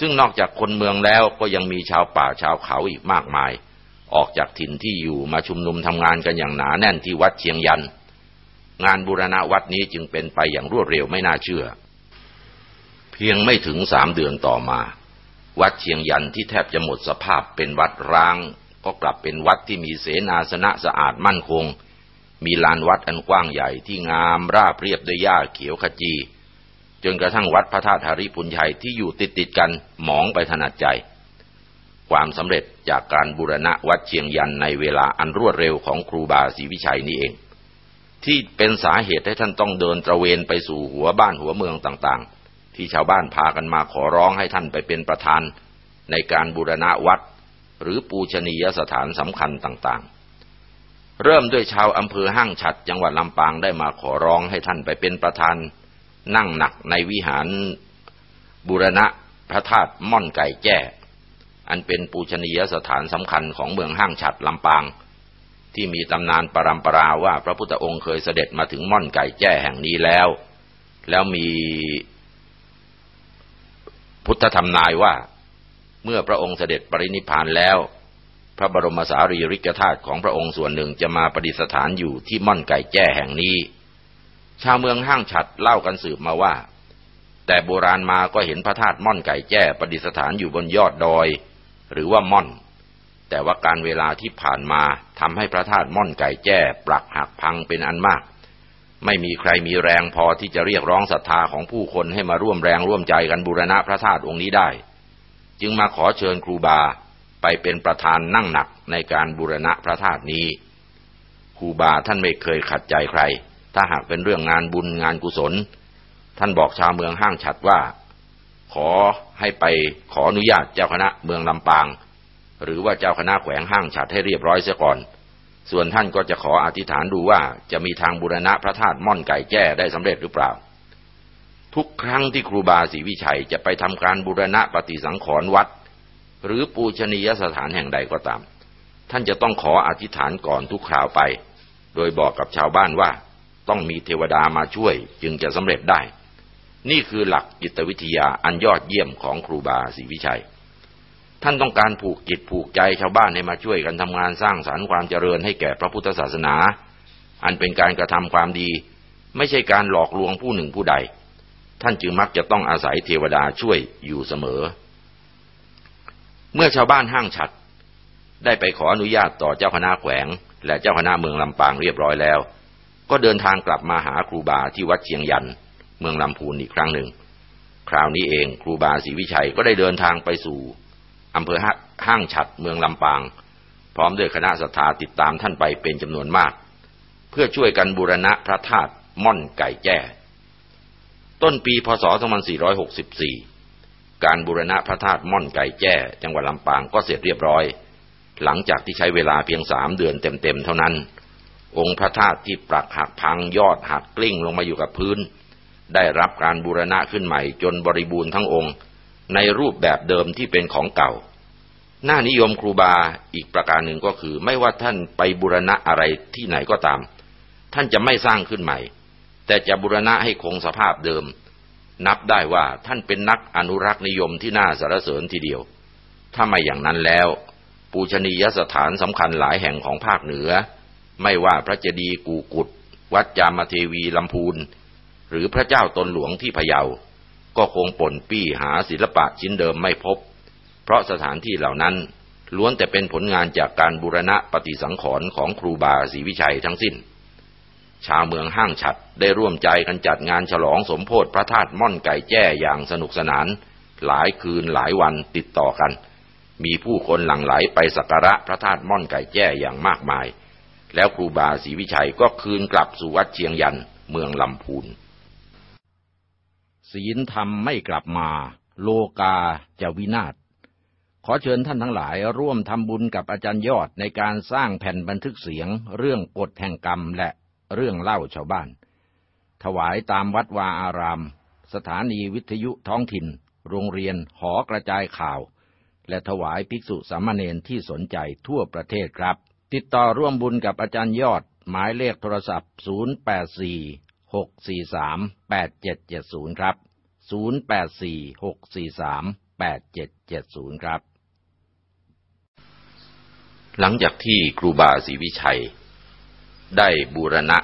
ซึ่งนอกจากคนเมืองแล้วก็ยังมีชาวป่าชาวเขาอีกมากมาย ออกจากถิ่นที่อยู่มาชุมนุมทำงานกันอย่างหนาแน่นที่วัดเชียงยัน งานบูรณะวัดนี้จึงเป็นไปอย่างรวดเร็วไม่น่าเชื่อ เพียงไม่ถึงสามเดือนต่อมา วัดเชียงยันที่แทบจะหมดสภาพเป็นวัดร้าง ก็กลับเป็นวัดที่มีเสนาสนะสะอาดมั่นคง มีลานวัดอันกว้างใหญ่ที่งามราบเรียบด้วยหญ้าเขียวขจี จนกระทั่งวัดพระธาตุธาริพุนชัยที่อยู่ติดติดกันหมองไปถนัดใจ ความสำเร็จจากการบูรณะวัดเชียงยันในเวลาอันรวดเร็วของครูบาศรีวิชัยนี่เอง ที่เป็นสาเหตุให้ท่านต้องเดินตระเวนไปสู่หัวบ้านหัวเมืองต่างๆ ที่ชาวบ้านพากันมาขอร้องให้ท่านไปเป็นประธาน ในการบูรณะวัด หรือปูชนียสถานสำคัญต่างๆเริ่มด้วยชาวอำเภอห้างฉัดจังหวัดลำปางได้มาขอร้องให้ท่านไปเป็นประธาน นั่งหนักในวิหารบูรณะพระธาตุม่อนไก่แจ้ อันเป็นปูชนียสถานสำคัญของเมืองห้างฉัดลำปาง ที่มีตำนานปรำปราว่าพระพุทธองค์เคยเสด็จมาถึงม่อนไก่แจ้แห่งนี้แล้ว แล้วมีพุทธธรรมนายว่า เมื่อพระองค์เสด็จปรินิพานแล้ว พระบรมสารีริกธาตุของพระองค์ส่วนหนึ่งจะมาประดิษฐานอยู่ที่ม่อนไก่แจ้แห่งนี้ ชาวเมืองห้างฉัดเล่ากันสืบมาว่า แต่โบราณมาก็เห็นพระธาตุม่อนไก่แจ้ประดิษฐานอยู่บนยอดดอย หรือว่าม่อน แต่ว่าการเวลาที่ผ่านมาทำให้พระธาตุม่อนไก่แจ้ปรักหักพังเป็นอันมาก ไม่มีใครมีแรงพอที่จะเรียกร้องศรัทธาของผู้คนให้มาร่วมแรงร่วมใจกันบูรณะพระธาตุองค์นี้ได้ จึงมาขอเชิญครูบาไปเป็นประธานนั่งหนักในการบูรณะพระธาตุนี้ครูบาท่านไม่เคยขัดใจใคร ถ้าหากเป็นเรื่องงานบุญงานกุศล ท่านบอกชาวเมืองห้างฉัดว่า ขอให้ไปขออนุญาตเจ้าคณะเมืองลำปาง หรือว่าเจ้าคณะแขวงห้างฉัดให้เรียบร้อยเสียก่อน ส่วนท่านก็จะขออธิษฐานดูว่าจะมีทางบูรณะพระธาตุม่อนไก่แจ้ได้สำเร็จหรือเปล่า ทุกครั้งที่ครูบาศรีวิชัยจะไปทำการบูรณะปฏิสังขรณ์วัด หรือปูชนียสถานแห่งใดก็ตาม ท่านจะต้องขออธิษฐานก่อนทุกคราวไป โดยบอกกับชาวบ้านว่า ต้องมีเทวดามาช่วยจึงจะสำเร็จได้ นี่คือหลักจิตวิทยาอันยอดเยี่ยมของครูบาศรีวิชัย ท่านต้องการผูกจิตผูกใจชาวบ้านให้มาช่วยกันทำงานสร้างสารรค์ความเจริญให้แก่พระพุทธศาสนา อันเป็นการกระทำความดี ไม่ใช่การหลอกลวงผู้หนึ่งผู้ใด ท่านจึงมักจะต้องอาศัยเทวดาช่วยอยู่เสมอ เมื่อชาวบ้านห้างฉัดได้ไปขออนุญาตต่อเจ้าคณะแขวง และเจ้าคณะเมืองลำปางเรียบร้อยแล้ว ก็เดินทางกลับมาหาครูบาที่วัดเชียงยัน เมืองลำพูนอีกครั้งหนึ่ง คราวนี้เองครูบาศรีวิชัยก็ได้เดินทางไปสู่อำเภอห้างฉัดเมืองลำปาง พร้อมด้วยคณะสัตยาติดตามท่านไปเป็นจำนวนมาก เพื่อช่วยกันบูรณะพระธาตุม่อนไก่แจ้ ต้นปีพศ 2464 การบูรณะพระธาตุม่อนไก่แจ้ จังหวัดลำปางก็เสร็จเรียบร้อย หลังจากที่ใช้เวลาเพียงสามเดือนเต็มๆเท่านั้น องค์พระธาตุที่ปรักหักพังยอดหักกลิ้งลงมาอยู่กับพื้น ได้รับการบูรณะขึ้นใหม่จนบริบูรณ์ทั้งองค์ ในรูปแบบเดิมที่เป็นของเก่า หน้านิยมครูบาอีกประการหนึ่งก็คือ ไม่ว่าท่านไปบูรณะอะไรที่ไหนก็ตาม ท่านจะไม่สร้างขึ้นใหม่ แต่จะบูรณะให้คงสภาพเดิม นับได้ว่าท่านเป็นนักอนุรักษ์นิยมที่น่าสรรเสริญทีเดียว ถ้าไม่อย่างนั้นแล้ว ปูชนียสถานสำคัญหลายแห่งของภาคเหนือ ไม่ว่าพระเจดีย์กูกุด วัดจามเทวีลำพูน หรือพระเจ้าตนหลวงที่พะเยา ก็คงปนปี้หาศิลปะชิ้นเดิมไม่พบ เพราะสถานที่เหล่านั้นล้วนแต่เป็นผลงานจากการบูรณะปฏิสังขรณ์ของครูบาศรีวิชัยทั้งสิ้น ชาวเมืองห้างฉัดได้ร่วมใจกันจัดงานฉลองสมโพธิพระธาตุม่อนไก่แจ้อย่างสนุกสนาน หลายคืนหลายวันติดต่อกัน มีผู้คนหลั่งไหลไปสักการะพระธาตุม่อนไก่แจ้อย่างมากมาย แล้วครูบาศรีวิชัยก็คืนกลับสู่วัดเชียงยันเมืองลำพูน ศีลธรรมไม่กลับมา โลกาจะวินาศ ขอเชิญท่านทั้งหลายร่วมทำบุญกับอาจารย์ยอดในการสร้างแผ่นบันทึกเสียง เรื่องกฎแห่งกรรมและเรื่องเล่าชาวบ้าน ถวายตามวัดวาอาราม สถานีวิทยุท้องถิ่น โรงเรียนหอกระจายข่าว และถวายภิกษุสามเณรที่สนใจทั่วประเทศครับ ติดต่อร่วมบุญกับอาจารย์ยอด หมายเลขโทรศัพท์ 0846438770 ครับ 0846438770 ครับ หลังจากที่ครูบาศรีวิชัย ได้บูรณะ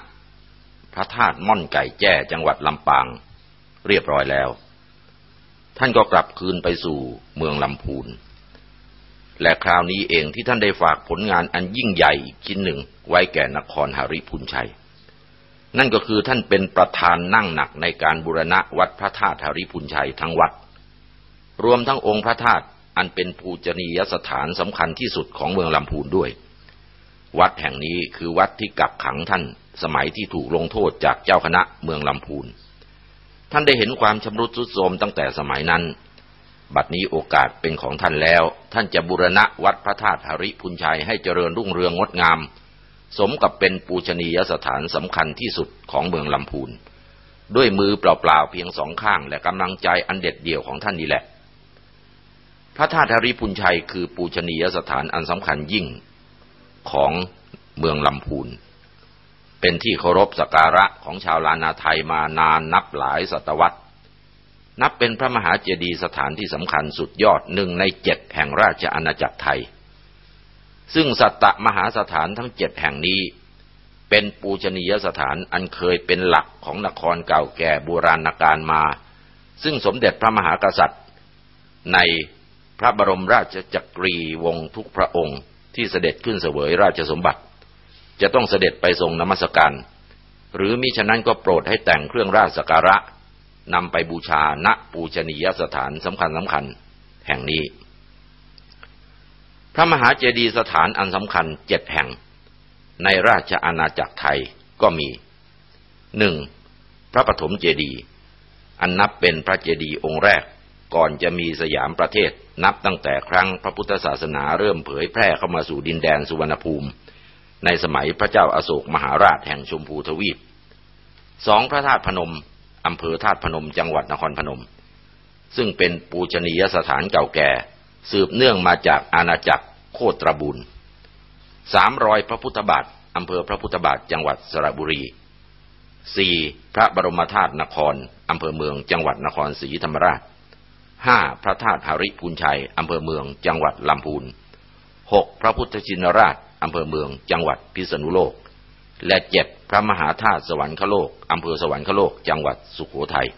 พระธาตุม่อนไก่แจ้จังหวัดลำปาง เรียบร้อยแล้ว ท่านก็กลับคืนไปสู่เมืองลำพูน และคราวนี้เองที่ท่านได้ฝากผลงานอันยิ่งใหญ่อีกชิ้นหนึ่งไว้แก่นครหริพุนชัย นั่นก็คือท่านเป็นประธานนั่งหนักในการบูรณะวัดพระธาตุหริพุนชัยทั้งวัด รวมทั้งองค์พระธาตุอันเป็นภูจนียสถานสำคัญที่สุดของเมืองลำพูนด้วย วัดแห่งนี้คือวัดที่กักขังท่านสมัยที่ถูกลงโทษจากเจ้าคณะเมืองลำพูน ท่านได้เห็นความชำรุดทรุดโทรมตั้งแต่สมัยนั้น บัดนี้โอกาสเป็นของท่านแล้ว ท่านจะบูรณะวัดพระธาตุหริพุนชัยให้เจริญรุ่งเรืองงดงาม สมกับเป็นปูชนียสถานสำคัญที่สุดของเมืองลำพูน ด้วยมือเปล่าๆเพียงสองข้างและกำลังใจอันเด็ดเดี่ยวของท่านนี่แหละ พระธาตุหริพุนชัยคือปูชนียสถานอันสำคัญยิ่งของเมืองลำพูน เป็นที่เคารพสักการะของชาวลานาไทยมานานนับหลายศตวรรษ นับเป็นพระมหาเจดีย์สถานที่สำคัญสุดยอดหนึ่งในเจ็ดแห่งราชอาณาจักรไทย ซึ่งสัตตมหาสถานทั้งเจ็ดแห่งนี้ เป็นปูชนียสถานอันเคยเป็นหลักของนครเก่าแก่โบราณกาลมา ซึ่งสมเด็จพระมหากษัตริย์ ในพระบรมราชจักรีวงศ์ทุกพระองค์ที่เสด็จขึ้นเสวยราชสมบัติ จะต้องเสด็จไปทรงนมัสการ หรือมิฉะนั้นก็โปรดให้แต่งเครื่องราชสักการะ นำไปบูชาณปูชนียสถานสำคัญสำคัญแห่งนี้ พระมหาเจดีย์สถานอันสำคัญเจ็ดแห่ง ในราชอาณาจักรไทยก็มีหนึ่งพระปฐมเจดีย์อันนับเป็นพระเจดีย์องค์แรกก่อนจะมีสยามประเทศนับตั้งแต่ครั้งพระพุทธศาสนาเริ่มเผยแพร่เข้ามาสู่ดินแดนสุวรรณภูมิ ในสมัยพระเจ้าอาโศกมหาราชแห่งชมพูทวีปสองพระธาตุพนม อำเภอธาตุพนมจังหวัดนครพนม ซึ่งเป็นปูชนียสถานเก่าแก่ สืบเนื่องมาจากอาณาจักรโคตรบุญสามรอยพระพุทธบาทอำเภอพระพุทธบาทจังหวัดสระบุรีสี่พระบรมธาตุนครอำเภอเมืองจังหวัดนครศรีธรรมราชห้าพระธาตุหริพูนชัยอำเภอเมืองจังหวัดลำพูนหกพระพุทธชินราชอำเภอเมืองจังหวัดพิษณุโลก และเจ็ด พระมหาธาตุสวรรคโลกอำเภอสวรรคโลกจังหวัดสุโขทัย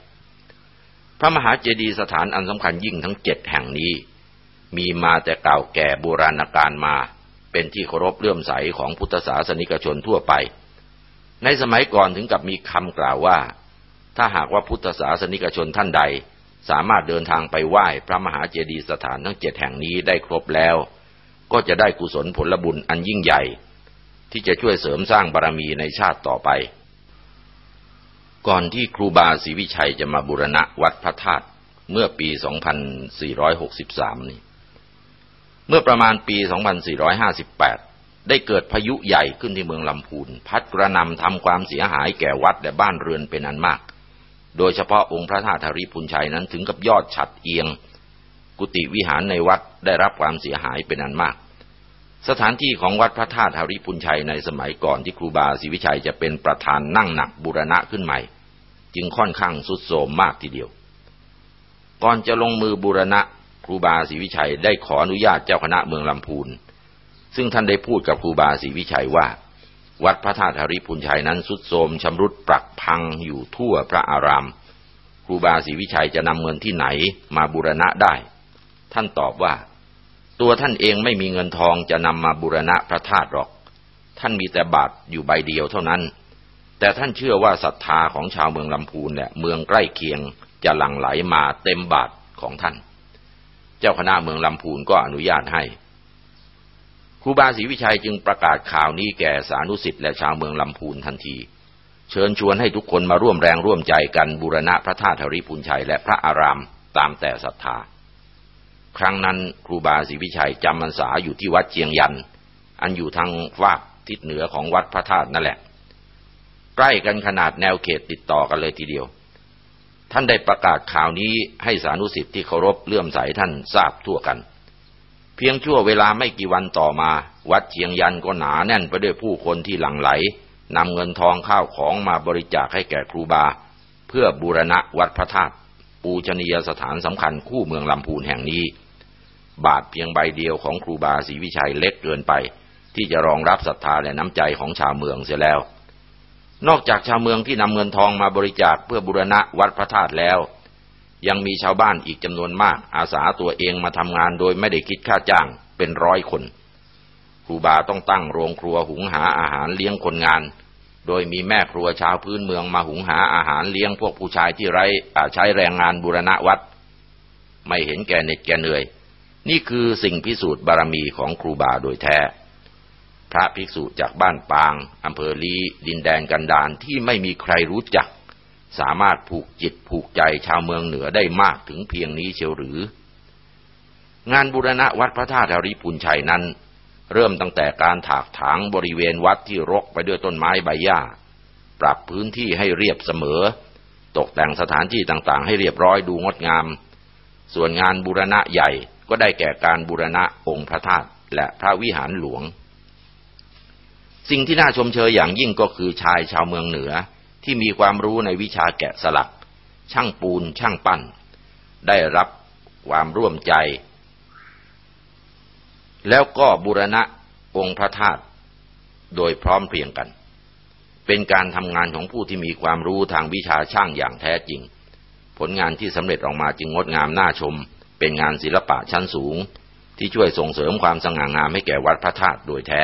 พระมหาเจดีย์สถานอันสำคัญยิ่งทั้งเจ็ดแห่งนี้ มีมาแต่เก่าแก่โบราณกาลมา เป็นที่เคารพเลื่อมใสของพุทธศาสนิกชนทั่วไป ในสมัยก่อนถึงกับมีคำกล่าวว่า ถ้าหากว่าพุทธศาสนิกชนท่านใด สามารถเดินทางไปไหว้พระมหาเจดีย์สถานทั้งเจ็ดแห่งนี้ได้ครบแล้ว ก็จะได้กุศลผลบุญอันยิ่งใหญ่ ที่จะช่วยเสริมสร้างบารมีในชาติต่อไป ก่อนที่ครูบาศรีวิชัยจะมาบูรณะวัดพระธาตุเมื่อปี 2463 นี้เมื่อประมาณปี 2458 ได้เกิดพายุใหญ่ขึ้นที่เมืองลำพูน พัดกระนำทำความเสียหายแก่วัดและบ้านเรือนเป็นอันมาก โดยเฉพาะองค์พระธาตุธริพุนชัยนั้นถึงกับยอดฉัดเอียง กุฏิวิหารในวัดได้รับความเสียหายเป็นอันมาก สถานที่ของวัดพระธาตุธริพุนชัยในสมัยก่อนที่ครูบาศรีวิชัยจะเป็นประธานนั่งหนักบูรณะขึ้นใหม่ จึงค่อนข้างสุดโทมมากทีเดียว ก่อนจะลงมือบูรณะครูบาศรีวิชัยได้ขออนุญาตเจ้าคณะเมืองลำพูน ซึ่งท่านได้พูดกับครูบาศรีวิชัยว่า วัดพระธาตุหริพุนชัยนั้นสุดโทมชำรุดปรักพังอยู่ทั่วพระอาราม ครูบาศรีวิชัยจะนำเงินที่ไหนมาบูรณะได้ ท่านตอบว่า ตัวท่านเองไม่มีเงินทองจะนำมาบูรณะพระธาตุหรอก ท่านมีแต่บาทอยู่ใบเดียวเท่านั้น แต่ท่านเชื่อว่าศรัทธาของชาวเมืองลำพูนเนี่ยเมืองใกล้เคียงจะหลั่งไหลมาเต็มบาทของท่าน เจ้าคณะเมืองลำพูนก็อนุญาตให้ครูบาศรีวิชัยจึงประกาศข่าวนี้แก่สานุสิทธิ์และชาวเมืองลำพูนทันที เชิญชวนให้ทุกคนมาร่วมแรงร่วมใจกันบูรณะพระธาตุธริพุนชัยและพระอารามตามแต่ศรัทธา ครั้งนั้นครูบาศรีวิชัยจำพรรษาอยู่ที่วัดเจียงยัน อันอยู่ทางฝากทิศเหนือของวัดพระธาตุนั่นแหละ ใกล้กันขนาดแนวเขตติดต่อกันเลยทีเดียว ท่านได้ประกาศข่าวนี้ให้สานุสิทธิ์ที่เคารพเลื่อมใสท่านทราบทั่วกัน เพียงชั่วเวลาไม่กี่วันต่อมา วัดเชียงยันก็หนาแน่นไปด้วยผู้คนที่หลั่งไหลนำเงินทองข้าวของมาบริจาคให้แก่ครูบา เพื่อบูรณะวัดพระธาตุปูชนียสถานสำคัญคู่เมืองลำพูนแห่งนี้ บาทเพียงใบเดียวของครูบาศรีวิชัยเล็กเกินไป ที่จะรองรับศรัทธาและน้ำใจของชาวเมืองเสียแล้ว นอกจากชาวเมืองที่นำเงินทองมาบริจาคเพื่อบูรณะวัดพระธาตุแล้ว ยังมีชาวบ้านอีกจำนวนมาก อาสาตัวเองมาทำงานโดยไม่ได้คิดค่าจ้างเป็นร้อยคน ครูบาต้องตั้งโรงครัวหุงหาอาหารเลี้ยงคนงาน โดยมีแม่ครัวชาวพื้นเมืองมาหุงหาอาหารเลี้ยงพวกผู้ชายที่ไร้ใช้แรงงานบูรณะวัด ไม่เห็นแก่เหน็ดแก่เหนื่อย นี่คือสิ่งพิสูจน์บารมีของครูบาโดยแท้ พระภิกษุจากบ้านปางอำเภอลีดินแดนกันดานที่ไม่มีใครรู้จัก สามารถผูกจิตผูกใจชาวเมืองเหนือได้มากถึงเพียงนี้เชียวหรือ งานบูรณะวัดพระธาตุริพุนชัยนั้น เริ่มตั้งแต่การถากถางบริเวณวัดที่รกไปด้วยต้นไม้ใบหญ้า ปรับพื้นที่ให้เรียบเสมอ ตกแต่งสถานที่ต่างๆ ให้เรียบร้อยดูงดงาม ส่วนงานบูรณะใหญ่ ก็ได้แก่การบูรณะองค์พระธาตุและพระวิหารหลวง สิ่งที่น่าชมเชยอย่างยิ่งก็คือชายชาวเมืองเหนือที่มีความรู้ในวิชาแกะสลัก ช่างปูนช่างปั้น ได้รับความร่วมใจ แล้วก็บูรณะองค์พระธาตุโดยพร้อมเพรียงกัน เป็นการทำงานของผู้ที่มีความรู้ทางวิชาช่างอย่างแท้จริง ผลงานที่สำเร็จออกมาจึงงดงามน่าชม เป็นงานศิลปะชั้นสูง ที่ช่วยส่งเสริมความสง่างามให้แก่วัดพระธาตุโดยแท้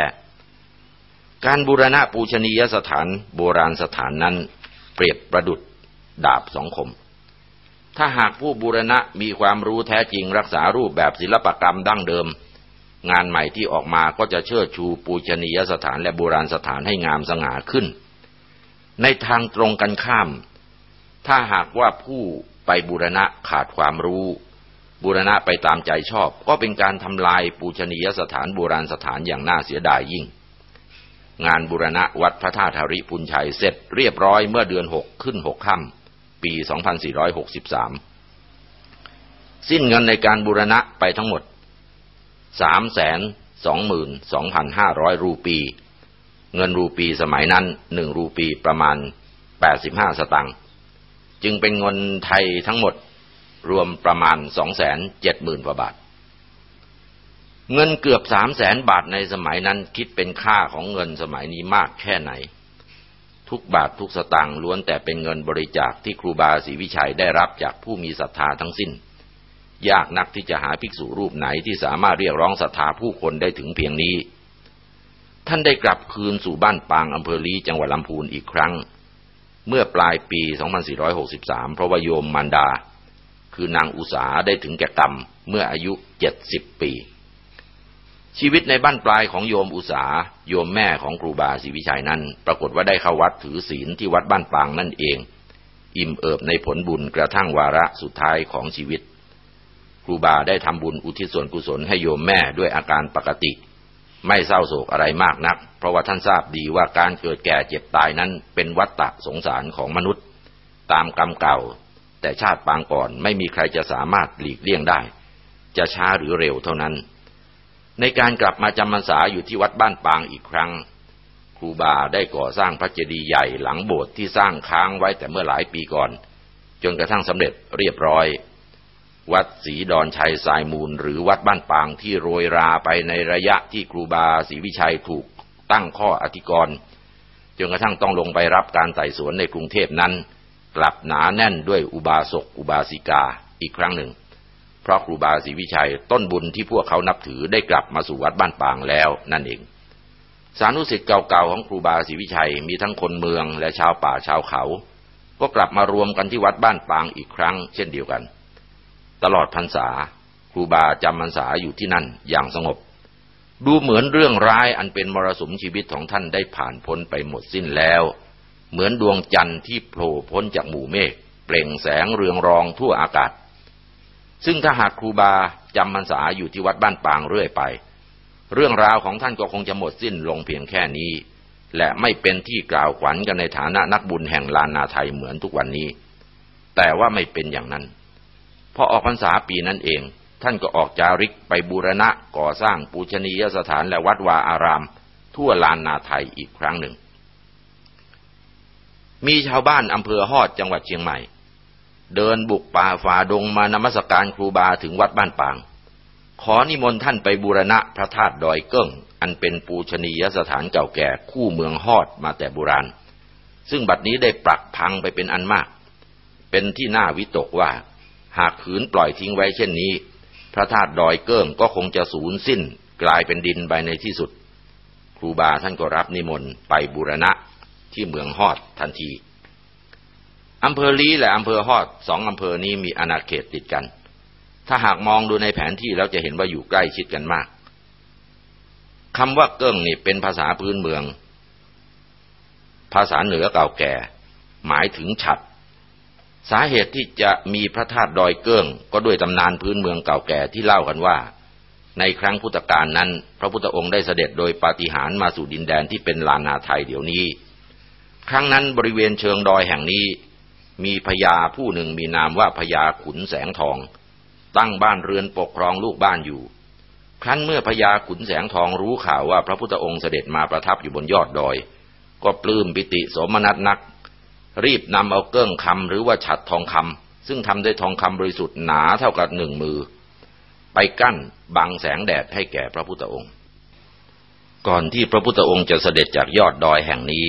การบูรณะปูชนียสถานโบราณสถานนั้น เปรียบประดุดดาบสองคม ถ้าหากผู้บูรณะมีความรู้แท้จริงรักษารูปแบบศิลปกรรมดั้งเดิม งานใหม่ที่ออกมาก็จะเชิดชูปูชนียสถานและโบราณสถานให้งามสง่าขึ้น ในทางตรงกันข้าม ถ้าหากว่าผู้ไปบูรณะขาดความรู้ บูรณะไปตามใจชอบ ก็เป็นการทำลายปูชนียสถานโบราณสถานอย่างน่าเสียดายยิ่ง งานบูรณะวัดพระธาตุธริพุนชัยเสร็จเรียบร้อยเมื่อเดือนหกขึ้นหกค่ำปี 2463 สิ้นเงินในการบูรณะไปทั้งหมด 322,2,500 รูปี เงินรูปีสมัยนั้นหนึ่งรูปีประมาณ 85 สตังค์จึงเป็นเงินไทยทั้งหมด รวมประมาณสองแสนเจ็ดหมื่นกว่าบาท เงินเกือบสามแสนบาทในสมัยนั้นคิดเป็นค่าของเงินสมัยนี้มากแค่ไหน ทุกบาททุกสตางค์ล้วนแต่เป็นเงินบริจาคที่ครูบาศรีวิชัยได้รับจากผู้มีศรัทธาทั้งสิ้น ยากนักที่จะหาภิกษุรูปไหนที่สามารถเรียกร้องศรัทธาผู้คนได้ถึงเพียงนี้ ท่านได้กลับคืนสู่บ้านปางอำเภอลีจังหวัดลำพูนอีกครั้ง เมื่อปลายปี 2463 เพราะว่าโยมมันดา คือนางอุสาได้ถึงแก่กรรมเมื่ออายุเจ็ดสิบปี ชีวิตในบ้านปลายของโยมอุสาโยมแม่ของครูบาศรีวิชัยนั้น ปรากฏว่าได้เข้าวัดถือศีลที่วัดบ้านปางนั่นเอง อิ่มเอิบในผลบุญกระทั่งวาระสุดท้ายของชีวิต ครูบาได้ทำบุญอุทิศส่วนกุศลให้โยมแม่ด้วยอาการปกติ ไม่เศร้าโศกอะไรมากนัก เพราะว่าท่านทราบดีว่าการเกิดแก่เจ็บตายนั้นเป็นวัฏฏะสงสารของมนุษย์ ตามกรรมเก่า แต่ชาติปางก่อนไม่มีใครจะสามารถหลีกเลี่ยงได้ จะช้าหรือเร็วเท่านั้น ในการกลับมาจำพรรษาอยู่ที่วัดบ้านปางอีกครั้ง ครูบาได้ก่อสร้างพระเจดีย์ใหญ่หลังโบสถ์ที่สร้างค้างไว้แต่เมื่อหลายปีก่อน จนกระทั่งสำเร็จเรียบร้อย วัดศรีดอนชัยสายมูลหรือวัดบ้านปางที่โรยราไปในระยะที่ครูบาศรีวิชัยถูกตั้งข้ออธิกรณ์จนกระทั่งต้องลงไปรับการไต่สวนในกรุงเทพนั้น กลับหนาแน่นด้วยอุบาสกอุบาสิกาอีกครั้งหนึ่ง เพราะครูบาศรีวิชัยต้นบุญที่พวกเขานับถือได้กลับมาสู่วัดบ้านปางแล้วนั่นเอง สานุสิทธิ์เก่าๆของครูบาศรีวิชัยมีทั้งคนเมืองและชาวป่าชาวเขา ก็กลับมารวมกันที่วัดบ้านปางอีกครั้ง เช่นเดียวกัน ตลอดพรรษาครูบาจำพรรษาอยู่ที่นั่นอย่างสงบ ดูเหมือนเรื่องร้ายอันเป็นมรสุมชีวิตของท่านได้ผ่านพ้นไปหมดสิ้นแล้ว เหมือนดวงจันทร์ที่โผล่พ้นจากหมู่เมฆเปล่งแสงเรืองรองทั่วอากาศ ซึ่งถ้าหากครูบาจำพรรษาอยู่ที่วัดบ้านปางเรื่อยไป เรื่องราวของท่านก็คงจะหมดสิ้นลงเพียงแค่นี้ และไม่เป็นที่กล่าวขวัญกันในฐานะนักบุญแห่งลานนาไทยเหมือนทุกวันนี้ แต่ว่าไม่เป็นอย่างนั้นพอออกพรรษาปีนั้นเอง ท่านก็ออกจาริกไปบูรณะก่อสร้างปูชนียสถานและวัดวาอาราม ทั่วลานนาไทยอีกครั้งหนึ่ง มีชาวบ้านอำเภอฮอดจังหวัดเชียงใหม่ เดินบุกป่าฝ่าดงมานมัสการครูบาถึงวัดบ้านปาง ขอนิมนต์ท่านไปบูรณะพระธาตุดอยเกิ้ง อันเป็นปูชนียสถานเก่าแก่คู่เมืองฮอดมาแต่โบราณ ซึ่งบัดนี้ได้ปรักพังไปเป็นอันมาก เป็นที่น่าวิตกว่า หากขืนปล่อยทิ้งไว้เช่นนี้ พระธาตุดอยเกิ้งก็คงจะสูญสิ้นกลายเป็นดินไปในที่สุด ครูบาท่านก็รับนิมนต์ไปบูรณะ ที่เมืองฮอดทันทีอำเภอลีและอำเภอฮอดสองอำเภอนี้มีอาณาเขตติดกัน ถ้าหากมองดูในแผนที่แล้วจะเห็นว่าอยู่ใกล้ชิดกันมากคำว่าเกิ้งนี่เป็นภาษาพื้นเมือง ภาษาเหนือเก่าแก่ หมายถึงฉัด สาเหตุที่จะมีพระธาตุดอยเกิ้ง ก็ด้วยตำนานพื้นเมืองเก่าแก่ที่เล่ากันว่า ในครั้งพุทธกาลนั้น พระพุทธองค์ได้เสด็จโดยปาฏิหาริย์มาสู่ดินแดนที่เป็นลานาไทยเดี๋ยวนี้ ครั้งนั้นบริเวณเชิงดอยแห่งนี้ มีพญาผู้หนึ่งมีนามว่าพญาขุนแสงทอง ตั้งบ้านเรือนปกครองลูกบ้านอยู่ ครั้นเมื่อพญาขุนแสงทองรู้ข่าวว่าพระพุทธองค์เสด็จมาประทับอยู่บนยอดดอย ก็ปลื้มปิติสมนัตนัก รีบนำเอาเกิ้งคำหรือว่าฉัดทองคำซึ่งทำด้วยทองคำบริสุทธิ์หนาเท่ากับหนึ่งมือ ไปกั้นบังแสงแดดให้แก่พระพุทธองค์ ก่อนที่พระพุทธองค์จะเสด็จจากยอดดอยแห่งนี้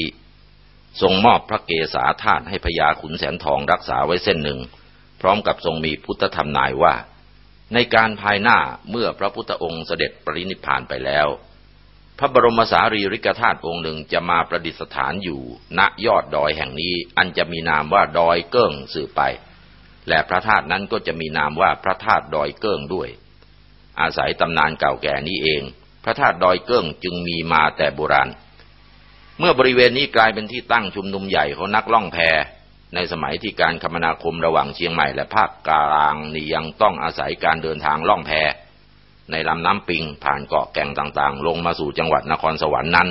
ทรงมอบพระเกศาธาตุให้พญาขุนแสนทองรักษาไว้เส้นหนึ่ง พร้อมกับทรงมีพุทธธรรมนายว่า ในการภายหน้าเมื่อพระพุทธองค์เสด็จปรินิพานไปแล้ว พระบรมสารีริกธาตุองค์หนึ่งจะมาประดิษฐานอยู่ ณยอดดอยแห่งนี้อันจะมีนามว่าดอยเกิ้งสืบไป และพระธาตุนั้นก็จะมีนามว่าพระธาตุดอยเกิ้งด้วย อาศัยตำนานเก่าแก่นี้เอง พระธาตุดอยเกิ้งจึงมีมาแต่โบราณ เมื่อบริเวณนี้กลายเป็นที่ตั้งชุมนุมใหญ่ของนักล่องแพในสมัยที่การคมนาคมระหว่างเชียงใหม่และภาคกลางนี่ยังต้องอาศัยการเดินทางล่องแพในลำน้ำปิงผ่านเกาะแก่งต่างๆ ลงมาสู่จังหวัดนครสวรรค์นั้น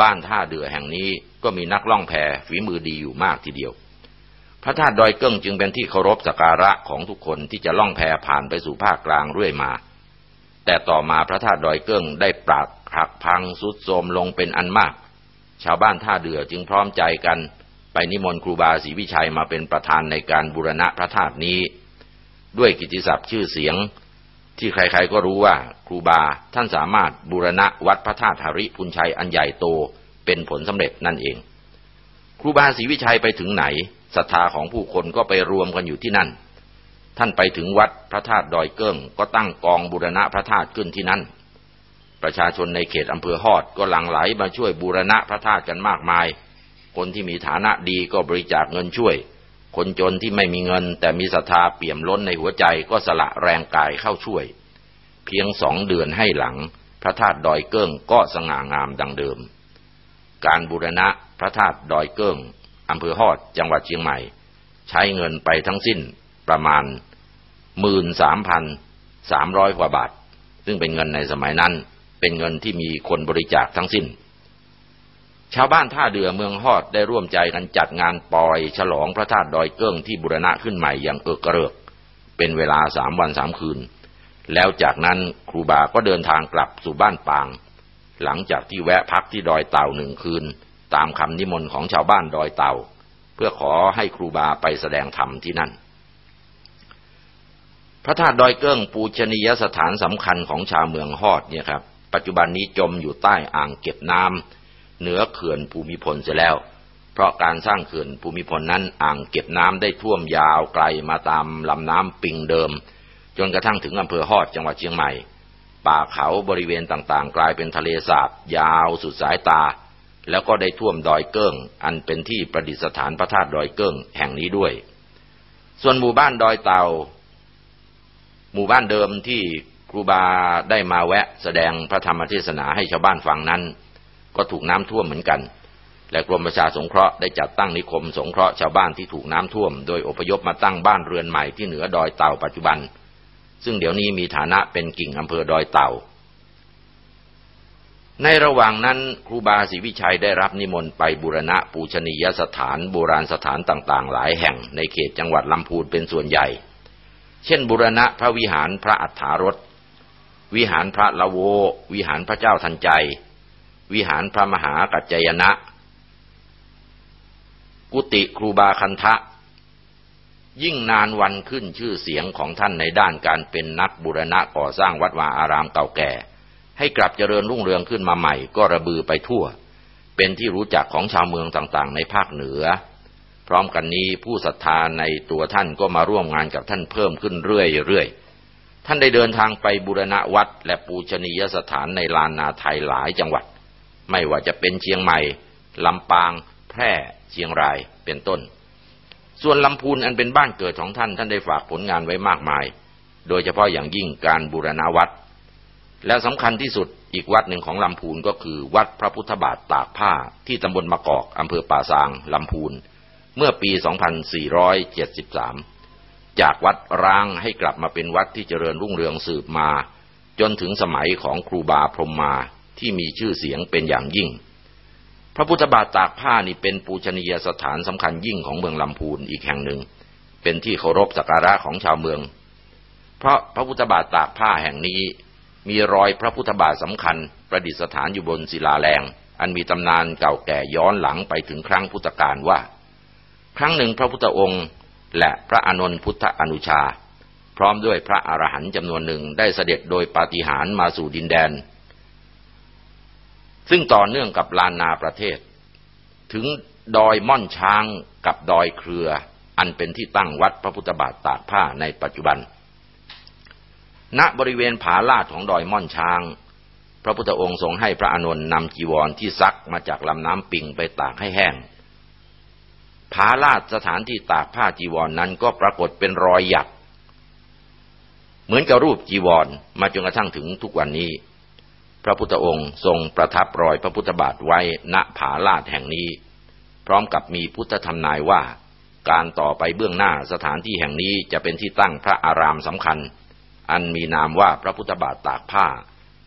บ้านท่าเดือแห่งนี้ก็มีนักล่องแพฝีมือดีอยู่มากทีเดียว พระธาตุดอยเกิ้งจึงเป็นที่เคารพสักการะของทุกคนที่จะล่องแพผ่านไปสู่ภาคกลางเรื่อยมา แต่ต่อมาพระธาตุดอยเกิ้งได้ปรากหักพังสุดโทมลงเป็นอันมาก ชาวบ้านท่าเดือจึงพร้อมใจกัน ไปนิมนต์ครูบาศรีวิชัยมาเป็นประธานในการบูรณะพระธาตุนี้ ด้วยกิติศัพท์ชื่อเสียง ที่ใครๆก็รู้ว่าครูบาท่านสามารถบูรณะวัดพระธาตุหริพุนชัยอันใหญ่โตเป็นผลสำเร็จนั่นเอง ครูบาศรีวิชัยไปถึงไหนศรัทธาของผู้คนก็ไปรวมกันอยู่ที่นั่น ท่านไปถึงวัดพระธาตุดอยเกิ้งก็ตั้งกองบูรณะพระธาตุขึ้นที่นั่น ประชาชนในเขตอำเภอฮอดก็หลั่งไหลมาช่วยบูรณะพระธาตุกันมากมาย คนที่มีฐานะดีก็บริจาคเงินช่วย คนจนที่ไม่มีเงิน แต่มีศรัทธาเปี่ยมล้นในหัวใจก็สละแรงกายเข้าช่วย เพียงสองเดือนให้หลัง พระธาตุดอยเกิ้งก็สง่างามดังเดิม การบูรณะพระธาตุดอยเกิ้งอำเภอฮอดจังหวัดเชียงใหม่ ใช้เงินไปทั้งสิ้นประมาณหมื่นสามพันสามร้อยกว่าบาท ซึ่งเป็นเงินในสมัยนั้น เป็นเงินที่มีคนบริจาคทั้งสิ้น ชาวบ้านท่าเดือเมืองฮอดได้ร่วมใจกันจัดงานปล่อย ฉลองพระธาตุดอยเกิ้งที่บุรณะขึ้นใหม่อย่างเอิกกระเริก เป็นเวลาสามวันสามคืน แล้วจากนั้นครูบาก็เดินทางกลับสู่บ้านปาง หลังจากที่แวะพักที่ดอยเต่าหนึ่งคืน ตามคำนิมนต์ของชาวบ้านดอยเต่า เพื่อขอให้ครูบาไปแสดงธรรมที่นั่นพระธาตุดอยเกิ้งปูชนียสถานสำคัญของชาวเมืองฮอดเนี่ยครับ ปัจจุบันนี้จมอยู่ใต้อ่างเก็บน้ำเหนือเขื่อนภูมิพลเสียแล้ว เพราะการสร้างเขื่อนภูมิพลนั้นอ่างเก็บน้ำได้ท่วมยาวไกลมาตามลำน้ำปิงเดิม จนกระทั่งถึงอำเภอฮอดจังหวัดเชียงใหม่ ป่าเขาบริเวณต่างๆ กลายเป็นทะเลสาบยาวสุดสายตา แล้วก็ได้ท่วมดอยเกิ้ง อันเป็นที่ประดิษฐานพระธาตุดอยเกิ้งแห่งนี้ด้วย ส่วนหมู่บ้านดอยเตาหมู่บ้านเดิมที่ ครูบาได้มาแวะแสดงพระธรรมเทศนาให้ชาวบ้านฟังนั้น ก็ถูกน้ำท่วมเหมือนกัน และกรมประชาสงเคราะห์ได้จัดตั้งนิคมสงเคราะห์ชาวบ้านที่ถูกน้ำท่วม โดยอพยพมาตั้งบ้านเรือนใหม่ที่เหนือดอยเต่าปัจจุบัน ซึ่งเดี๋ยวนี้มีฐานะเป็นกิ่งอำเภอดอยเต่า ในระหว่างนั้นครูบาศรีวิชัยได้รับนิมนต์ไปบูรณะปูชนียสถานโบราณสถานต่างๆ หลายแห่งในเขตจังหวัดลำพูนเป็นส่วนใหญ่ เช่นบูรณะพระวิหารพระอัฏฐารถ วิหารพระละโว วิหารพระเจ้าทันใจ วิหารพระมหากัจจยนะ กุติครูบาคันทะ ยิ่งนานวันขึ้นชื่อเสียงของท่านในด้านการเป็นนักบุรณะก่อสร้างวัดวาอารามเก่าแก่ ให้กลับเจริญรุ่งเรืองขึ้นมาใหม่ ก็ระบือไปทั่ว เป็นที่รู้จักของชาวเมืองต่างๆ ในภาคเหนือ พร้อมกันนี้ผู้ศรัทธาในตัวท่านก็มาร่วมงานกับท่านเพิ่มขึ้นเรื่อยๆ ท่านได้เดินทางไปบูรณะวัดและปูชนียสถานในลานนาไทยหลายจังหวัด ไม่ว่าจะเป็นเชียงใหม่ ลำปาง แพร่ เชียงราย เป็นต้น ส่วนลำพูนอันเป็นบ้านเกิดของท่านท่านได้ฝากผลงานไว้มากมาย โดยเฉพาะอย่างยิ่งการบูรณวัด และสำคัญที่สุดอีกวัดหนึ่งของลำพูนก็คือวัดพระพุทธบาทตากผ้าที่ตำบลมะกอกอำเภอป่าซางลำพูนเมื่อปี 2473 จากวัดร้างให้กลับมาเป็นวัดที่เจริญรุ่งเรืองสืบมา จนถึงสมัยของครูบาพรหมมาที่มีชื่อเสียงเป็นอย่างยิ่ง พระพุทธบาทตากผ้านี่เป็นปูชนียสถานสำคัญยิ่งของเมืองลำพูนอีกแห่งหนึ่ง เป็นที่เคารพสักการะของชาวเมือง เพราะพระพุทธบาทตากผ้าแห่งนี้ มีรอยพระพุทธบาทสำคัญ ประดิษฐานอยู่บนศิลาแรง อันมีตำนานเก่าแก่ย้อนหลังไปถึงครั้งพุทธกาลว่า ครั้งหนึ่งพระพุทธองค์ และพระอานนท์พุทธอนุชา พร้อมด้วยพระอรหันต์จำนวนหนึ่งได้เสด็จโดยปาฏิหาริย์มาสู่ดินแดน ซึ่งต่อเนื่องกับลานนาประเทศ ถึงดอยม่อนช้างกับดอยเครือ อันเป็นที่ตั้งวัดพระพุทธบาทตากผ้าในปัจจุบัน ณบริเวณผาลาดของดอยม่อนช้าง พระพุทธองค์ทรงให้พระอานนท์นำจีวรที่ซักมาจากลำน้ำปิงไปตากให้แห้ง ผาลาดสถานที่ตากผ้าจีวรนนั้นก็ปรากฏเป็นรอยหยัก เหมือนกับรูปจีวรมาจนกระทั่งถึงทุกวันนี้ พระพุทธองค์ทรงประทับรอยพระพุทธบาทไว้ณผาลาดแห่งนี้ พร้อมกับมีพุทธธรรมนายว่า การต่อไปเบื้องหน้าสถานที่แห่งนี้จะเป็นที่ตั้งพระอารามสำคัญ อันมีนามว่าพระพุทธบาทตากผ้า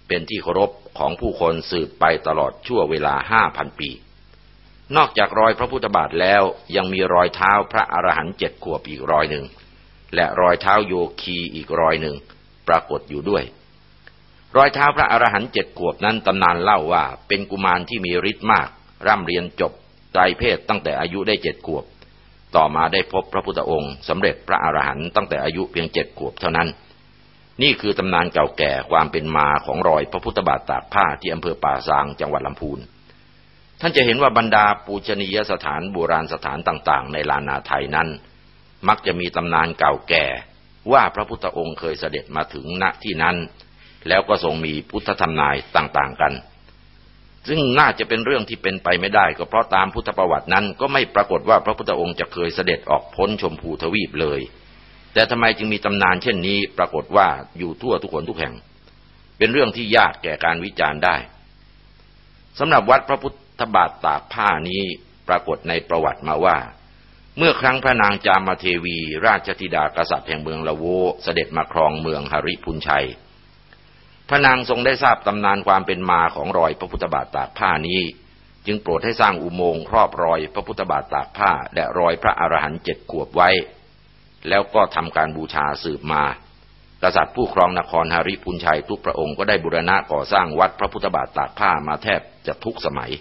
เป็นที่เคารพของผู้คนสืบไปตลอดชั่วเวลาห้าพันปี นอกจากรอยพระพุทธบาทแล้วยังมีรอยเท้าพระอรหันต์เจ็ดขวบอีกรอยหนึ่ง และรอยเท้าโยคีอีกรอยหนึ่ง ปรากฏอยู่ด้วย รอยเท้าพระอรหันต์เจ็ดขวบนั้นตำนานเล่าว่าเป็นกุมารที่มีฤทธิ์มาก ร่ำเรียนจบไตรเพศตั้งแต่อายุได้เจ็ดขวบ ต่อมาได้พบพระพุทธองค์สำเร็จพระอรหันต์ตั้งแต่อายุเพียงเจ็ดขวบเท่านั้น นี่คือตำนานเก่าแก่ความเป็นมาของรอยพระพุทธบาทตากผ้าที่อำเภอป่าซางจังหวัดลำพูนานจะเห็นว่าบรรดาปูชนียสถานโบราณสถานต่าง ๆ ในลานาไทยนั้น มักจะมีตำนานเก่าแก่ว่าพระพุทธองค์เคยเสด็จมาถึงณที่นั้น แล้วก็ทรงมีพุทธธรรมนายต่างๆกัน ซึ่งน่าจะเป็นเรื่องที่เป็นไปไม่ได้ ก็เพราะตามพุทธประวัตินั้น ก็ไม่ปรากฏว่าพระพุทธองค์จะเคยเสด็จออกพ้นชมพูทวีปเลย แต่ทำไมจึงมีตำนานเช่นนี้ปรากฏว่าอยู่ทั่วทุกคนทุกแห่ง เป็นเรื่องที่ยากแก่การวิจารณ์ได้สำหรับวัดพระพุทธ บาทตากผ้านี้ปรากฏในประวัติมาว่า เมื่อครั้งพระนางจามเทวี ราชธิดากษัตริย์แห่งเมืองละโวเสด็จมาครองเมืองหริพุนชัย พระนางทรงได้ทราบตำนานความเป็นมาของรอยพระพุทธบาทตากผ้านี้ จึงโปรดให้สร้างอุโมงค์ครอบรอยพระพุทธบาทตากผ้า และรอยพระอรหันต์เจ็ดขวบไว้ แล้วก็ทำการบูชาสืบมา กษัตริย์ผู้ครองนครหริพุนชัยทุกพระองค์ก็ได้บูรณะก่อสร้างวัดพระพุทธบาทตากผ้ามาแทบจะทุกสมัย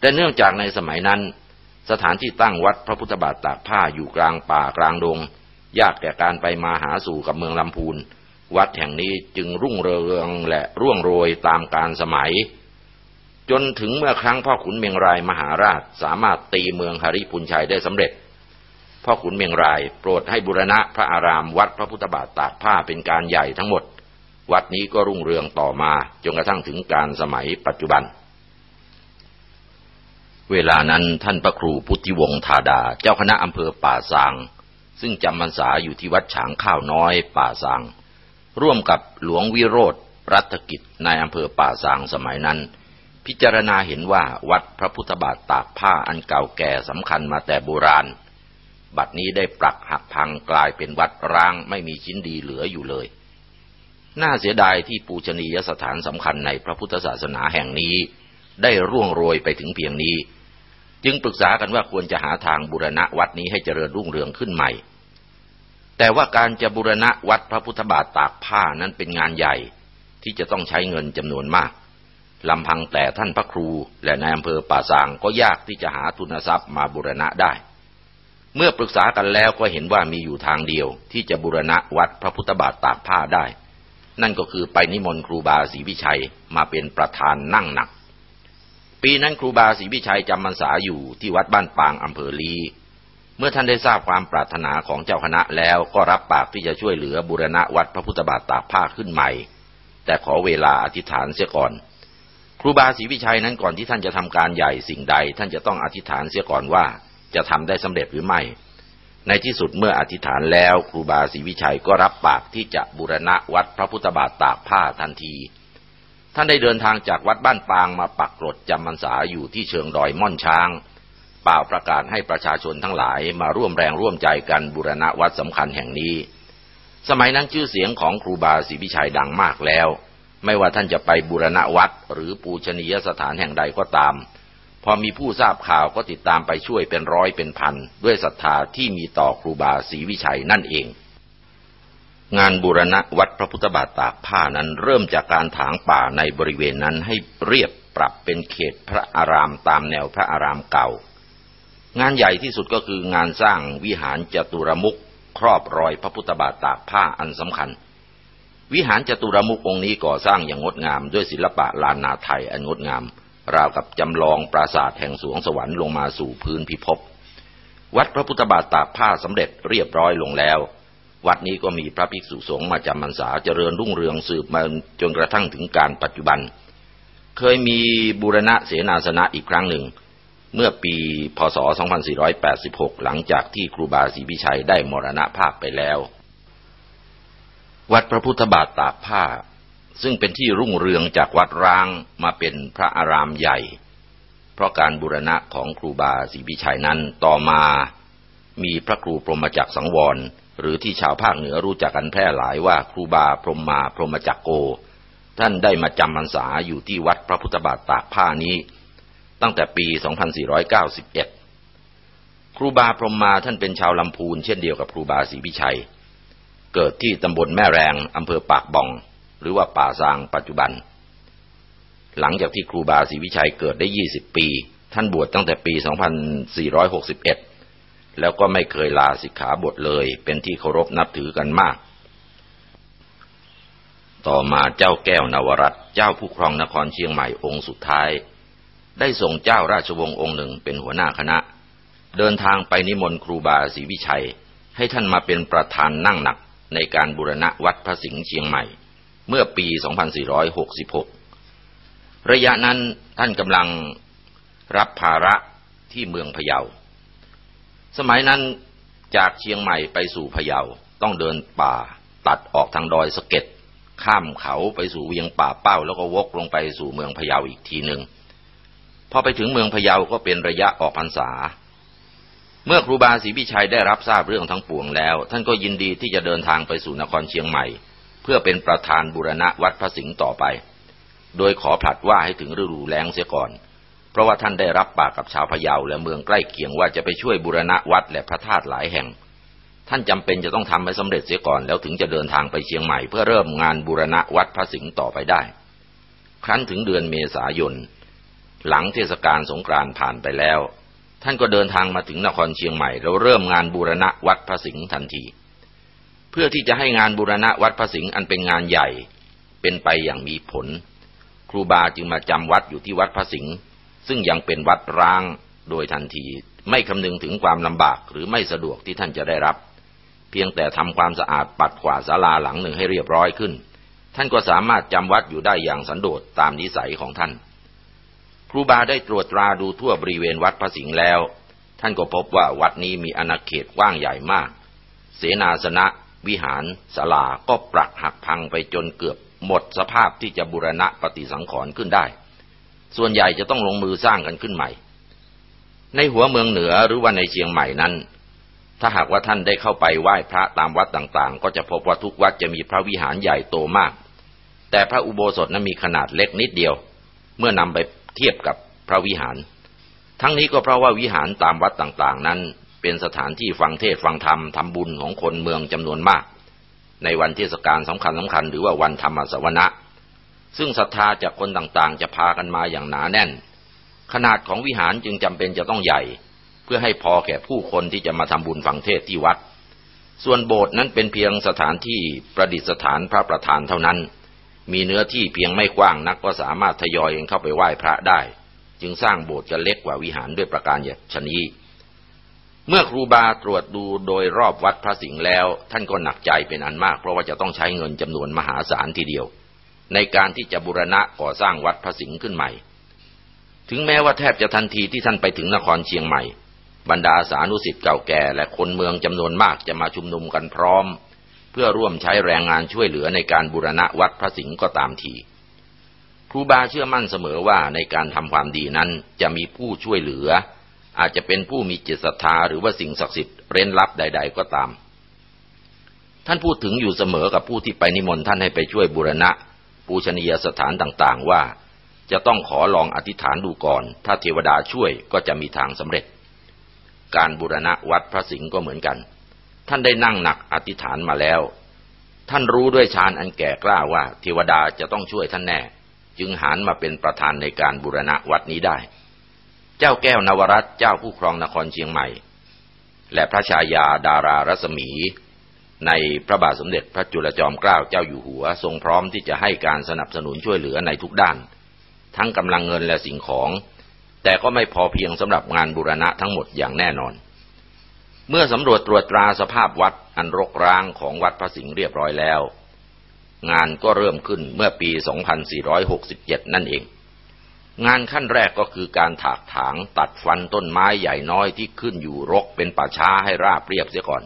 แต่เนื่องจากในสมัยนั้น สถานที่ตั้งวัดพระพุทธบาทตากผ้าอยู่กลางป่ากลางดง ยากแก่การไปมาหาสู่กับเมืองลำพูน วัดแห่งนี้จึงรุ่งเรืองและร่วงโรยตามการสมัย จนถึงเมื่อครั้งพ่อขุนเมียงรายมหาราชสามารถตีเมืองหริพุนชัยได้สำเร็จพ่อขุนเมียงรายโปรดให้บุรณะพระอารามวัดพระพุทธบาทตากผ้าเป็นการใหญ่ทั้งหมด วัดนี้ก็รุ่งเรืองต่อมาจนกระทั่งถึงการสมัยปัจจุบัน เวลานั้นท่านพระครูพุทธิวงศ์ธาดา เจ้าคณะอำเภอป่าซาง ซึ่งจำพรรษาอยู่ที่วัดฉางข้าวน้อยป่าซาง ร่วมกับหลวงวิโรธรัตกิจในอำเภอป่าซางสมัยนั้น พิจารณาเห็นว่าวัดพระพุทธบาทตากผ้าอันเก่าแก่สำคัญมาแต่โบราณ บัดนี้ได้ปรักหักพังกลายเป็นวัดร้างไม่มีชิ้นดีเหลืออยู่เลย น่าเสียดายที่ปูชนียสถานสำคัญในพระพุทธศาสนาแห่งนี้ ได้ร่วงโรยไปถึงเพียงนี้ จึงปรึกษากันว่าควรจะหาทางบูรณะวัดนี้ให้เจริญรุ่งเรืองขึ้นใหม่ แต่ว่าการจะบูรณะวัดพระพุทธบาทตากผ้านั้นเป็นงานใหญ่ที่จะต้องใช้เงินจำนวนมากลำพังแต่ท่านพระครูและนายอำเภอป่าสางก็ยากที่จะหาทุนทรัพย์มาบูรณะได้ เมื่อปรึกษากันแล้วก็เห็นว่ามีอยู่ทางเดียว ที่จะบูรณะวัดพระพุทธบาทตากผ้าได้ นั่นก็คือไปนิมนต์ครูบาศรีวิชัยมาเป็นประธานนั่งหนัก ปีนั้นครูบาศรีวิชัยจำพรรษาอยู่ที่วัดบ้านปางอำเภอลี เมื่อท่านได้ทราบความปรารถนาของเจ้าคณะแล้วก็รับปากที่จะช่วยเหลือบุรณะวัดพระพุทธบาทตากผ้าขึ้นใหม่ แต่ขอเวลาอธิษฐานเสียก่อน ครูบาศรีวิชัยนั้นก่อนที่ท่านจะทำการใหญ่สิ่งใด ท่านจะต้องอธิษฐานเสียก่อนว่าจะทำได้สำเร็จหรือไม่ ในที่สุดเมื่ออธิษฐานแล้ว ครูบาศรีวิชัยก็รับปากที่จะบุรณะวัดพระพุทธบาทตากผ้าทันที ท่านได้เดินทางจากวัดบ้านปางมาปักกรดจำพรรษาอยู่ที่เชิงดอยม่อนช้าง เป่าประกาศให้ประชาชนทั้งหลายมาร่วมแรงร่วมใจกันบูรณะวัดสำคัญแห่งนี้ สมัยนั้นชื่อเสียงของครูบาศรีพิชัยดังมากแล้ว ไม่ว่าท่านจะไปบูรณะวัดหรือปูชนียสถานแห่งใดก็ตาม พอมีผู้ทราบข่าวก็ติดตามไปช่วยเป็นร้อยเป็นพันด้วยศรัทธาที่มีต่อครูบาศรีวิชัยนั่นเอง งานบูรณะวัดพระพุทธบาทตากผ้านั้นเริ่มจากการถางป่าในบริเวณนั้นให้เรียบปรับเป็นเขตพระอารามตามแนวพระอารามเก่า งานใหญ่ที่สุดก็คืองานสร้างวิหารจตุรมุขครอบรอยพระพุทธบาทตากผ้าอันสำคัญ วิหารจตุรมุของค์นี้ก่อสร้างอย่างงดงาม ด้วยศิลปะลานนาไทยอันงดงาม ราวกับจำลองปราสาทแห่งสวงสวรรค์ลงมาสู่พื้นพิภพวัดพระพุทธบาทตากผ้าสำเร็จเรียบร้อยลงแล้ว วัดนี้ก็มีพระภิกษุสงฆ์มาจำพรรษาเจริญรุ่งเรืองสืบมาจนกระทั่งถึงการปัจจุบัน เคยมีบูรณะเสนาสนะอีกครั้งหนึ่ง เมื่อปีพศ 2486 หลังจากที่ครูบาศรีวิชัยได้มรณภาพไปแล้ว วัดพระพุทธบาทตากผ้า ซึ่งเป็นที่รุ่งเรืองจากวัดร้างมาเป็นพระอารามใหญ่ เพราะการบูรณะของครูบาศรีวิชัยนั้นต่อมามีพระครูพรหมจักรสังวร หรือที่ชาวภาคเหนือรู้จักกันแพร่หลายว่าครูบาพรหมมาพรหมจักโก ท่านได้มาจำพรรษาอยู่ที่วัดพระพุทธบาทตากผ้านี้ ตั้งแต่ปี 2491 ครูบาพรหมมาท่านเป็นชาวลำพูนเช่นเดียวกับครูบาศรีวิชัย เกิดที่ตำบลแม่แรงอำเภอปากบ่อง หรือว่าป่าซางปัจจุบัน หลังจากที่ครูบาศรีวิชัยเกิดได้ 20 ปี ท่านบวชตั้งแต่ปี 2461 แล้วก็ไม่เคยลาสิกขาบทเลย เป็นที่เคารพนับถือกันมาก ต่อมาเจ้าแก้วนวรัตเจ้าผู้ครองนครเชียงใหม่องค์สุดท้าย ได้ส่งเจ้าราชวงศ์องค์หนึ่งเป็นหัวหน้าคณะ เดินทางไปนิมนต์ครูบาศรีวิชัย ให้ท่านมาเป็นประธานนั่งหนักในการบูรณะวัดพระสิงห์เชียงใหม่ เมื่อปี 2466 ระยะนั้นท่านกำลังรับภาระที่เมืองพะเยา สมัยนั้นจากเชียงใหม่ไปสู่พะเยาต้องเดินป่า ตัดออกทางดอยสะเก็ดข้ามเขาไปสู่เวียงป่าเป้า แล้วก็วกลงไปสู่เมืองพะเยาอีกทีหนึ่งพอไปถึงเมืองพะเยาก็เป็นระยะออกพรรษา เมื่อครูบาศรีพิชัยได้รับทราบเรื่องทั้งปวงแล้ว ท่านก็ยินดีที่จะเดินทางไปสู่นครเชียงใหม่ เพื่อเป็นประธานบุรณะวัดพระสิงห์ต่อไป โดยขอผลัดว่าให้ถึงฤดูแล้งเสียก่อน เพราะว่าท่านได้รับปากกับชาวพะเยาและเมืองใกล้เคียงว่าจะไปช่วยบูรณะวัดและพระธาตุหลายแห่ง ท่านจำเป็นจะต้องทำให้สำเร็จเสียก่อนแล้วถึงจะเดินทางไปเชียงใหม่เพื่อเริ่มงานบูรณะวัดพระสิงห์ต่อไปได้ ครั้นถึงเดือนเมษายน หลังเทศกาลสงกรานต์ผ่านไปแล้ว ท่านก็เดินทางมาถึงนครเชียงใหม่แล้วเริ่มงานบูรณะวัดพระสิงห์ทันที เพื่อที่จะให้งานบูรณะวัดพระสิงห์อันเป็นงานใหญ่ เป็นไปอย่างมีผล ครูบาจึงมาจำวัดอยู่ที่วัดพระสิงห์ ซึ่งยังเป็นวัดร้างโดยทันที ไม่คำนึงถึงความลำบากหรือไม่สะดวกที่ท่านจะได้รับ เพียงแต่ทำความสะอาดปัดขวาศาลาหลังหนึ่งให้เรียบร้อยขึ้น ท่านก็สามารถจำวัดอยู่ได้อย่างสันโดษตามนิสัยของท่าน ครูบาได้ตรวจตราดูทั่วบริเวณวัดพระสิงห์แล้ว ท่านก็พบว่าวัดนี้มีอาณาเขตกว้างใหญ่มาก เสนาสนะ วิหารศาลาก็ปรักหักพังไปจนเกือบหมดสภาพที่จะบูรณะปฏิสังขรณ์ขึ้นได้ ส่วนใหญ่จะต้องลงมือสร้างกันขึ้นใหม่ ในหัวเมืองเหนือหรือว่าในเชียงใหม่นั้น ถ้าหากว่าท่านได้เข้าไปไหว้พระตามวัดต่างๆ ก็จะพบว่าทุกวัดจะมีพระวิหารใหญ่โตมาก แต่พระอุโบสถนั้นมีขนาดเล็กนิดเดียว เมื่อนำไปเทียบกับพระวิหาร ทั้งนี้ก็เพราะว่าวิหารตามวัดต่างๆ นั้น เป็นสถานที่ฟังเทศฟังธรรมทำบุญของคนเมืองจำนวนมาก ในวันเทศกาลสำคัญสำคัญหรือว่าวันธรรมสวนะ ซึ่งศรัทธาจากคนต่างๆ จะพากันมาอย่างหนาแน่น ขนาดของวิหารจึงจำเป็นจะต้องใหญ่ เพื่อให้พอแก่ผู้คนที่จะมาทำบุญฟังเทศที่วัด ส่วนโบสถ์นั้นเป็นเพียงสถานที่ประดิษฐานพระประธานเท่านั้น มีเนื้อที่เพียงไม่กว้างนักก็สามารถทยอยเองเข้าไปไหว้พระได้ จึงสร้างโบสถ์จะเล็กกว่าวิหารด้วยประการอย่างชนี้เมื่อครูบาตรวจดูโดยรอบวัดพระสิงห์แล้ว ท่านก็หนักใจเป็นอันมาก เพราะว่าจะต้องใช้เงินจำนวนมหาศาลทีเดียว ในการที่จะบูรณะก่อสร้างวัดพระสิงห์ขึ้นใหม่ ถึงแม้ว่าแทบจะทันทีที่ท่านไปถึงนครเชียงใหม่ บรรดาสานุสิทธิ์เก่าแก่และคนเมืองจำนวนมากจะมาชุมนุมกันพร้อม เพื่อร่วมใช้แรงงานช่วยเหลือในการบูรณะวัดพระสิงห์ก็ตามทีครูบาเชื่อมั่นเสมอว่าในการทำความดีนั้นจะมีผู้ช่วยเหลือ อาจจะเป็นผู้มีจิตศรัทธาหรือว่าสิ่งศักดิ์สิทธิ์เร้นลับใด ๆ ก็ตาม ท่านพูดถึงอยู่เสมอกับผู้ที่ไปนิมนต์ท่านให้ไปช่วยบูรณะ ปูชนียสถานต่างๆว่า จะต้องขอลองอธิษฐานดูก่อน ถ้าเทวดาช่วยก็จะมีทางสำเร็จ การบูรณะวัดพระสิงห์ก็เหมือนกัน ท่านได้นั่งหนักอธิษฐานมาแล้ว ท่านรู้ด้วยฌานอันแก่กล้าว่า เทวดาจะต้องช่วยท่านแน่ จึงหันมาเป็นประธานในการบูรณะวัดนี้ได้ เจ้าแก้วนวรัตเจ้าผู้ครองนครเชียงใหม่ และพระชายาดารารัศมี ในพระบาทสมเด็จพระจุลจอมเกล้าเจ้าอยู่หัว ทรงพร้อมที่จะให้การสนับสนุนช่วยเหลือในทุกด้าน ทั้งกำลังเงินและสิ่งของ แต่ก็ไม่พอเพียงสำหรับงานบูรณะทั้งหมดอย่างแน่นอน เมื่อสำรวจตรวจตราสภาพวัดอันรกร้างของวัดพระสิงห์เรียบร้อยแล้ว งานก็เริ่มขึ้นเมื่อปี 2467 นั่นเอง งานขั้นแรกก็คือการถากถางตัดฟันต้นไม้ใหญ่น้อยที่ขึ้นอยู่รกเป็นป่าช้าให้ราบเรียบเสียก่อน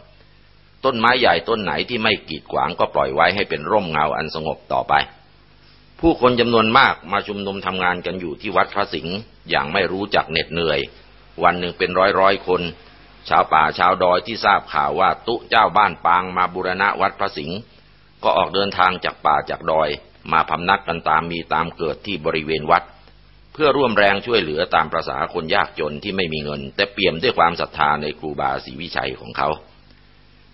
ต้นไม้ใหญ่ต้นไหนที่ไม่กีดขวางก็ปล่อยไว้ให้เป็นร่มเงาอันสงบต่อไป ผู้คนจำนวนมากมาชุมนุมทำงานกันอยู่ที่วัดพระสิงห์อย่างไม่รู้จักเหน็ดเหนื่อย วันหนึ่งเป็นร้อยร้อยคน ชาวป่าชาวดอยที่ทราบข่าวว่าตุเจ้าบ้านปางมาบูรณะวัดพระสิงห์ก็ออกเดินทางจากป่าจากดอย มาพำนักกันตามมีตามเกิดที่บริเวณวัด เพื่อร่วมแรงช่วยเหลือตามประษาคนยากจนที่ไม่มีเงิน แต่เปี่ยมด้วยความศรัทธาในครูบาศรีวิชัยของเขา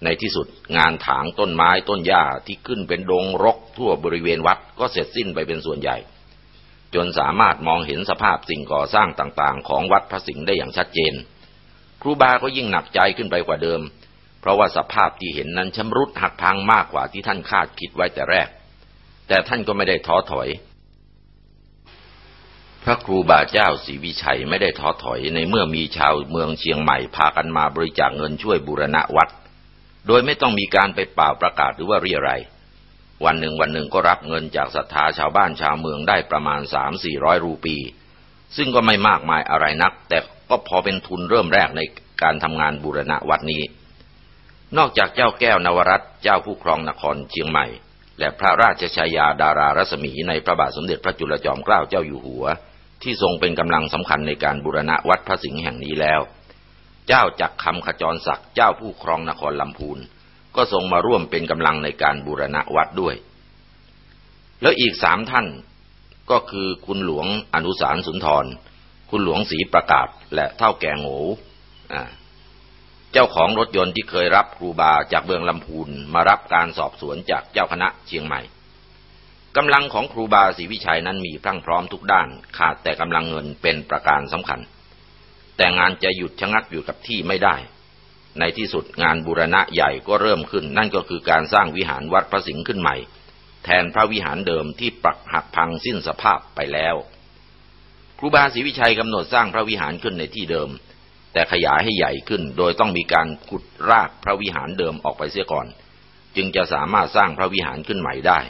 ในที่สุดงานถางต้นไม้ต้นหญ้าที่ขึ้นเป็นดงรกทั่วบริเวณวัดก็เสร็จสิ้นไปเป็นส่วนใหญ่ จนสามารถมองเห็นสภาพสิ่งก่อสร้างต่างๆ ของวัดพระสิงห์ได้อย่างชัดเจน ครูบาก็ยิ่งหนักใจขึ้นไปกว่าเดิม เพราะว่าสภาพที่เห็นนั้นชำรุดหักพังมากกว่าที่ท่านคาดคิดไว้แต่แรก แต่ท่านก็ไม่ได้ท้อถอย พระครูบาเจ้าศรีวิชัยไม่ได้ท้อถอยในเมื่อมีชาวเมืองเชียงใหม่พากันมาบริจาคเงินช่วยบูรณะวัด โดยไม่ต้องมีการไปเป่าประกาศหรือว่าเรียอะไรวันหนึ่งวันหนึ่งก็รับเงินจากศรัทธาชาวบ้านชาวเมืองได้ประมาณสามสี่ร้อยรูปี ซึ่งก็ไม่มากมายอะไรนัก แต่ก็พอเป็นทุนเริ่มแรกในการทำงานบูรณะวัดนี้ นอกจากเจ้าแก้วนวรัตเจ้าผู้ครองนครเชียงใหม่ และพระราชชายาดารารัศมีในพระบาทสมเด็จพระจุลจอมเกล้าเจ้าอยู่หัว ที่ทรงเป็นกำลังสำคัญในการบูรณะวัดพระสิงห์แห่งนี้แล้ว เจ้าจักคำขจรศักดิ์เจ้าผู้ครองนครลำพูน ก็ทรงมาร่วมเป็นกำลังในการบูรณะวัดด้วย แล้วอีกสามท่านก็คือคุณหลวงอนุสารสุนทร คุณหลวงศรีประกาศ และเท่าแก่โง่เจ้าของรถยนต์ที่เคยรับครูบาจากเบืองลำพูนมารับการสอบสวนจากเจ้าคณะเชียงใหม่กำลังของครูบาศรีวิชัยนั้นมีพรั่งพร้อมทุกด้าน ขาดแต่กำลังเงินเป็นประการสำคัญ แต่งานจะหยุดชะงักอยู่กับที่ไม่ได้ ในที่สุดงานบูรณะใหญ่ก็เริ่มขึ้น นั่นก็คือการสร้างวิหารวัดพระสิงห์ขึ้นใหม่ แทนพระวิหารเดิมที่ปรักหักพังสิ้นสภาพไปแล้ว ครูบาศรีวิชัยกำหนดสร้างพระวิหารขึ้นในที่เดิม แต่ขยายให้ใหญ่ขึ้น โดยต้องมีการขุดรากพระวิหารเดิมออกไปเสียก่อน จึงจะสามารถสร้างพระวิหารขึ้นใหม่ได้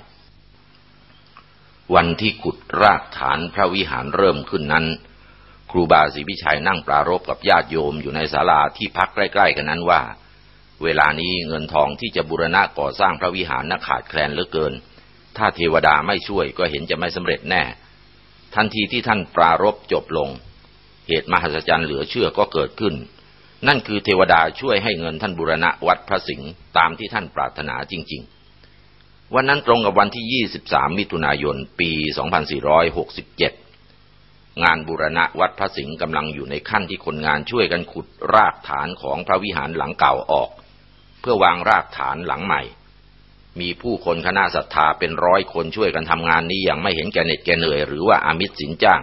วันที่ขุดรากฐานพระวิหารเริ่มขึ้นนั้น รูบาศรีพิชัยนั่งปรารบกับญาติโยมอยู่ในศาลาที่พักใกล้ๆกันนั้นว่า เวลานี้เงินทองที่จะบูรณะก่อสร้างพระวิหารนักขาดแคลนเหลือเกิน ถ้าเทวดาไม่ช่วยก็เห็นจะไม่สำเร็จแน่ ทันทีที่ท่านปรารบจบลง เหตุมหัศจรรย์เหลือเชื่อก็เกิดขึ้น นั่นคือเทวดาช่วยให้เงินท่านบุรณะวัดพระสิงห์ตามที่ท่านปรารถนาจริง ๆ วันนั้นตรงกับวันที่ 23 มิถุนายน ปี 2467 งานบุรณะวัดพระสิงห์กำลังอยู่ในขั้นที่คนงานช่วยกันขุดรากฐานของพระวิหารหลังเก่าออก เพื่อวางรากฐานหลังใหม่ มีผู้คนคณะศรัทธาเป็นร้อยคนช่วยกันทำงานนี้อย่างไม่เห็นแก่เหน็ดแก่เหนื่อยหรือว่าอามิตรสินจ้าง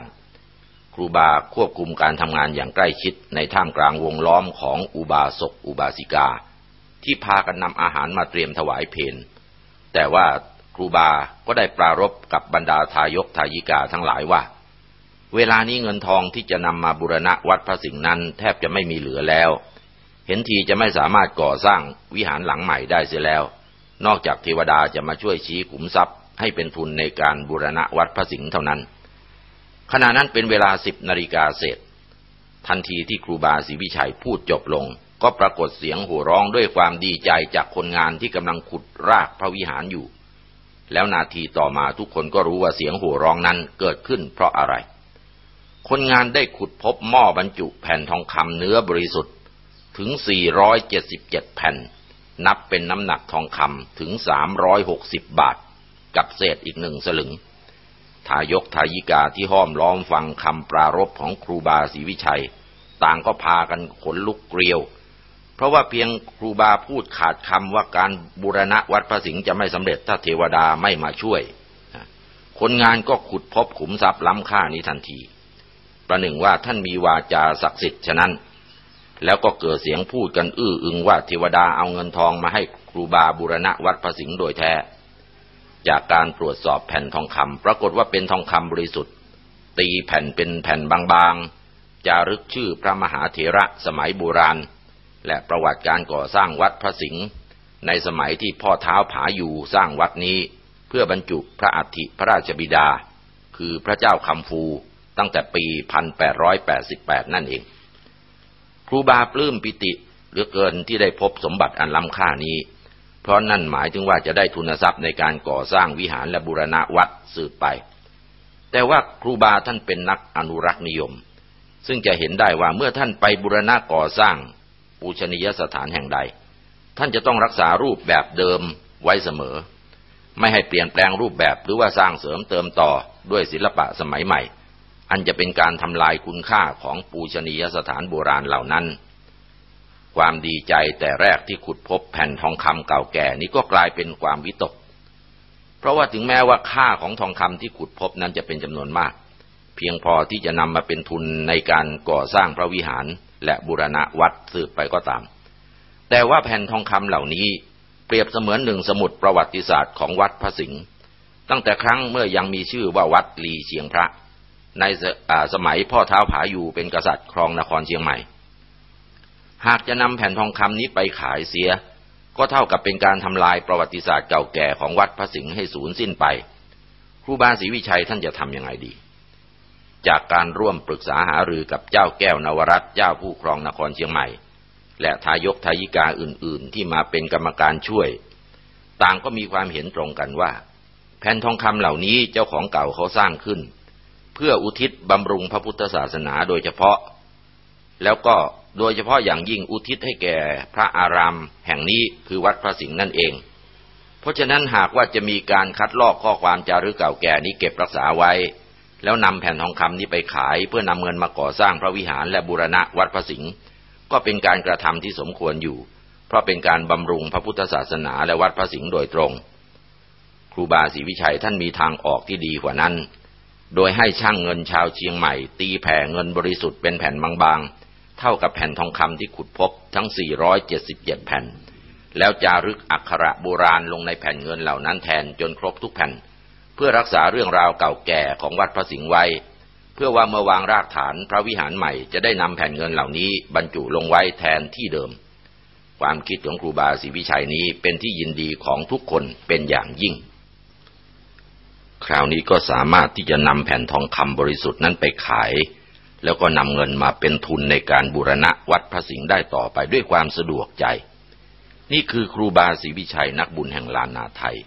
ครูบาควบคุมการทำงานอย่างใกล้ชิดในท่ามกลางวงล้อมของอุบาสกอุบาสิกา ที่พากันนำอาหารมาเตรียมถวายเพนแต่ว่าครูบาก็ได้ปรารบกับบรรดาทายกทายิกาทั้งหลายว่า เวลานี้เงินทองที่จะนำมาบุรณะวัดพระสิงห์นั้น แทบจะไม่มีเหลือแล้ว เห็นทีจะไม่สามารถก่อสร้างวิหารหลังใหม่ได้เสียแล้ว นอกจากเทวดาจะมาช่วยชี้ขุมทรัพย์ ให้เป็นทุนในการบูรณะวัดพระสิงห์เท่านั้น ขณะนั้นเป็นเวลาสิบนาฬิกาเศษ ทันทีที่ครูบาศรีวิชัยพูดจบลง ก็ปรากฏเสียงโห่ร้องด้วยความดีใจจากคนงานที่กำลังขุดรากพระวิหารอยู่ แล้วนาทีต่อมาทุกคนก็รู้ว่าเสียงโห่ร้องนั้นเกิดขึ้นเพราะอะไร คนงานได้ขุดพบหม้อบรรจุแผ่นทองคำเนื้อบริสุทธิ์ถึง 477 แผ่น นับเป็นน้ำหนักทองคำถึง 360 บาท กับเศษอีกหนึ่งสลึง ทายกทายิกาที่ห้อมล้อมฟังคำปรารบของครูบาศรีวิชัย ต่างก็พากันขนลุกเกลียว เพราะว่าเพียงครูบาพูดขาดคำว่าการบูรณะวัดพระสิงห์จะไม่สำเร็จถ้าเทวดาไม่มาช่วย คนงานก็ขุดพบขุมทรัพย์ล้ำค่านี้ทันที ประหนึ่งว่าท่านมีวาจาศักดิ์สิทธิ์ฉะนั้น แล้วก็เกิดเสียงพูดกันอื้ออึงว่าเทวดาเอาเงินทองมาให้ครูบาบูรณะวัดพระสิงห์โดยแท้ จากการตรวจสอบแผ่นทองคำปรากฏว่าเป็นทองคำบริสุทธิ์ ตีแผ่นเป็นแผ่นบางๆจารึกชื่อพระมหาเถระสมัยโบราณ และประวัติการก่อสร้างวัดพระสิงห์ในสมัยที่พ่อเท้าผาอยู่สร้างวัดนี้ เพื่อบรรจุพระอัฐิพระราชบิดา คือพระเจ้าคำฟู ตั้งแต่ปี 1888 นั่นเอง ครูบาปลื้มปิติเหลือเกินที่ได้พบสมบัติอันล้ำค่านี้ เพราะนั่นหมายถึงว่าจะได้ทุนทรัพย์ในการก่อสร้างวิหารและบูรณะวัดสืบไป แต่ว่าครูบาท่านเป็นนักอนุรักษ์นิยม ซึ่งจะเห็นได้ว่าเมื่อท่านไปบูรณะก่อสร้างปูชนียสถานแห่งใด ท่านจะต้องรักษารูปแบบเดิมไว้เสมอ ไม่ให้เปลี่ยนแปลงรูปแบบหรือว่าสร้างเสริมเติมต่อด้วยศิลปะสมัยใหม่ อันจะเป็นการทำลายคุณค่าของปูชนียสถานโบราณเหล่านั้น ความดีใจแต่แรกที่ขุดพบแผ่นทองคำเก่าแก่นี้ก็กลายเป็นความวิตก เพราะว่าถึงแม้ว่าค่าของทองคำที่ขุดพบนั้นจะเป็นจำนวนมาก เพียงพอที่จะนำมาเป็นทุนในการก่อสร้างพระวิหารและบูรณะวัดสืบไปก็ตาม แต่ว่าแผ่นทองคำเหล่านี้เปรียบเสมือนหนึ่งสมุดประวัติศาสตร์ของวัดพระสิงห์ตั้งแต่ครั้งเมื่อยังมีชื่อว่าวัดลีเชียงพระ ในสมัยพ่อเท้าผาอยู่เป็นกษัตริย์ครองนครเชียงใหม่ หากจะนำแผ่นทองคำนี้ไปขายเสีย ก็เท่ากับเป็นการทำลายประวัติศาสตร์เก่าแก่ของวัดพระสิงห์ให้สูญสิ้นไป ครูบาศรีวิชัยท่านจะทำยังไงดี จากการร่วมปรึกษาหารือกับเจ้าแก้วนวรัตเจ้าผู้ครองนครเชียงใหม่ และทายกทายิกาอื่น ๆ ที่มาเป็นกรรมการช่วย ต่างก็มีความเห็นตรงกันว่า แผ่นทองคำเหล่านี้เจ้าของเก่าเขาสร้างขึ้น เพื่ออุทิศบำรุงพระพุทธศาสนาโดยเฉพาะ แล้วก็โดยเฉพาะอย่างยิ่งอุทิศให้แก่พระอารามแห่งนี้คือวัดพระสิงห์นั่นเอง เพราะฉะนั้นหากว่าจะมีการคัดลอกข้อความจารึกเก่าแก่นี้เก็บรักษาไว้ แล้วนำแผ่นทองคำนี้ไปขาย เพื่อนำเงินมาก่อสร้างพระวิหารและบูรณะวัดพระสิงห์ก็เป็นการกระทำที่สมควรอยู่ เพราะเป็นการบำรุงพระพุทธศาสนาและวัดพระสิงห์โดยตรง ครูบาศรีวิชัยท่านมีทางออกที่ดีกว่านั้น โดยให้ช่างเงินชาวเชียงใหม่ ตีแผ่เงินบริสุทธิ์เป็นแผ่นบางๆ เท่ากับแผ่นทองคำที่ขุดพบทั้ง 477 แผ่น แล้วจารึกอักขระโบราณลงในแผ่นเงินเหล่านั้นแทนจนครบทุกแผ่น เพื่อรักษาเรื่องราวเก่าแก่ของวัดพระสิงห์ไว้ เพื่อว่าเมื่อวางรากฐานพระวิหารใหม่จะได้นำแผ่นเงินเหล่านี้ บรรจุลงไว้แทนที่เดิม ความคิดของครูบาศรีวิชัยนี้เป็นที่ยินดีของทุกคนเป็นอย่างยิ่ง คราวนี้ก็สามารถที่จะนำแผ่นทองคำบริสุทธิ์นั้นไปขาย แล้วก็นำเงินมาเป็นทุนในการบูรณะวัดพระสิงห์ได้ต่อไปด้วยความสะดวกใจ นี่คือครูบาศรีวิชัยนักบุญแห่งลานนาไทย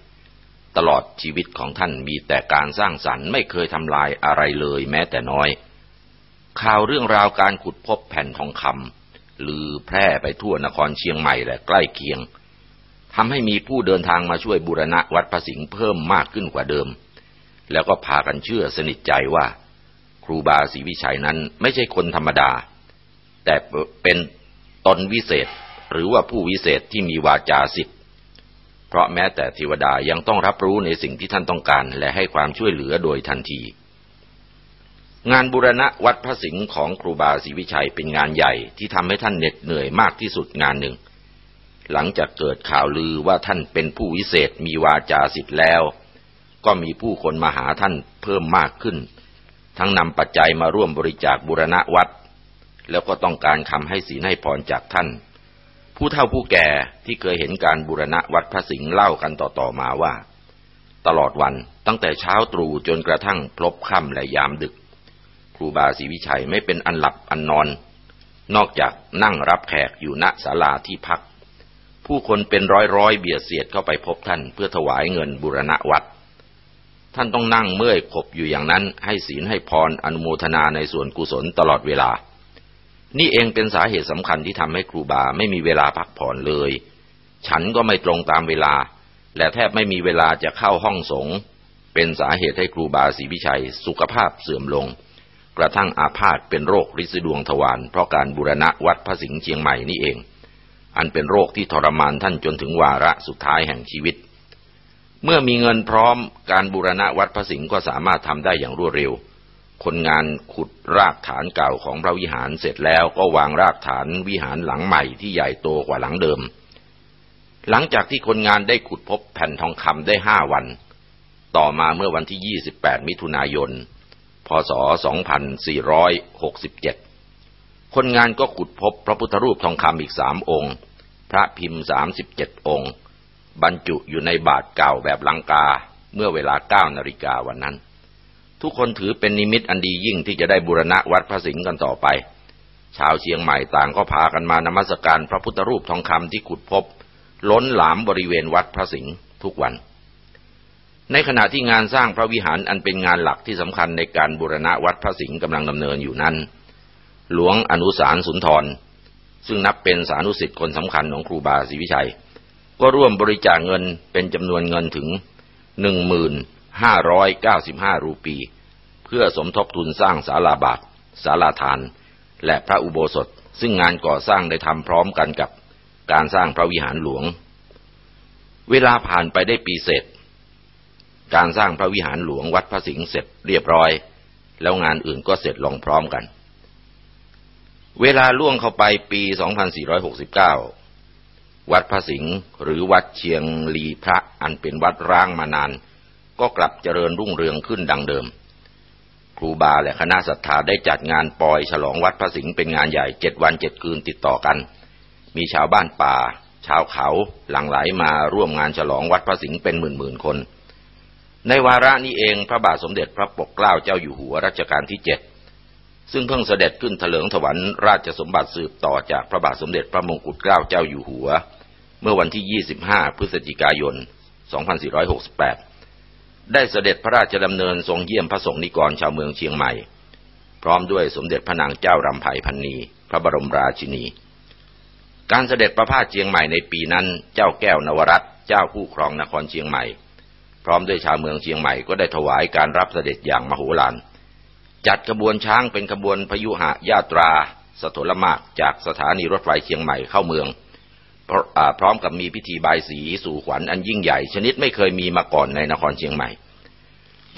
ตลอดชีวิตของท่านมีแต่การสร้างสรรค์ไม่เคยทำลายอะไรเลยแม้แต่น้อย ข่าวเรื่องราวการขุดพบแผ่นทองคำลือแพร่ไปทั่วนครเชียงใหม่และใกล้เคียงทำให้มีผู้เดินทางมาช่วยบูรณะวัดพระสิงห์เพิ่มมากขึ้นกว่าเดิม แล้วก็พากันเชื่อสนิทใจว่า ครูบาศรีวิชัยนั้นไม่ใช่คนธรรมดา แต่เป็นตนวิเศษหรือว่าผู้วิเศษที่มีวาจาสิทธิ์เพราะแม้แต่เทวดายังต้องรับรู้ในสิ่งที่ท่านต้องการ และให้ความช่วยเหลือโดยทันที งานบุรณะวัดพระสิงห์ของครูบาศรีวิชัยเป็นงานใหญ่ที่ทำให้ท่านเหน็ดเหนื่อยมากที่สุดงานหนึ่ง หลังจากเกิดข่าวลือว่าท่านเป็นผู้วิเศษมีวาจาสิทธิ์แล้ว ก็มีผู้คนมาหาท่านเพิ่มมากขึ้น ทั้งนำปัจจัยมาร่วมบริจาคบุรณะวัด แล้วก็ต้องการคำให้ศีลให้พรจากท่าน ผู้เฒ่าผู้แก่ที่เคยเห็นการบุรณะวัดพระสิงห์เล่ากันต่อๆมาว่า ตลอดวันตั้งแต่เช้าตรู่จนกระทั่งพลบค่ำและยามดึก ครูบาศรีวิชัยไม่เป็นอันหลับอันนอน นอกจากนั่งรับแขกอยู่ณศาลาที่พักผู้คนเป็นร้อยๆเบียดเสียดเข้าไปพบท่านเพื่อถวายเงินบุรณะวัด ท่านต้องนั่งเมื่อยขบอยู่อย่างนั้น ให้ศีลให้พรอนุโมทนาในส่วนกุศลตลอดเวลา นี่เองเป็นสาเหตุสำคัญที่ทำให้ครูบาไม่มีเวลาพักผ่อนเลย ฉันก็ไม่ตรงตามเวลา และแทบไม่มีเวลาจะเข้าห้องสงเป็นสาเหตุให้ครูบาศรีวิชัยสุขภาพเสื่อมลง กระทั่งอาพาธเป็นโรคริดดวงทวารเพราะการบูรณะวัดพระสิงห์เชียงใหม่นี่เอง อันเป็นโรคที่ทรมานท่านจนถึงวาระสุดท้ายแห่งชีวิต เมื่อมีเงินพร้อมการบูรณะวัดพระสิงห์ก็สามารถทำได้อย่างรวดเร็ว คนงานขุดรากฐานเก่าของพระวิหารเสร็จแล้วก็วางรากฐานวิหารหลังใหม่ที่ใหญ่โตกว่าหลังเดิม หลังจากที่คนงานได้ขุดพบแผ่นทองคำได้ห้าวัน ต่อมาเมื่อวันที่ 28 มิถุนายน พศ 2467 คนงานก็ขุดพบพระพุทธรูปทองคำอีกสามองค์ พระพิมพ์ 37 องค์ บรรจุอยู่ในบาทเก่าแบบลังกาเมื่อเวลาเก้านาฬิกาวันนั้น ทุกคนถือเป็นนิมิตอันดียิ่งที่จะได้บูรณะวัดพระสิงห์กันต่อไป ชาวเชียงใหม่ต่างก็พากันมานมัสการพระพุทธรูปทองคำที่ขุดพบ ล้นหลามบริเวณวัดพระสิงห์ทุกวัน ในขณะที่งานสร้างพระวิหารอันเป็นงานหลักที่สำคัญในการบูรณะวัดพระสิงห์กำลังดำเนินอยู่นั้น หลวงอนุสารสุนทร ซึ่งนับเป็นสานุสิทธิ์คนสำคัญของครูบาศรีวิชัย ก็ร่วมบริจาคเงินเป็นจำนวนเงินถึง 1,595 รูปี เพื่อสมทบทุนสร้างศาลาบาทศาลาทาน และพระอุโบสถ ซึ่งงานก่อสร้างได้ทำพร้อมกันกับการสร้างพระวิหารหลวง เวลาผ่านไปได้ปีเสร็จ การสร้างพระวิหารหลวงวัดพระสิงห์เสร็จเรียบร้อย แล้วงานอื่นก็เสร็จลงพร้อมกันเวลาล่วงเข้าไปปี 2469 วัดพระสิงห์หรือวัดเชียงลีพระอันเป็นวัดร้างมานาน ก็กลับเจริญรุ่งเรืองขึ้นดังเดิม ครูบาและคณะศรัทธาได้จัดงานปอยฉลองวัดพระสิงห์เป็นงานใหญ่เจ็ดวันเจ็ดคืนติดต่อกัน มีชาวบ้านป่า ชาวเขาหลั่งไหลมาร่วมงานฉลองวัดพระสิงห์เป็นหมื่นหมื่นคน ในวาระนี้เองพระบาทสมเด็จพระปกเกล้าเจ้าอยู่หัวรัชกาลที่เจ็ด ซึ่งเพิ่งเสด็จขึ้นเถลิงถวันราชสมบัติสืบต่อจากพระบาทสมเด็จพระมงกุฎเกล้าเจ้าอยู่หัว เมื่อวันที่ 25 พฤศจิกายน 2468 ได้เสด็จพระราชดำเนินทรงเยี่ยมพระสงฆ์นิกรชาวเมืองเชียงใหม่ พร้อมด้วยสมเด็จพระนางเจ้ารำไพพันนีพระบรมราชินี การเสด็จประพาสเชียงใหม่ในปีนั้นเจ้าแก้วนวรัตเจ้าผู้ครองนครเชียงใหม่ พร้อมด้วยชาวเมืองเชียงใหม่ก็ได้ถวายการรับเสด็จอย่างมโหฬาร จัดขบวนช้างเป็นขบวนพยุหะญาตรา สถลมากจากสถานีรถไฟเชียงใหม่เข้าเมือง พร้อมกับมีพิธีบายสีสู่ขวัญอันยิ่งใหญ่ ชนิดไม่เคยมีมาก่อนในนครเชียงใหม่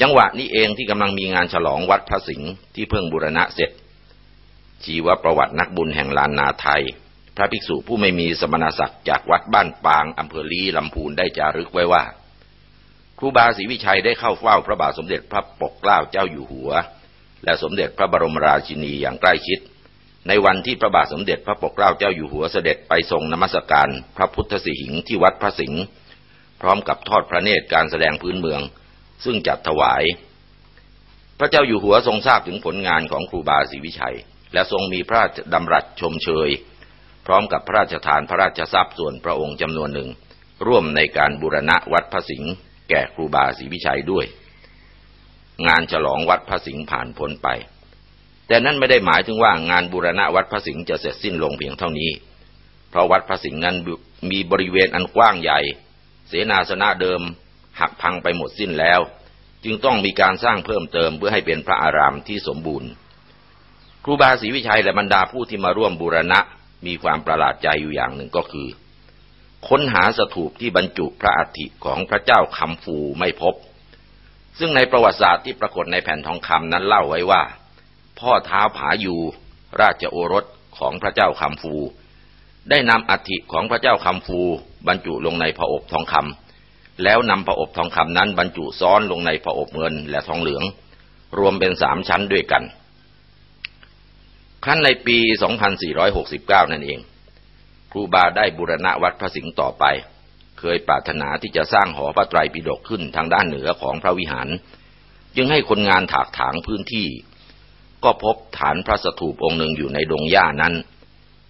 จังหวะนี้เองที่กำลังมีงานฉลองวัดพระสิงห์ที่เพิ่งบูรณะเสร็จ ชีวประวัตินักบุญแห่งลานนาไทย พระภิกษุผู้ไม่มีสมณศักดิ์จากวัดบ้านปางอำเภอลีลำพูนได้จารึกไว้ว่าครูบาศรีวิชัยได้เข้าเฝ้าพระบาทสมเด็จพระปกเกล้าเจ้าอยู่หัว และสมเด็จพระบรมราชินีอย่างใกล้ชิด ในวันที่พระบาทสมเด็จพระปกเกล้าเจ้าอยู่หัวเสด็จไปทรงนมัสการพระพุทธสิหิงที่วัดพระสิงห์พร้อมกับทอดพระเนตรการแสดงพื้นเมือง ซึ่งจัดถวาย พระเจ้าอยู่หัวทรงทราบถึงผลงานของครูบาศรีวิชัย และทรงมีพระราชดำรัสชมเชย พร้อมกับพระราชทานพระราชทรัพย์ส่วนพระองค์จำนวนหนึ่ง ร่วมในการบูรณะวัดพระสิงห์แก่ครูบาศรีวิชัยด้วย งานฉลองวัดพระสิงห์ผ่านพ้นไป แต่นั่นไม่ได้หมายถึงว่างานบูรณะวัดพระสิงห์จะเสร็จสิ้นลงเพียงเท่านี้ เพราะวัดพระสิงห์นั้นมีบริเวณอันกว้างใหญ่ เสนาสนะเดิมหักพังไปหมดสิ้นแล้ว จึงต้องมีการสร้างเพิ่มเติมเพื่อให้เป็นพระอารามที่สมบูรณ์ครูบาศรีวิชัยและบรรดาผู้ที่มาร่วมบูรณะมีความประหลาดใจอยู่อย่างหนึ่งก็คือ ค้นหาสถูปที่บรรจุพระอัฐิของพระเจ้าคำฟูไม่พบ ซึ่งในประวัติศาสตร์ที่ปรากฏในแผ่นทองคำนั้นเล่าไว้ว่า พ่อเท้าผายูราชโอรสของพระเจ้าคำฟู ได้นำอัฐิของพระเจ้าคำฟู บรรจุลงในผอบทองคำแล้วนำผอบทองคำนั้นบรรจุซ้อนลงในผอบเงินและทองเหลือง รวมเป็นสามชั้นด้วยกันขั้นในปี 2469 นั่นเอง ครูบาได้บุรณะวัดพระสิงห์ต่อไป เคยปรารถนาที่จะสร้างหอพระไตรปิฎกขึ้นทางด้านเหนือของพระวิหาร จึงให้คนงานถากถางพื้นที่ ก็พบฐานพระสถูปองค์หนึ่งอยู่ในดงหญ้านั้น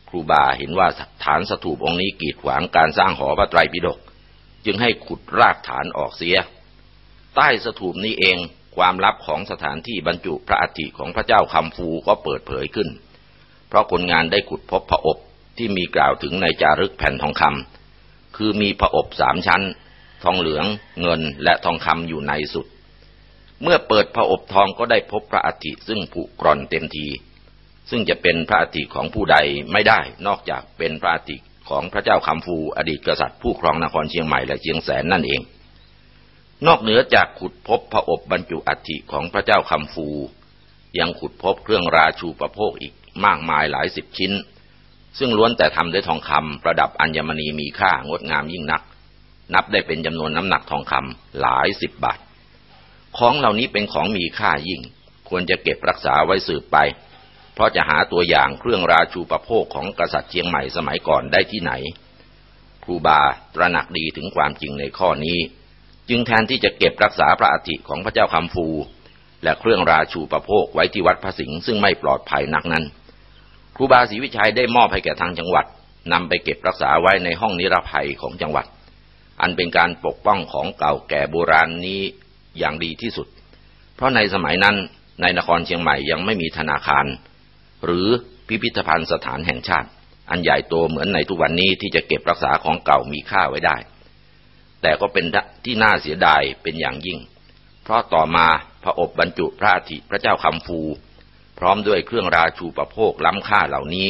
ครูบาเห็นว่าฐานสถูปองค์นี้กีดขวางการสร้างหอพระไตรปิฎกจึงให้ขุดรากฐานออกเสีย ใต้สถูปนี้เองความลับของสถานที่บรรจุพระอัฐิของพระเจ้าคำฟูก็เปิดเผยขึ้น เพราะคนงานได้ขุดพบพระอบที่มีกล่าวถึงในจารึกแผ่นทองคำ คือมีผอบสามชั้น ทองเหลือง เงินและทองคำอยู่ในสุด เมื่อเปิดผอบทองก็ได้พบพระอัฐิซึ่งผุกร่อนเต็มที ซึ่งจะเป็นพระอัฐิของผู้ใดไม่ได้นอกจากเป็นพระอัฐิของพระเจ้าคำฟูอดีตกษัตริย์ผู้ครองนครเชียงใหม่และเชียงแสนนั่นเอง นอกเหนือจากขุดพบพระอบบรรจุอัฐิของพระเจ้าคำฟู ยังขุดพบเครื่องราชูประโภคอีกมากมายหลายสิบชิ้น ซึ่งล้วนแต่ทำด้วยทองคำประดับอัญมณีมีค่างดงามยิ่งนัก นับได้เป็นจำนวนน้ำหนักทองคำหลายสิบบาท ของเหล่านี้เป็นของมีค่ายิ่ง ควรจะเก็บรักษาไว้สืบไป เพราะจะหาตัวอย่างเครื่องราชูประโภคของกษัตริย์เชียงใหม่สมัยก่อนได้ที่ไหนครูบาตระหนักดีถึงความจริงในข้อนี้ จึงแทนที่จะเก็บรักษาพระอาทิของพระเจ้าคำฟู และเครื่องราชูประโภคไว้ที่วัดพระสิงห์ซึ่งไม่ปลอดภัยนักนั้น ครูบาศรีวิชัยได้มอบให้แก่ทางจังหวัดนำไปเก็บรักษาไว้ในห้องนิรภัยของจังหวัด อันเป็นการปกป้องของเก่าแก่โบราณนี้อย่างดีที่สุด เพราะในสมัยนั้นในนครเชียงใหม่ยังไม่มีธนาคาร หรือพิพิธภัณฑ์สถานแห่งชาติ อันใหญ่โตเหมือนในทุกวันนี้ที่จะเก็บรักษาของเก่ามีค่าไว้ได้ แต่ก็เป็นที่น่าเสียดายเป็นอย่างยิ่ง เพราะต่อมาพระอบบรรจุพระอาทิพระเจ้าคำฟู พร้อมด้วยเครื่องราชูประโภคล้ำค่าเหล่านี้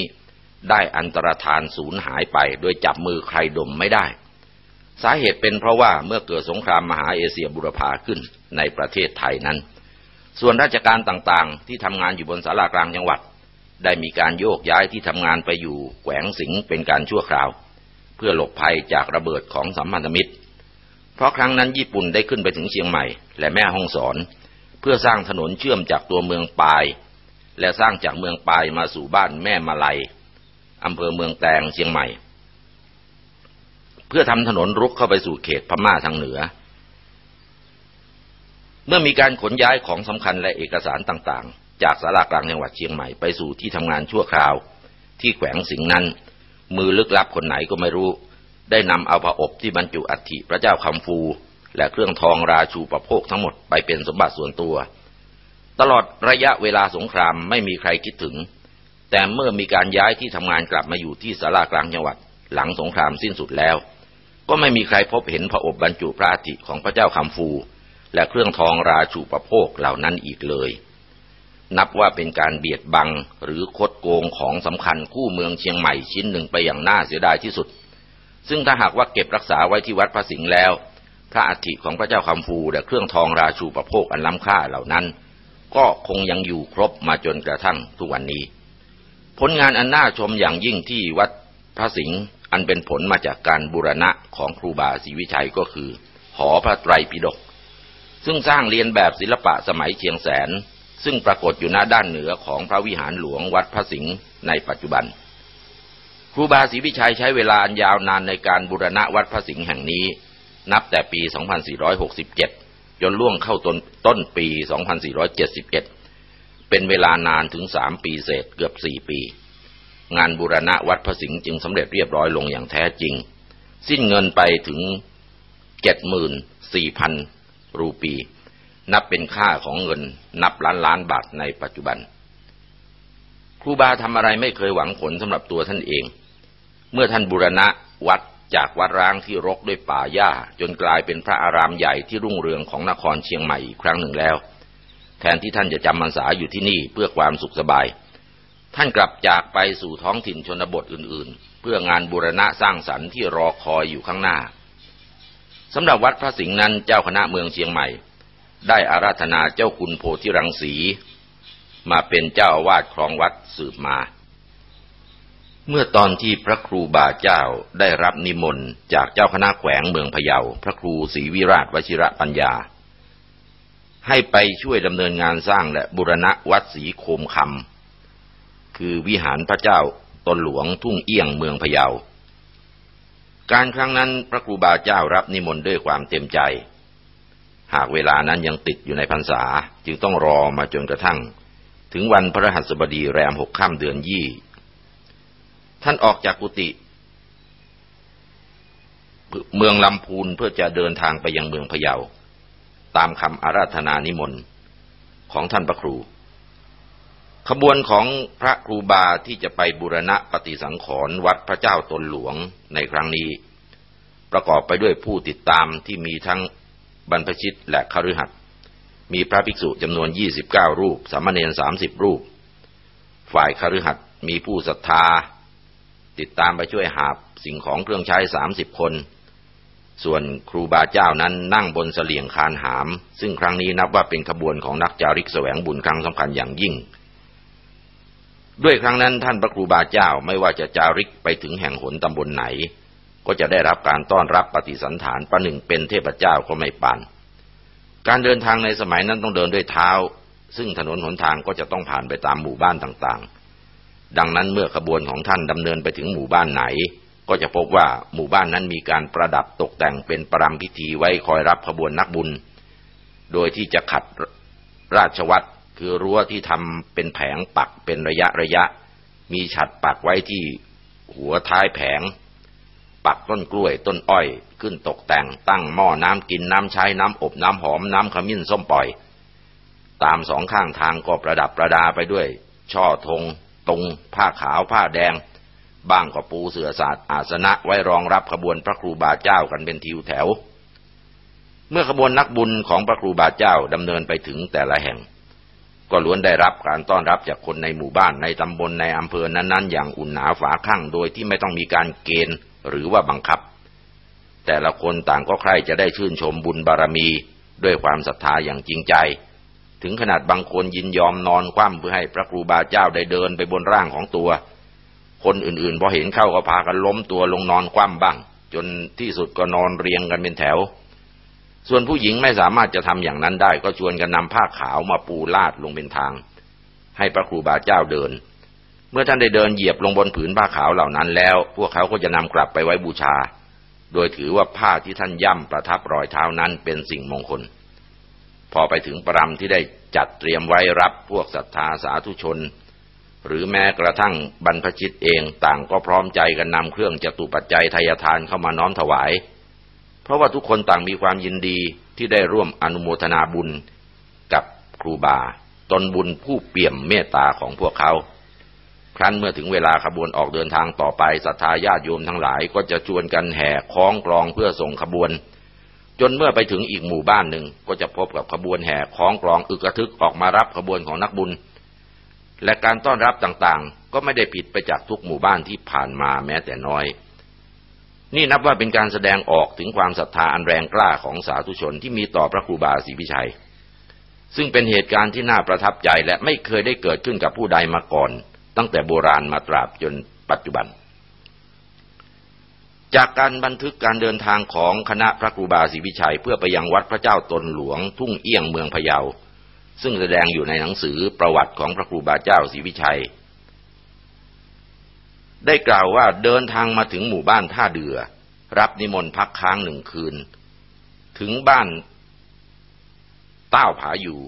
ได้อันตรธานสูญหายไปโดยจับมือใครดมไม่ได้ สาเหตุเป็นเพราะว่าเมื่อเกิดสงครามมหาเอเชียบุรพาขึ้นในประเทศไทยนั้น ส่วนราชการต่างๆ ที่ทำงานอยู่บนสารากลางจังหวัด ได้มีการโยกย้ายที่ทำงานไปอยู่แขวงสิงเป็นการชั่วคราว เพื่อหลบภัยจากระเบิดของสัมพันธมิตร เพราะครั้งนั้นญี่ปุ่นได้ขึ้นไปถึงเชียงใหม่ และแม่ฮ่องสอน เพื่อสร้างถนนเชื่อมจากตัวเมืองปาย และสร้างจากเมืองปายมาสู่บ้านแม่มาลัยอำเภอเมืองแตงเชียงใหม่ เพื่อทำถนนรุกเข้าไปสู่เขตพม่าทางเหนือ เมื่อมีการขนย้ายของสำคัญและเอกสารต่างๆ จากสารากลางจังหวัดเชียงใหม่ไปสู่ที่ทำงานชั่วคราว ที่แขวงสิงนั้น มือลึกลับคนไหนก็ไม่รู้ ได้นำเอาผ้าอบที่บรรจุอัฐิพระเจ้าคำฟู และเครื่องทองราชูประโภคทั้งหมดไปเป็นสมบัติส่วนตัว ตลอดระยะเวลาสงครามไม่มีใครคิดถึง แต่เมื่อมีการย้ายที่ทำงานกลับมาอยู่ที่สารากลางจังหวัด หลังสงครามสิ้นสุดแล้ว ก็ไม่มีใครพบเห็นพระอบบรรจุพระอัฐิของพระเจ้าคำฟู และเครื่องทองราชูประโภคเหล่านั้นอีกเลย นับว่าเป็นการเบียดบังหรือคดโกงของสำคัญคู่เมืองเชียงใหม่ชิ้นหนึ่งไปอย่างน่าเสียดายที่สุด ซึ่งถ้าหากว่าเก็บรักษาไว้ที่วัดพระสิงห์แล้ว พระอัฐิของพระเจ้าคำฟูและเครื่องทองราชูประโภคอันล้ำค่าเหล่านั้น ก็คงยังอยู่ครบมาจนกระทั่งทุกวันนี้ ผลงานอันน่าชมอย่างยิ่งที่วัดพระสิงห์อันเป็นผลมาจากการบูรณะของครูบาศรีวิชัยก็คือ หอพระไตรปิฎกซึ่งสร้างเรียนแบบศิลปะสมัยเชียงแสน ซึ่งปรากฏอยู่หน้าด้านเหนือของพระวิหารหลวงวัดพระสิงห์ในปัจจุบัน ครูบาศรีวิชัยใช้เวลาอันยาวนานในการบูรณะวัดพระสิงห์แห่งนี้ นับแต่ปี 2467 จนล่วงเข้าต้นต้นปี 2471 เป็นเวลานานถึงสามปีเศษเกือบสี่ปี งานบูรณะวัดพระสิงห์จึงสำเร็จเรียบร้อยลงอย่างแท้จริง สิ้นเงินไปถึง 74,000 รูปี นับเป็นค่าของเงินนับล้านล้านบาทในปัจจุบัน ครูบาทำอะไรไม่เคยหวังผลสำหรับตัวท่านเอง เมื่อท่านบุรณะวัด จากวัดร้างที่รกด้วยป่าหญ้า จนกลายเป็นพระอารามใหญ่ที่รุ่งเรืองของนครเชียงใหม่อีกครั้งหนึ่งแล้ว แทนที่ท่านจะจำพรรษาอยู่ที่นี่เพื่อความสุขสบาย ท่านกลับจากไปสู่ท้องถิ่นชนบทอื่น ๆ เพื่องานบูรณะสร้างสรรค์ที่รอคอยอยู่ข้างหน้าสำหรับวัดพระสิงห์นั้นเจ้าคณะเมืองเชียงใหม่ ได้อาราธนาเจ้าคุณโพธิรังสี มาเป็นเจ้าอาวาสครองวัดสืบมา เมื่อตอนที่พระครูบาเจ้าได้รับนิมนต์จากเจ้าคณะแขวงเมืองพะเยา พระครูศรีวิราชวชิระปัญญา ให้ไปช่วยดำเนินงานสร้างและบุรณะวัดศรีโคมคำคือวิหารพระเจ้าตนหลวงทุ่งเอี้ยงเมืองพะเยา การครั้งนั้นพระครูบาเจ้ารับนิมนต์ด้วยความเต็มใจ หากเวลานั้นยังติดอยู่ในพรรษาจึงต้องรอมาจนกระทั่ง ถึงวันพระหัสบดีแรมหกค่ำเดือนยี่ ท่านออกจากกุฏิเมืองลำพูนเพื่อจะเดินทางไปยังเมืองพะเยา ตามคำอาราธนานิมนต์ของท่านพระครู ขบวนของพระครูบาที่จะไปบูรณะปฏิสังขรณ์วัดพระเจ้าตนหลวงในครั้งนี้ ประกอบไปด้วยผู้ติดตามที่มีทั้งบรรพชิตและคฤหัสถ์มีพระภิกษุจำนวน 29 รูป สามเณร30 รูป ฝ่ายคฤหัสถ์มีผู้ศรัทธา ติดตามไปช่วยหาบสิ่งของเครื่องใช้30คน ส่วนครูบาเจ้านั้นนั่งบนเสลียงคานหาม ซึ่งครั้งนี้นับว่าเป็นขบวนของนักจาริกแสวงบุญครั้งสำคัญอย่างยิ่ง ด้วยครั้งนั้นท่านพระครูบาเจ้าไม่ว่าจะจาริกไปถึงแห่งหนตำบลไหน ก็จะได้รับการต้อนรับปฏิสันฐานประหนึ่งเป็นเทพเจ้าก็ไม่ปานการเดินทางในสมัยนั้นต้องเดินด้วยเท้า ซึ่งถนนหนทางก็จะต้องผ่านไปตามหมู่บ้านต่างๆ ดังนั้นเมื่อขบวนของท่านดำเนินไปถึงหมู่บ้านไหน ก็จะพบว่าหมู่บ้านนั้นมีการประดับตกแต่งเป็นประรำพิธีไว้คอยรับขบวนนักบุญ โดยที่จะขัดราชวัตรคือรั้วที่ทำเป็นแผงปักเป็นระยะระยะ มีฉัดปักไว้ที่หัวท้ายแผง ปักต้นกล้วยต้นอ้อย ขึ้นตกแต่งตั้งหม้อน้ำกินน้ำใช้น้ำอบน้ำหอมน้ำขมิ้นส้มปล่อย ตามสองข้างทางก็ประดับประดาไปด้วย ช่อธง ตรงผ้าขาวผ้าแดง บ้างก็ปูเสือศาสตร์อาสนะไว้รองรับขบวนพระครูบาเจ้ากันเป็นทิวแถว เมื่อขบวนนักบุญของพระครูบาเจ้าดำเนินไปถึงแต่ละแห่ง ก็ล้วนได้รับการต้อนรับจากคนในหมู่บ้านในตำบลในอำเภอนั้นๆ อย่างอุ่นหนาฝาข้างโดยที่ไม่ต้องมีการเกณฑ์หรือว่าบังคับ แต่ละคนต่างก็ใครจะได้ชื่นชมบุญบารมี ด้วยความศรัทธาอย่างจริงใจ ถึงขนาดบางคนยินยอมนอนคว่ำเพื่อให้พระครูบาเจ้าได้เดินไปบนร่างของตัว คนอื่นๆพอเห็นเข้าก็พากันล้มตัวลงนอนคว่ำบ้าง จนที่สุดก็นอนเรียงกันเป็นแถว ส่วนผู้หญิงไม่สามารถจะทำอย่างนั้นได้ ก็ชวนกันนำผ้าขาวมาปูลาดลงเป็นทาง ให้พระครูบาเจ้าเดิน เมื่อท่านได้เดินเหยียบลงบนผืนผ้าขาวเหล่านั้นแล้ว พวกเขาก็จะนำกลับไปไว้บูชา โดยถือว่าผ้าที่ท่านย่ำประทับรอยเท้านั้นเป็นสิ่งมงคล พอไปถึงปรำที่ได้จัดเตรียมไว้รับพวกศรัทธาสาธุชน หรือแม้กระทั่งบรรพชิตเองต่างก็พร้อมใจกันนำเครื่องจตุปัจจัยทายทานเข้ามาน้อมถวาย เพราะว่าทุกคนต่างมีความยินดีที่ได้ร่วมอนุโมทนาบุญกับครูบา ตนบุญผู้เปี่ยมเมตตาของพวกเขา ครั้นเมื่อถึงเวลาขบวนออกเดินทางต่อไปศรัทธาญาติโยมทั้งหลายก็จะชวนกันแห่คล้องกลองเพื่อส่งขบวน จนเมื่อไปถึงอีกหมู่บ้านหนึ่งก็จะพบกับขบวนแห่ของกลองอึกระทึกออกมารับขบวนของนักบุญ และการต้อนรับต่างๆ ก็ไม่ได้ผิดไปจากทุกหมู่บ้านที่ผ่านมาแม้แต่น้อย นี่นับว่าเป็นการแสดงออกถึงความศรัทธาอันแรงกล้าของสาธุชนที่มีต่อพระครูบาศรีพิชัย ซึ่งเป็นเหตุการณ์ที่น่าประทับใจและไม่เคยได้เกิดขึ้นกับผู้ใดมาก่อน ตั้งแต่โบราณมาตราบจนปัจจุบัน จากการบันทึกการเดินทางของคณะพระครูบาศรีวิชัย เพื่อไปยังวัดพระเจ้าตนหลวงทุ่งเอี้ยงเมืองพะเยา ซึ่งแสดงอยู่ในหนังสือประวัติของพระครูบาเจ้าศรีวิชัย ได้กล่าวว่าเดินทางมาถึงหมู่บ้านท่าเดือ รับนิมนต์พักค้างหนึ่งคืน ถึงบ้านเต้าผาอยู่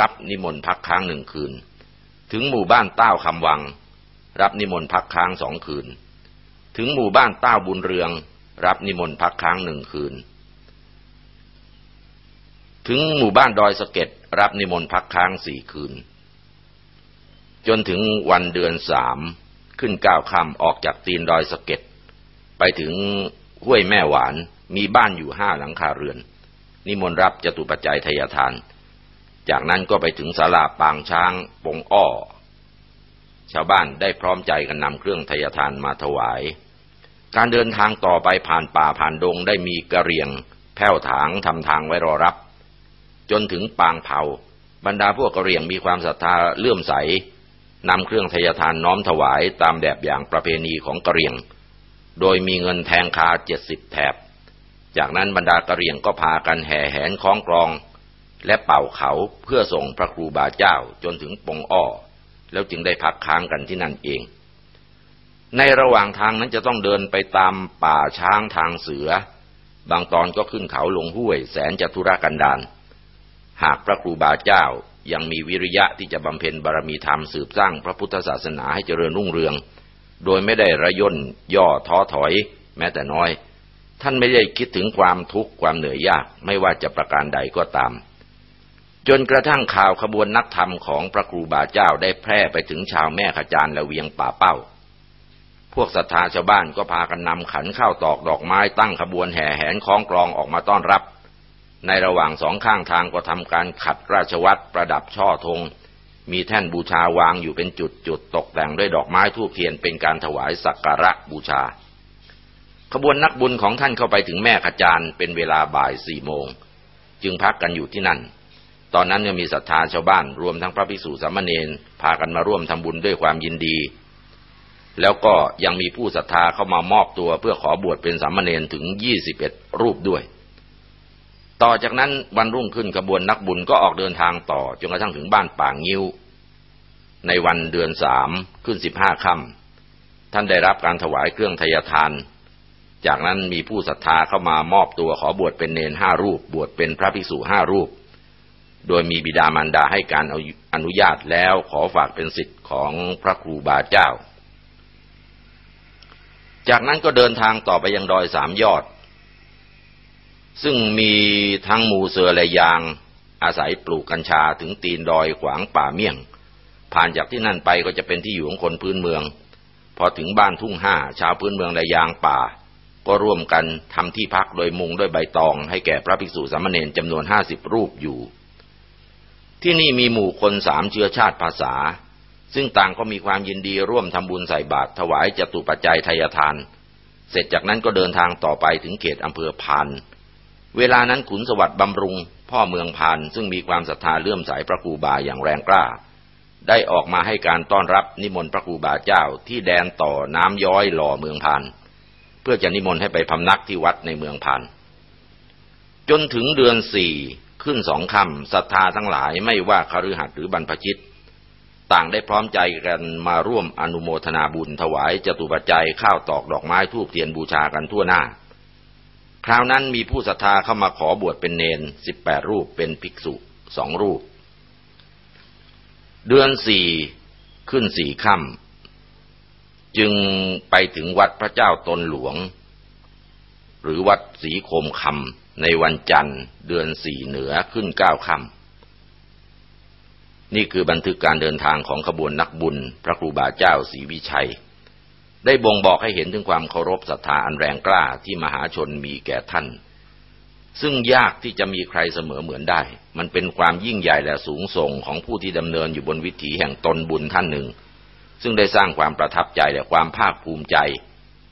รับนิมนต์พักค้างหนึ่งคืน ถึงหมู่บ้านเต้าคำวัง รับนิมนต์พักค้างสองคืน ถึงหมู่บ้านต้าบุญเรือง รับนิมนต์พักค้างหนึ่งคืน ถึงหมู่บ้านดอยสะเก็ดรับนิมนต์พักค้างสี่คืน จนถึงวันเดือนสามขึ้นก้าวค่ำออกจากตีนดอยสะเก็ดไปถึงห้วยแม่หวานมีบ้านอยู่ห้าหลังคาเรือน นิมนต์รับจตุปัจจัยทยทาน จากนั้นก็ไปถึงศาลาปางช้างปงอ้อ ชาวบ้านได้พร้อมใจกันนำเครื่องทยทานมาถวาย การเดินทางต่อไปผ่านป่าผ่านดงได้มีกระเรียง แผ่วถางทำทางไว้รอรับ จนถึงปางเผาบรรดาพวกกระเรียงมีความศรัทธาเลื่อมใสนำเครื่องทยทานน้อมถวายตามแบบอย่างประเพณีของกระเรียง โดยมีเงินแทงคาเจ็ดสิบแถบ จากนั้นบรรดากระเรียงก็พากันแห่แหนคล้องกรอง และเป่าเขาเพื่อส่งพระครูบาเจ้าจนถึงปงอ้อ แล้วจึงได้พักค้างกันที่นั่นเอง ในระหว่างทางนั้นจะต้องเดินไปตามป่าช้างทางเสือ บางตอนก็ขึ้นเขาลงห้วย แสนจะทุรกันดารหากพระครูบาเจ้ายังมีวิริยะที่จะบำเพ็ญบารมีธรรมสืบสร้างพระพุทธศาสนาให้เจริญรุ่งเรือง โดยไม่ได้ระย่นย่อท้อถอย แม้แต่น้อย ท่านไม่ได้คิดถึงความทุกข์ความเหนื่อยยากไม่ว่าจะประการใดก็ตาม จนกระทั่งข่าวขบวนนักธรรมของพระครูบาเจ้าได้แพร่ไปถึงชาวแม่ขจารและเวียงป่าเป้า พวกศรัทธาชาวบ้านก็พากันนำขันข้าวตอกดอกไม้ตั้งขบวนแห่แหนคล้องกรองออกมาต้อนรับ ในระหว่างสองข้างทางก็ทำการขัดราชวัตรประดับช่อธง มีแท่นบูชาวางอยู่เป็นจุดจุดตกแต่งด้วยดอกไม้ทูบเทียนเป็นการถวายสักการะบูชา ขบวนนักบุญของท่านเข้าไปถึงแม่ขจารเป็นเวลาบ่ายสี่โมง จึงพักกันอยู่ที่นั่น ตอนนั้นยังมีศรัทธาชาวบ้านรวมทั้งพระภิกษุสามเณรพากันมาร่วมทำบุญด้วยความยินดี แล้วก็ยังมีผู้ศรัทธาเข้ามามอบตัวเพื่อขอบวชเป็นสามเณรถึงยี่สิบเอ็ดรูปด้วย ต่อจากนั้นวันรุ่งขึ้นขบวนนักบุญก็ออกเดินทางต่อจนกระทั่งถึงบ้านป่างิ้ว ในวันเดือนสามขึ้นสิบห้าค่ำท่านได้รับการถวายเครื่องทยทาน จากนั้นมีผู้ศรัทธาเข้ามามอบตัวขอบวชเป็นเนนห้ารูป บวชเป็นพระภิกษุห้ารูป โดยมีบิดามารดาให้การอนุญาตแล้วขอฝากเป็นสิทธิ์ของพระครูบาเจ้า จากนั้นก็เดินทางต่อไปยังดอยสามยอด ซึ่งมีทั้งหมูเสือและยาง อาศัยปลูกกัญชาถึงตีนดอยขวางป่าเมี่ยง ผ่านจากที่นั่นไปก็จะเป็นที่อยู่ของคนพื้นเมือง พอถึงบ้านทุ่งห้าชาวพื้นเมืองและยางป่า ก็ร่วมกันทำที่พักโดยมุงด้วยใบตองให้แก่พระภิกษุสามเณรจำนวนห้าสิบรูปอยู่ ที่นี่มีหมู่คนสามเชื้อชาติภาษา ซึ่งต่างก็มีความยินดีร่วมทำบุญใส่บาตรถวายจตุปัจจัยทายทาน เสร็จจากนั้นก็เดินทางต่อไปถึงเขตอำเภอพาน เวลานั้นขุนสวัสดิ์บำรุง พ่อเมืองพานซึ่งมีความศรัทธาเลื่อมใสพระครูบาอย่างแรงกล้า ได้ออกมาให้การต้อนรับนิมนต์พระครูบาเจ้าที่แดนต่อน้ำย้อยหล่อเมืองพาน เพื่อจะนิมนต์ให้ไปพำนักที่วัดในเมืองพาน จนถึงเดือนสี่ขึ้นสองคำศรัทธาทั้งหลายไม่ว่าคฤหัสถ์หรือบรรพชิต ต่างได้พร้อมใจกันมาร่วมอนุโมทนาบุญถวายจตุปัจจัยข้าวตอกดอกไม้ทูบเทียนบูชากันทั่วหน้า คราวนั้นมีผู้ศรัทธาเข้ามาขอบวชเป็นเนนสิบแปดรูปเป็นภิกษุสองรูป เดือนสี่ขึ้นสี่ค่ำจึงไปถึงวัดพระเจ้าตนหลวง หรือวัดสีโคมคำในวันจันทร์ เดือนสี่เหนือขึ้นเก้าค่ำ นี่คือบันทึกการเดินทางของขบวนนักบุญ พระครูบาเจ้าศรีวิชัย ได้บ่งบอกให้เห็นถึงความเคารพศรัทธาอันแรงกล้าที่มหาชนมีแก่ท่าน ซึ่งยากที่จะมีใครเสมอเหมือนได้ มันเป็นความยิ่งใหญ่และสูงส่งของผู้ที่ดำเนินอยู่บนวิถีแห่งตนบุญท่านหนึ่ง ซึ่งได้สร้างความประทับใจและความภาคภูมิใจ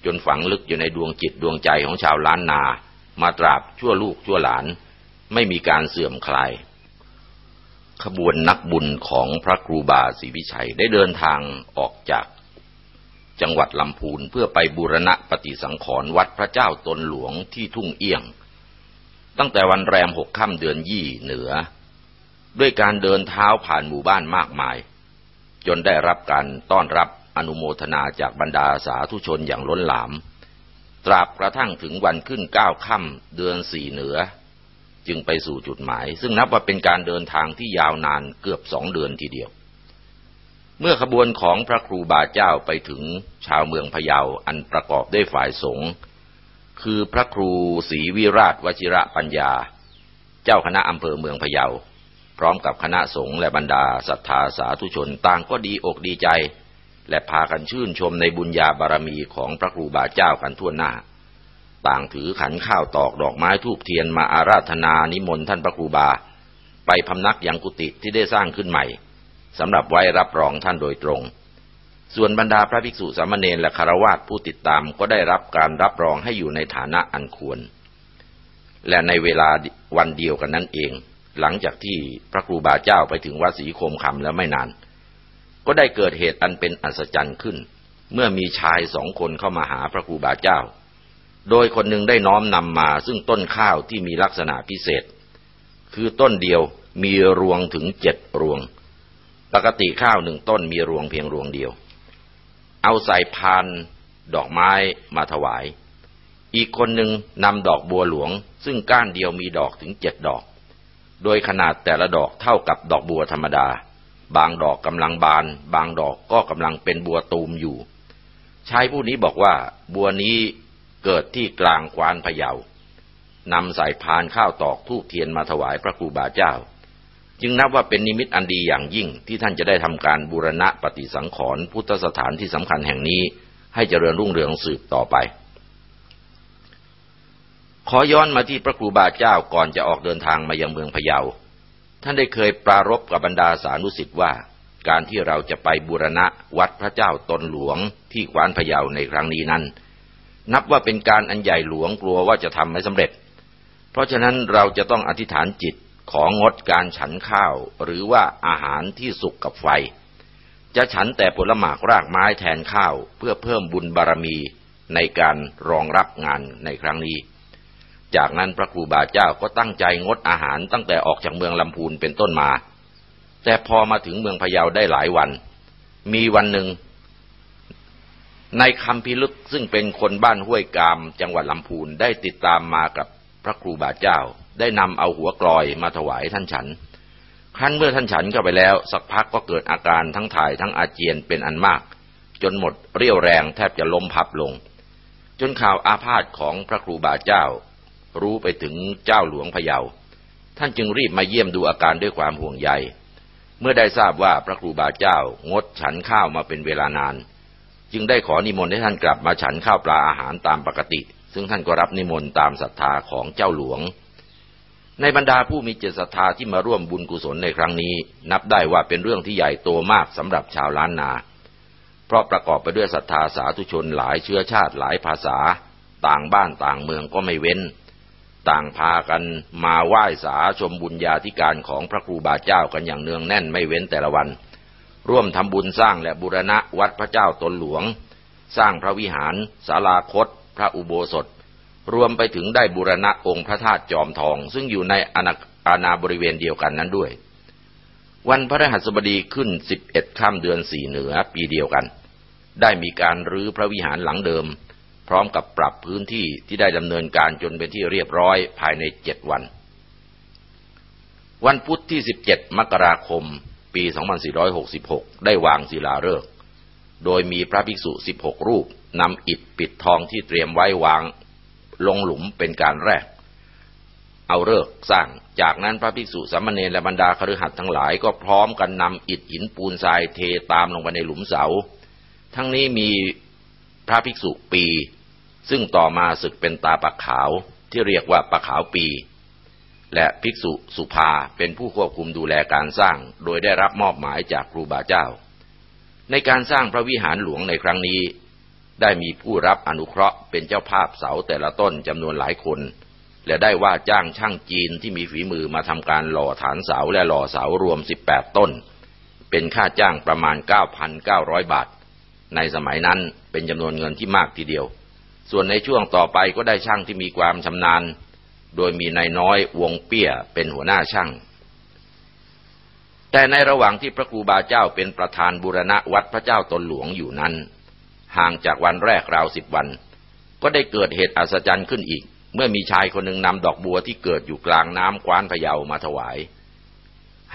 จนฝังลึกอยู่ในดวงจิตดวงใจของชาวล้านนา มาตราบชั่วลูกชั่วหลาน ไม่มีการเสื่อมคลาย ขบวนนักบุญของพระครูบาศรีวิชัยได้เดินทางออกจากจังหวัดลำพูนเพื่อไปบูรณะปฏิสังขรณ์วัดพระเจ้าตนหลวงที่ทุ่งเอี้ยง ตั้งแต่วันแรมหกค่ำเดือนยี่เหนือ ด้วยการเดินเท้าผ่านหมู่บ้านมากมาย จนได้รับการต้อนรับอนุโมทนาจากบรรดาสาธุชนอย่างล้นหลาม ตราบกระทั่งถึงวันขึ้นเก้าค่ำเดือนสี่เหนือ จึงไปสู่จุดหมาย ซึ่งนับว่าเป็นการเดินทางที่ยาวนานเกือบสองเดือนทีเดียว เมื่อขบวนของพระครูบาเจ้าไปถึงชาวเมืองพะเยาอันประกอบด้วยฝ่ายสงฆ์คือพระครูศรีวิราชวชิระปัญญา เจ้าคณะอำเภอเมืองพะเยา พร้อมกับคณะสงฆ์และบรรดาศรัทธาสาธุชนต่างก็ดีอกดีใจ และพากันชื่นชมในบุญญาบารมีของพระครูบาเจ้ากันทั่วหน้า ต่างถือขันข้าวตอกดอกไม้ทูบเทียนมาอาราธนานิมนต์ท่านพระครูบา ไปพำนักยังกุฏิที่ได้สร้างขึ้นใหม่สำหรับไว้รับรองท่านโดยตรง ส่วนบรรดาพระภิกษุสามเณรและคารวาสผู้ติดตามก็ได้รับการรับรองให้อยู่ในฐานะอันควร และในเวลาวันเดียวกันนั้นเอง หลังจากที่พระครูบาเจ้าไปถึงวัดศรีโคมคำแล้วไม่นาน ก็ได้เกิดเหตุอันเป็นอัศจรรย์ขึ้น เมื่อมีชายสองคนเข้ามาหาพระครูบาเจ้า โดยคนหนึ่งได้น้อมนำมาซึ่งต้นข้าวที่มีลักษณะพิเศษ คือต้นเดียวมีรวงถึงเจ็ดรวง ปกติข้าวหนึ่งต้นมีรวงเพียงรวงเดียว เอาใส่พานดอกไม้มาถวาย อีกคนหนึ่งนำดอกบัวหลวง ซึ่งก้านเดียวมีดอกถึงเจ็ดดอก โดยขนาดแต่ละดอกเท่ากับดอกบัวธรรมดา บางดอกกำลังบาน บางดอกก็กำลังเป็นบัวตูมอยู่ชายผู้นี้บอกว่าบัวนี้ เกิดที่กลางควานพะเยานำใส่พานข้าวตอกทูบเทียนมาถวายพระครูบาเจ้า จึงนับว่าเป็นนิมิตอันดีอย่างยิ่งที่ท่านจะได้ทำการบูรณะปฏิสังขรณ์พุทธสถานที่สำคัญแห่งนี้ให้เจริญรุ่งเรืองสืบต่อไป ขอย้อนมาที่พระครูบาเจ้าก่อนจะออกเดินทางมายังเมืองพะเยา ท่านได้เคยปรารบกับบรรดาสานุสิท์ว่า การที่เราจะไปบูรณะวัดพระเจ้าตนหลวงที่ขวานพะเยาในครั้งนี้นั้น นับว่าเป็นการอันใหญ่หลวงกลัวว่าจะทำไม่สำเร็จ เพราะฉะนั้นเราจะต้องอธิษฐานจิตของงดการฉันข้าว หรือว่าอาหารที่สุกกับไฟ จะฉันแต่ผลหมากรากไม้แทนข้าวเพื่อเพิ่มบุญบารมีในการรองรับงานในครั้งนี้ จากนั้นพระครูบาเจ้าก็ตั้งใจงดอาหารตั้งแต่ออกจากเมืองลำพูนเป็นต้นมา แต่พอมาถึงเมืองพะเยาได้หลายวัน มีวันหนึ่ง ในคำพิลึกซึ่งเป็นคนบ้านห้วยกาม จังหวัดลำพูนได้ติดตามมากับพระครูบาเจ้า ได้นำเอาหัวกลอยมาถวายท่านฉัน ครั้นเมื่อท่านฉันเข้าไปแล้ว สักพักก็เกิดอาการทั้งถ่ายทั้งอาเจียนเป็นอันมาก จนหมดเรี่ยวแรงแทบจะล้มพับลง จนข่าวอาพาธของพระครูบาเจ้า รู้ไปถึงเจ้าหลวงพะเยา ท่านจึงรีบมาเยี่ยมดูอาการด้วยความห่วงใย เมื่อได้ทราบว่าพระครูบาเจ้างดฉันข้าวมาเป็นเวลานาน จึงได้ขอนิมนต์ให้ท่านกลับมาฉันข้าวปลาอาหารตามปกติ ซึ่งท่านก็รับนิมนต์ตามศรัทธาของเจ้าหลวง ในบรรดาผู้มีเจตศรัทธาที่มาร่วมบุญกุศลในครั้งนี้ นับได้ว่าเป็นเรื่องที่ใหญ่โตมากสำหรับชาวล้านนา เพราะประกอบไปด้วยศรัทธาสาธุชนหลายเชื้อชาติหลายภาษา ต่างบ้านต่างเมืองก็ไม่เว้น ต่างพากันมาไหว้สาชมบุญญาธิการของพระครูบาเจ้ากันอย่างเนืองแน่นไม่เว้นแต่ละวัน ร่วมทำบุญสร้างและบูรณะวัดพระเจ้าตนหลวง สร้างพระวิหารศาลาคต พระอุโบสถ รวมไปถึงได้บูรณะองค์พระธาตุจอมทอง ซึ่งอยู่ในอาณาบริเวณเดียวกันนั้นด้วย วันพระรหัสบดีขึ้น 11ค่ำเดือนสี่เหนือปีเดียวกัน ได้มีการรื้อพระวิหารหลังเดิม พร้อมกับปรับพื้นที่ที่ได้ดำเนินการจนเป็นที่เรียบร้อยภายในเจ็ดวัน วันพุธที่ 17 มกราคม ปี 2466 ได้วางศิลาฤกษ์ โดยมีพระภิกษุ 16 รูปนำอิฐปิดทองที่เตรียมไว้วางลงหลุมเป็นการแรก เอาเลิกสร้าง จากนั้นพระภิกษุสามเณรและบรรดาคฤหัสถ์ทั้งหลายก็พร้อมกันนำอิฐหินปูนทรายเทตามลงไปในหลุมเสา ทั้งนี้มีพระภิกษุปี ซึ่งต่อมาศึกเป็นตาปักขาวที่เรียกว่าปักขาวปี และภิกษุสุภาเป็นผู้ควบคุมดูแลการสร้าง โดยได้รับมอบหมายจากครูบาเจ้า ในการสร้างพระวิหารหลวงในครั้งนี้ ได้มีผู้รับอนุเคราะห์เป็นเจ้าภาพเสาแต่ละต้นจำนวนหลายคน และได้ว่าจ้างช่างจีนที่มีฝีมือมาทำการหล่อฐานเสาและหล่อเสารวม 18 ต้น เป็นค่าจ้างประมาณ 9,900 บาท ในสมัยนั้นเป็นจำนวนเงินที่มากทีเดียว ส่วนในช่วงต่อไปก็ได้ช่างที่มีความชำนาญ โดยมีนายน้อยวงเปี้ยเป็นหัวหน้าช่าง แต่ในระหว่างที่พระครูบาเจ้าเป็นประธานบูรณะวัดพระเจ้าตนหลวงอยู่นั้น ห่างจากวันแรกราวสิบวัน ก็ได้เกิดเหตุอัศจรรย์ขึ้นอีก เมื่อมีชายคนหนึ่งนำดอกบัวที่เกิดอยู่กลางน้ำกว้านพะเยามาถวาย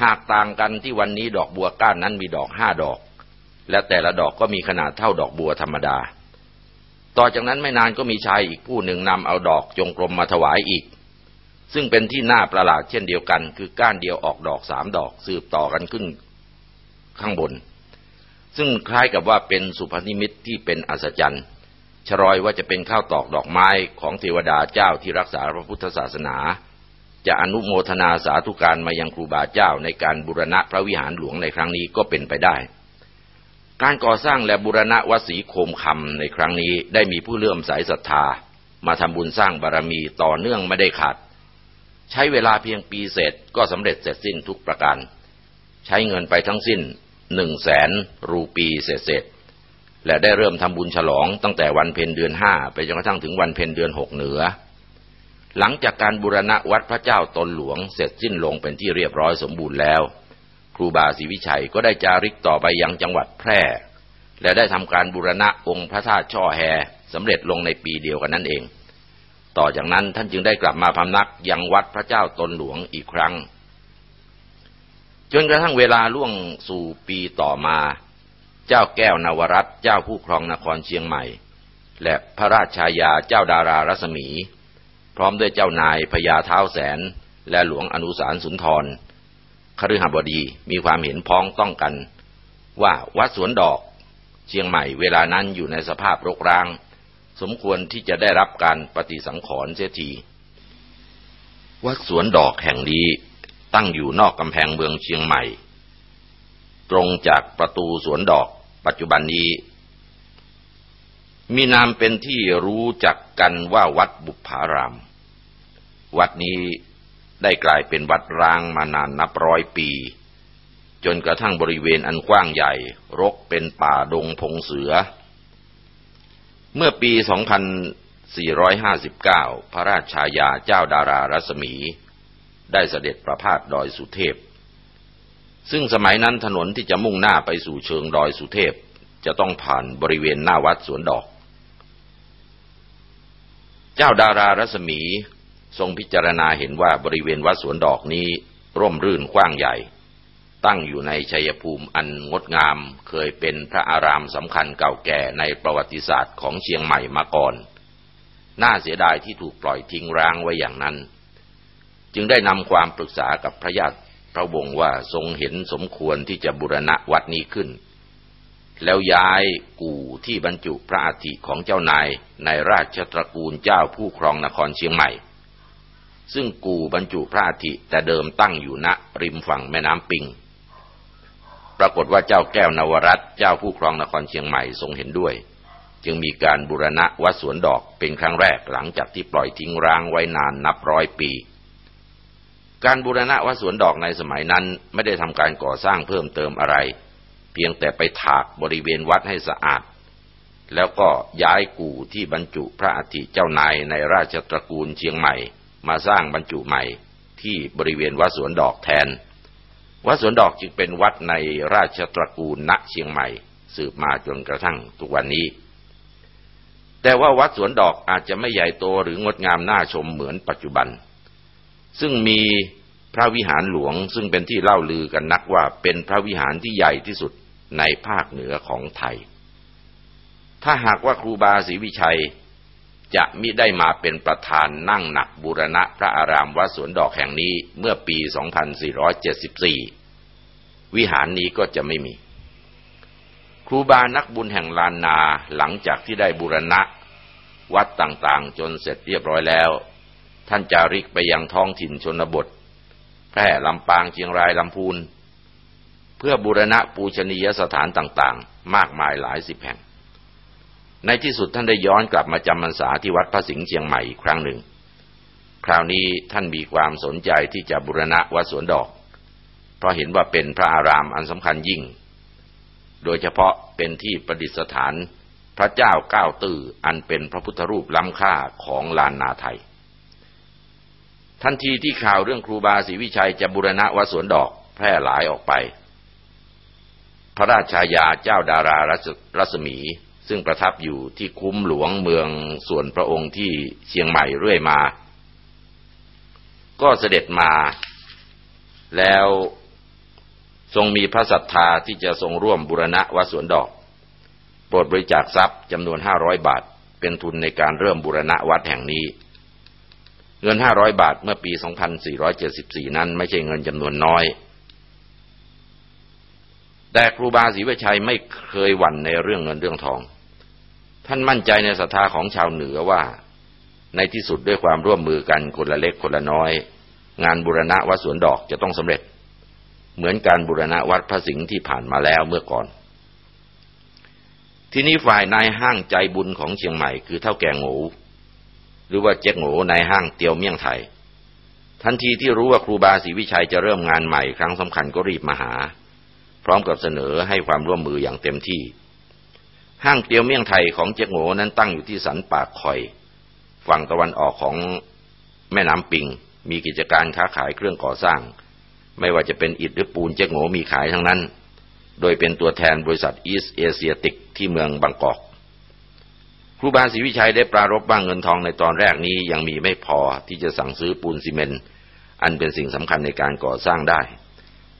หากต่างกันที่วันนี้ดอกบัวก้านนั้นมีดอกห้าดอก และแต่ละดอกก็มีขนาดเท่าดอกบัวธรรมดาต่อจากนั้นไม่นานก็มีชายอีกผู้หนึ่งนำเอาดอกจงกรมมาถวายอีก ซึ่งเป็นที่น่าประหลาดเช่นเดียวกัน คือก้านเดียวออกดอกสามดอก สืบต่อกันขึ้นข้างบน ซึ่งคล้ายกับว่าเป็นสุพนิมิตที่เป็นอัศจรรย์ชรอยว่าจะเป็นข้าวตอกดอกไม้ของเทวดาเจ้าที่รักษาพระพุทธศาสนา จะอนุโมทนาสาธุการมายังครูบาเจ้าในการบูรณะพระวิหารหลวงในครั้งนี้ก็เป็นไปได้ การก่อสร้างและบูรณะวัดศรีโคมคำในครั้งนี้ได้มีผู้เลื่อมใสศรัทธา มาทำบุญสร้างบารรมีต่อเนื่องไม่ได้ขาด ใช้เวลาเพียงปีเศษก็สำเร็จเสร็จสิ้นทุกประการ ใช้เงินไปทั้งสิ้นหนึ่งแสนรูปีเศษเศษและได้เริ่มทำบุญฉลองตั้งแต่วันเพ็ญเดือนห้าไปจนกระทั่งถึงวันเพ็ญเดือนหกเหนือ หลังจากการบูรณะวัดพระเจ้าตนหลวงเสร็จสิ้นลงเป็นที่เรียบร้อยสมบูรณ์แล้ว ครูบาศรีวิชัยก็ได้จาริกต่อไปยังจังหวัดแพร่ และได้ทำการบูรณะองค์พระธาตุช่อแฮสำเร็จลงในปีเดียวกันนั่นเอง ต่อจากนั้นท่านจึงได้กลับมาพำนักยังวัดพระเจ้าตนหลวงอีกครั้ง จนกระทั่งเวลาล่วงสู่ปีต่อมา เจ้าแก้วนวรัตเจ้าผู้ครองนครเชียงใหม่ และพระราชายาเจ้าดารารัศมี พร้อมด้วยเจ้านายพญาเท้าแสน และหลวงอนุสารสุนทรคฤหบดีมีความเห็นพ้องต้องกัน ว่าวัดสวนดอกเชียงใหม่เวลานั้นอยู่ในสภาพรกร้าง สมควรที่จะได้รับการปฏิสังขรณ์เสียทีวัดสวนดอกแห่งนี้ตั้งอยู่นอกกำแพงเมืองเชียงใหม่ ตรงจากประตูสวนดอกปัจจุบันนี้ มีนามเป็นที่รู้จักกันว่าวัดบุพาราม วัดนี้ได้กลายเป็นวัดร้างมานานนับร้อยปี จนกระทั่งบริเวณอันกว้างใหญ่ รกเป็นป่าดงพงเสือ เมื่อปี 2459 พระราชายาเจ้าดารารัศมี ได้เสด็จประพาสดอยสุเทพ ซึ่งสมัยนั้นถนนที่จะมุ่งหน้าไปสู่เชิงดอยสุเทพ จะต้องผ่านบริเวณหน้าวัดสวนดอก เจ้าดารารัศมีทรงพิจารณาเห็นว่าบริเวณวัดสวนดอกนี้ร่มรื่นกว้างใหญ่ ตั้งอยู่ในชัยภูมิอันงดงาม เคยเป็นพระอารามสำคัญเก่าแก่ในประวัติศาสตร์ของเชียงใหม่มาก่อน น่าเสียดายที่ถูกปล่อยทิ้งร้างไว้อย่างนั้น จึงได้นำความปรึกษากับพระญาติพระวงศ์ว่าทรงเห็นสมควรที่จะบุรณะวัดนี้ขึ้น แล้วย้ายกู่ที่บรรจุพระอาทิของเจ้านายในราชตระกูลเจ้าผู้ครองนครเชียงใหม่ ซึ่งกู่บรรจุพระอาทิแต่เดิมตั้งอยู่ณริมฝั่งแม่น้ำปิง ปรากฏว่าเจ้าแก้วนวรัตเจ้าผู้ครองนครเชียงใหม่ทรงเห็นด้วย จึงมีการบูรณะวัดสวนดอกเป็นครั้งแรกหลังจากที่ปล่อยทิ้งร้างไว้นานนับร้อยปี การบูรณะวัดสวนดอกในสมัยนั้นไม่ได้ทำการก่อสร้างเพิ่มเติมอะไร เพียงแต่ไปถากบริเวณวัดให้สะอาด แล้วก็ย้ายกู่ที่บรรจุพระอาทิเจ้านายในราชตระกูลเชียงใหม่ มาสร้างบรรจุใหม่ที่บริเวณวัดสวนดอกแทน วัดสวนดอกจึงเป็นวัดในราชตระกูลณเชียงใหม่ สืบมาจนกระทั่งทุกวันนี้ แต่ว่าวัดสวนดอกอาจจะไม่ใหญ่โตหรืองดงามน่าชมเหมือนปัจจุบัน ซึ่งมีพระวิหารหลวงซึ่งเป็นที่เล่าลือกันนักว่าเป็นพระวิหารที่ใหญ่ที่สุดในภาคเหนือของไทย ถ้าหากว่าครูบาศรีวิชัยจะมิได้มาเป็นประธานนั่งหนักบูรณะพระอารามวัดสวนดอกแห่งนี้เมื่อปี 2474 วิหารนี้ก็จะไม่มี ครูบานักบุญแห่งลานนาหลังจากที่ได้บูรณะ วัดต่างๆ จนเสร็จเรียบร้อยแล้ว ท่านจาริกไปยังท้องถิ่นชนบท แพร่ลำปางเชียงรายลำพูน เพื่อบูรณะปูชนียสถานต่างๆ มากมายหลายสิบแห่ง ในที่สุดท่านได้ย้อนกลับมาจำพรรษาที่วัดพระสิงห์เชียงใหม่อีกครั้งหนึ่ง คราวนี้ท่านมีความสนใจที่จะบูรณะวัดสวนดอก เพราะเห็นว่าเป็นพระอารามอันสำคัญยิ่ง โดยเฉพาะเป็นที่ประดิษฐานพระเจ้าก้าวตื้ออันเป็นพระพุทธรูปล้ำค่าของลานนาไทย ทันทีที่ข่าวเรื่องครูบาศรีวิชัยจะบูรณะวัดสวนดอกแพร่หลายออกไป พระราชายาเจ้าดารารัศมี ซึ่งประทับอยู่ที่คุ้มหลวงเมืองส่วนพระองค์ที่เชียงใหม่เรื่อยมา ก็เสด็จมาแล้ว ทรงมีพระศรัทธาที่จะทรงร่วมบุรณะวัดสวนดอก โปรดบริจาคทรัพย์จำนวนห้าร้อยบาท เป็นทุนในการเริ่มบุรณะวัดแห่งนี้ เงินห้าร้อยบาทเมื่อปี 2474 นั้นไม่ใช่เงินจำนวนน้อย แต่ครูบาศรีวิชัยไม่เคยหวั่นในเรื่องเงินเรื่องทอง ท่านมั่นใจในศรัทธาของชาวเหนือว่า ในที่สุดด้วยความร่วมมือกันคนละเล็กคนละน้อย งานบุรณะวัดสวนดอกจะต้องสำเร็จ เหมือนการบุรณะวัดพระสิงห์ที่ผ่านมาแล้วเมื่อก่อน ที่นี้ฝ่ายนายห้างใจบุญของเชียงใหม่คือเท่าแก่โง่หรือว่าเจ๊กโง่นายห้างเตียวเมี่ยงไทย ทันทีที่รู้ว่าครูบาศรีวิชัยจะเริ่มงานใหม่ครั้งสำคัญก็รีบมาหา พร้อมกับเสนอให้ความร่วมมืออย่างเต็มที่ ห้างเตียวเมี่ยงไทยของเจ๊กโง่นั้นตั้งอยู่ที่สันปากคอย ฝั่งตะวันออกของแม่น้ำปิงมีกิจการค้าขายเครื่องก่อสร้าง ไม่ว่าจะเป็นอิฐหรือปูนเจ๊กโง่มีขายทั้งนั้น โดยเป็นตัวแทนบริษัทอีสเอเชียติกที่เมืองบางกอก ครูบาศรีวิชัยได้ปรารภว่าเงินทองในตอนแรกนี้ยังมีไม่พอที่จะสั่งซื้อปูนซีเมนต์อันเป็นสิ่งสำคัญในการก่อสร้างได้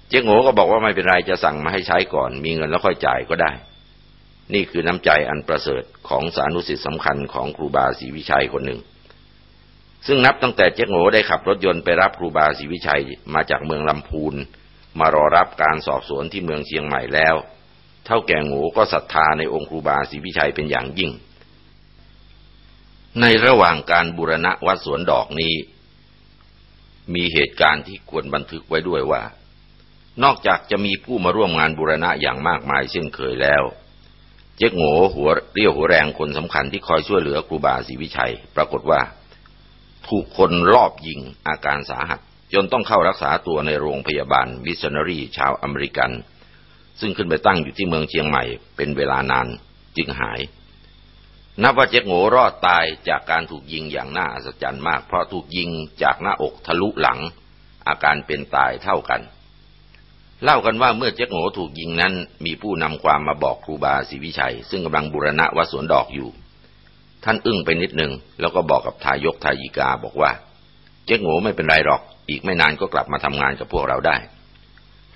เจ๊กโง่ก็บอกว่าไม่เป็นไรจะสั่งมาให้ใช้ก่อน มีเงินแล้วค่อยจ่ายก็ได้ นี่คือน้ำใจอันประเสริฐของสานุสิทธิสำคัญของครูบาศรีวิชัยคนหนึ่ง ซึ่งนับตั้งแต่เจ๊งโง่ได้ขับรถยนต์ไปรับครูบาศรีวิชัยมาจากเมืองลำพูน มารอรับการสอบสวนที่เมืองเชียงใหม่แล้ว เท่าแก่โง่ก็ศรัทธาในองค์ครูบาศรีวิชัยเป็นอย่างยิ่ง ในระหว่างการบูรณะวัดสวนดอกนี้ มีเหตุการณ์ที่ควรบันทึกไว้ด้วยว่า นอกจากจะมีผู้มาร่วมงานบูรณะอย่างมากมายเช่นเคยแล้วเจ๊กโง่หัวเรียวหัวแรงคนสำคัญที่คอยช่วยเหลือครูบาศรีวิชัย ปรากฏว่า ถูกคนลอบยิงอาการสาหัสจนต้องเข้ารักษาตัวในโรงพยาบาลมิสชันนารีชาวอเมริกัน ซึ่งขึ้นไปตั้งอยู่ที่เมืองเชียงใหม่เป็นเวลานานจึงหาย นับว่าเจ๊กโง่รอดตายจากการถูกยิงอย่างน่าอัศจรรย์มาก เพราะถูกยิงจากหน้าอกทะลุหลัง อาการเป็นตายเท่ากัน เล่ากันว่าเมื่อเจ๊กโง่ถูกยิงนั้น มีผู้นำความมาบอกครูบาศรีวิชัย ซึ่งกำลังบูรณะวัดสวนดอกอยู่ ท่านอึ้งไปนิดหนึ่งแล้วก็บอกกับทายกทายิกาบอกว่า เจ๊กโง่ไม่เป็นไรหรอก อีกไม่นานก็กลับมาทำงานกับพวกเราได้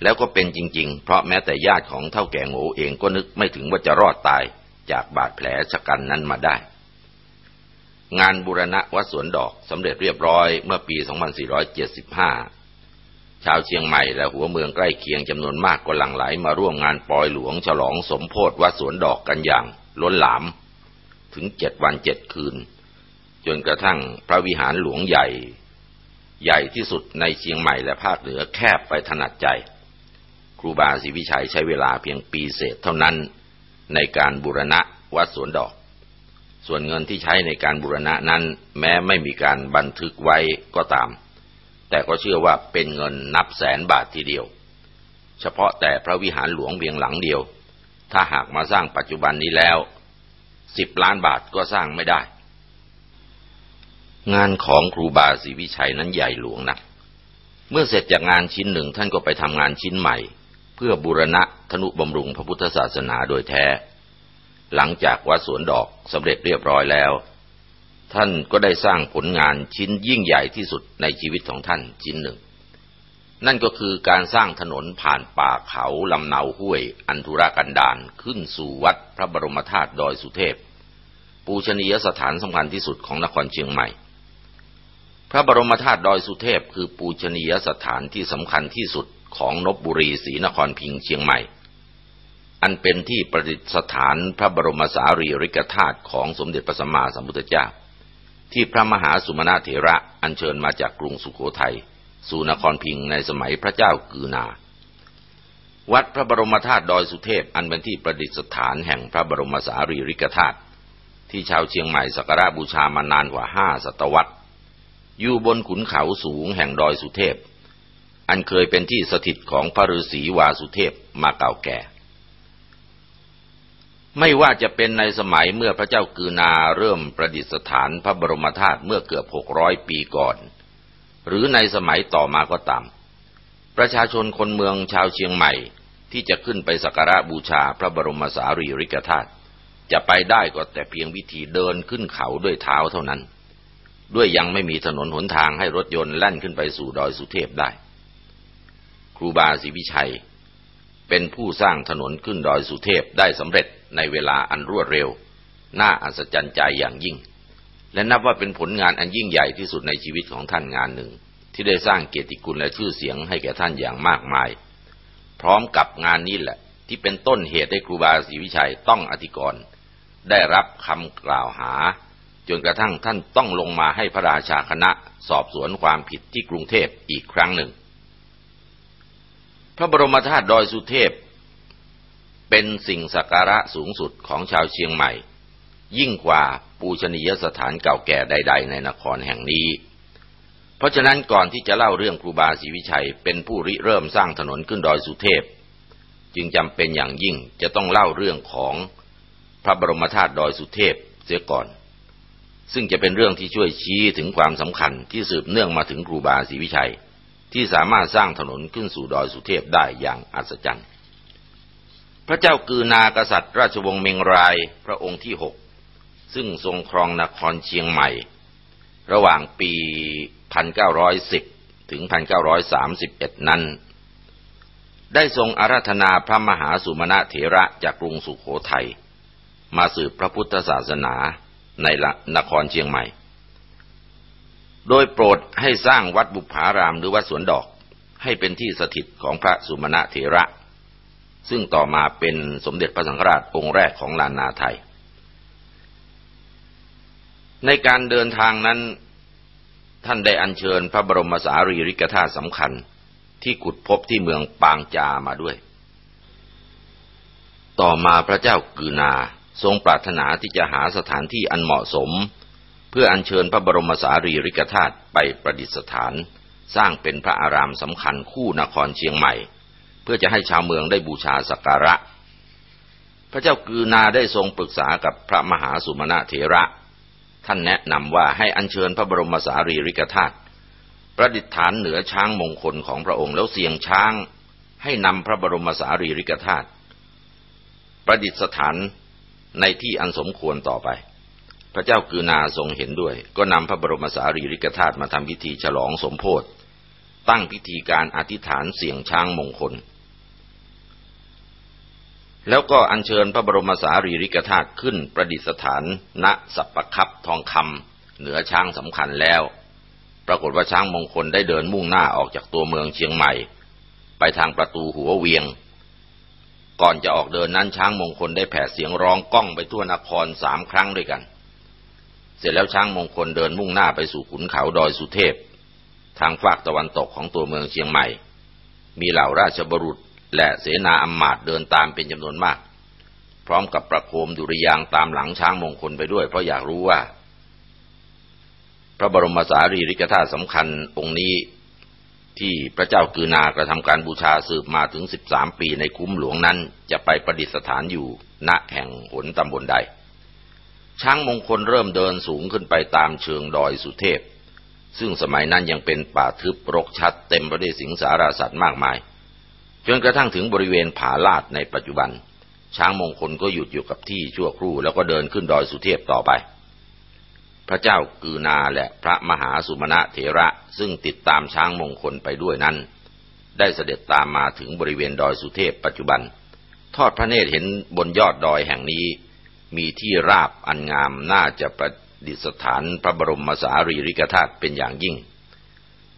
แล้วก็เป็นจริง ๆ เพราะแม้แต่ญาติของเท่าแก่โง่เองก็นึกไม่ถึงว่าจะรอดตายจากบาดแผลชะกันนั้นมาได้ งานบูรณะวัดสวนดอกสำเร็จเรียบร้อยเมื่อปี 2475 ชาวเชียงใหม่และหัวเมืองใกล้เคียงจำนวนมากก็หลั่งไหลมาร่วมงานปลอยหลวงฉลองสมโพธิวัดสวนดอกกันอย่างล้นหลาม ถึงเจ็ดวันเจ็ดคืน จนกระทั่งพระวิหารหลวงใหญ่ ใหญ่ที่สุดในเชียงใหม่และภาคเหนือแคบไปถนัดใจ ครูบาศรีวิชัยใช้เวลาเพียงปีเศษเท่านั้นในการบูรณะวัดสวนดอก ส่วนเงินที่ใช้ในการบูรณะนั้น แม้ไม่มีการบันทึกไว้ก็ตาม แต่ก็เชื่อว่าเป็นเงินนับแสนบาททีเดียว เฉพาะแต่พระวิหารหลวงเพียงหลังเดียว ถ้าหากมาสร้างปัจจุบันนี้แล้ว สิบล้านบาทก็สร้างไม่ได้ งานของครูบาศรีวิชัยนั้นใหญ่หลวงนะเมื่อเสร็จจากงานชิ้นหนึ่งท่านก็ไปทำงานชิ้นใหม่ เพื่อบูรณะธนุบำรุงพระพุทธศาสนาโดยแท้ หลังจากวัดสวนดอกสำเร็จเรียบร้อยแล้ว ท่านก็ได้สร้างผลงานชิ้นยิ่งใหญ่ที่สุดในชีวิตของท่านชิ้นหนึ่ง นั่นก็คือการสร้างถนนผ่านป่าเขาลำเนาห้วย อันธุรกันดารขึ้นสู่วัดพระบรมธาตุดอยสุเทพ ปูชนียสถานสำคัญที่สุดของนครเชียงใหม่ พระบรมธาตุดอยสุเทพ คือปูชนียสถานที่สำคัญที่สุดของนบบุรีศรีนครพิงเชียงใหม่ อันเป็นที่ประดิษฐานพระบรมสารีริกธาตุของสมเด็จพระสัมมาสัมพุทธเจ้า ที่พระมหาสุมาณเถระอัญเชิญมาจากกรุงสุขโขทัย สู่นครพิงในสมัยพระเจ้ากือนา วัดพระบรมธาตุดอยสุเทพอันเป็นที่ประดิษฐานแห่งพระบรมสารีริกธาตุที่ชาวเชียงใหม่สักการะบูชามานานกว่าห้าศตวรรษ อยู่บนขุนเขาสูงแห่งดอยสุเทพ อันเคยเป็นที่สถิตของพระฤาษีวาสุเทพมาเก่าแก่ ไม่ว่าจะเป็นในสมัยเมื่อพระเจ้ากือนาเริ่มประดิษฐานพระบรมธาตุเมื่อเกือบหกร้อยปีก่อน หรือในสมัยต่อมาก็ตาม ประชาชนคนเมืองชาวเชียงใหม่ที่จะขึ้นไปสักการะบูชาพระบรมสารีริกธาตุจะไปได้ก็แต่เพียงวิธีเดินขึ้นเขาด้วยเท้าเท่านั้น ด้วยยังไม่มีถนนหนทางให้รถยนต์แล่นขึ้นไปสู่ดอยสุเทพได้ ครูบาศรีวิชัย เป็นผู้สร้างถนนขึ้นดอยสุเทพได้สำเร็จในเวลาอันรวดเร็ว น่าอัศจรรย์ใจอย่างยิ่ง และนับว่าเป็นผลงานอันยิ่งใหญ่ที่สุดในชีวิตของท่านงานหนึ่ง ที่ได้สร้างเกียรติคุณและชื่อเสียงให้แก่ท่านอย่างมากมาย พร้อมกับงานนี้แหละ ที่เป็นต้นเหตุให้ครูบาศรีวิชัยต้องอธิกรณ์ได้รับคำกล่าวหา จนกระทั่งท่านต้องลงมาให้พระราชาคณะสอบสวนความผิดที่กรุงเทพอีกครั้งหนึ่ง พระบรมธาตุดอยสุเทพ เป็นสิ่งสักการะสูงสุดของชาวเชียงใหม่ ยิ่งกว่า ปูชนียสถานเก่าแก่ใด ๆ ในนครแห่งนี้ เพราะฉะนั้นก่อนที่จะเล่าเรื่องครูบาศรีวิชัยเป็นผู้ริเริ่มสร้างถนนขึ้นดอยสุเทพ จึงจำเป็นอย่างยิ่งจะต้องเล่าเรื่องของพระบรมธาตุดอยสุเทพเสียก่อน ซึ่งจะเป็นเรื่องที่ช่วยชี้ถึงความสำคัญที่สืบเนื่องมาถึงครูบาศรีวิชัย ที่สามารถสร้างถนนขึ้นสู่ดอยสุเทพได้อย่างอัศจรรย์พระเจ้ากือนากษัตริย์ราชวงศ์เมงรายพระองค์ที่หก ซึ่งทรงครองนครเชียงใหม่ ระหว่างปี 1910 ถึง 1931 นั้น ได้ทรงอาราธนาพระมหาสุมาณเถระจากกรุงสุขโขทัย มาสืบพระพุทธศาสนาในนครเชียงใหม่ โดยโปรดให้สร้างวัดบุพารามหรือวัดสวนดอกให้เป็นที่สถิตของพระสุมาณเถระ ซึ่งต่อมาเป็นสมเด็จพระสังฆราชองค์แรกของลานนาไทย ในการเดินทางนั้น ท่านได้อัญเชิญพระบรมสารีริกธาตุสำคัญ ที่ขุดพบที่เมืองปางจามาด้วย ต่อมาพระเจ้ากือนาทรงปรารถนาที่จะหาสถานที่อันเหมาะสม เพื่ออัญเชิญพระบรมสารีริกธาตุไปประดิษฐาน สร้างเป็นพระอารามสำคัญคู่นครเชียงใหม่ เพื่อจะให้ชาวเมืองได้บูชาสักการะ พระเจ้ากือนาได้ทรงปรึกษากับพระมหาสุมาณเถระ ท่านแนะนำว่าให้อัญเชิญพระบรมสารีริกธาตุประดิษฐานเหนือช้างมงคลของพระองค์แล้วเสียงช้างให้นำพระบรมสารีริกธาตุประดิษฐานในที่อันสมควรต่อไป พระเจ้ากือนาทรงเห็นด้วย ก็นำพระบรมสารีริกธาตุมาทำพิธีฉลองสมโพธิตั้งพิธีการอธิษฐานเสียงช้างมงคล แล้วก็อัญเชิญพระบรมสารีริกธาตุขึ้นประดิษฐาน ณสัปปคับทองคำเหนือช้างสำคัญแล้ว ปรากฏว่าช้างมงคลได้เดินมุ่งหน้าออกจากตัวเมืองเชียงใหม่ ไปทางประตูหัวเวียง ก่อนจะออกเดินนั้นช้างมงคลได้แผ่เสียงร้องก้องไปทั่วนครสามครั้งด้วยกัน เสร็จแล้วช้างมงคลเดินมุ่งหน้าไปสู่ขุนเขาดอยสุเทพ ทางฝากตะวันตกของตัวเมืองเชียงใหม่ มีเหล่าราชบรุษ และเสนาอำมาตย์เดินตามเป็นจำนวนมาก พร้อมกับประโคมดุริยางตามหลังช้างมงคลไปด้วย เพราะอยากรู้ว่า พระบรมสารีริกธาตุสำคัญองค์นี้ที่พระเจ้ากือนากระทำการบูชาสืบมาถึงสิบสามปีในคุ้มหลวงนั้น จะไปประดิษฐานอยู่ณแห่งหนตำบลใด ช้างมงคลเริ่มเดินสูงขึ้นไปตามเชิงดอยสุเทพ ซึ่งสมัยนั้นยังเป็นป่าทึบรกชัดเต็มไปด้วยสิงสาราสัตว์มากมาย จนกระทั่งถึงบริเวณผาลาดในปัจจุบัน ช้างมงคลก็หยุดอยู่กับที่ชั่วครู่แล้วก็เดินขึ้นดอยสุเทพต่อไป พระเจ้ากือนาและพระมหาสุมาณะเถระซึ่งติดตามช้างมงคลไปด้วยนั้น ได้เสด็จตามมาถึงบริเวณดอยสุเทพปัจจุบัน ทอดพระเนตรเห็นบนยอดดอยแห่งนี้ มีที่ราบอันงามน่าจะประดิษฐานพระบรมสารีริกธาตุเป็นอย่างยิ่ง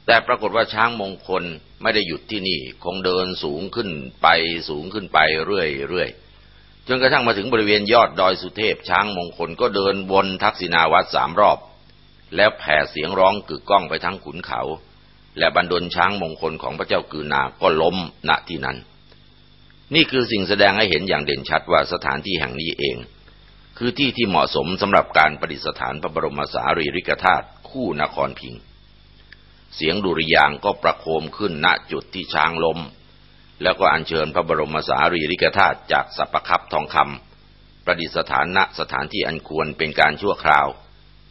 แต่ปรากฏว่าช้างมงคลไม่ได้หยุดที่นี่ คงเดินสูงขึ้นไปสูงขึ้นไปเรื่อยๆจนกระทั่งมาถึงบริเวณยอดดอยสุเทพช้างมงคลก็เดินวนทักษิณาวัดสามรอบ แล้วแผ่เสียงร้องกึกก้องไปทั้งขุนเขา และบรรดลช้างมงคลของพระเจ้ากือนาก็ล้มณที่นั้น นี่คือสิ่งแสดงให้เห็นอย่างเด่นชัดว่าสถานที่แห่งนี้เอง คือที่ที่เหมาะสมสำหรับการประดิษฐานพระบรมสารีริกธาตุคู่นครพิงค์ เสียงดุริยางก็ประโคมขึ้นณจุดที่ช้างลม แล้วก็อัญเชิญพระบรมสารีริกธาตุจากสัพพคับทองคำประดิษฐานณสถานที่อันควรเป็นการชั่วคราว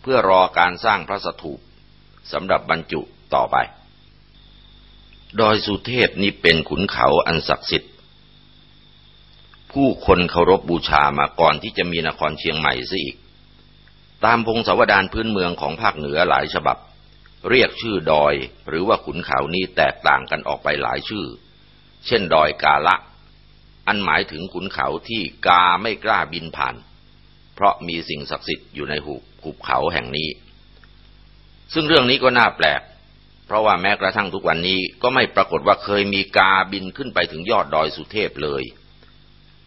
เพื่อรอการสร้างพระสถูปสำหรับบรรจุต่อไป ดอยสุเทพนี้เป็นขุนเขาอันศักดิ์สิทธิ์ ผู้คนเคารพบบูชามาก่อนที่จะมีนครเชียงใหม่ซะอีก ตามพงศาวดารพื้นเมืองของภาคเหนือหลายฉบับ เรียกชื่อดอยหรือว่าขุนเขานี้แตกต่างกันออกไปหลายชื่อ เช่นดอยกาละ อันหมายถึงขุนเขาที่กาไม่กล้าบินผ่าน เพราะมีสิ่งศักดิ์สิทธิ์อยู่ในหุบหุบเขาแห่งนี้ ซึ่งเรื่องนี้ก็น่าแปลก เพราะว่าแม้กระทั่งทุกวันนี้ก็ไม่ปรากฏว่าเคยมีกาบินขึ้นไปถึงยอดดอยสุเทพเลย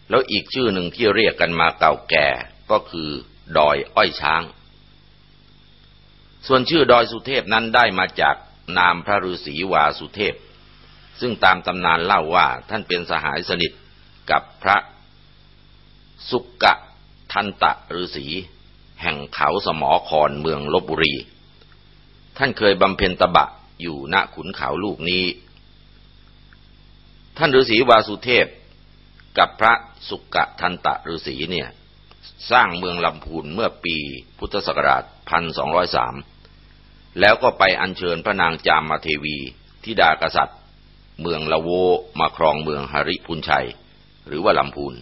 แล้วอีกชื่อหนึ่งที่เรียกกันมาเก่าแก่ก็คือ ดอยอ้อยช้าง ส่วนชื่อดอยสุเทพนั้นได้มาจากนามพระฤาษีวาสุเทพ ซึ่งตามตำนานเล่าว่าท่านเป็นสหายสนิทกับพระสุกะทันตะฤาษีแห่งเขาสมอคอนเมืองลบบุรี ท่านเคยบำเพ็ญตบะอยู่ณขุนเขาลูกนี้ ท่านฤาษีวาสุเทพกับพระสุกะทันตะฤาษีเนี่ย สร้างเมืองลำพูนเมื่อปีพุทธศักราช 1203 แล้วก็ไปอัญเชิญพระนางจามมาเทวีทิดากษัตริย์ เมืองละโวมาครองเมืองหริพุนชัย หรือว่าลำพูน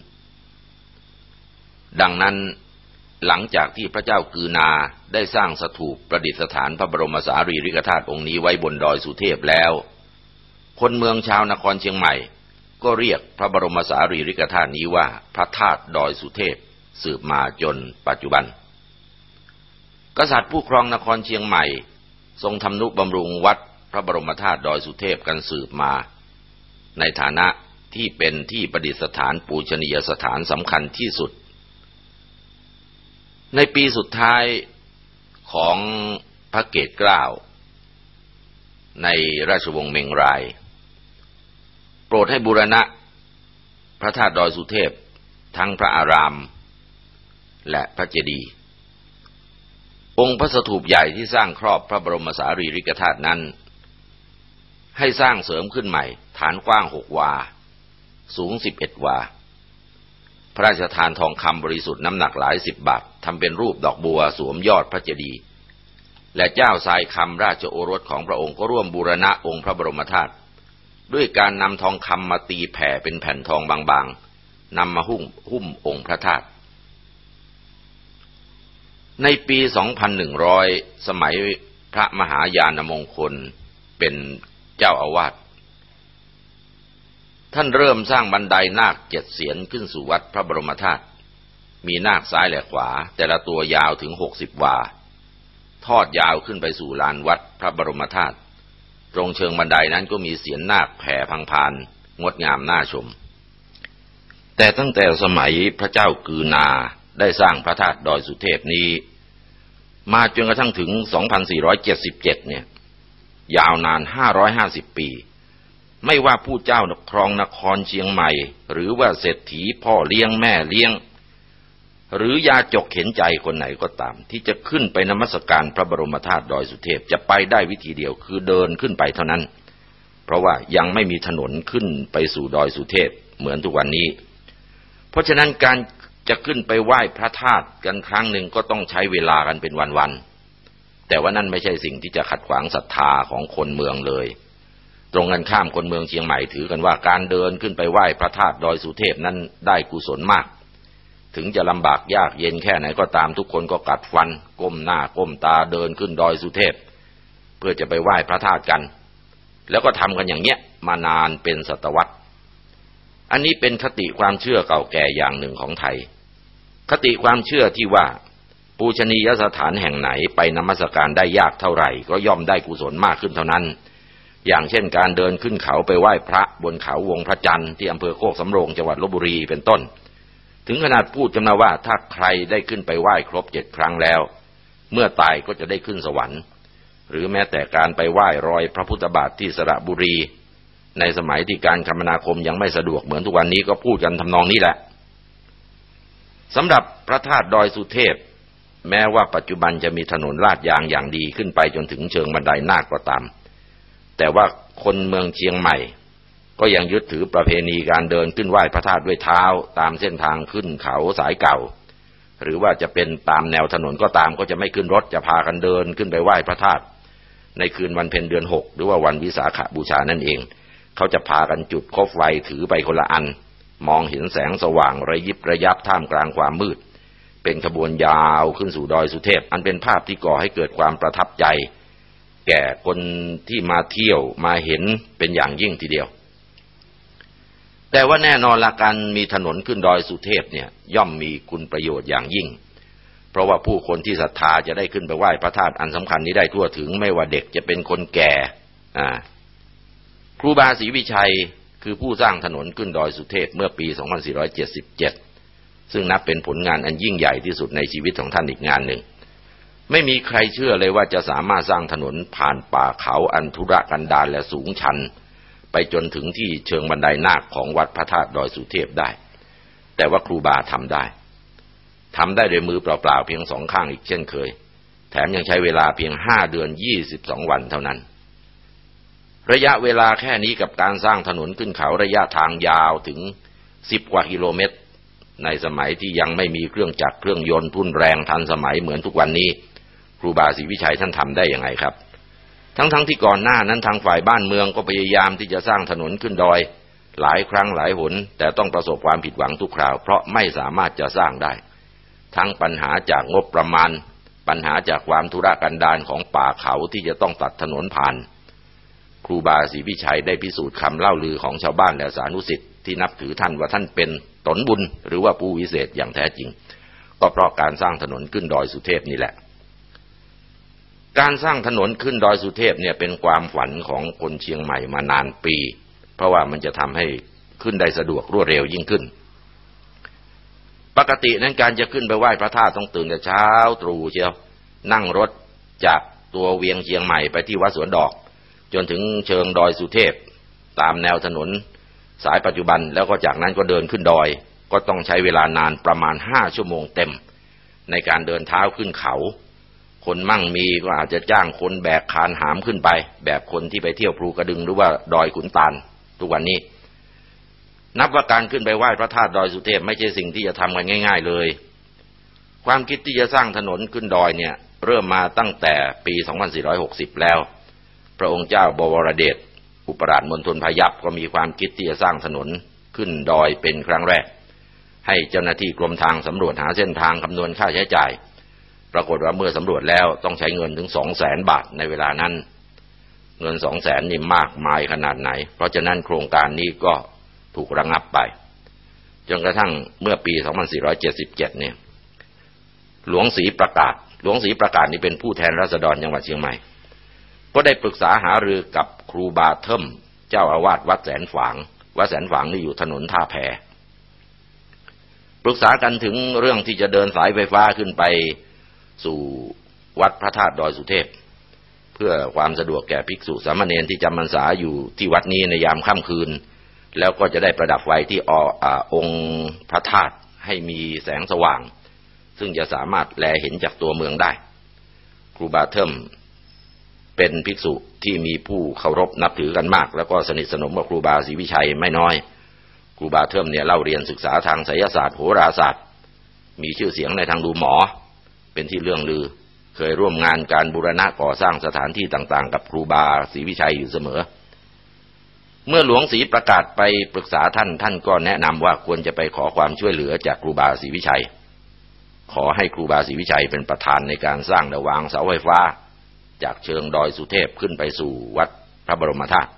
ดังนั้นหลังจากที่พระเจ้ากือนาได้สร้างสถูปประดิษฐานพระบรมสารีริกธาตุองค์นี้ไว้บนดอยสุเทพแล้ว คนเมืองชาวนครเชียงใหม่ ก็เรียกพระบรมสารีริกธาตุนี้ว่าพระธาตุดอยสุเทพสืบมาจนปัจจุบัน กษัตริย์ผู้ครองนครเชียงใหม่ ทรงทำนุบำรุงวัดพระบรมธาตุดอยสุเทพกันสืบมา ในฐานะที่เป็นที่ประดิษฐานปูชนียสถานสำคัญที่สุด ในปีสุดท้ายของพระเกตเกล้าในราชวงศ์เมงราย โปรดให้บูรณะ พระธาตุดอยสุเทพ ทั้งพระอาราม และพระเจดีย์ องค์พระสถูปใหญ่ที่สร้างครอบพระบรมสารีริกธาตุนั้น ให้สร้างเสริมขึ้นใหม่ ฐานกว้างหกวา สูงสิบเอ็ดวา พระราชทานทองคำบริสุทธิ์น้ำหนักหลายสิบบาททำเป็นรูปดอกบัวสวมยอดพระเจดีย์และเจ้าทรายคำราชโอรสของพระองค์ก็ร่วมบูรณะองค์พระบรมธาตุด้วยการนำทองคำมาตีแผ่เป็นแผ่นทองบางๆนำมาหุ้มหุ้มองค์พระธาตุ ในปี 2100 สมัยพระมหายานมงคลเป็นเจ้าอาวาส ท่านเริ่มสร้างบันไดนาคเจ็ดเสียนขึ้นสู่วัดพระบรมธาตุ มีนาคซ้ายและขวา แต่ละตัวยาวถึงหกสิบวา ทอดยาวขึ้นไปสู่ลานวัดพระบรมธาตุ ตรงเชิงบันไดนั้นก็มีเสียนนาคแผ่พังพาน งดงามน่าชม แต่ตั้งแต่สมัยพระเจ้ากือนา ได้สร้างพระธาตุดอยสุเทพนี้ มาจนกระทั่งถึง 2477 เนี่ย ยาวนาน 550 ปี ไม่ว่าผู้เจ้าครองนครเชียงใหม่ หรือว่าเศรษฐีพ่อเลี้ยงแม่เลี้ยง หรือยาจกเข็นใจคนไหนก็ตาม ที่จะขึ้นไปนมัสการพระบรมธาตุดอยสุเทพจะไปได้วิธีเดียวคือเดินขึ้นไปเท่านั้น เพราะว่ายังไม่มีถนนขึ้นไปสู่ดอยสุเทพเหมือนทุกวันนี้ เพราะฉะนั้นการ จะขึ้นไปไหว้พระธาตุกันครั้งหนึ่งก็ต้องใช้เวลากันเป็นวันๆ แต่ว่านั่นไม่ใช่สิ่งที่จะขัดขวางศรัทธาของคนเมืองเลย ตรงกันข้ามคนเมืองเชียงใหม่ถือกันว่าการเดินขึ้นไปไหว้พระธาตุดอยสุเทพนั้นได้กุศลมาก ถึงจะลำบากยากเย็นแค่ไหนก็ตามทุกคนก็กัดฟัน ก้มหน้าก้มตาเดินขึ้นดอยสุเทพ เพื่อจะไปไหว้พระธาตุกัน แล้วก็ทำกันอย่างเนี้ยมานานเป็นศตวรรษ อันนี้เป็นคติความเชื่อเก่าแก่อย่างหนึ่งของไทย คติความเชื่อที่ว่า ปูชนียสถานแห่งไหนไปนมัสการได้ยากเท่าไหร่ ก็ย่อมได้กุศลมากขึ้นเท่านั้น อย่างเช่นการเดินขึ้นเขาไปไหว้พระบนเขาวงพระจันทร์ที่อำเภอโคกสำโรงจังหวัดลบบุรีเป็นต้น ถึงขนาดพูดจำนาว่าถ้าใครได้ขึ้นไปไหว้ครบเจ็ดครั้งแล้ว เมื่อตายก็จะได้ขึ้นสวรรค์ หรือแม้แต่การไปไหว้รอยพระพุทธบาทที่สระบุรี ในสมัยที่การคมนาคมยังไม่สะดวกเหมือนทุกวันนี้ก็พูดกันทำนองนี้แหละ สำหรับพระธาตุดอยสุเทพ แม้ว่าปัจจุบันจะมีถนนลาดยางอย่างดีขึ้นไปจนถึงเชิงบันไดนาคก็ตาม แต่ว่าคนเมืองเชียงใหม่ ก็ยังยึดถือประเพณีการเดินขึ้นไหว้พระธาตุด้วยเท้า ตามเส้นทางขึ้นเขาสายเก่า หรือว่าจะเป็นตามแนวถนนก็ตามก็จะไม่ขึ้นรถจะพากันเดินขึ้นไปไหว้พระธาตุในคืนวันเพ็ญเดือนหกหรือว่าวันวิสาขบูชานั่นเอง เขาจะพากันจุดคบไฟถือไปคนละอัน มองเห็นแสงสว่างระยิบระยับท่ามกลางความมืด เป็นขบวนยาวขึ้นสู่ดอยสุเทพ อันเป็นภาพที่ก่อให้เกิดความประทับใจ แก่คนที่มาเที่ยวมาเห็นเป็นอย่างยิ่งทีเดียว แต่ว่าแน่นอนละการมีถนนขึ้นดอยสุเทพเนี่ยย่อมมีคุณประโยชน์อย่างยิ่ง เพราะว่าผู้คนที่ศรัทธาจะได้ขึ้นไปไหว้พระธาตุอันสำคัญนี้ได้ทั่วถึงไม่ว่าเด็กจะเป็นคนแก่ครูบาศรีวิชัย คือผู้สร้างถนนขึ้นดอยสุเทพเมื่อปี 2477 ซึ่งนับเป็นผลงานอันยิ่งใหญ่ที่สุดในชีวิตของท่านอีกงานหนึ่ง ไม่มีใครเชื่อเลยว่าจะสามารถสร้างถนนผ่านป่าเขาอันธุรกันดารและสูงชัน ไปจนถึงที่เชิงบันไดนาคของวัดพระธาตุดอยสุเทพได้ แต่ว่าครูบาทำได้ทำได้ด้วยมือเปล่าๆเพียงสองข้างอีกเช่นเคย แถมยังใช้เวลาเพียงห้าเดือนยี่สิบสองวันเท่านั้น ระยะเวลาแค่นี้กับการสร้างถนนขึ้นเขาระยะทางยาวถึงสิบกว่ากิโลเมตร ในสมัยที่ยังไม่มีเครื่องจักรเครื่องยนต์ทุ่นแรงทันสมัยเหมือนทุกวันนี้ ครูบาศรีวิชัยท่านทำได้ยังไงครับ ทั้งๆทที่ก่อนหน้านั้นทางฝ่ายบ้านเมืองก็พยายามที่จะสร้างถนนขึ้นดอย หลายครั้งหลายหน แต่ต้องประสบความผิดหวังทุกคราว เพราะไม่สามารถจะสร้างได้ ทั้งปัญหาจากงบประมาณ ปัญหาจากความทุรกันดารของป่าเขาที่จะต้องตัดถนนผ่าน ครูบาศรีวิชัยได้พิสูจน์คำเล่าลือของชาวบ้านและสานุสิทธิ์ที่นับถือท่านว่าท่านเป็นตนบุญ หรือว่าผู้วิเศษอย่างแท้จริง ก็เพราะการสร้างถนนขึ้นดอยสุเทพนี่แหละ การสร้างถนนขึ้นดอยสุเทพเนี่ยเป็นความฝันของคนเชียงใหม่มานานปี เพราะว่ามันจะทำให้ขึ้นได้สะดวกรวดเร็วยิ่งขึ้น ปกตินั้นการจะขึ้นไปไหว้พระธาตุต้องตื่นแต่เช้าตรู่เชียวนั่งรถจากตัวเวียงเชียงใหม่ไปที่วัดสวนดอก จนถึงเชิงดอยสุเทพ ตามแนวถนน สายปัจจุบันแล้วก็จากนั้นก็เดินขึ้นดอย ก็ต้องใช้เวลานานประมาณห้าชั่วโมงเต็ม ในการเดินเท้าขึ้นเขา คนมั่งมีก็อาจจะจ้างคนแบกคานหามขึ้นไป แบบคนที่ไปเที่ยวภูกระดึงหรือว่าดอยขุนตาลทุกวันนี้ นับว่าการขึ้นไปไหว้พระธาตุดอยสุเทพไม่ใช่สิ่งที่จะทำกันง่าย ๆ เลย ความคิดที่จะสร้างถนนขึ้นดอยเนี่ยเริ่มมาตั้งแต่ปี 2460 แล้ว พระองค์เจ้าบวรเดชอุปราชมณฑลพยัพก็มีความคิดที่จะสร้างถนนขึ้นดอยเป็นครั้งแรก ให้เจ้าหน้าที่กรมทางสำรวจหาเส้นทางคำนวณค่าใช้จ่าย ปรากฏว่าเมื่อสำรวจแล้วต้องใช้เงินถึงสองแสนบาทในเวลานั้น เงินสองแสนนี่มากมายขนาดไหน เพราะฉะนั้นโครงการนี้ก็ถูกระงับไป จนกระทั่งเมื่อปี 2477 เนี่ย หลวงศรีประกาศ หลวงศรีประกาศนี่เป็นผู้แทนรัษฎรจังหวัดเชียงใหม่ ก็ได้ปรึกษาหารือกับครูบาเทิมเจ้าอาวาสวัดแสนฝางวัดแสนฝางนี่อยู่ถนนท่าแพปรึกษากันถึงเรื่องที่จะเดินสายไฟฟ้าขึ้นไปสู่วัดพระธาตุดอยสุเทพ เพื่อความสะดวกแก่ภิกษุสามเณรที่จำพรรษาอยู่ที่วัดนี้ในยามค่ำคืน แล้วก็จะได้ประดับไฟที่อองค์พระธาตุให้มีแสงสว่าง ซึ่งจะสามารถแลเห็นจากตัวเมืองได้ ครูบาเทิม เป็นภิกษุที่มีผู้เคารพนับถือกันมาก แล้วก็สนิทสนมกับครูบาศรีวิชัยไม่น้อย ครูบาเทิมเนี่ยเล่าเรียนศึกษาทางไสยศาสตร์โหราศาสตร์ มีชื่อเสียงในทางดูหมอ เป็นที่เรื่องลือ เคยร่วมงานการบูรณะก่อสร้างสถานที่ต่างๆ กับครูบาศรีวิชัยอยู่เสมอ เมื่อหลวงศรีประกาศไปปรึกษาท่านท่านก็แนะนำว่าควรจะไปขอความช่วยเหลือจากครูบาศรีวิชัย ขอให้ครูบาศรีวิชัยเป็นประธานในการสร้างระวางเสาไฟฟ้า จากเชิงดอยสุเทพขึ้นไปสู่วัดพระบรมธาตุ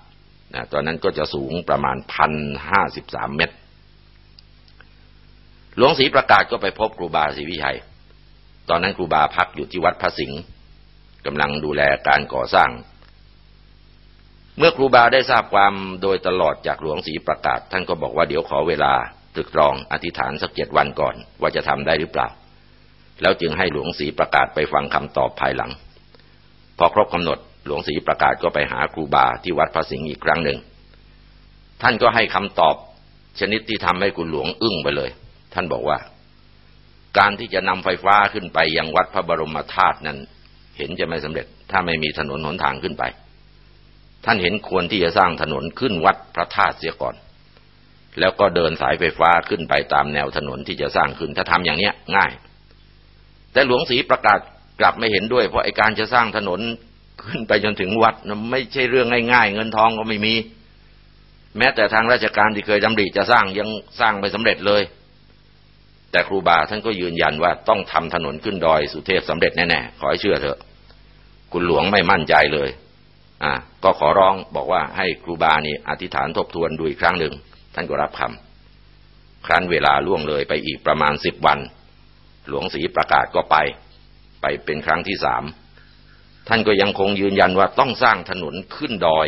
นะตอนนั้นก็จะสูงประมาณพันห้าสิบสามเมตร หลวงศรีประกาศก็ไปพบครูบาศรีวิชัย ตอนนั้นครูบาพักอยู่ที่วัดพระสิงห์กำลังดูแลการก่อสร้าง เมื่อครูบาได้ทราบความโดยตลอดจากหลวงศรีประกาศ ท่านก็บอกว่าเดี๋ยวขอเวลาตรึกตรองอธิษฐานสักเจ็ดวันก่อน ว่าจะทำได้หรือเปล่า แล้วจึงให้หลวงศรีประกาศไปฟังคำตอบภายหลัง พอครบกำหนดหลวงศรีประกาศก็ไปหาครูบาที่วัดพระสิงห์อีกครั้งหนึ่ง ท่านก็ให้คำตอบชนิดที่ทำให้คุณหลวงอึ้งไปเลย ท่านบอกว่า การที่จะนำไฟฟ้าขึ้นไปยังวัดพระบรมธาตุนั้น เห็นจะไม่สำเร็จ ถ้าไม่มีถนนหนทางขึ้นไป ท่านเห็นควรที่จะสร้างถนนขึ้นวัดพระธาตุเสียก่อน แล้วก็เดินสายไฟฟ้าขึ้นไปตามแนวถนนที่จะสร้างขึ้นถ้าทำอย่างเนี้ยง่าย แต่หลวงศรีประกาศ กลับไม่เห็นด้วย เพราะไอการจะสร้างถนนขึ้นไปจนถึงวัดนะไม่ใช่เรื่องง่าย ๆ เงินทองก็ไม่มี แม้แต่ทางราชการที่เคยดำริจะสร้างยังสร้างไม่สำเร็จเลย แต่ครูบาท่านก็ยืนยันว่าต้องทำถนนขึ้นดอยสุเทพสำเร็จแน่ๆขอให้เชื่อเถอะ คุณหลวงไม่มั่นใจเลย อ่า ก็ขอร้องบอกว่าให้ครูบานี่อธิษฐานทบทวนดูอีกครั้งหนึ่งท่านก็รับคำครั้นเวลาล่วงเลยไปอีกประมาณสิบวัน หลวงศรีประกาศก็ไป ไปเป็นครั้งที่สามท่านก็ยังคงยืนยันว่าต้องสร้างถนนขึ้นดอย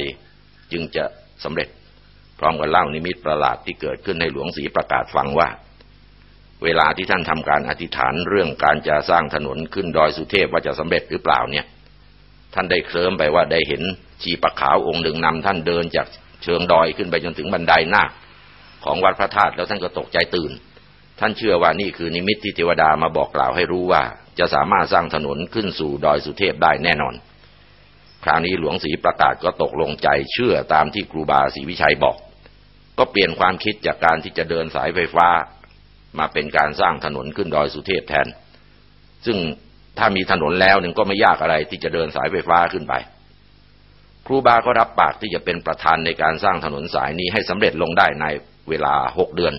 จึงจะสำเร็จ พร้อมกับเล่านิมิตประหลาดที่เกิดขึ้นในหลวงศรีประกาศฟังว่า เวลาที่ท่านทำการอธิษฐานเรื่องการจะสร้างถนนขึ้นดอยสุเทพว่าจะสำเร็จหรือเปล่าเนี่ย ท่านได้เคลิ้มไปว่าได้เห็นชีปะขาวองค์หนึ่งนำท่านเดินจากเชิงดอยขึ้นไปจนถึงบันไดหน้าของวัดพระธาตุแล้วท่านก็ตกใจตื่น ท่านเชื่อว่านี่คือนิมิตที่เทวดามาบอกกล่าวให้รู้ว่า จะสามารถสร้างถนนขึ้นสู่ดอยสุเทพได้แน่นอน คราวนี้หลวงศรีประกาศก็ตกลงใจเชื่อตามที่ครูบาศรีวิชัยบอก ก็เปลี่ยนความคิดจากการที่จะเดินสายไฟฟ้า มาเป็นการสร้างถนนขึ้นดอยสุเทพแทน ซึ่งถ้ามีถนนแล้วหนึ่งก็ไม่ยากอะไรที่จะเดินสายไฟฟ้าขึ้นไป ครูบาก็รับปากที่จะเป็นประธานในการสร้างถนนสายนี้ให้สำเร็จลงได้ในเวลาหกเดือน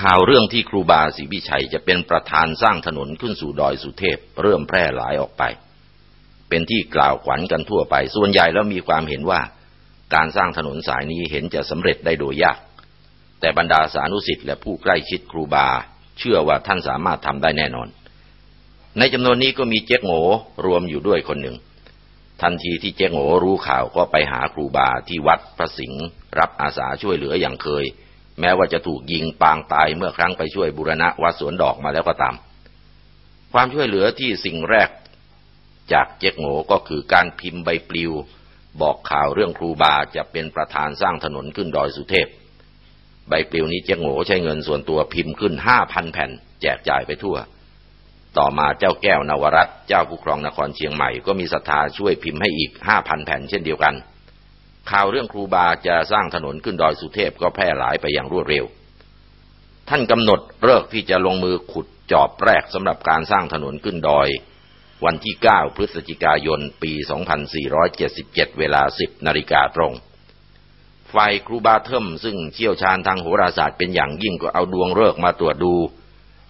ข่าวเรื่องที่ครูบาศรีวิชัยจะเป็นประธานสร้างถนนขึ้นสู่ดอยสุเทพ เริ่มแพร่หลายออกไป เป็นที่กล่าวขวัญกันทั่วไป ส่วนใหญ่แล้วมีความเห็นว่า การสร้างถนนสายนี้เห็นจะสำเร็จได้โดยยาก แต่บรรดาสานุสิทธิ์และผู้ใกล้ชิดครูบา เชื่อว่าท่านสามารถทำได้แน่นอน ในจำนวนนี้ก็มีเจ๊กโง่รวมอยู่ด้วยคนหนึ่ง ทันทีที่เจ๊กโง่รู้ข่าวก็ไปหาครูบาที่วัดพระสิงห์รับอาสาช่วยเหลืออย่างเคย แม้ว่าจะถูกยิงปางตายเมื่อครั้งไปช่วยบุรณะวัดสวนดอกมาแล้วก็ตาม ความช่วยเหลือที่สิ่งแรกจากเจ๊กโง่ก็คือการพิมพ์ใบปลิว บอกข่าวเรื่องครูบาจะเป็นประธานสร้างถนนขึ้นดอยสุเทพ ใบปลิวนี้เจ๊กโง่ใช้เงินส่วนตัวพิมพ์ขึ้นห้าพันแผ่น แจกจ่ายไปทั่ว ต่อมาเจ้าแก้วนวรัตเจ้าผู้ครองนครเชียงใหม่ก็มีศรัทธาช่วยพิมพ์ให้อีกห้าพันแผ่นเช่นเดียวกัน ข่าวเรื่องครูบาจะสร้างถนนขึ้นดอยสุเทพก็แพร่หลายไปอย่างรวดเร็ว ท่านกำหนดเลิกที่จะลงมือขุดจอบแรกสำหรับการสร้างถนนขึ้นดอย วันที่ 9 พฤศจิกายน ปี 2477 เวลา 10 นาฬิกาตรงฝ่ายครูบาเทิมซึ่งเชี่ยวชาญทางโหราศาสตร์เป็นอย่างยิ่งก็เอาดวงเลิกมาตรวจดู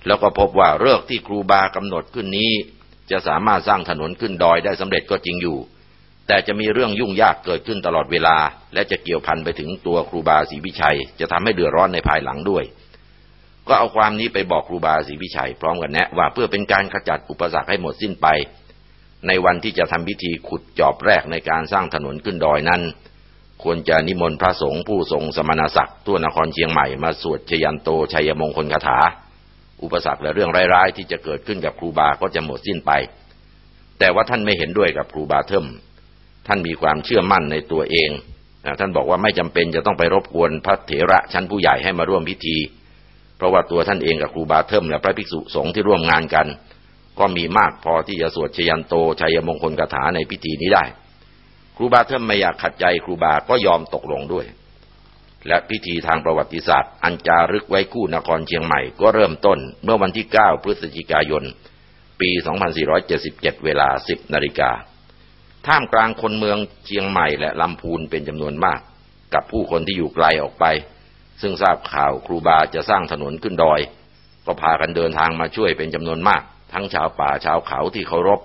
แล้วก็พบว่าเลิกที่ครูบากำหนดขึ้นนี้ จะสามารถสร้างถนนขึ้นดอยได้สำเร็จก็จริงอยู่ แต่จะมีเรื่องยุ่งยากเกิดขึ้นตลอดเวลา และจะเกี่ยวพันไปถึงตัวครูบาศรีวิชัย จะทำให้เดือดร้อนในภายหลังด้วย ก็เอาความนี้ไปบอกครูบาศรีวิชัย พร้อมกันแนะว่าเพื่อเป็นการขจัดอุปสรรคให้หมดสิ้นไป ในวันที่จะทำพิธีขุดจอบแรกในการสร้างถนนขึ้นดอยนั้น ควรจะนิมนต์พระสงฆ์ผู้ทรงสมณศักดิ์ทั่วนครเชียงใหม่มาสวดชยันโตชัยมงคลคาถา อุปสรรคและเรื่องร้ายๆที่จะเกิดขึ้นกับครูบาก็จะหมดสิ้นไป แต่ว่าท่านไม่เห็นด้วยกับครูบาเทิม ท่านมีความเชื่อมั่นในตัวเองท่านบอกว่าไม่จำเป็นจะต้องไปรบกวนพระเถระชั้นผู้ใหญ่ให้มาร่วมพิธี เพราะว่าตัวท่านเองกับครูบาเทิมและพระภิกษุสงฆ์ที่ร่วมงานกัน ก็มีมากพอที่จะสวดชยันโตชัยมงคลคาถาในพิธีนี้ได้ ครูบาเทิมไม่อยากขัดใจครูบาก็ยอมตกลงด้วย และพิธีทางประวัติศาสตร์ อันจารึกไว้คู่นครเชียงใหม่ก็เริ่มต้น เมื่อวันที่ 9 พฤศจิกายน ปี 2477 เวลา 10นาฬิกา ท่ามกลางคนเมืองเชียงใหม่และลำพูนเป็นจำนวนมาก กับผู้คนที่อยู่ไกลออกไป ซึ่งทราบข่าวครูบาจะสร้างถนนขึ้นดอย ก็พากันเดินทางมาช่วยเป็นจำนวนมาก ทั้งชาวป่าชาวเขาที่เคารพ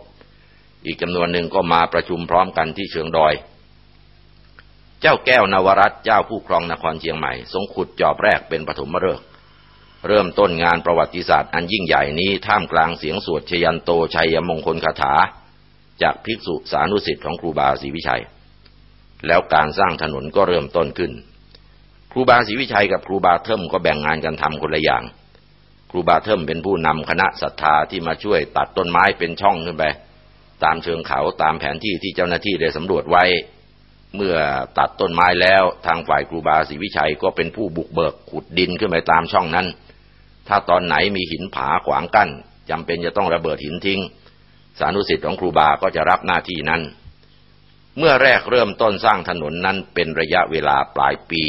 อีกจำนวนหนึ่งก็มาประชุมพร้อมกันที่เชิงดอย เจ้าแก้วนวรัตเจ้าผู้ครองนครเชียงใหม่ ทรงขุดจอบแรกเป็นปฐมฤกษ์เริ่มต้นงานประวัติศาสตร์อันยิ่งใหญ่นี้ท่ามกลางเสียงสวดชยันโตชัยมงคลคาถา จากภิกษุสานุสิทธิ์ของครูบาศรีวิชัย แล้วการสร้างถนนก็เริ่มต้นขึ้น ครูบาศรีวิชัยกับครูบาเทิมก็แบ่งงานกันทำคนละอย่าง ครูบาเทิมเป็นผู้นำคณะศรัทธาที่มาช่วยตัดต้นไม้เป็นช่องขึ้นไป ตามเชิงเขาตามแผนที่ที่เจ้าหน้าที่ได้สำรวจไว้ เมื่อตัดต้นไม้แล้วทางฝ่ายครูบาศรีวิชัยก็เป็นผู้บุกเบิกขุดดินขึ้นไปตามช่องนั้น ถ้าตอนไหนมีหินผาขวางกั้นจำเป็นจะต้องระเบิดหินทิ้ง สานุสิทธิ์ของครูบาก็จะรับหน้าที่นั้น เมื่อแรกเริ่มต้นสร้างถนนนั้นเป็นระยะเวลาปลายปี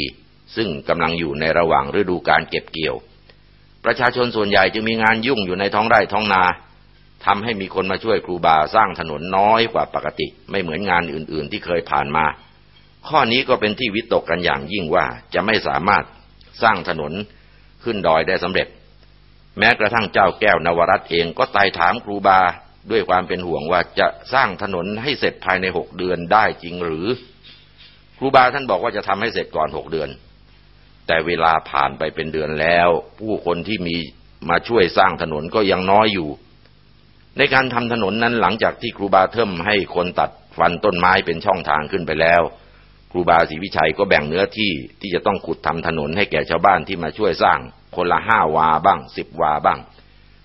ซึ่งกำลังอยู่ในระหว่างฤดูการเก็บเกี่ยว ประชาชนส่วนใหญ่จึงมีงานยุ่งอยู่ในท้องไร่ท้องนาทำให้มีคนมาช่วยครูบาสร้างถนนน้อยกว่าปกติ ไม่เหมือนงานอื่น ๆ ที่เคยผ่านมา ข้อนี้ก็เป็นที่วิตกกันอย่างยิ่งว่าจะไม่สามารถสร้างถนนขึ้นดอยได้สำเร็จ แม้กระทั่งเจ้าแก้วนวรัตเองก็ไต่ถามครูบา ด้วยความเป็นห่วงว่าจะสร้างถนนให้เสร็จภายในหกเดือนได้จริงหรือ ครูบาท่านบอกว่าจะทำให้เสร็จก่อนหกเดือน แต่เวลาผ่านไปเป็นเดือนแล้ว ผู้คนที่มีมาช่วยสร้างถนนก็ยังน้อยอยู่ ในการทำถนนนั้นหลังจากที่ครูบาเทิมให้คนตัดฟันต้นไม้เป็นช่องทางขึ้นไปแล้ว ครูบาศรีวิชัยก็แบ่งเนื้อที่ที่จะต้องขุดทำถนนให้แก่ชาวบ้านที่มาช่วยสร้างคนละห้าวาบ้างสิบวาบ้าง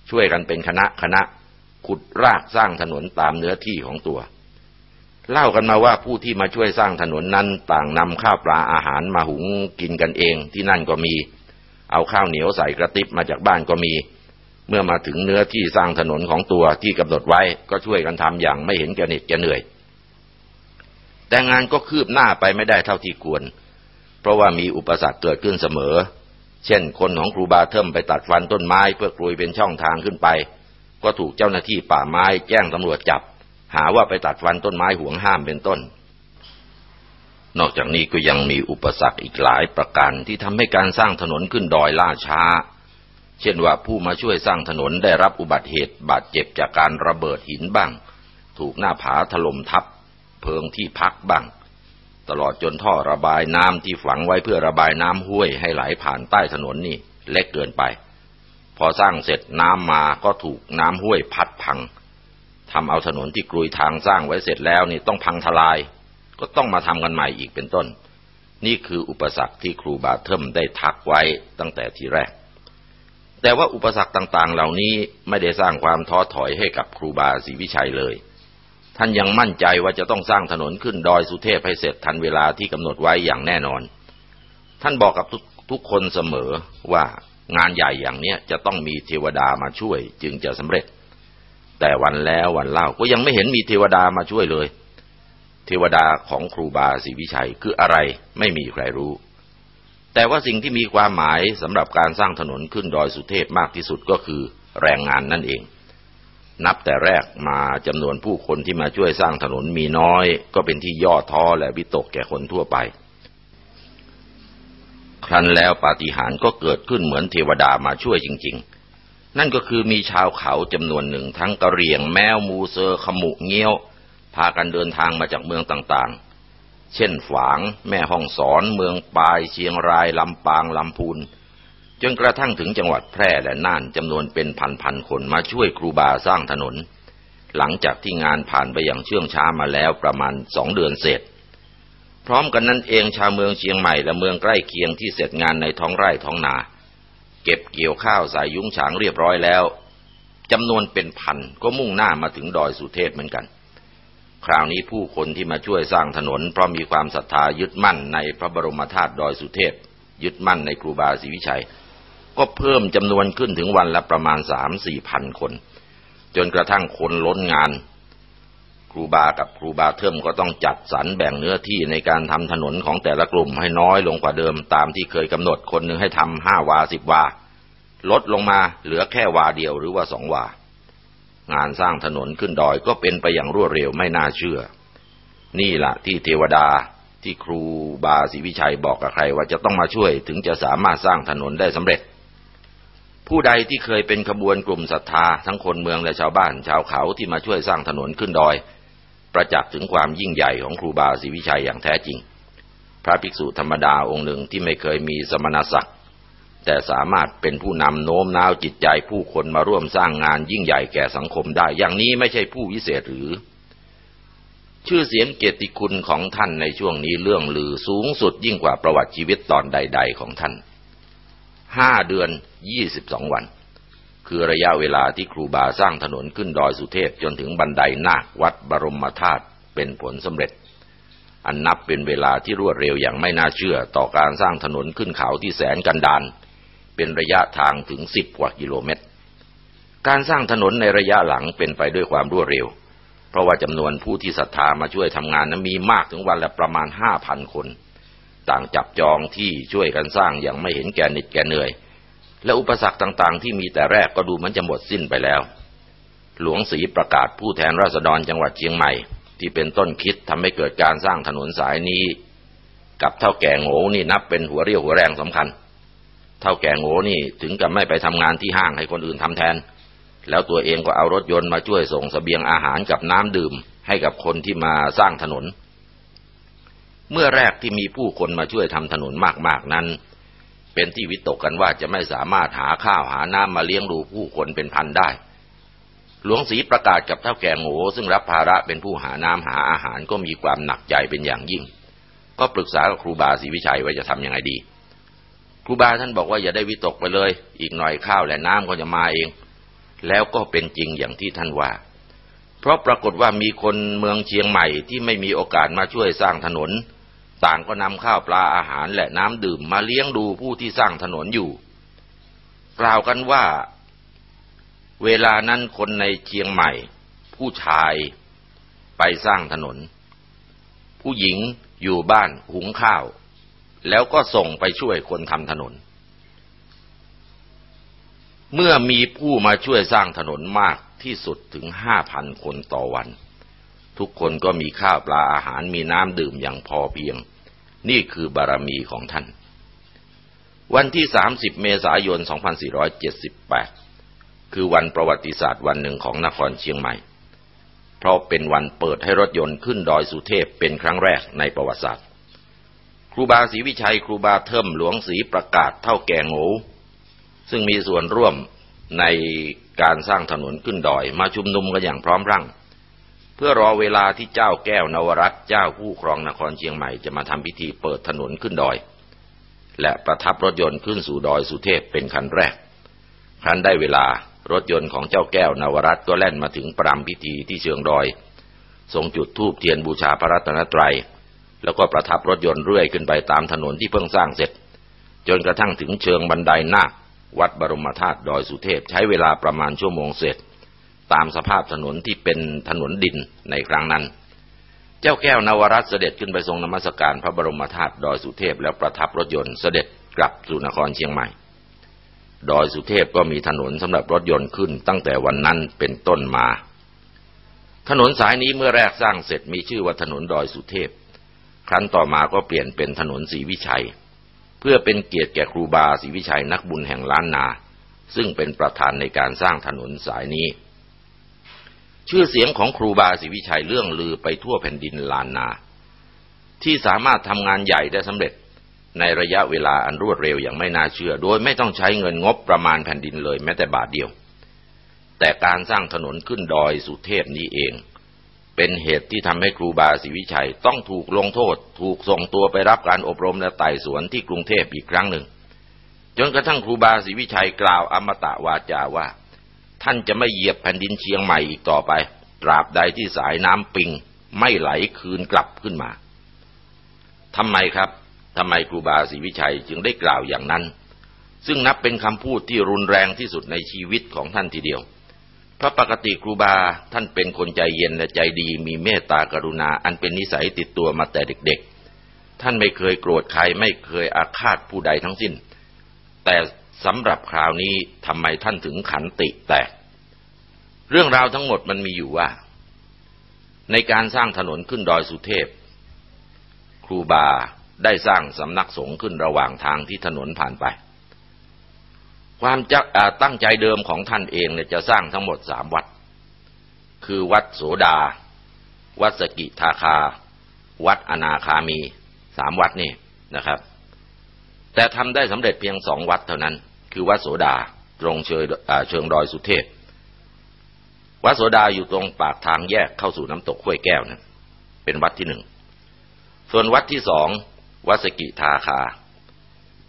ช่วยกันเป็นคณะคณะ ขุดรากสร้างถนนตามเนื้อที่ของตัว เล่ากันมาว่าผู้ที่มาช่วยสร้างถนนนั้นต่างนำข้าวปลาอาหารมาหุงกินกันเองที่นั่นก็มี เอาข้าวเหนียวใส่กระติบมาจากบ้านก็มี เมื่อมาถึงเนื้อที่สร้างถนนของตัวที่กำหนดไว้ก็ช่วยกันทำอย่างไม่เห็นแก่เหน็ดแก่เหนื่อย แต่งานก็คืบหน้าไปไม่ได้เท่าที่ควร เพราะว่ามีอุปสรรคเกิดขึ้นเสมอเช่นคนของครูบาเทิมไปตัดฟันต้นไม้เพื่อกลุยเป็นช่องทางขึ้นไป ก็ถูกเจ้าหน้าที่ป่าไม้แจ้งตำรวจจับ หาว่าไปตัดฟันต้นไม้ห่วงห้ามเป็นต้น นอกจากนี้ก็ยังมีอุปสรรคอีกหลายประการที่ทำให้การสร้างถนนขึ้นดอยล่าช้า เช่นว่าผู้มาช่วยสร้างถนนได้รับอุบัติเหตุบาดเจ็บจากการระเบิดหินบ้าง ถูกหน้าผาถล่มทับ เพิงที่พักบ้าง ตลอดจนท่อระบายน้ำที่ฝังไว้เพื่อระบายน้ำห้วยให้ไหลผ่านใต้ถนนนี่เล็กเกินไป พอสร้างเสร็จน้ำมาก็ถูกน้ำห้วยพัดพังทำเอาถนนที่กรุยทางสร้างไว้เสร็จแล้วนี่ต้องพังทลาย ก็ต้องมาทำกันใหม่อีกเป็นต้น นี่คืออุปสรรคที่ครูบาเทิมได้ทักไว้ตั้งแต่ทีแรก แต่ว่าอุปสรรคต่างๆ เหล่านี้ไม่ได้สร้างความท้อถอยให้กับครูบาศรีวิชัยเลย ท่านยังมั่นใจว่าจะต้องสร้างถนนขึ้นดอยสุเทพให้เสร็จทันเวลาที่กำหนดไว้อย่างแน่นอน ท่านบอกกับทุกคนเสมอว่า งานใหญ่อย่างเนี้ยจะต้องมีเทวดามาช่วย จึงจะสำเร็จ แต่วันแล้ววันเล่าก็ยังไม่เห็นมีเทวดามาช่วยเลย เทวดาของครูบาศรีวิชัยคืออะไรไม่มีใครรู้ แต่ว่าสิ่งที่มีความหมายสำหรับการสร้างถนนขึ้นดอยสุเทพมากที่สุดก็คือแรงงานนั่นเอง นับแต่แรกมาจำนวนผู้คนที่มาช่วยสร้างถนนมีน้อย ก็เป็นที่ย่อท้อและวิตกแก่คนทั่วไป ครั้นแล้วปาฏิหาริย์ก็เกิดขึ้นเหมือนเทวดามาช่วยจริง ๆ นั่นก็คือมีชาวเขาจำนวนหนึ่งทั้งกระเรียงแมวมูเซอร์ขมุเงี้ยว พากันเดินทางมาจากเมืองต่างๆ เช่นฝางแม่ห้องสอน เมืองปาย เชียงรายลำปางลำพูนจนกระทั่งถึงจังหวัดแพร่และน่านจำนวนเป็นพันๆคนมาช่วยครูบาสร้างถนน หลังจากที่งานผ่านไปอย่างเชื่องช้ามาแล้วประมาณสองเดือนเสร็จ พร้อมกันนั้นเองชาวเมืองเชียงใหม่และเมืองใกล้เคียงที่เสร็จงานในท้องไร่ท้องนา เก็บเกี่ยวข้าวสายยุ้งฉางเรียบร้อยแล้วจำนวนเป็นพันก็มุ่งหน้ามาถึงดอยสุเทพเหมือนกัน คราวนี้ผู้คนที่มาช่วยสร้างถนน เพราะมีความศรัทธายึดมั่นในพระบรมธาตุดอยสุเทพ ยึดมั่นในครูบาศรีวิชัย ก็เพิ่มจำนวนขึ้นถึงวันละประมาณสามสี่พันคน จนกระทั่งคนล้นงาน ครูบากับครูบาเทิมก็ต้องจัดสรรแบ่งเนื้อที่ในการทำถนนของแต่ละกลุ่มให้น้อยลงกว่าเดิมตามที่เคยกำหนดคนหนึ่งให้ทำห้าวาสิบวา ลดลงมาเหลือแค่วาเดียวหรือว่าสองวา งานสร้างถนนขึ้นดอยก็เป็นไปอย่างรวดเร็วไม่น่าเชื่อ นี่แหละที่เทวดาที่ครูบาศรีวิชัยบอกกับใครว่าจะต้องมาช่วยถึงจะสามารถสร้างถนนได้สำเร็จผู้ใดที่เคยเป็นขบวนกลุ่มศรัทธาทั้งคนเมืองและชาวบ้าน ชาวเขาที่มาช่วยสร้างถนนขึ้นดอย ประจักษ์ถึงความยิ่งใหญ่ของครูบาศรีวิชัยอย่างแท้จริง พระภิกษุธรรมดาองค์หนึ่งที่ไม่เคยมีสมณศักดิ์แต่สามารถเป็นผู้นำโน้มน้าวจิตใจผู้คนมาร่วมสร้างงานยิ่งใหญ่แก่สังคมได้ อย่างนี้ไม่ใช่ผู้วิเศษหรือ ชื่อเสียงเกียรติคุณของท่านในช่วงนี้เรื่องลือสูงสุดยิ่งกว่าประวัติชีวิตตอนใด ๆ ของท่านห้าเดือนยี่สิบสองวัน คือระยะเวลาที่ครูบาสร้างถนนขึ้นดอยสุเทพจนถึงบันไดนาควัดบรมธาตุเป็นผลสำเร็จ อันนับเป็นเวลาที่รวดเร็วอย่างไม่น่าเชื่อต่อการสร้างถนนขึ้นเขาที่แสนกันดานเป็นระยะทางถึงสิบกว่ากิโลเมตร การสร้างถนนในระยะหลังเป็นไปด้วยความรวดเร็ว เพราะว่าจำนวนผู้ที่ศรัทธามาช่วยทำงานนั้นมีมากถึงวันละประมาณห้าพันคน ต่างจับจองที่ช่วยกันสร้างอย่างไม่เห็นแก่นิดแก่เหนื่อย และอุปสรรคต่างๆ ที่มีแต่แรกก็ดูเหมือนจะหมดสิ้นไปแล้ว หลวงศรีประกาศผู้แทนราษฎรจังหวัดเชียงใหม่ ที่เป็นต้นคิดทำให้เกิดการสร้างถนนสายนี้ กับเท่าแก่โง่นี่นับเป็นหัวเรี่ยวหัวแรงสำคัญ เท่าแก่โง่นี่ถึงกับไม่ไปทำงานที่ห้างให้คนอื่นทำแทน แล้วตัวเองก็เอารถยนต์มาช่วยส่งสเสบียงอาหารกับน้ำดื่ม ให้กับคนที่มาสร้างถนน เมื่อแรกที่มีผู้คนมาช่วยทำถนนมากๆนั้น เป็นที่วิตกกันว่าจะไม่สามารถหาข้าวหาน้ำมาเลี้ยงดูผู้คนเป็นพันได้ หลวงศรีประกาศกับเท่าแก่โง่ซึ่งรับภาระเป็นผู้หาน้ำหาอาหารก็มีความหนักใจเป็นอย่างยิ่ง ก็ปรึกษากับครูบาศรีวิชัยว่าจะทำยังไงดี ครูบาท่านบอกว่าอย่าได้วิตกไปเลย อีกหน่อยข้าวและน้ำก็จะมาเอง แล้วก็เป็นจริงอย่างที่ท่านว่า เพราะปรากฏว่ามีคนเมืองเชียงใหม่ที่ไม่มีโอกาสมาช่วยสร้างถนน ต่างก็นำข้าวปลาอาหารและน้ำดื่มมาเลี้ยงดูผู้ที่สร้างถนนอยู่ กล่าวกันว่า เวลานั้นคนในเชียงใหม่ ผู้ชายไปสร้างถนน ผู้หญิงอยู่บ้านหุงข้าว แล้วก็ส่งไปช่วยคนทำถนน เมื่อมีผู้มาช่วยสร้างถนนมากที่สุดถึงห้าพันคนต่อวัน ทุกคนก็มีข้าวปลาอาหารมีน้ำดื่มอย่างพอเพียง นี่คือบารมีของท่าน วันที่ 30 เมษายน 2478 คือวันประวัติศาสตร์วันหนึ่งของนครเชียงใหม่ เพราะเป็นวันเปิดให้รถยนต์ขึ้นดอยสุเทพเป็นครั้งแรกในประวัติศาสตร์ ครูบาศรีวิชัยครูบาเทิมหลวงศรีประกาศเท่าแก่โง่ซึ่งมีส่วนร่วมในการสร้างถนนขึ้นดอยมาชุมนุมกันอย่างพร้อมรั่ง เพื่อรอเวลาที่เจ้าแก้วนวรัตเจ้าผู้ครองนครเชียงใหม่จะมาทำพิธีเปิดถนนขึ้นดอย และประทับรถยนต์ขึ้นสู่ดอยสุเทพเป็นคันแรก ครั้นได้เวลารถยนต์ของเจ้าแก้วนวรัตก็แล่นมาถึงปรามพิธีที่เชิงดอย ทรงจุดธูปเทียนบูชาพระรัตนตรยัย แล้วก็ประทับรถยนต์เรื่อยขึ้นไปตามถนนที่เพิ่งสร้างเสร็จ จนกระทั่งถึงเชิงบันไดนาควัดบรมธาตุดอยสุเทพใช้เวลาประมาณชั่วโมงเสร็จ ตามสภาพถนนที่เป็นถนนดินในครั้งนั้น เจ้าแก้วนวรัตเสด็จขึ้นไปทรงนมัสการพระบรมธาตุดอยสุเทพแล้วประทับรถยนต์เสด็จกลับสู่นครเชียงใหม่ ดอยสุเทพก็มีถนนสำหรับรถยนต์ขึ้นตั้งแต่วันนั้นเป็นต้นมา ถนนสายนี้เมื่อแรกสร้างเสร็จมีชื่อว่าถนนดอยสุเทพ ครั้นต่อมาก็เปลี่ยนเป็นถนนศรีวิชัย เพื่อเป็นเกียรติแก่ครูบาศรีวิชัยนักบุญแห่งล้านนา ซึ่งเป็นประธานในการสร้างถนนสายนี้ ชื่อเสียงของครูบาศรีวิชัยเรื่องลือไปทั่วแผ่นดินลานนา ที่สามารถทำงานใหญ่ได้สำเร็จ ในระยะเวลาอันรวดเร็วอย่างไม่น่าเชื่อ โดยไม่ต้องใช้เงินงบประมาณแผ่นดินเลยแม้แต่บาทเดียว แต่การสร้างถนนขึ้นดอยสุเทพนี้เอง เป็นเหตุที่ทำให้ครูบาศรีวิชัยต้องถูกลงโทษ ถูกส่งตัวไปรับการอบรมและไต่สวนที่กรุงเทพอีกครั้งหนึ่ง จนกระทั่งครูบาศรีวิชัยกล่าวอมตะวาจาว่า ท่านจะไม่เหยียบแผ่นดินเชียงใหม่อีกต่อไป ตราบใดที่สายน้ำปิงไม่ไหลคืนกลับขึ้นมาทำไมครับทำไมครูบาศรีวิชัยจึงได้กล่าวอย่างนั้น ซึ่งนับเป็นคำพูดที่รุนแรงที่สุดในชีวิตของท่านทีเดียว เพราะปกติครูบาท่านเป็นคนใจเย็นและใจดีมีเมตตากรุณาอันเป็นนิสัยติดตัวมาแต่เด็ก ๆ ท่านไม่เคยโกรธใครไม่เคยอาฆาตผู้ใดทั้งสิ้น แต่ สำหรับคราวนี้ทำไมท่านถึงขันติแตก เรื่องราวทั้งหมดมันมีอยู่ว่า ในการสร้างถนนขึ้นดอยสุเทพ ครูบาได้สร้างสำนักสงฆ์ขึ้นระหว่างทางที่ถนนผ่านไป ความจะตั้งใจเดิมของท่านเองเนี่ยจะสร้างทั้งหมดสามวัด คือวัดโสดา วัดสกิทาคา วัดอนาคามี สามวัดนี่นะครับ แต่ทำได้สำเร็จเพียงสองวัดเท่านั้น คือวัดโสดาตรงเชิงเชิงดอยสุเทพ วัดโสดาอยู่ตรงปากทางแยกเข้าสู่น้ำตกห้วยแก้วนะเป็นวัดที่หนึ่ง ส่วนวัดที่สองวัดสกิทาคา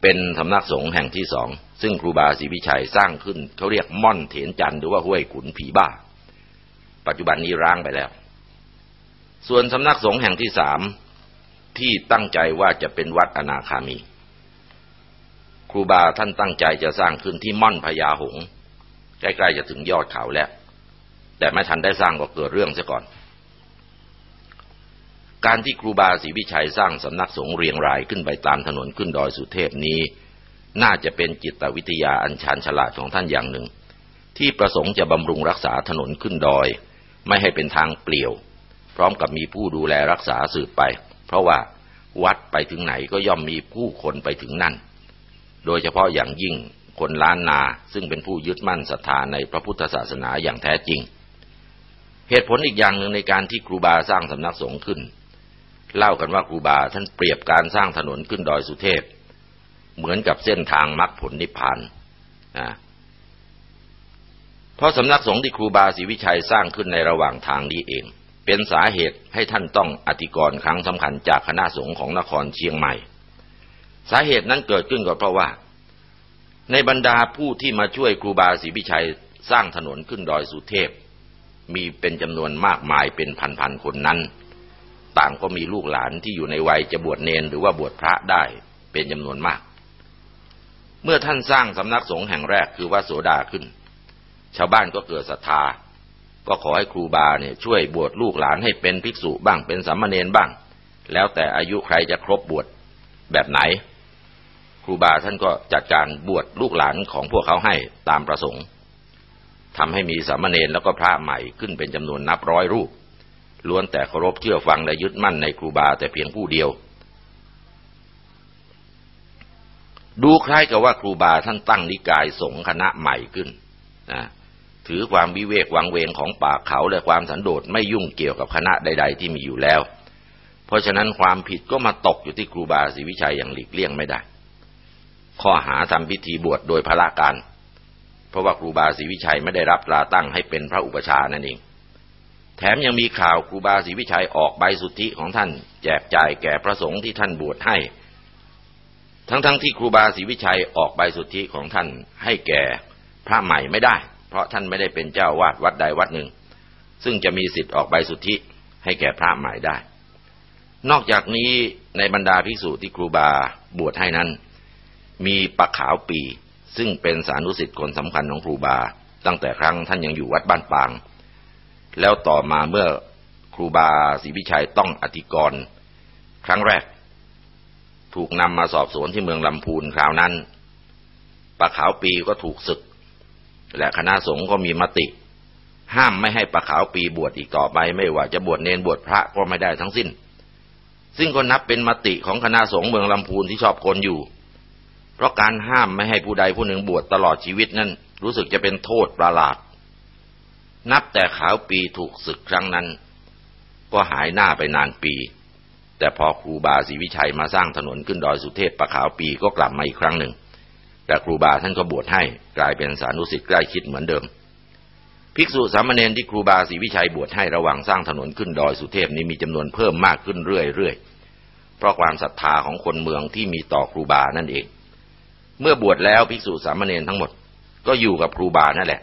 เป็นสำนักสงฆ์แห่งที่สอง ซึ่งครูบาศรีวิชัยสร้างขึ้น เขาเรียกม่อนเถนจันหรือว่าห้วยขุนผีบ้า ปัจจุบันนี้ร้างไปแล้ว ส่วนสำนักสงฆ์แห่งที่สามที่ตั้งใจว่าจะเป็นวัดอนาคามี รูบาท่านตั้งใจจะสร้างขึ้นที่ม่อนพญาหง ใกล้ๆจะถึงยอดเขาแล้ว แต่ไม่ทันได้สร้างก็เกิดเรื่องซะก่อน การที่ครูบาศรีวิชัยสร้างสำนักสงฆ์เรียงรายขึ้นไปตามถนนขึ้นดอยสุเทพนี้ น่าจะเป็นจิตวิทยาอันชาญฉลาดของท่านอย่างหนึ่ง ที่ประสงค์จะบำรุงรักษาถนนขึ้นดอย ไม่ให้เป็นทางเปลี่ยว พร้อมกับมีผู้ดูแลรักษาสืบไป เพราะว่าวัดไปถึงไหนก็ย่อมมีผู้คนไปถึงนั่น โดยเฉพาะอย่างยิ่งคนล้านนาซึ่งเป็นผู้ยึดมั่นศรัทธาในพระพุทธศาสนาอย่างแท้จริง เหตุผลอีกอย่างหนึ่งในการที่ครูบาสร้างสำนักสงฆ์ขึ้น เล่ากันว่าครูบาท่านเปรียบการสร้างถนนขึ้นดอยสุเทพ เหมือนกับเส้นทางมรรคผลนิพพานนะเพราะสำนักสงฆ์ที่ครูบาศรีวิชัยสร้างขึ้นในระหว่างทางนี้เอง เป็นสาเหตุให้ท่านต้องอธิกรณ์ครั้งสำคัญจากคณะสงฆ์ของนครเชียงใหม่ สาเหตุนั้นเกิดขึ้นก็เพราะว่า ในบรรดาผู้ที่มาช่วยครูบาศรีวิชัยสร้างถนนขึ้นดอยสุเทพ มีเป็นจำนวนมากมายเป็นพันๆคนนั้น ต่างก็มีลูกหลานที่อยู่ในวัยจะบวชเนนหรือว่าบวชพระได้เป็นจำนวนมาก เมื่อท่านสร้างสำนักสงฆ์แห่งแรกคือวัดโสดาขึ้น ชาวบ้านก็เกิดศรัทธา ก็ขอให้ครูบาเนี่ยช่วยบวชลูกหลานให้เป็นภิกษุบ้างเป็นสามเณรบ้าง แล้วแต่อายุใครจะครบบวชแบบไหน ครูบาท่านก็จัดการบวชลูกหลานของพวกเขาให้ตามประสงค์ทำให้มีสามเณรแล้วก็พระใหม่ขึ้นเป็นจำนวนนับร้อยรูป ล้วนแต่เคารพเชื่อฟังและยึดมั่นในครูบาแต่เพียงผู้เดียว ดูคล้ายกับว่าครูบาท่านตั้งนิกายสงฆ์คณะใหม่ขึ้นนะถือความวิเวกวังเวงของป่าเขาและความสันโดษไม่ยุ่งเกี่ยวกับคณะใด ๆ ที่มีอยู่แล้ว เพราะฉะนั้นความผิดก็มาตกอยู่ที่ครูบาศรีวิชัยอย่างหลีกเลี่ยงไม่ได้ ข้อหาทำพิธีบวชโดยพระการ เพราะว่าครูบาศรีวิชัยไม่ได้รับตราตั้งให้เป็นพระอุปชานั่นเอง แถมยังมีข่าวครูบาศรีวิชัยออกใบสุทธิของท่าน แจกจ่ายแก่พระสงฆ์ที่ท่านบวชให้ ทั้งๆทที่ครูบาศรีวิชัยออกใบสุทธิของท่านให้แก่พระใหม่ไม่ได้ เพราะท่านไม่ได้เป็นเจ้าวาดวัดใดวัดหนึ่ง ซึ่งจะมีสิทธิ์ออกใบสุทธิให้แก่พระใหม่ได้ นอกจากนี้ในบรรดาภิกษุที่ครูบาบวชให้นั้น มีปะขาวปี ซึ่งเป็นสานุสิทธิ์คนสำคัญของครูบา ตั้งแต่ครั้งท่านยังอยู่วัดบ้านปาง แล้วต่อมาเมื่อครูบาศรีวิชัยต้องอธิกรณ์ครั้งแรก ถูกนำมาสอบสวนที่เมืองลำพูนคราวนั้นปะขาวปีก็ถูกศึก และคณะสงฆ์ก็มีมติ ห้ามไม่ให้ปะขาวปีบวชอีกต่อไป ไม่ว่าจะบวชเนนบวชพระก็ไม่ได้ทั้งสิ้น ซึ่งก็นับเป็นมติของคณะสงฆ์เมืองลำพูนที่ชอบคนอยู่ เพราะการห้ามไม่ให้ผู้ใดผู้หนึ่งบวชตลอดชีวิตนั้น รู้สึกจะเป็นโทษประหลาด นับแต่ขาวปีถูกศึกครั้งนั้น ก็หายหน้าไปนานปี แต่พอครูบาศรีวิชัยมาสร้างถนนขึ้นดอยสุเทพประขาวปีก็กลับมาอีกครั้งหนึ่ง แต่ครูบาท่านก็บวชให้กลายเป็นสานุสิทธิ์ใกล้ชิดเหมือนเดิม ภิกษุสามเณรที่ครูบาศรีวิชัยบวชให้ระหว่างสร้างถนนขึ้นดอยสุเทพนี้มีจำนวนเพิ่มมากขึ้นเรื่อยๆเพราะความศรัทธาของคนเมืองที่มีต่อครูบานั่นเอง เมื่อบวชแล้วภิกษุสามเณรทั้งหมด ก็อยู่กับครูบานั่นแหละ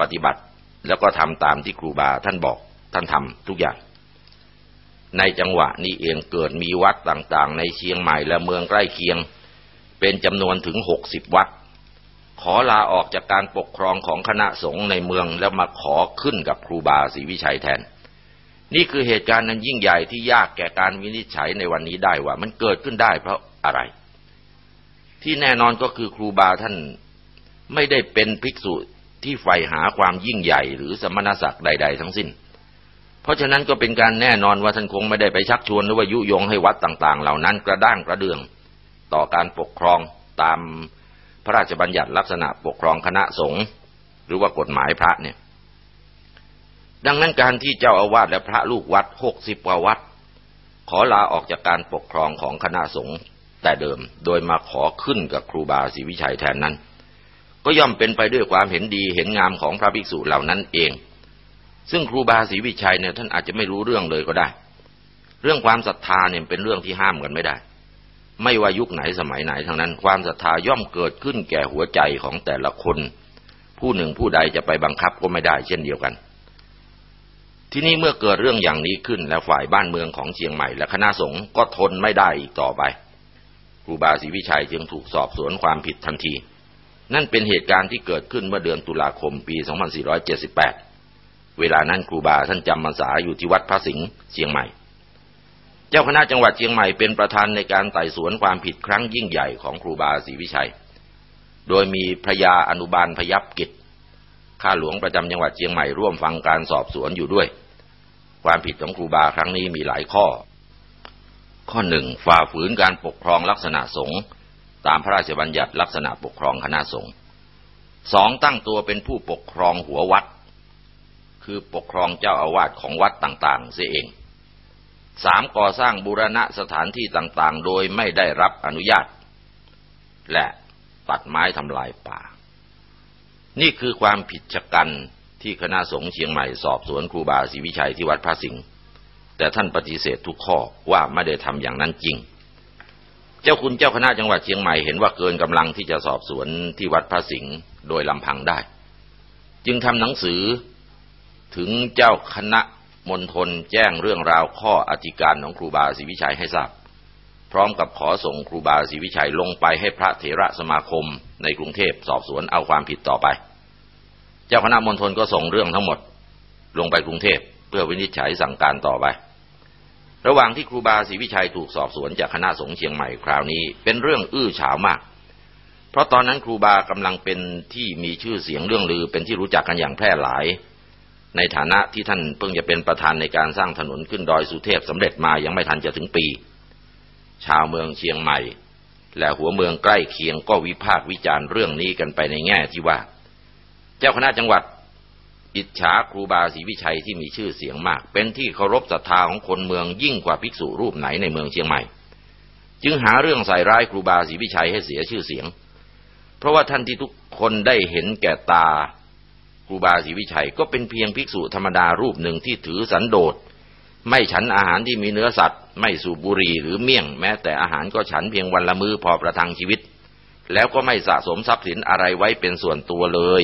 ปฏิบัติแล้วก็ทำตามที่ครูบาท่านบอกท่านทำทุกอย่าง ในจังหวะนี้เองเกิดมีวัดต่างๆ ในเชียงใหม่และเมืองใกล้เคียง เป็นจำนวนถึงหกสิบวัด ขอลาออกจากการปกครองของคณะสงฆ์ในเมืองแล้วมาขอขึ้นกับครูบาศรีวิชัยแทน นี่คือเหตุการณ์นั้นยิ่งใหญ่ที่ยากแก่การวินิจฉัยในวันนี้ได้ว่า มันเกิดขึ้นได้เพราะอะไร ที่แน่นอนก็คือครูบาท่านไม่ได้เป็นภิกษุที่ใฝ่หาความยิ่งใหญ่หรือสมณศักดิ์ใด ๆ ทั้งสิ้น เพราะฉะนั้นก็เป็นการแน่นอนว่าท่านคงไม่ได้ไปชักชวนหรือว่ายุยงให้วัดต่าง ๆ เหล่านั้นกระด้างกระเดือง ต่อการปกครองตามพระราชบัญญัติลักษณะปกครองคณะสงฆ์หรือว่ากฎหมายพระเนี่ย ดังนั้นการที่เจ้าอาวาสและพระลูกวัดหกสิบกว่าวัด ขอลาออกจากการปกครองของคณะสงฆ์ แต่เดิมโดยมาขอขึ้นกับครูบาศรีวิชัยแทนนั้น ก็ย่อมเป็นไปด้วยความเห็นดีเห็นงามของพระภิกษุเหล่านั้นเอง ซึ่งครูบาศรีวิชัยเนี่ยท่านอาจจะไม่รู้เรื่องเลยก็ได้ เรื่องความศรัทธาเนี่ยเป็นเรื่องที่ห้ามกันไม่ได้ ไม่ว่ายุคไหนสมัยไหนทั้งนั้น ความศรัทธาย่อมเกิดขึ้นแก่หัวใจของแต่ละคน ผู้หนึ่งผู้ใดจะไปบังคับก็ไม่ได้เช่นเดียวกันที่นี้เมื่อเกิดเรื่องอย่างนี้ขึ้นแล้วฝ่ายบ้านเมืองของเชียงใหม่และคณะสงฆ์ก็ทนไม่ได้อีกต่อไป ครูบาศรีวิชัยจึงถูกสอบสวนความผิดทันที นั่นเป็นเหตุการณ์ที่เกิดขึ้นเมื่อเดือนตุลาคมปี 2478 เวลานั้นครูบาท่านจำพรรษาอยู่ที่วัดพระสิงห์เชียงใหม่ เจ้าคณะจังหวัดเชียงใหม่เป็นประธานในการไต่สวนความผิดครั้งยิ่งใหญ่ของครูบาศรีวิชัย โดยมีพระยาอนุบาลพยับกิจข้าหลวงประจำจังหวัดเชียงใหม่ร่วมฟังการสอบสวนอยู่ด้วย ความผิดของครูบาครั้งนี้มีหลายข้อ ข้อหนึ่งฝ่าฝืนการปกครองลักษณะสงฆ์ตามพระราชบัญญัติลักษณะปกครองคณะสงฆ์สองตั้งตัวเป็นผู้ปกครองหัววัด คือปกครองเจ้าอาวาสของวัดต่างๆเสียเองสามก่อสร้างบูรณะสถานที่ต่างๆ โดยไม่ได้รับอนุญาต และตัดไม้ทำลายป่า นี่คือความผิดชะกันที่คณะสงฆ์เชียงใหม่สอบสวนครูบาศรีวิชัยที่วัดพระสิงห์ แต่ท่านปฏิเสธทุกข้อว่าไม่ได้ทำอย่างนั้นจริง เจ้าคุณเจ้าคณะจังหวัดเชียงใหม่เห็นว่าเกินกำลังที่จะสอบสวนที่วัดพระสิงห์โดยลำพังได้ จึงทำหนังสือถึงเจ้าคณะมณฑลแจ้งเรื่องราวข้ออธิการของครูบาศรีวิชัยให้ทราบ พร้อมกับขอส่งครูบาศรีวิชัยลงไปให้พระเถระสมาคมในกรุงเทพสอบสวนเอาความผิดต่อไป เจ้าคณะมณฑลก็ส่งเรื่องทั้งหมด ลงไปกรุงเทพ พื่อวินิจฉัยสั่งการต่อไป ระหว่างที่ครูบาศรีวิชัยถูกสอบสวนจากคณะสงฆ์เชียงใหม่คราวนี้ เป็นเรื่องอื้อฉาวมาก เพราะตอนนั้นครูบากำลังเป็นที่มีชื่อเสียงเรื่องลือเป็นที่รู้จักกันอย่างแพร่หลาย ในฐานะที่ท่านเพิ่งจะเป็นประธานในการสร้างถนนขึ้นดอยสุเทพสำเร็จมายังไม่ทันจะถึงปี ชาวเมืองเชียงใหม่ และหัวเมืองใกล้เคียงก็วิพากษ์วิจารณ์เรื่องนี้กันไปในแง่ที่ว่า เจ้าคณะจังหวัด อิจฉาครูบาศรีวิชัยที่มีชื่อเสียงมาก เป็นที่เคารพศรัทธาของคนเมืองยิ่งกว่าภิกษุรูปไหนในเมืองเชียงใหม่ จึงหาเรื่องใส่ร้ายครูบาศรีวิชัยให้เสียชื่อเสียง เพราะว่าท่านที่ทุกคนได้เห็นแก่ตาครูบาศรีวิชัยก็เป็นเพียงภิกษุธรรมดารูปหนึ่งที่ถือสันโดษไม่ฉันอาหารที่มีเนื้อสัตว์ ไม่สูบบุหรี่หรือเมี่ยงแม้แต่อาหารก็ฉันเพียงวันละมือพอประทังชีวิต แล้วก็ไม่สะสมทรัพย์สินอะไรไว้เป็นส่วนตัวเลย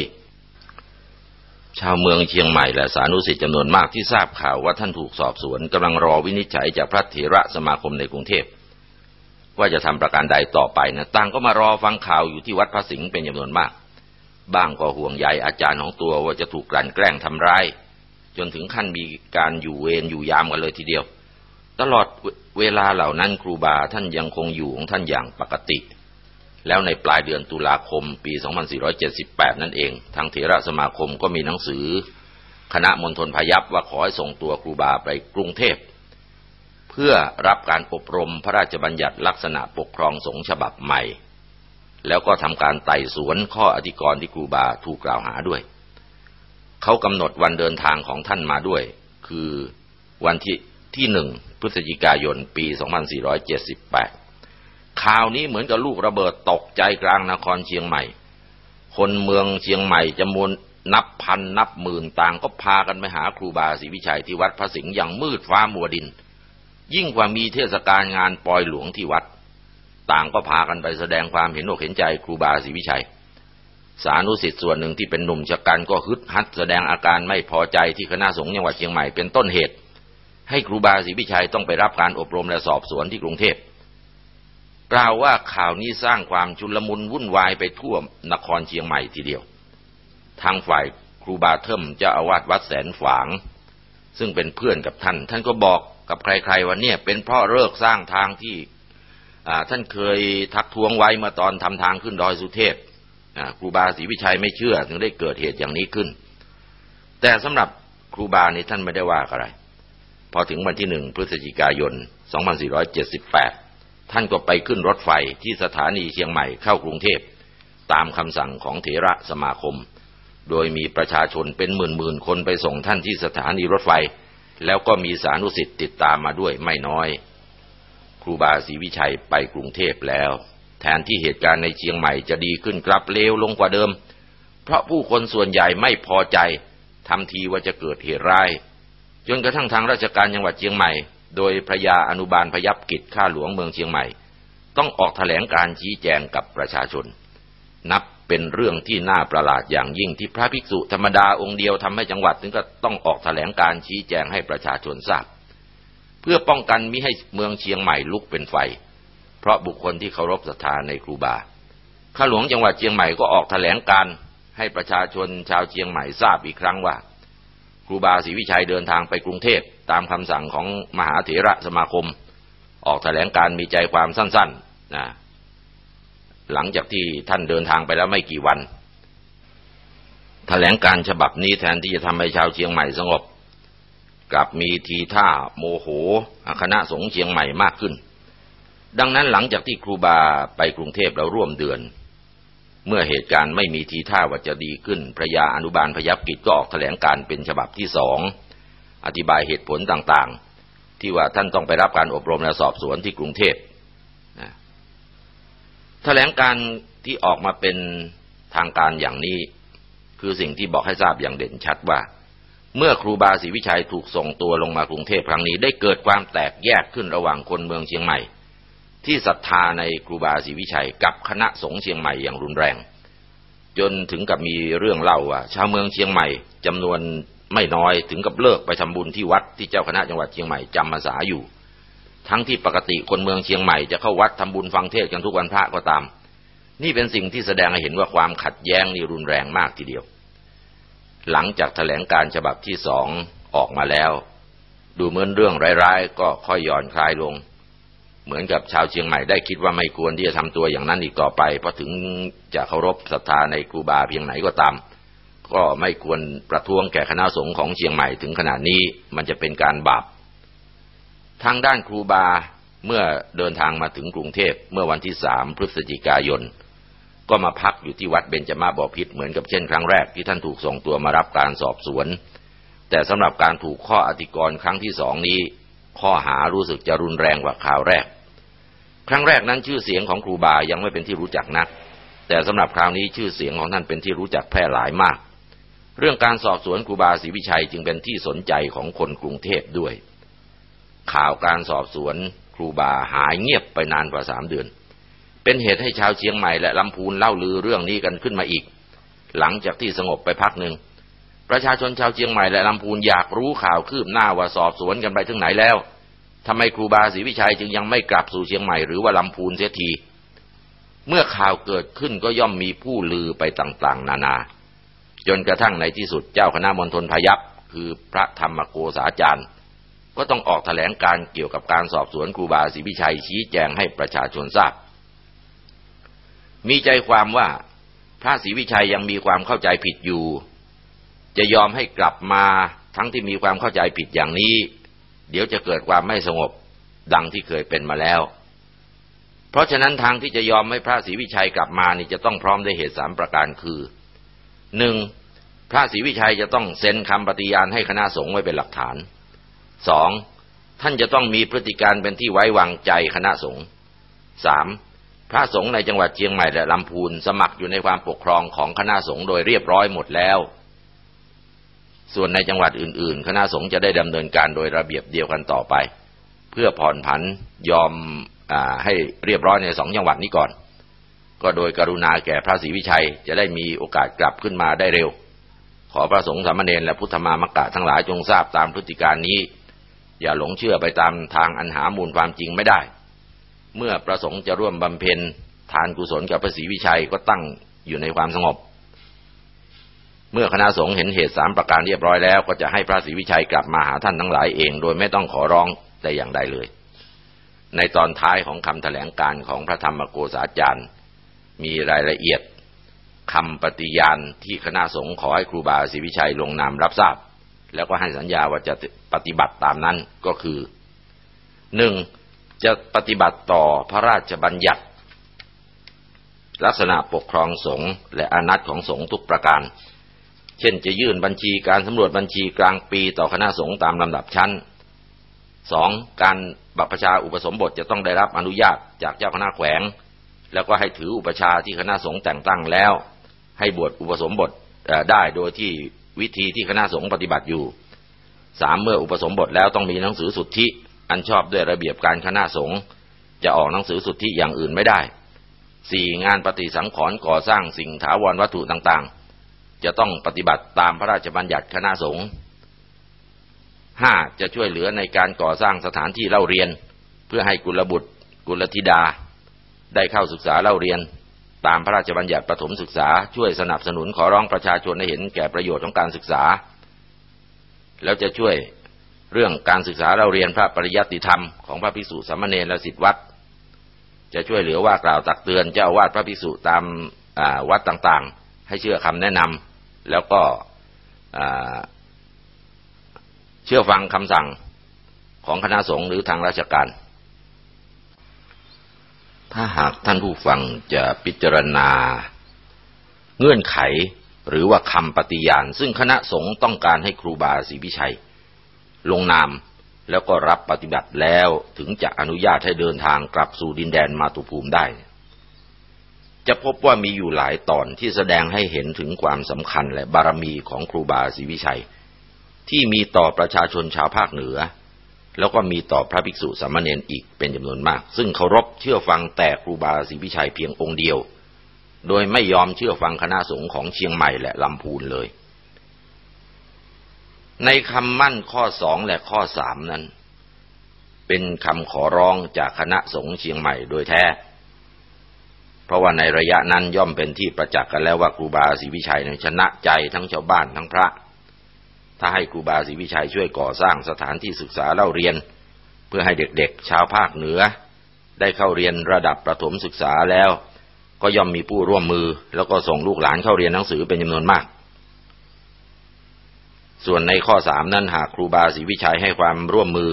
ชาวเมืองเชียงใหม่และสานุสิตจำนวนมากที่ทราบข่าวว่าท่านถูกสอบสวนกำลังรอวินิจฉัยจากพระเถระสมาคมในกรุงเทพว่าจะทำประการใดต่อไปนะต่างก็มารอฟังข่าวอยู่ที่วัดพระสิงห์เป็นจำนวนมาก บ้างก็ห่วงใยอาจารย์ของตัวว่าจะถูกกลั่นแกล้งทำร้ายจนถึงขั้นมีการอยู่เวรอยู่ยามกันเลยทีเดียว ตลอดเวลาเหล่านั้นครูบาท่านยังคงอยู่ของท่านอย่างปกติ แล้วในปลายเดือนตุลาคมปี 2478 นั่นเอง ทางเถระสมาคมก็มีหนังสือ คณะมณฑลพยัพว่าขอให้ส่งตัวครูบาไปกรุงเทพ เพื่อรับการอบรมพระราชบัญญัติลักษณะปกครองสงฆ์ฉบับใหม่ แล้วก็ทำการไต่สวนข้ออธิกรณ์ที่ครูบาถูกกล่าวหาด้วย เขากำหนดวันเดินทางของท่านมาด้วย คือวันที่ที่หนึ่งพฤศจิกายนปี 2478 ข่าวนี้เหมือนกับลูกระเบิดตกใจกลางนครเชียงใหม่ คนเมืองเชียงใหม่จำนวนนับพันนับหมื่นต่างก็พากันไปหาครูบาศรีวิชัยที่วัดพระสิงห์อย่างมืดฟ้ามัวดิน ยิ่งกว่ามีเทศกาลงานปลอยหลวงที่วัด ต่างก็พากันไปแสดงความเห็นอกเห็นใจครูบาศรีวิชัย สานุสิทธิ์ส่วนหนึ่งที่เป็นหนุ่มชะกันก็ฮึดฮัดแสดงอาการไม่พอใจที่คณะสงฆ์จังหวัดเชียงใหม่เป็นต้นเหตุ ให้ครูบาศรีวิชัยต้องไปรับการอบรมและสอบสวนที่กรุงเทพ กล่าวว่าข่าวนี้สร้างความชุลมุนวุ่นวายไปทั่วนครเชียงใหม่ทีเดียว ทางฝ่ายครูบาเทิมเจ้าอาวาสวัดแสนฝาง ซึ่งเป็นเพื่อนกับท่าน ท่านก็บอกกับใครๆว่าเนี่ยเป็นเพราะเลิกสร้างทางที่ท่านเคยทักท้วงไว้เมื่อตอนทำทางขึ้นดอยสุเทพครูบาศรีวิชัยไม่เชื่อ ถึงได้เกิดเหตุอย่างนี้ขึ้น แต่สำหรับครูบานี่ท่านไม่ได้ว่าอะไร พอถึงวันที่หนึ่งพฤศจิกายน 2478 ท่านก็ไปขึ้นรถไฟที่สถานีเชียงใหม่เข้ากรุงเทพ ตามคำสั่งของเถระสมาคม โดยมีประชาชนเป็นหมื่นๆคนไปส่งท่านที่สถานีรถไฟ แล้วก็มีสานุสิทธิ์ติดตามมาด้วยไม่น้อย ครูบาศรีวิชัยไปกรุงเทพแล้ว แทนที่เหตุการณ์ในเชียงใหม่จะดีขึ้นกลับเลวลงกว่าเดิม เพราะผู้คนส่วนใหญ่ไม่พอใจทำทีว่าจะเกิดเหตุร้ายจนกระทั่งทางราชการจังหวัดเชียงใหม่ โดยพระยาอนุบาลพยับกิจข้าหลวงเมืองเชียงใหม่ ต้องออกแถลงการชี้แจงกับประชาชน นับเป็นเรื่องที่น่าประหลาดอย่างยิ่งที่พระภิกษุธรรมดาองค์เดียวทำให้จังหวัดถึงก็ต้องออกแถลงการชี้แจงให้ประชาชนทราบ เพื่อป้องกันมิให้เมืองเชียงใหม่ลุกเป็นไฟ เพราะบุคคลที่เคารพศรัทธาในครูบาข้าหลวงจังหวัดเชียงใหม่ก็ออกแถลงการให้ประชาชนชาวเชียงใหม่ทราบอีกครั้งว่า รูบาศรีวิชัยเดินทางไปกรุงเทพตามคำสั่งของมหาเถระสมาคม ออกแถลงการมีใจความสั้นๆนะหลังจากที่ท่านเดินทางไปแล้วไม่กี่วันถแถลงการฉบับนี้แทนที่จะทำให้ชาวเชียงใหม่สงบ กลับมีทีท่าโมโหคณะสงฆ์เชียงใหม่มากขึ้น ดังนั้นหลังจากที่ครูบาไปกรุงเทพแล้วร่วมเดือน เมื่อเหตุการณ์ไม่มีทีท่าว่าจะดีขึ้น พระยาอนุบาลพยับกิจก็ออกแถลงการเป็นฉบับที่สอง อธิบายเหตุผลต่างๆ ที่ว่าท่านต้องไปรับการอบรมและสอบสวนที่กรุงเทพแถลงการที่ออกมาเป็นทางการอย่างนี้ คือสิ่งที่บอกให้ทราบอย่างเด่นชัดว่า เมื่อครูบาศรีวิชัยถูกส่งตัวลงมากรุงเทพครั้งนี้ ได้เกิดความแตกแยกขึ้นระหว่างคนเมืองเชียงใหม่ ที่ศรัทธาในครูบาศรีวิชัยกับคณะสงฆ์เชียงใหม่อย่างรุนแรง จนถึงกับมีเรื่องเล่าว่าชาวเมืองเชียงใหม่จำนวนไม่น้อยถึงกับเลิกไปทำบุญที่วัดที่เจ้าคณะจังหวัดเชียงใหม่จำมาสาอยู่ ทั้งที่ปกติคนเมืองเชียงใหม่จะเข้าวัดทำบุญฟังเทศกันทุกวันพระก็ตาม นี่เป็นสิ่งที่แสดงให้เห็นว่าความขัดแย้งนี่รุนแรงมากทีเดียว หลังจากแถลงการฉบับที่สองออกมาแล้ว ดูเหมือนเรื่องร้ายๆ ก็ค่อยย่อนคลายลง เหมือนกับชาวเชียงใหม่ได้คิดว่าไม่ควรที่จะทำตัวอย่างนั้นอีกต่อไป เพราะถึงจะเคารพศรัทธาในครูบาเพียงไหนก็ตาม ก็ไม่ควรประท้วงแก่คณะสงฆ์ของเชียงใหม่ถึงขนาดนี้มันจะเป็นการบาปทางด้านครูบาเมื่อเดินทางมาถึงกรุงเทพเมื่อวันที่สามพฤศจิกายน ก็มาพักอยู่ที่วัดเบญจมาบพิษเหมือนกับเช่นครั้งแรกที่ท่านถูกส่งตัวมารับการสอบสวน แต่สำหรับการถูกข้ออธิกรณ์ครั้งที่สองนี้ ข้อหารู้สึกจะรุนแรงกว่าคราวแรก ครั้งแรกนั้นชื่อเสียงของครูบายังไม่เป็นที่รู้จักนัก แต่สำหรับคราวนี้ชื่อเสียงของท่านเป็นที่รู้จักแพร่หลายมาก เรื่องการสอบสวนครูบาศรีวิชัยจึงเป็นที่สนใจของคนกรุงเทพด้วย ข่าวการสอบสวนครูบาหายเงียบไปนานกว่าสามเดือน เป็นเหตุให้ชาวเชียงใหม่และลำพูนเล่าลือเรื่องนี้กันขึ้นมาอีก หลังจากที่สงบไปพักหนึ่งประชาชนชาวเชียงใหม่และลำพูนอยากรู้ข่าวคืบหน้าว่าสอบสวนกันไปถึงไหนแล้ว ทำไมครูบาศรีวิชัยจึงยังไม่กลับสู่เชียงใหม่หรือว่าลำพูนเสียที เมื่อข่าวเกิดขึ้นก็ย่อมมีผู้ลือไปต่างๆ นานา จนกระทั่งในที่สุดเจ้าคณะมณฑลพยัพคือพระธรรมโกษาจารย์ ก็ต้องออกแถลงการเกี่ยวกับการสอบสวนครูบาศรีพิชัยชี้แจงให้ประชาชนทราบ มีใจความว่าพระศรีวิชัยยังมีความเข้าใจผิดอยู่ จะยอมให้กลับมาทั้งที่มีความเข้าใจผิดอย่างนี้ เดี๋ยวจะเกิดความไม่สงบดังที่เคยเป็นมาแล้ว เพราะฉะนั้นทางที่จะยอมให้พระศรีวิชัยกลับมานี่จะต้องพร้อมด้วยเหตุสามประการคือหนึ่งพระศรีวิชัยจะต้องเซ็นคำปฏิญาณให้คณะสงฆ์ไว้เป็นหลักฐานสองท่านจะต้องมีพฤติการเป็นที่ไว้วางใจคณะสงฆ์สามพระสงฆ์ในจังหวัดเชียงใหม่และลำพูนสมัครอยู่ในความปกครองของคณะสงฆ์โดยเรียบร้อยหมดแล้ว ส่วนในจังหวัดอื่น ๆ คณะสงฆ์จะได้ดำเนินการโดยระเบียบเดียวกันต่อไป เพื่อผ่อนผันยอมอให้เรียบร้อยในสองจังหวัดนี้ก่อน ก็โดยกรุณาแก่พระศรีวิชัยจะได้มีโอกาสกลับขึ้นมาได้เร็ว ขอพระสงฆ์สามเณรและพุทธมามกะทั้งหลายจงทราบตามพฤติการนี้ อย่าหลงเชื่อไปตามทางอันหามูลความจริงไม่ได้ เมื่อประสงค์จะร่วมบำเพ็ญทานกุศลกับพระศรีวิชัยก็ตั้งอยู่ในความสงบ เมื่อคณะสงฆ์เห็นเหตุสามประการเรียบร้อยแล้ว ก็จะให้พระศรีวิชัยกลับมาหาท่านทั้งหลายเอง โดยไม่ต้องขอร้องแต่อย่างใดเลย ในตอนท้ายของคำแถลงการของพระธรรมโกษาจารย์ มีรายละเอียดคำปฏิญาณที่คณะสงฆ์ขอให้ครูบาศรีวิชัยลงนามรับทราบ แล้วก็ให้สัญญาว่าจะปฏิบัติตามนั้นก็คือหนึ่งจะปฏิบัติต่อพระราชบัญญัติ ลักษณะปกครองสงฆ์และอนัตของสงฆ์ทุกประการ เช่นจะยื่นบัญชีการสำรวจบัญชีกลางปีต่อคณะสงฆ์ตามลำดับชั้นสองการบัพชาอุปสมบทจะต้องได้รับอนุญาตจากเจ้าคณะแขวง แล้วก็ให้ถืออุปชาที่คณะสงฆ์แต่งตั้งแล้ว ให้บวชอุปสมบทได้โดยที่วิธีที่คณะสงฆ์ปฏิบัติอยู่สามเมื่ออุปสมบทแล้วต้องมีหนังสือสุทธิอันชอบด้วยระเบียบการคณะสงฆ์จะออกหนังสือสุทธิอย่างอื่นไม่ได้สี่งานปฏิสังขรณ์ก่อสร้างสิ่งถาวรวัตถุต่างๆ จะต้องปฏิบัติตามพระราชบัญญัติคณะสงฆ์ห้าจะช่วยเหลือในการก่อสร้างสถานที่เล่าเรียน เพื่อให้กุลบุตร กุลธิดา ได้เข้าศึกษาเล่าเรียน ตามพระราชบัญญัติประถมศึกษา ช่วยสนับสนุนขอร้องประชาชนให้เห็นแก่ประโยชน์ของการศึกษา แล้วจะช่วยเรื่องการศึกษาเราเรียนพระปริยัติธรรมของพระภิกษุสามเณรและสิทธิวัดจะช่วยเหลือว่ากล่าวตักเตือนเจ้าวาดพระภิกษุตามวัดต่างๆ ให้เชื่อคำแนะนำ แล้วก็เชื่อฟังคำสั่งของคณะสงฆ์หรือทางราชการ ถ้าหากท่านผู้ฟังจะพิจารณา เงื่อนไขหรือว่าคำปฏิญาณ ซึ่งคณะสงฆ์ต้องการให้ครูบาศรีพิชัย ลงนามแล้วก็รับปฏิบัติแล้วถึงจะอนุญาตให้เดินทางกลับสู่ดินแดนมาตุภูมิได้ จะพบว่ามีอยู่หลายตอนที่แสดงให้เห็นถึงความสำคัญและบารมีของครูบาศรีวิชัย ที่มีต่อประชาชนชาวภาคเหนือ แล้วก็มีต่อพระภิกษุสามเณรอีกเป็นจำนวนมาก ซึ่งเคารพเชื่อฟังแต่ครูบาศรีวิชัยเพียงองค์เดียว โดยไม่ยอมเชื่อฟังคณะสงฆ์ของเชียงใหม่และลำพูนเลย ในคำมั่นข้อสองและข้อสามนั้น เป็นคำขอร้องจากคณะสงฆ์เชียงใหม่โดยแท้ เพราะว่าในระยะนั้นย่อมเป็นที่ประจักษ์กันแล้วว่าครูบาศรีวิชัยชนะใจทั้งชาวบ้านทั้งพระ ถ้าให้ครูบาศรีวิชัยช่วยก่อสร้างสถานที่ศึกษาเล่าเรียน เพื่อให้เด็กๆ ชาวภาคเหนือ ได้เข้าเรียนระดับประถมศึกษาแล้ว ก็ย่อมมีผู้ร่วมมือ แล้วก็ส่งลูกหลานเข้าเรียนหนังสือเป็นจำนวนมาก ส่วนในข้อสามนั้นหากครูบาศรีวิชัยให้ความร่วมมือ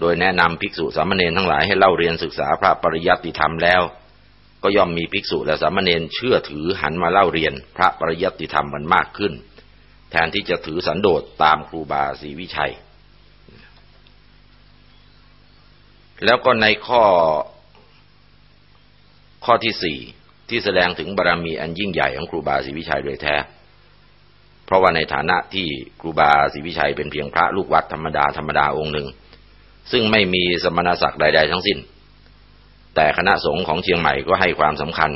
โดยแนะนำภิกษุสามเณรทั้งหลายให้เล่าเรียนศึกษาพระปริยัติธรรมแล้ว ก็ย่อมมีภิกษุและสามเณรเชื่อถือหันมาเล่าเรียนพระปริยัติธรรมมันมากขึ้น แทนที่จะถือสันโดษตามครูบาศรีวิชัย แล้วก็ในข้อข้อที่สี่ที่แสดงถึงบารรมีอันยิ่งใหญ่ของครูบาศรีวิชัยโดยแท้ เพราะว่าในฐานะที่ครูบาศรีวิชัยเป็นเพียงพระลูกวัดธรรมดาธรรมดาองค์หนึ่ง ซึ่งไม่มีสมณศักดิ์ใด ๆ ทั้งสิ้น แต่คณะสงฆ์ของเชียงใหม่ก็ให้ความสำคัญ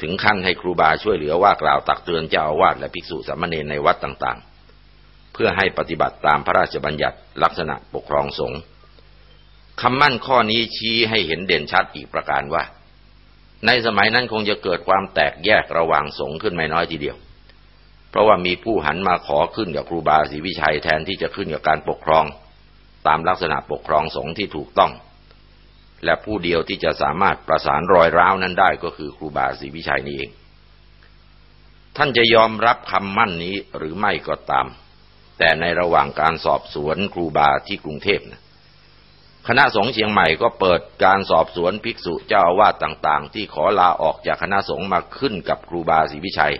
ถึงขั้นให้ครูบาช่วยเหลือว่ากล่าวตักเตือนเจ้าอาวาสและภิกษุสามเณรในวัดต่างๆ เพื่อให้ปฏิบัติตามพระราชบัญญัติลักษณะปกครองสงฆ์คำมั่นข้อนี้ชี้ให้เห็นเด่นชัดอีกประการว่า ในสมัยนั้นคงจะเกิดความแตกแยกระหว่างสงฆ์ขึ้นไม่น้อยทีเดียว เพราะว่ามีผู้หันมาขอขึ้นกับครูบาศรีวิชัยแทนที่จะขึ้นกับการปกครอง ตามลักษณะปกครองสงฆ์ที่ถูกต้อง และผู้เดียวที่จะสามารถประสานรอยร้าวนั้นได้ก็คือครูบาศรีวิชัยนี่เอง ท่านจะยอมรับคำมั่นนี้หรือไม่ก็ตาม แต่ในระหว่างการสอบสวนครูบาที่กรุงเทพนะคณะสงฆ์เชียงใหม่ก็เปิดการสอบสวนภิกษุเจ้าอาวาสต่างๆ ที่ขอลาออกจากคณะสงฆ์มาขึ้นกับครูบาศรีวิชัย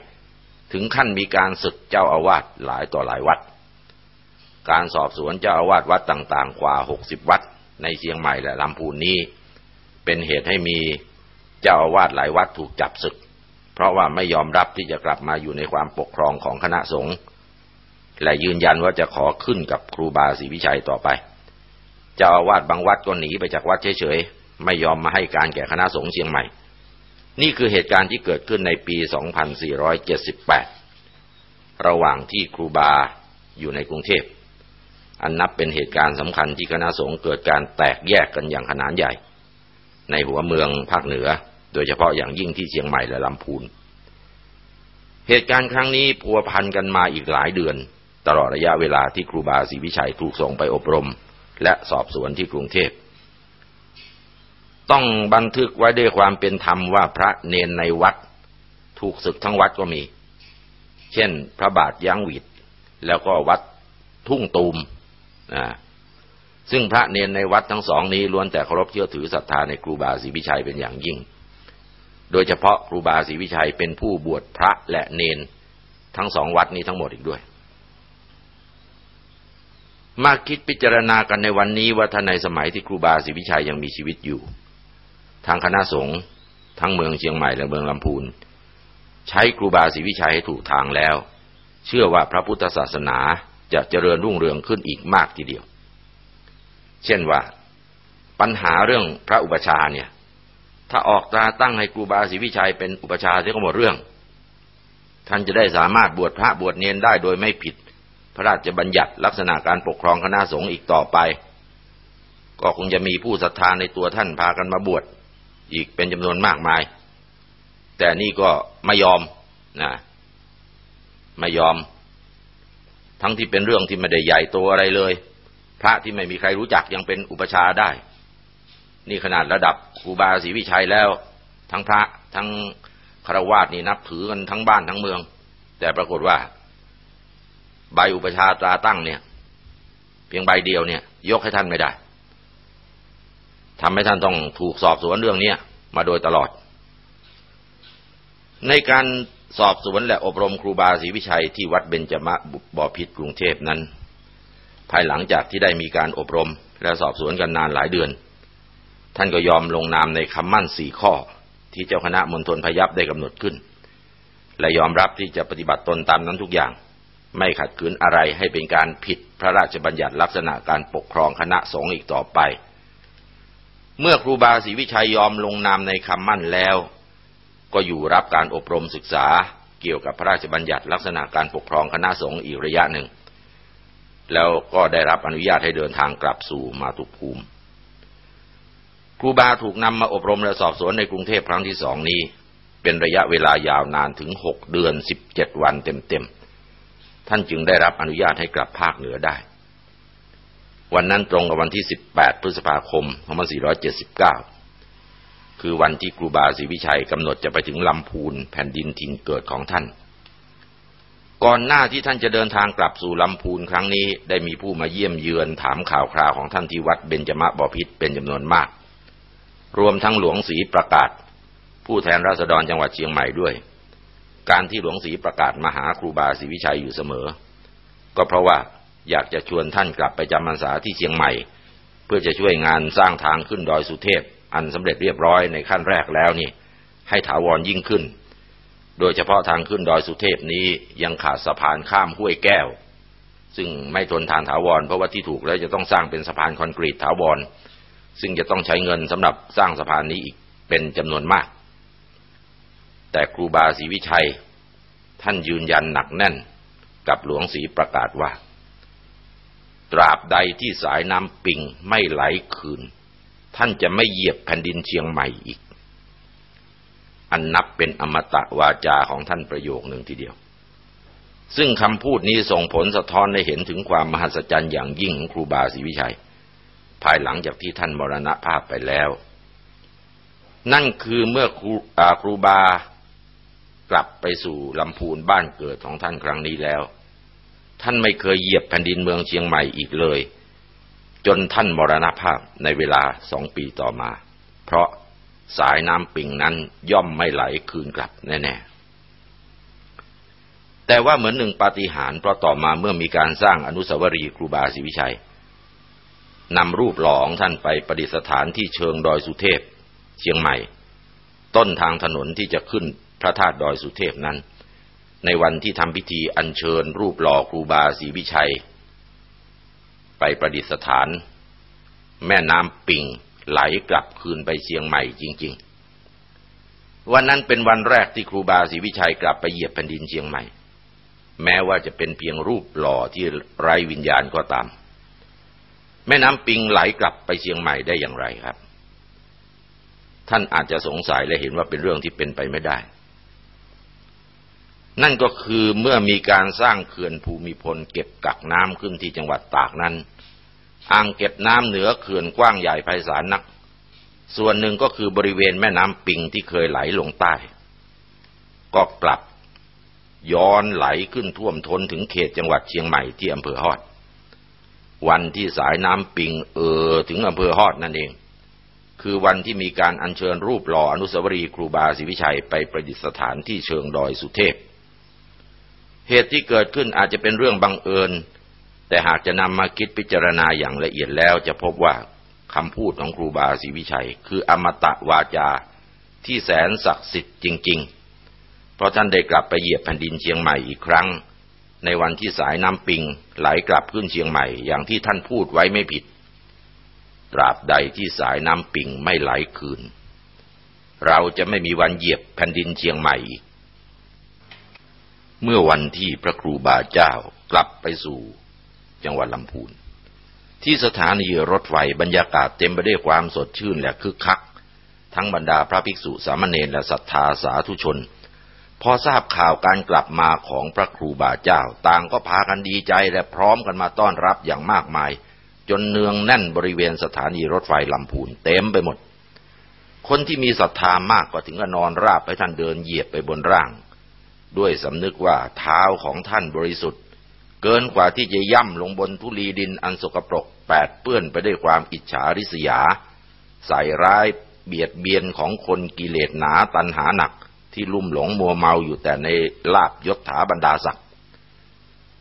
ถึงขั้นมีการศึกเจ้าอาวาสหลายต่อหลายวัด การสอบสวนเจ้าอาวาสวัดต่างๆ กว่า60วัด ในเชียงใหม่และลำพูนนี้ เป็นเหตุให้มีเจ้าอาวาสหลายวัดถูกจับศึก เพราะว่าไม่ยอมรับที่จะกลับมาอยู่ในความปกครองของคณะสงฆ์และยืนยันว่าจะขอขึ้นกับครูบาศรีวิชัยต่อไป เจ้าอาวาสบางวัดก็หนีไปจากวัดเฉยๆ ไม่ยอมมาให้การแก่คณะสงฆ์เชียงใหม่ นี่คือเหตุการณ์ที่เกิดขึ้นในปี 2478 ระหว่างที่ครูบาอยู่ในกรุงเทพ อันนับเป็นเหตุการณ์สำคัญที่คณะสงฆ์เกิดการแตกแยกกันอย่างขนาดใหญ่ ในหัวเมืองภาคเหนือ โดยเฉพาะอย่างยิ่งที่เชียงใหม่และลำพูน เหตุการณ์ครั้งนี้พัวพันกันมาอีกหลายเดือน ตลอดระยะเวลาที่ครูบาศรีวิชัยถูกส่งไปอบรม และสอบสวนที่กรุงเทพ ต้องบันทึกไว้ด้วยความเป็นธรรมว่าพระเนนในวัด ถูกศึกทั้งวัดก็มี เช่น พระบาทยังหวิดแล้วก็วัดทุ่งตูม นะซึ่งพระเนนในวัดทั้งสองนี้ล้วนแต่เคารพเชื่อถือศรัทธาในครูบาศรีวิชัยเป็นอย่างยิ่ง โดยเฉพาะครูบาศรีวิชัยเป็นผู้บวชพระและเนนทั้งสองวัดนี้ทั้งหมดอีกด้วย มาคิดพิจารณากันในวันนี้ว่าท่านในสมัยที่ครูบาศรีวิชัยยังมีชีวิตอยู่ ทางคณะสงฆ์ทั้งเมืองเชียงใหม่และเมืองลำพูน ใช้ครูบาศรีวิชัยให้ถูกทางแล้ว เชื่อว่าพระพุทธศาสนา จะเจริญรุ่งเรืองขึ้นอีกมากทีเดียว เช่นว่า ปัญหาเรื่องพระอุปชาเนี่ย ถ้าออกตาตั้งให้ครูบาศรีวิชัยเป็นอุปชาเสียก็หมดเรื่อง ท่านจะได้สามารถบวชพระบวชเนนได้โดยไม่ผิด พระราชบัญญัติลักษณะการปกครองคณะสงฆ์อีกต่อไป ก็คงจะมีผู้ศรัทธาในตัวท่านพากันมาบวชอีกเป็นจำนวนมากมาย แต่นี่ก็ไม่ยอมนะไม่ยอม ทั้งที่เป็นเรื่องที่ไม่ได้ใหญ่โตอะไรเลย พระที่ไม่มีใครรู้จักยังเป็นอุปชาได้ นี่ขนาดระดับครูบาศรีวิชัยแล้ว ทั้งพระทั้งคารวาสนี่นับถือกันทั้งบ้านทั้งเมือง แต่ปรากฏว่า ใบอุปชาตราตั้งเนี่ย เพียงใบเดียวเนี่ย ยกให้ท่านไม่ได้ทำให้ท่านต้องถูกสอบสวนเรื่องนี้มาโดยตลอด ในการ สอบสวนและอบรมครูบาศรีวิชัยที่วัดเบญจมะบ่อพิษกรุงเทพนั้น ภายหลังจากที่ได้มีการอบรมและสอบสวนกันนานหลายเดือน ท่านก็ยอมลงนามในคำมั่นสี่ข้อที่เจ้าคณะมณฑลพยัพได้กำหนดขึ้น และยอมรับที่จะปฏิบัติตนตามนั้นทุกอย่าง ไม่ขัดขืนอะไรให้เป็นการผิดพระราชบัญญัติลักษณะการปกครองคณะสงฆ์อีกต่อไป เมื่อครูบาศรีวิชัยยอมลงนามในคำมั่นแล้ว ก็อยู่รับการอบรมศึกษาเกี่ยวกับพระราชบัญญัติลักษณะการปกครองคณะสงฆ์อีกระยะหนึ่ง แล้วก็ได้รับอนุญาตให้เดินทางกลับสู่มาตุภูมิ ครูบาถูกนำมาอบรมและสอบสวนในกรุงเทพครั้งที่สองนี้ เป็นระยะเวลายาวนานถึงหกเดือนสิบเจ็ดวันเต็มๆ ท่านจึงได้รับอนุญาตให้กลับภาคเหนือได้ วันนั้นตรงกับวันที่ 18 พฤษภาคม 2479 คือวันที่ครูบาศรีวิชัยกำหนดจะไปถึงลำพูนแผ่นดินถิ่นเกิดของท่าน ก่อนหน้าที่ท่านจะเดินทางกลับสู่ลำพูนครั้งนี้ได้มีผู้มาเยี่ยมเยือนถามข่าวคราวของท่านที่วัดเบญจมะบพิษเป็นจำนวนมาก รวมทั้งหลวงศรีประกาศ ผู้แทนราษฎรจังหวัดเชียงใหม่ด้วย การที่หลวงศรีประกาศมาหาครูบาศรีวิชัยอยู่เสมอ ก็เพราะว่าอยากจะชวนท่านกลับไปจำพรรษาที่เชียงใหม่ เพื่อจะช่วยงานสร้างทางขึ้นดอยสุเทพ อันสำเร็จเรียบร้อยในขั้นแรกแล้วนี่ ให้ถาวรยิ่งขึ้น โดยเฉพาะทางขึ้นดอยสุเทพนี้ยังขาดสะพานข้ามห้วยแก้ว ซึ่งไม่ทนทานถาวร เพราะว่าที่ถูกแล้วจะต้องสร้างเป็นสะพานคอนกรีตถาวร ซึ่งจะต้องใช้เงินสำหรับสร้างสะพานนี้อีกเป็นจำนวนมาก แต่ครูบาศรีวิชัย ท่านยืนยันหนักแน่นกับหลวงศรีประกาศว่า ตราบใดที่สายน้ำปิงไม่ไหลคืน ท่านจะไม่เหยียบแผ่นดินเชียงใหม่อีก อันนับเป็นอมตะวาจาของท่านประโยคหนึ่งทีเดียว ซึ่งคำพูดนี้ส่งผลสะท้อนให้เห็นถึงความมหัศจรรย์อย่างยิ่งของครูบาศรีวิชัย ภายหลังจากที่ท่านมรณภาพไปแล้ว นั่นคือเมื่อครูครูบากลับไปสู่ลำพูนบ้านเกิดของท่านครั้งนี้แล้ว ท่านไม่เคยเหยียบแผ่นดินเมืองเชียงใหม่อีกเลย จนท่านมรณภาพในเวลาสองปีต่อมา เพราะสายน้ำปิงนั้นย่อมไม่ไหลคืนกลับแน่ๆ แต่ว่าเหมือนหนึ่งปาฏิหาริย์เพราะต่อมาเมื่อมีการสร้างอนุสาวรีย์ครูบาศรีวิชัยนำรูปหล่อของท่านไปประดิษฐานที่เชิงดอยสุเทพ เชียงใหม่ ต้นทางถนนที่จะขึ้นพระธาตุดอยสุเทพนั้น ในวันที่ทำพิธีอัญเชิญรูปหล่อครูบาศรีวิชัย ไปประดิษฐาน แม่น้ำปิงไหลกลับคืนไปเชียงใหม่จริง ๆ วันนั้นเป็นวันแรกที่ครูบาศรีวิชัยกลับไปเหยียบแผ่นดินเชียงใหม่ แม้ว่าจะเป็นเพียงรูปหล่อที่ไร้วิญญาณก็ตาม แม่น้ำปิงไหลกลับไปเชียงใหม่ได้อย่างไรครับ ท่านอาจจะสงสัยและเห็นว่าเป็นเรื่องที่เป็นไปไม่ได้ นั่นก็คือเมื่อมีการสร้างเขื่อนภูมิพล เก็บกักน้ำขึ้นที่จังหวัดตากนั้น อ่างเก็บน้ำเหนือเขื่อนกว้างใหญ่ไพศาลนัก ส่วนหนึ่งก็คือบริเวณแม่น้ำปิงที่เคยไหลลงใต้ ก็ปรับย้อนไหลขึ้นท่วมท้นถึงเขตจังหวัดเชียงใหม่ที่อำเภอฮอด วันที่สายน้ำปิงเออถึงอำเภอฮอดนั่นเอง คือวันที่มีการอัญเชิญรูปหล่ออนุสาวรีย์ครูบาศรีวิชัยไปประดิษฐานที่เชิงดอยสุเทพ เหตุที่เกิดขึ้นอาจจะเป็นเรื่องบังเอิญ แต่หากจะนำมาคิดพิจารณาอย่างละเอียดแล้วจะพบว่าคำพูดของครูบาศรีวิชัย คืออมตะวาจาที่แสนศักดิ์สิทธิ์จริง ๆ เพราะท่านได้กลับไปเหยียบแผ่นดินเชียงใหม่อีกครั้ง ในวันที่สายน้ำปิงไหลกลับขึ้นเชียงใหม่อย่างที่ท่านพูดไว้ไม่ผิด ตราบใดที่สายน้ำปิงไม่ไหลคืน เราจะไม่มีวันเหยียบแผ่นดินเชียงใหม่ เมื่อวันที่พระครูบาเจ้ากลับไปสู่จังหวัดลำพูน ที่สถานีรถไฟบรรยากาศเต็มไปด้วยความสดชื่นและคึกคัก ทั้งบรรดาพระภิกษุสามเณรและศรัทธาสาธุชน พอทราบข่าวการกลับมาของพระครูบาเจ้า ต่างก็พากันดีใจและพร้อมกันมาต้อนรับอย่างมากมาย จนเนืองแน่นบริเวณสถานีรถไฟลำพูนเต็มไปหมด คนที่มีศรัทธามากก็ถึงกับนอนราบให้ท่านเดินเหยียบไปบนร่าง ด้วยสำนึกว่าเท้าของท่านบริสุทธิ์ เกินกว่าที่จะย่ำลงบนทุลีดินอันสกปรกแปดเปื้อนไปด้วยความอิจฉาริษยา ใส่ร้ายเบียดเบียนของคนกิเลสหนาตันหาหนักที่ลุ่มหลงมัวเมาอยู่แต่ในลาบยศถาบรรดาศักดิ์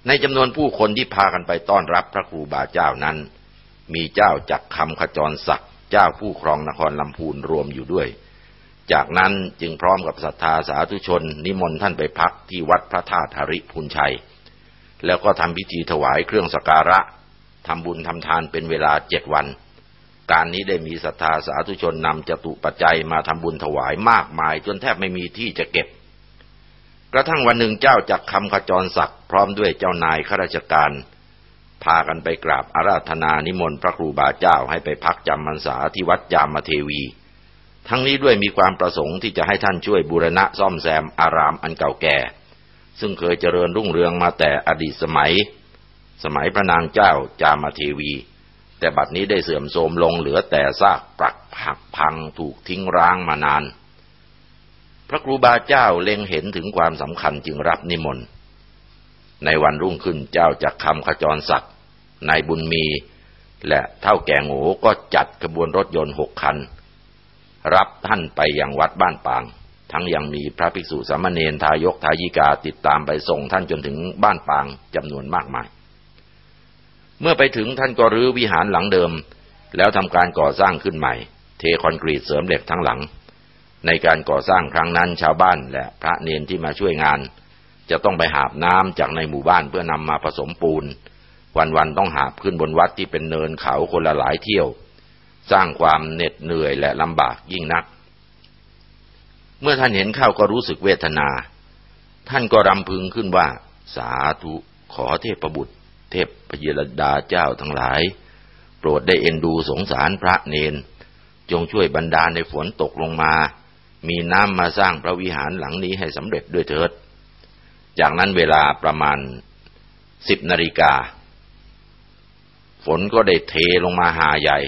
ในจำนวนผู้คนที่พากันไปต้อนรับพระครูบาเจ้านั้น มีเจ้าจักคำขจรศักดิ์เจ้าผู้ครองนครลำพูนรวมอยู่ด้วย จากนั้นจึงพร้อมกับศรัทธาสาธุชน นิมนต์ท่านไปพักที่วัดพระธาตุหริพุนชัย แล้วก็ทำพิธีถวายเครื่องสการะทำบุญทำทานเป็นเวลาเจ็ดวัน การนี้ได้มีศรัทธาสาธุชนนำจตุปัจจัยมาทำบุญถวายมากมาย จนแทบไม่มีที่จะเก็บ กระทั่งวันหนึ่งเจ้าจักคำขจรศักดิ์พร้อมด้วยเจ้านายข้าราชการ พากันไปกราบอาราธนานิมนต์พระครูบาเจ้าให้ไปพักจำพรรษาที่วัดยามเทวี ทั้งนี้ด้วยมีความประสงค์ที่จะให้ท่านช่วยบูรณะซ่อมแซมอารามอันเก่าแก่ ซึ่งเคยเจริญรุ่งเรืองมาแต่อดีตสมัย สมัยพระนางเจ้าจามเทวี แต่บัดนี้ได้เสื่อมโทรมลงเหลือแต่ซากปรักผักพังถูกทิ้งร้างมานาน พระครูบาเจ้าเล็งเห็นถึงความสำคัญจึงรับนิมนต์ในวันรุ่งขึ้นเจ้าจากคำขจรศักดิ์นายบุญมี และเท่าแก่โง่ก็จัดกระบวนรถยนต์หกคัน รับท่านไปยังวัดบ้านปาง ทั้งยังมีพระภิกษุสามเณรทายกทายิกาติดตามไปส่งท่านจนถึงบ้านปางจำนวนมากมาย เมื่อไปถึงท่านก็รื้อวิหารหลังเดิม แล้วทำการก่อสร้างขึ้นใหม่ เทคอนกรีตเสริมเหล็กทั้งหลัง ในการก่อสร้างครั้งนั้นชาวบ้านและพระเนนที่มาช่วยงาน จะต้องไปหาบน้ำจากในหมู่บ้านเพื่อนำมาผสมปูน วันๆต้องหาบขึ้นบนวัดที่เป็นเนินเขาคนละหลายเที่ยว สร้างความเหน็ดเหนื่อยและลำบากยิ่งนัก เมื่อท่านเห็นเข้าก็รู้สึกเวทนา ท่านก็รำพึงขึ้นว่า สาธุขอเทพบุตร เทพพยรดาเจ้าทั้งหลาย โปรดได้เอ็นดูสงสารพระเนน จงช่วยบรรดาในฝนตกลงมา มีน้ำมาสร้างพระวิหารหลังนี้ให้สำเร็จด้วยเถิด จากนั้นเวลาประมาณสิบนาฬิกาฝนก็ได้เทลงมาหาใหญ่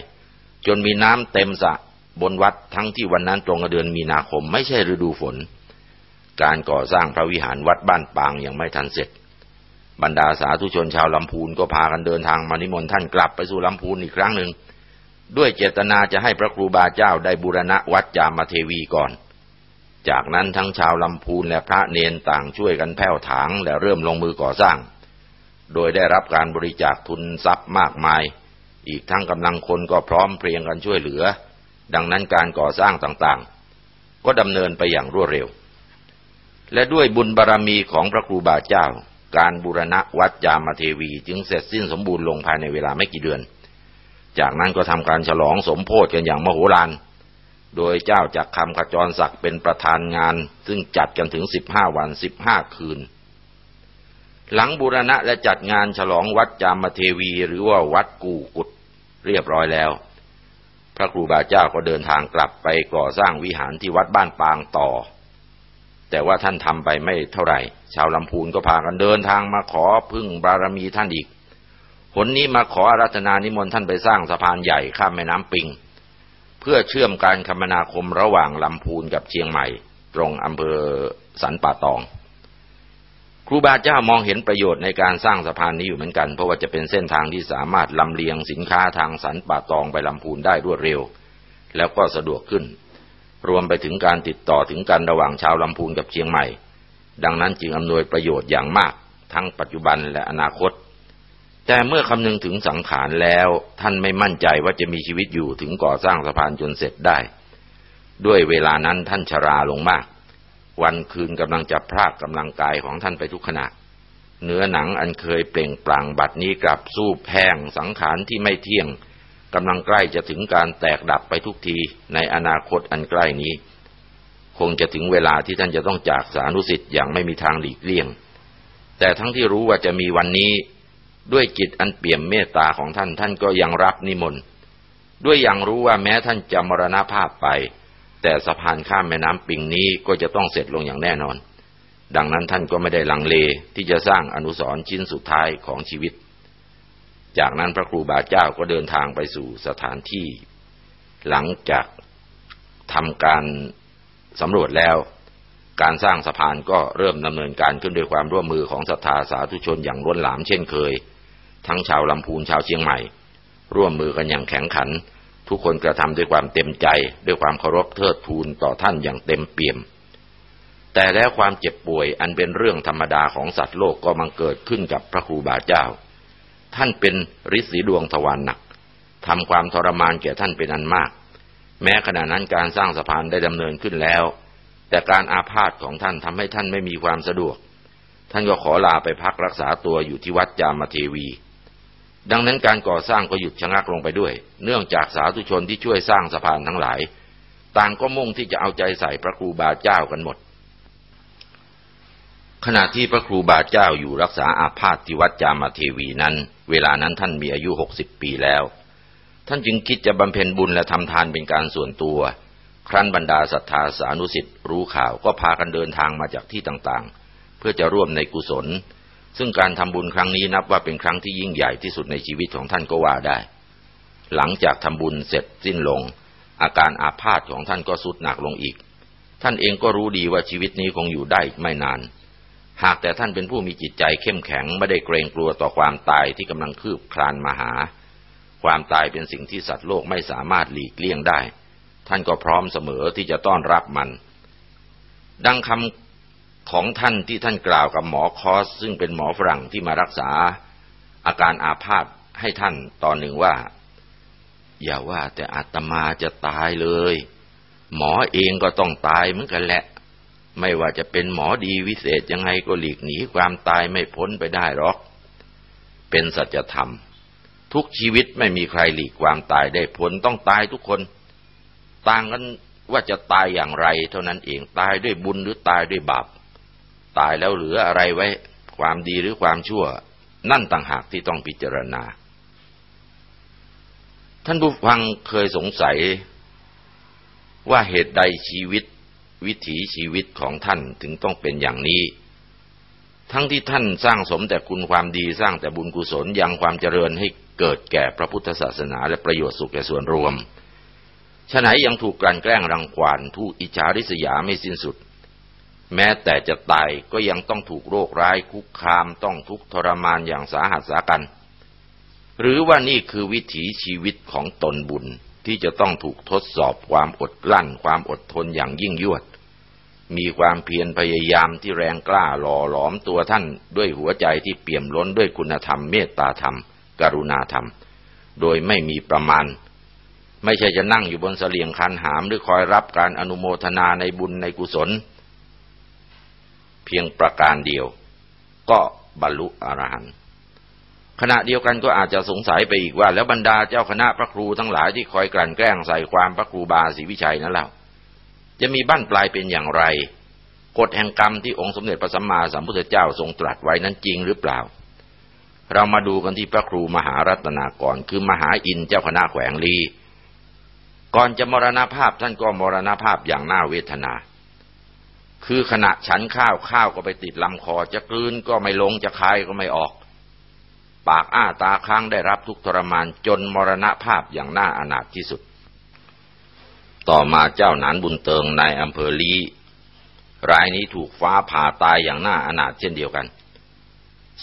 จนมีน้ำเต็มสะบนวัดทั้งที่วันนั้นตรงกับเดือนมีนาคมไม่ใช่ฤดูฝน การก่อสร้างพระวิหารวัดบ้านปางยังไม่ทันเสร็จ บรรดาสาธุชนชาวลำพูนก็พากันเดินทางมานิมนต์ท่านกลับไปสู่ลำพูนอีกครั้งหนึ่ง ด้วยเจตนาจะให้พระครูบาเจ้าได้บูรณะวัดจามเทวีก่อน จากนั้นทั้งชาวลำพูนและพระเนนต่างช่วยกันแผ่วถางและเริ่มลงมือก่อสร้าง โดยได้รับการบริจาคทุนทรัพย์มากมาย อีกทั้งกำลังคนก็พร้อมเพรียงกันช่วยเหลือ ดังนั้นการก่อสร้างต่างๆ ก็ดำเนินไปอย่างรวดเร็ว และด้วยบุญบารรมีของพระครูบาเจ้า การบูรณะวัดยามาเทวีจึงเสร็จสิ้นสมบูรณ์ลงภายในเวลาไม่กี่เดือน จากนั้นก็ทำการฉลองสมโพธิกันอย่างมโหฬารโดยเจ้าจากคำขจรศักดิ์เป็นประธานงาน ซึ่งจัดกันถึงสิบห้าวันสิบห้าคืน หลังบูรณะและจัดงานฉลองวัดจามเทวีหรือว่าวัดกูกุดเรียบร้อยแล้ว พระครูบาเจ้าก็เดินทางกลับไปก่อสร้างวิหารที่วัดบ้านปางต่อ แต่ว่าท่านทำไปไม่เท่าไหร่ ชาวลำพูนก็พากันเดินทางมาขอพึ่งบารมีท่านอีกผลนี้มาขออารัธนานิมนต์ท่านไปสร้างสะพานใหญ่ข้ามแม่น้ำปิง เพื่อเชื่อมการคมนาคมระหว่างลำพูนกับเชียงใหม่ ตรงอำเภอสันป่าตอง ครูบาเจ้ามองเห็นประโยชน์ในการสร้างสะพานนี้อยู่เหมือนกัน เพราะว่าจะเป็นเส้นทางที่สามารถลำเลียงสินค้าทางสันป่าตองไปลำพูนได้รวดเร็ว แล้วก็สะดวกขึ้น รวมไปถึงการติดต่อถึงกันระหว่างชาวลำพูนกับเชียงใหม่ ดังนั้นจึงอำนวยประโยชน์อย่างมาก ทั้งปัจจุบันและอนาคต แต่เมื่อคำนึงถึงสังขารแล้วท่านไม่มั่นใจว่าจะมีชีวิตอยู่ถึงก่อสร้างสะพานจนเสร็จได้ ด้วยเวลานั้นท่านชราลงมาก วันคืนกำลังจะพรากกำลังกายของท่านไปทุกขณะ เนื้อหนังอันเคยเปล่งปลั่งบัดนี้กลับสู้แพงสังขารที่ไม่เที่ยงกำลังใกล้จะถึงการแตกดับไปทุกทีในอนาคตอันใกล้นี้ คงจะถึงเวลาที่ท่านจะต้องจากสานุสิทธิ์อย่างไม่มีทางหลีกเลี่ยง แต่ทั้งที่รู้ว่าจะมีวันนี้ด้วยจิตอันเปี่ยมเมตตาของท่านท่านก็ยังรับนิมนต์ด้วยอย่างรู้ว่าแม้ท่านจะมรณภาพไป แต่สะพานข้ามแม่น้ำปิงนี้ก็จะต้องเสร็จลงอย่างแน่นอน ดังนั้นท่านก็ไม่ได้ลังเลที่จะสร้างอนุสรณ์ชิ้นสุดท้ายของชีวิต จากนั้นพระครูบาเจ้าก็เดินทางไปสู่สถานที่ หลังจากทำการสำรวจแล้ว การสร้างสะพานก็เริ่มดำเนินการขึ้นด้วยความร่วมมือของศรัทธาสาธุชนอย่างล้นหลามเช่นเคย ทั้งชาวลำพูนชาวเชียงใหม่ ร่วมมือกันอย่างแข็งขัน ทุกคนกระทำด้วยความเต็มใจ ด้วยความเคารพเทิดทูนต่อท่านอย่างเต็มเปี่ยม แต่แล้วความเจ็บป่วยอันเป็นเรื่องธรรมดาของสัตว์โลกก็มังเกิดขึ้นกับพระครูบาเจ้า ท่านเป็นฤทธิ์สีดวงทวารหนักทำความทรมานแก่ท่านเป็นอันมาก แม้ขณะนั้นการสร้างสะพานได้ดำเนินขึ้นแล้ว แต่การอาพาธของท่านทำให้ท่านไม่มีความสะดวก ท่านก็ขอลาไปพักรักษาตัวอยู่ที่วัดจามเทวี ดังนั้นการก่อสร้างก็หยุดชะงักลงไปด้วย เนื่องจากสาธุชนที่ช่วยสร้างสะพานทั้งหลาย ต่างก็มุ่งที่จะเอาใจใส่พระครูบาเจ้ากันหมด ขณะที่พระครูบาเจ้าอยู่รักษาอาพาธที่วัดจามาเทวีนั้น เวลานั้นท่านมีอายุหกสิบปีแล้ว ท่านจึงคิดจะบำเพ็ญบุญและทำทานเป็นการส่วนตัว ครั้นบรรดาศรัทธาสานุสิทธิ์รู้ข่าวก็พากันเดินทางมาจากที่ต่างๆ เพื่อจะร่วมในกุศล ซึ่งการทำบุญครั้งนี้นับว่าเป็นครั้งที่ยิ่งใหญ่ที่สุดในชีวิตของท่านก็ว่าได้ หลังจากทำบุญเสร็จสิ้นลง อาการอาพาธของท่านก็สุดหนักลงอีก ท่านเองก็รู้ดีว่าชีวิตนี้คงอยู่ได้ไม่นาน หากแต่ท่านเป็นผู้มีจิตใจเข้มแข็งไม่ได้เกรงกลัวต่อความตายที่กำลังคืบคลานมาหา ความตายเป็นสิ่งที่สัตว์โลกไม่สามารถหลีกเลี่ยงได้ ท่านก็พร้อมเสมอที่จะต้อนรับมัน ดังคำ ของท่านที่ท่านกล่าวกับหมอคอส ซึ่งเป็นหมอฝรั่งที่มารักษา อาการอาพาธให้ท่านตอนหนึ่งว่า อย่าว่าแต่อาตมาจะตายเลย หมอเองก็ต้องตายเหมือนกันแหละ ไม่ว่าจะเป็นหมอดีวิเศษยังไงก็หลีกหนีความตายไม่พ้นไปได้หรอก เป็นสัจธรรม ทุกชีวิตไม่มีใครหลีกความตายได้พ้นต้องตายทุกคน ต่างกันว่าจะตายอย่างไร เท่านั้นเองตายด้วยบุญหรือตายด้วยบาป ตายแล้วเหลืออะไรไว้ความดีหรือความชั่ว นั่นต่างหากที่ต้องพิจารณา ท่านผู้ฟังเคยสงสัย ว่าเหตุใดชีวิต วิถีชีวิตของท่านถึงต้องเป็นอย่างนี้ ทั้งที่ท่านสร้างสมแต่คุณความดีสร้างแต่บุญกุศลยังความเจริญให้เกิดแก่พระพุทธศาสนาและประโยชน์สุขแก่ส่วนรวมฉะไหนยังถูกกลั่นแกล้งรังควานถูกอิจฉาริษยาไม่สิ้นสุด แม้แต่จะตายก็ยังต้องถูกโรคร้ายคุกคามต้องทุกทรมานอย่างสาหัสสากัน หรือว่านี่คือวิถีชีวิตของตนบุญที่จะต้องถูกทดสอบความอดกลั้น ความอดทนอย่างยิ่งยวด มีความเพียรพยายามที่แรงกล้าหล่อหลอมตัวท่านด้วยหัวใจที่เปี่ยมล้นด้วยคุณธรรมเมตตาธรรม กรุณาธรรม โดยไม่มีประมาณ ไม่ใช่จะนั่งอยู่บนเสลียงคันหามหรือคอยรับการอนุโมทนาในบุญในกุศล เพียงประการเดียว ก็บรรลุอรหันต์ขณะเดียวกันก็อาจจะสงสัยไปอีกว่า แล้วบรรดาเจ้าคณะพระครูทั้งหลายที่คอยกลั่นแกล้งใส่ความพระครูบาศรีวิชัยนั้นแล้วจะมีบั้นปลายเป็นอย่างไร กฎแห่งกรรมที่องค์สมเด็จพระสัมมาสัมพุทธเจ้าทรงตรัสไว้นั้นจริงหรือเปล่า เรามาดูกันที่พระครูมหารัตนากรคือมหาอินเจ้าคณะแขวงลีก่อนจะมรณภาพท่านก็มรณภาพอย่างน่าเวทนา คือขณะฉันข้าวข้าวก็ไปติดลำคอ จะกลืนก็ไม่ลงจะคายก็ไม่ออก ปากอ้าตาค้างได้รับทุกทรมานจนมรณภาพอย่างน่าอนาถที่สุด ต่อมาเจ้าหนานบุญเติงในอำเภอลีรายนี้ถูกฟ้าผ่าตายอย่างน่าอนาถเช่นเดียวกัน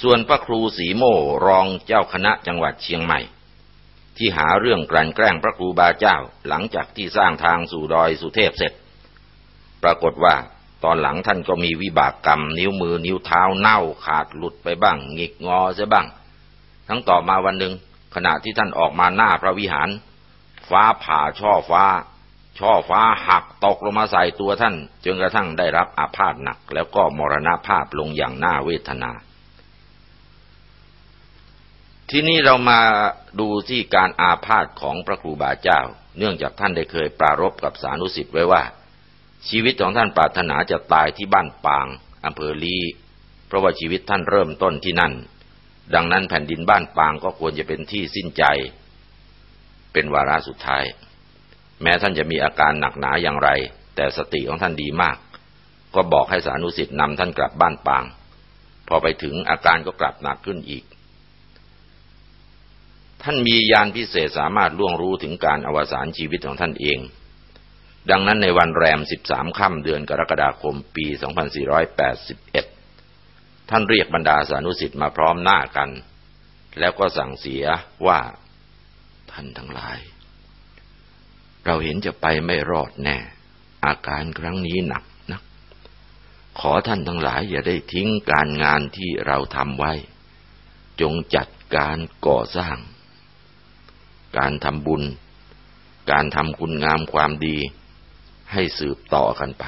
ส่วนพระครูสีโมรองเจ้าคณะจังหวัดเชียงใหม่ ที่หาเรื่องกลั่นแกล้งพระครูบาเจ้าหลังจากที่สร้างทางสู่ดอยสุเทพเสร็จ ปรากฏว่า ตอนหลังท่านก็มีวิบากกรรม นิ้วมือนิ้วเท้าเน่าขาดหลุดไปบ้างหงิกงอเสียบ้าง ทั้งต่อมาวันหนึ่งขณะที่ท่านออกมาหน้าพระวิหาร ฟ้าผ่าช่อฟ้า ช่อฟ้าหักตกลงมาใส่ตัวท่าน จนกระทั่งได้รับอาพาธหนัก แล้วก็มรณภาพลงอย่างน่าเวทนา ที่นี้เรามาดูที่การอาพาธของพระครูบาเจ้า เนื่องจากท่านได้เคยปรารบกับสานุสิทธิ์ไว้ว่า ชีวิตของท่านปรารถนาจะตายที่บ้านปางอำเภอลีเพราะว่าชีวิตท่านเริ่มต้นที่นั่น ดังนั้นแผ่นดินบ้านปางก็ควรจะเป็นที่สิ้นใจ เป็นวาระสุดท้าย แม้ท่านจะมีอาการหนักหนาอย่างไร แต่สติของท่านดีมาก ก็บอกให้สานุสิทธิ์นำท่านกลับบ้านปาง พอไปถึงอาการก็กลับหนักขึ้นอีก ท่านมียานพิเศษสามารถล่วงรู้ถึงการอวสานชีวิตของท่านเอง ดังนั้นในวันแรม 13 ค่ำเดือนกรกฎาคมปี 2481 ท่านเรียกบรรดาสานุสิทธิ์มาพร้อมหน้ากัน แล้วก็สั่งเสียว่าท่านทั้งหลาย เราเห็นจะไปไม่รอดแน่ อาการครั้งนี้หนักนัก ขอท่านทั้งหลายอย่าได้ทิ้งการงานที่เราทำไว้ จงจัดการก่อสร้าง การทำบุญการทำคุณงามความดี ให้สืบต่อกันไป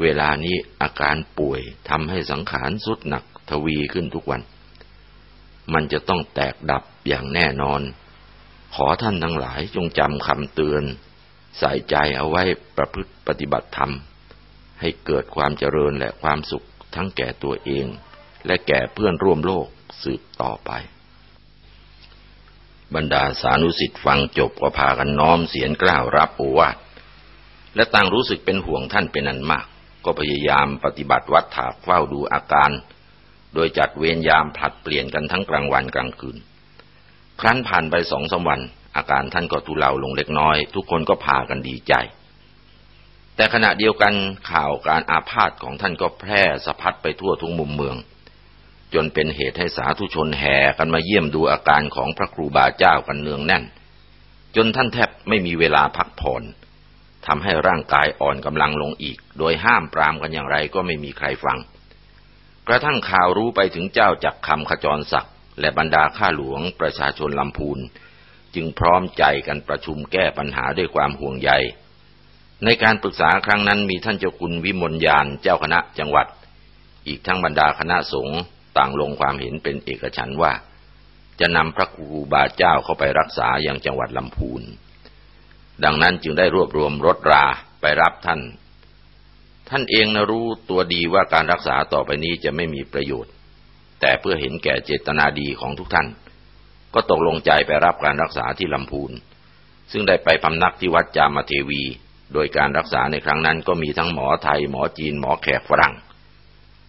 เวลานี้อาการป่วยทำให้สังขารสุดหนักทวีขึ้นทุกวัน มันจะต้องแตกดับอย่างแน่นอน ขอท่านทั้งหลายจงจำคำเตือน ใส่ใจเอาไว้ประพฤติปฏิบัติธรรม ให้เกิดความเจริญและความสุขทั้งแก่ตัวเอง และแก่เพื่อนร่วมโลกสืบต่อไป บรรดาสานุสิทธิ์ฟังจบก็พากันน้อมเสียงกล้าวรับโอวาท และต่างรู้สึกเป็นห่วงท่านเป็นอันมาก ก็พยายามปฏิบัติวัดถากเฝ้าดูอาการ โดยจัดเวรยามผลัดเปลี่ยนกันทั้งกลางวันกลางคืน ครั้นผ่านไปสองสาวัน อาการท่านก็ทุเลาลงเล็กน้อย ทุกคนก็พากันดีใจ แต่ขณะเดียวกันข่าวการอาพาธของท่านก็แพร่สะพัดไปทั่วทุกมุมเมือง จนเป็นเหตุให้สาธุชนแห่กันมาเยี่ยมดูอาการของพระครูบาเจ้ากันเนืองแน่น จนท่านแทบไม่มีเวลาพักผ่อน ทำให้ร่างกายอ่อนกำลังลงอีก โดยห้ามปรามกันอย่างไรก็ไม่มีใครฟัง กระทั่งข่าวรู้ไปถึงเจ้าจักคำขจรศักดิ์และบรรดาข้าหลวงประชาชนลำพูน จึงพร้อมใจกันประชุมแก้ปัญหาด้วยความห่วงใย ในการปรึกษาครั้งนั้นมีท่านเจ้าคุณวิมลยานเจ้าคณะจังหวัด อีกทั้งบรรดาคณะสงฆ์ต่างลงความเห็นเป็นเอกฉันว่า จะนำพระครูบาเจ้าเข้าไปรักษาอย่างจังหวัดลำพูน ดังนั้นจึงได้รวบรวมรถราไปรับท่าน ท่านเองนะรู้ตัวดีว่าการรักษาต่อไปนี้จะไม่มีประโยชน์ แต่เพื่อเห็นแก่เจตนาดีของทุกท่าน ก็ตกลงใจไปรับการรักษาที่ลำพูน ซึ่งได้ไปพำนักที่วัดจามเทวี โดยการรักษาในครั้งนั้นก็มีทั้งหมอไทยหมอจีนหมอแขกฝรั่ง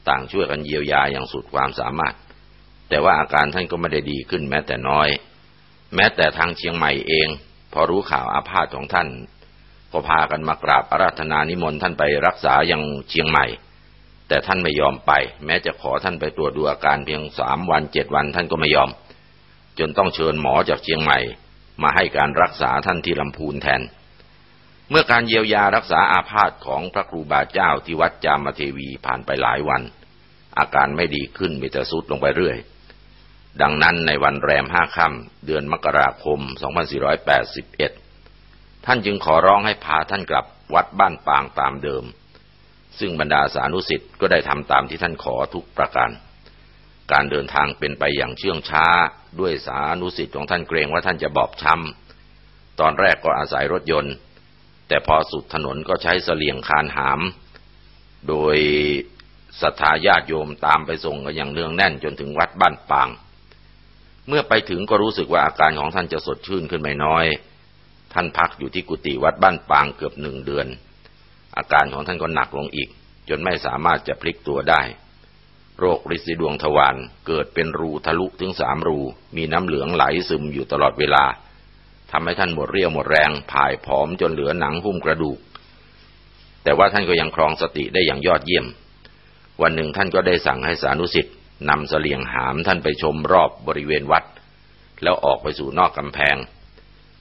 ต่างช่วยกันเยียวยาอย่างสุดความสามารถ แต่ว่าอาการท่านก็ไม่ได้ดีขึ้นแม้แต่น้อย แม้แต่ทางเชียงใหม่เอง พอรู้ข่าวอาพาธของท่าน ก็พากันมากราบอาราธนานิมนต์ท่านไปรักษาอย่างเชียงใหม่ แต่ท่านไม่ยอมไป แม้จะขอท่านไปตรวจดูอาการเพียงสามวันเจ็ดวันท่านก็ไม่ยอม จนต้องเชิญหมอจากเชียงใหม่ มาให้การรักษาท่านที่ลำพูนแทน เมื่อการเยียวยารักษาอาพาธของพระครูบาเจ้าที่วัดจามเทวีผ่านไปหลายวัน อาการไม่ดีขึ้นมีแต่สุดลงไปเรื่อย ดังนั้นในวันแรมห้าค่ำเดือนมกราคม 2481 ท่านจึงขอร้องให้พาท่านกลับวัดบ้านปางตามเดิม ซึ่งบรรดาสานุสิทธิ์ก็ได้ทำตามที่ท่านขอทุกประการ การเดินทางเป็นไปอย่างเชื่องช้า ด้วยสานุสิทธิ์ของท่านเกรงว่าท่านจะบอบช้ำ ตอนแรกก็อาศัยรถยนต์ แต่พอสุดถนนก็ใช้เสลียงคานหาม โดยศรัทธาญาติโยมตามไปส่งกันอย่างเนืองแน่นจนถึงวัดบ้านปาง เมื่อไปถึงก็รู้สึกว่าอาการของท่านจะสดชื่นขึ้นไม่น้อย ท่านพักอยู่ที่กุฏิวัดบ้านปางเกือบหนึ่งเดือน อาการของท่านก็หนักลงอีก จนไม่สามารถจะพลิกตัวได้ โรคริสีดวงทวารเกิดเป็นรูทะลุถึงสามรู มีน้ำเหลืองไหลซึมอยู่ตลอดเวลาทำให้ท่านหมดเรี่ยวหมดแรงผายผอมจนเหลือหนังหุ้มกระดูก แต่ว่าท่านก็ยังครองสติได้อย่างยอดเยี่ยม วันหนึ่งท่านก็ได้สั่งให้สานุสิทธิ์ นำเสลียงหามท่านไปชมรอบบริเวณวัด แล้วออกไปสู่นอกกำแพง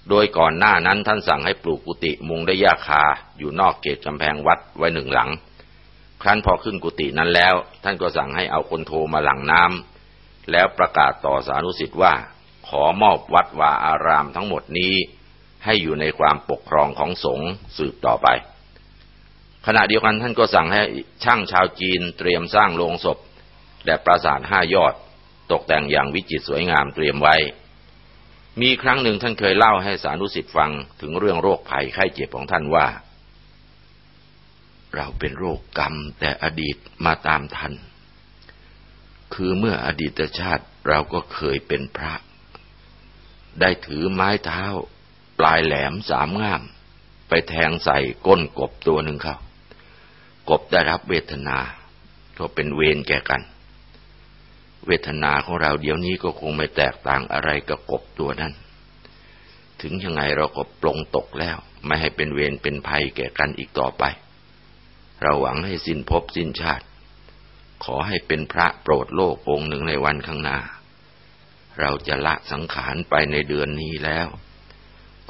โดยก่อนหน้านั้นท่านสั่งให้ปลูกกุฏิมุงได้ยาคาอยู่นอกเขตกำแพงวัดไว้หนึ่งหลัง ครั้นพอขึ้นกุฏินั้นแล้ว ท่านก็สั่งให้เอาคนโทมาหลังน้ำแล้วประกาศต่อสานุสิทธิ์ว่า ขอมอบวัดวาอารามทั้งหมดนี้ ให้อยู่ในความปกครองของสงฆ์สืบต่อไปขณะเดียวกันท่านก็สั่งให้ช่างชาวจีนเตรียมสร้างโลงศพ และปราสาทห้ายอด ตกแต่งอย่างวิจิตรสวยงามเตรียมไว้ มีครั้งหนึ่งท่านเคยเล่าให้สานุสิทธิ์ฟังถึงเรื่องโรคภัยไข้เจ็บของท่านว่า เราเป็นโรคกรรมแต่อดีตมาตามทัน คือเมื่ออดีตชาติเราก็เคยเป็นพระ ได้ถือไม้เท้า ปลายแหลมสามง่าม ไปแทงใส่ก้นกบตัวหนึ่งเขากบได้รับเวทนาก็เป็นเวรแก่กัน เวทนาของเราเดี๋ยวนี้ก็คงไม่แตกต่างอะไรกับกบตัวนั้น ถึงยังไงเราก็ปลงตกแล้ว ไม่ให้เป็นเวรเป็นภัยแก่กันอีกต่อไป เราหวังให้สิ้นภพสิ้นชาติ ขอให้เป็นพระโปรดโลกองค์หนึ่งในวันข้างหน้า เราจะละสังขารไปในเดือนนี้แล้ว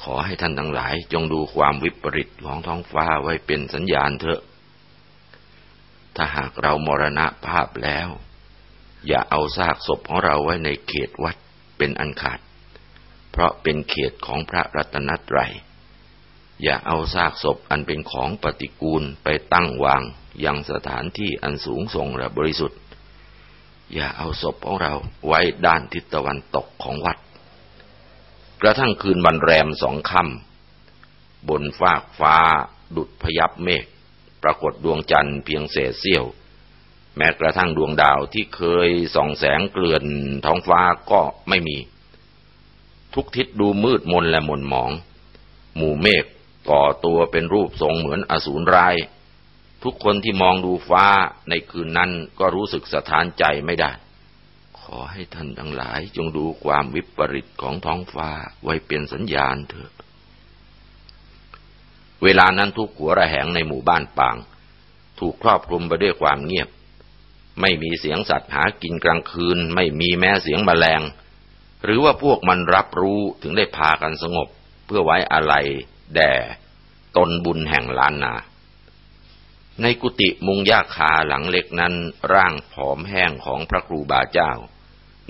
ขอให้ท่านทั้งหลายจงดูความวิปริตของท้องฟ้าไว้เป็นสัญญาณเถอะ ถ้าหากเรามรณะภาพแล้ว อย่าเอาซากศพของเราไว้ในเขตวัดเป็นอันขาด เพราะเป็นเขตของพระรัตนตรัย อย่าเอาซากศพอันเป็นของปฏิกูลไปตั้งวางยังสถานที่อันสูงส่งและบริสุทธิ์ อย่าเอาศพของเราไว้ด้านทิศตะวันตกของวัด กระทั่งคืนวันแรมสองค่ำบนฟากฟ้า ดุดพยับเมฆปรากฏดวงจันทร์เพียงเศษเสี้ยว แม้กระทั่งดวงดาวที่เคยส่องแสงเกลื่อนท้องฟ้าก็ไม่มี ทุกทิศดูมืดมนและหม่นหมอง หมู่เมฆก่อตัวเป็นรูปทรงเหมือนอสูรร้าย ทุกคนที่มองดูฟ้าในคืนนั้นก็รู้สึกสะท้านใจไม่ได้ ขอให้ท่านทั้งหลายจงดูความวิปริตของท้องฟ้าไว้เป็นสัญญาณเถอะ เวลานั้นทุกหัวระแหงในหมู่บ้านปาง ถูกครอบคลุมไปด้วยความเงียบ ไม่มีเสียงสัตว์หากินกลางคืน ไม่มีแม้เสียงแมลง หรือว่าพวกมันรับรู้ถึงได้พากันสงบ เพื่อไว้อะไรแด่ตนบุญแห่งล้านนา ในกุฏิมุงยาคาหลังเล็กนั้นร่างผอมแห้งของพระครูบาเจ้า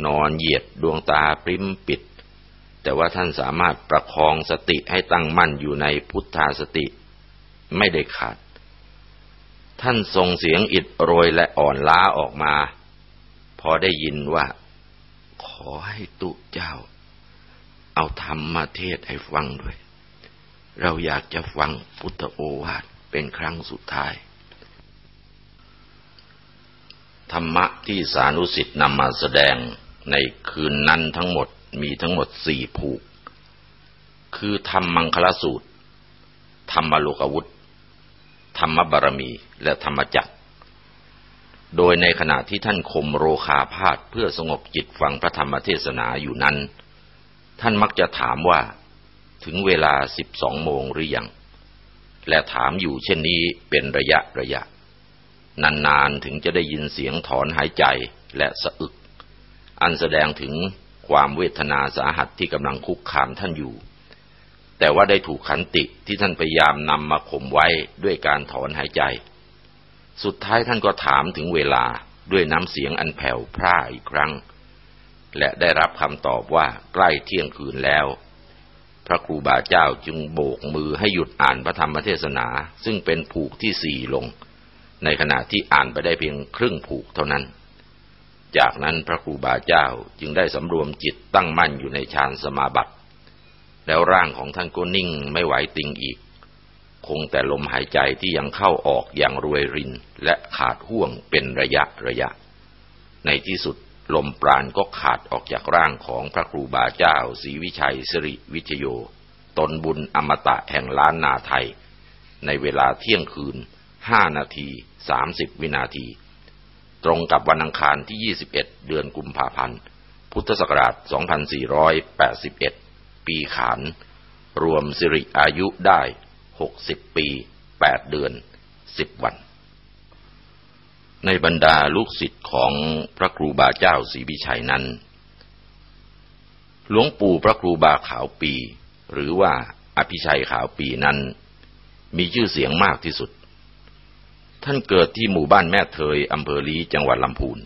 นอนเหยียดดวงตาปริมปิด แต่ว่าท่านสามารถประคองสติให้ตั้งมั่นอยู่ในพุทธาสติ ไม่ได้ขาด ท่านส่งเสียงอิดโรยและอ่อนล้าออกมา พอได้ยินว่า ขอให้ตุเจ้า เอาธรรมมาเทศให้ฟังด้วย เราอยากจะฟังพุทธโอวาทเป็นครั้งสุดท้าย ธรรมะที่สานุสิทธิ์นำมาแสดงในคืนนั้นทั้งหมดมีทั้งหมดสี่ผูก คือธรรมมังคลสูตร ธรรมโลกวุฒ ธรรมบารมีและธรรมจักร โดยในขณะที่ท่านคมโรคาพาธเพื่อสงบจิตฟังพระธรรมเทศนาอยู่นั้น ท่านมักจะถามว่าถึงเวลาสิบสองโมงหรือยัง และถามอยู่เช่นนี้เป็นระยะระยะ นานๆถึงจะได้ยินเสียงถอนหายใจและสะอึก อันแสดงถึงความเวทนาสาหัสที่กำลังคุกคามท่านอยู่ แต่ว่าได้ถูกขันติที่ท่านพยายามนำมาข่มไว้ด้วยการถอนหายใจ สุดท้ายท่านก็ถามถึงเวลาด้วยน้ำเสียงอันแผ่วพร่าอีกครั้ง และได้รับคำตอบว่าใกล้เที่ยงคืนแล้ว พระครูบาเจ้าจึงโบกมือให้หยุดอ่านพระธรรมเทศนา ซึ่งเป็นผูกที่สี่ลง ในขณะที่อ่านไปได้เพียงครึ่งผูกเท่านั้น จากนั้นพระครูบาเจ้าจึงได้สำรวมจิตตั้งมั่นอยู่ในฌานสมาบัติ แล้วร่างของท่านก็นิ่งไม่ไหวติงอีก คงแต่ลมหายใจที่ยังเข้าออกอย่างรวยรินและขาดห่วงเป็นระยะระยะ ในที่สุดลมปราณก็ขาดออกจากร่างของพระครูบาเจ้าศรีวิชัยสิริวิชโย ตนบุญอมตะแห่งล้านนาไทย ในเวลาเที่ยงคืนห้านาทีสามสิบวินาที ตรงกับวันอังคารที่ 21 เดือนกุมภาพันธ์ พุทธศักราช 2481 ปีขาน รวมสิริอายุได้60ปี8เดือน10วัน ในบรรดาลูกศิษย์ของพระครูบาเจ้าศรีวิชัยนั้น หลวงปู่พระครูบาขาวปี หรือว่าอภิชัยขาวปีนั้น มีชื่อเสียงมากที่สุด ท่านเกิดที่หมู่บ้านแม่เทยอำเภอลีจังหวัดลำพูน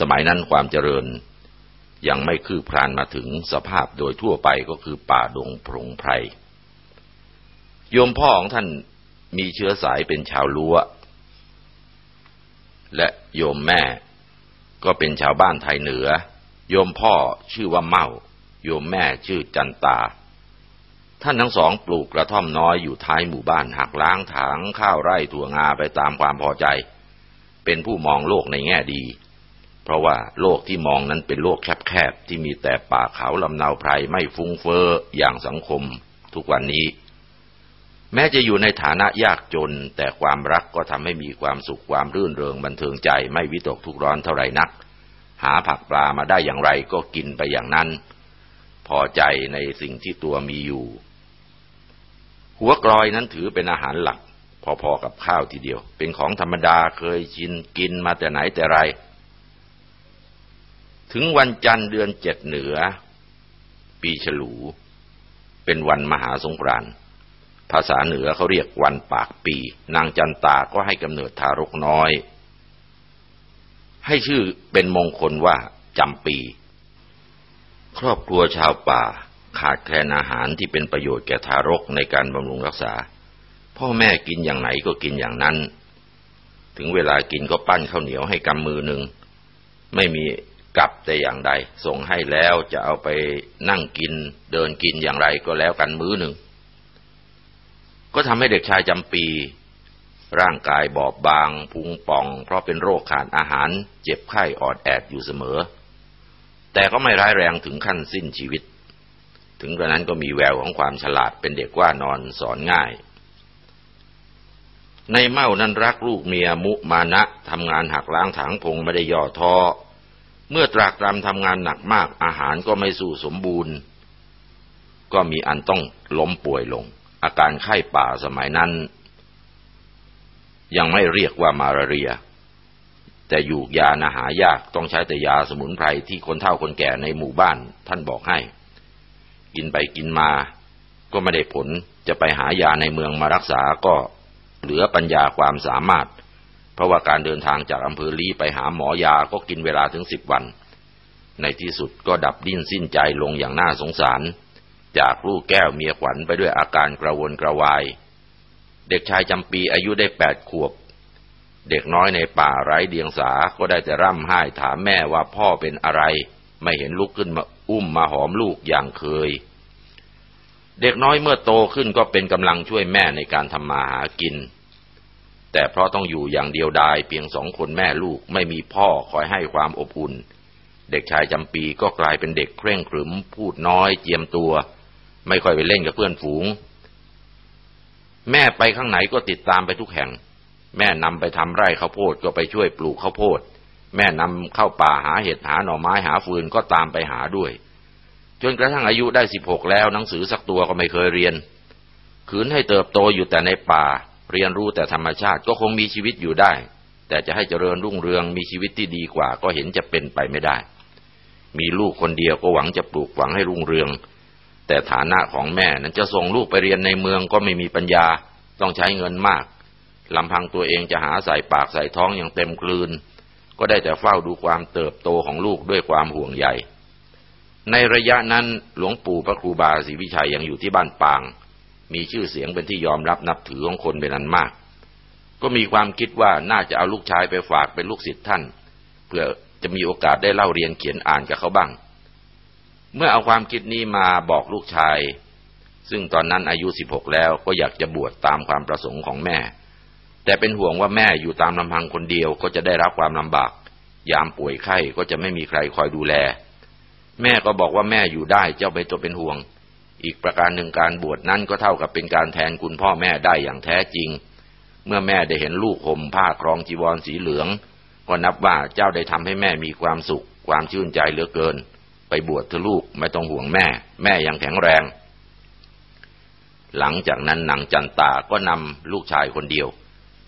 สมัยนั้นความเจริญ ยังไม่คืบคลานมาถึงสภาพโดยทั่วไปก็คือป่าดงพงไพรโยมพ่อของท่านมีเชื้อสายเป็นชาวลัวและโยมแม่ก็เป็นชาวบ้านไทยเหนือ โยมพ่อชื่อว่าเมาโยมแม่ชื่อจันตา ท่านทั้งสองปลูกกระท่อมน้อยอยู่ท้ายหมู่บ้านหักล้างถางข้าวไร่ถั่วงาไปตามความพอใจ เป็นผู้มองโลกในแง่ดี ราะว่าโลกที่มองนั้นเป็นโลกแคบๆที่มีแต่ป่าเขาลำนาวไพรไม่ฟุ้งเฟอ้ออย่างสังคมทุกวันนี้ แม้จะอยู่ในฐานะยากจน แต่ความรักก็ทำให้มีความสุขความรื่นเริงบันเทิงใจไม่วิตกทุกร้อนเท่าไรนัก หาผักปลามาได้อย่างไรก็กินไปอย่างนั้น พอใจในสิ่งที่ตัวมีอยู่ หัวกรอยนั้นถือเป็นอาหารหลัก พอๆกับข้าวทีเดียว เป็นของธรรมดาเคยชินกินมาแต่ไหนแต่ไร ถึงวันจันทร์เดือนเจ็ดเหนือ ปีฉลู เป็นวันมหาสงกรานต์ภาษาเหนือเขาเรียกวันปากปี นางจันตาก็ให้กำเนิดทารกน้อย ให้ชื่อเป็นมงคลว่าจำปี ครอบครัวชาวป่าขาดแคลนอาหารที่เป็นประโยชน์แก่ทารกในการบำรุงรักษา พ่อแม่กินอย่างไหนก็กินอย่างนั้น ถึงเวลากินก็ปั้นข้าวเหนียวให้กำมือหนึ่ง ไม่มี กับแต่อย่างใด ส่งให้แล้วจะเอาไปนั่งกินเดินกินอย่างไรก็แล้วกันมื้อหนึ่ง ก็ทำให้เด็กชายจำปี ร่างกายบอบบางพุงป่อง เพราะเป็นโรคขาดอาหาร เจ็บไข้ออดแอดอยู่เสมอ แต่ก็ไม่ร้ายแรงถึงขั้นสิ้นชีวิต ถึงกระนั้นก็มีแววของความฉลาดเป็นเด็กว่านอนสอนง่ายในเมานั้นรักลูกเมียมุมานะทำงานหักล้างถางพงไม่ได้ย่อท้อ เมื่อตรากตรำทำงานหนักมากอาหารก็ไม่สู้สมบูรณ์ ก็มีอันต้องล้มป่วยลง อาการไข้ป่าสมัยนั้น ยังไม่เรียกว่ามาลาเรีย แต่อยู่ยานาหายากต้องใช้แต่ยาสมุนไพรที่คนเฒ่าคนแก่ในหมู่บ้านท่านบอกให้ กินไปกินมา ก็ไม่ได้ผลจะไปหายาในเมืองมารักษาก็เหลือปัญญาความสามารถ ราะว่าการเดินทางจากอำเภอลี้ไปหาหมอยาก็กินเวลาถึงสิบวัน ในที่สุดก็ดับดิ้นสิ้นใจลงอย่างน่าสงสาร จากลูกแก้วเมียขวัญไปด้วยอาการกระวนกระวาย เด็กชายจำปีอายุได้แปดขวบ เด็กน้อยในป่าไร้เดียงสาก็ได้แต่ร่ำไห้ถามแม่ว่าพ่อเป็นอะไร ไม่เห็นลุกขึ้นมาอุ้มมาหอมลูกอย่างเคย เด็กน้อยเมื่อโตขึ้นก็เป็นกำลังช่วยแม่ในการทำมาหากิน แต่เพราะต้องอยู่อย่างเดียวดายเพียงสองคนแม่ลูกไม่มีพ่อคอยให้ความอบอุ่น เด็กชายจำปีก็กลายเป็นเด็กเคร่งขรึม พูดน้อย เจียมตัว ไม่ค่อยไปเล่นกับเพื่อนฝูง แม่ไปข้างไหนก็ติดตามไปทุกแห่ง แม่นำไปทำไร่ข้าวโพดก็ไปช่วยปลูกข้าวโพด แม่นำเข้าป่าหาเห็ดหาหน่อไม้หาฟืนก็ตามไปหาด้วย จนกระทั่งอายุได้สิบหกแล้วหนังสือสักตัวก็ไม่เคยเรียนขืนให้เติบโตอยู่แต่ในป่า เรียนรู้แต่ธรรมชาติก็คงมีชีวิตอยู่ได้ แต่จะให้เจริญรุ่งเรืองมีชีวิตที่ดีกว่า ก็เห็นจะเป็นไปไม่ได้ มีลูกคนเดียวก็หวังจะปลูกหวังให้รุ่งเรือง แต่ฐานะของแม่นั้นจะส่งลูกไปเรียนในเมืองก็ไม่มีปัญญาต้องใช้เงินมากลำพังตัวเองจะหาใส่ปากใส่ท้องอย่างเต็มกลืน ก็ได้แต่เฝ้าดูความเติบโตของลูกด้วยความห่วงใยในระยะนั้นหลวงปู่พระครูบาศรีวิชัยยังอยู่ที่บ้านปาง มีชื่อเสียงเป็นที่ยอมรับนับถือของคนเป็นอันมาก ก็มีความคิดว่าน่าจะเอาลูกชายไปฝากเป็นลูกศิษย์ท่าน เพื่อจะมีโอกาสได้เล่าเรียนเขียนอ่านกับเขาบ้าง เมื่อเอาความคิดนี้มาบอกลูกชาย ซึ่งตอนนั้นอายุสิบหกแล้วก็อยากจะบวชตามความประสงค์ของแม่ แต่เป็นห่วงว่าแม่อยู่ตามลำพังคนเดียวก็จะได้รับความลำบาก ยามป่วยไข้ก็จะไม่มีใครคอยดูแล แม่ก็บอกว่าแม่อยู่ได้เจ้าไปตัวเป็นห่วง อีกประการหนึ่งการบวชนั้นก็เท่ากับเป็นการแทนคุณพ่อแม่ได้อย่างแท้จริง เมื่อแม่ได้เห็นลูกห่มผ้าครองจีวรสีเหลือง ก็นับว่าเจ้าได้ทำให้แม่มีความสุข ความชื่นใจเหลือเกิน ไปบวชเถอะลูกไม่ต้องห่วงแม่ แม่ยังแข็งแรง หลังจากนั้นนางจันตาก็นำลูกชายคนเดียว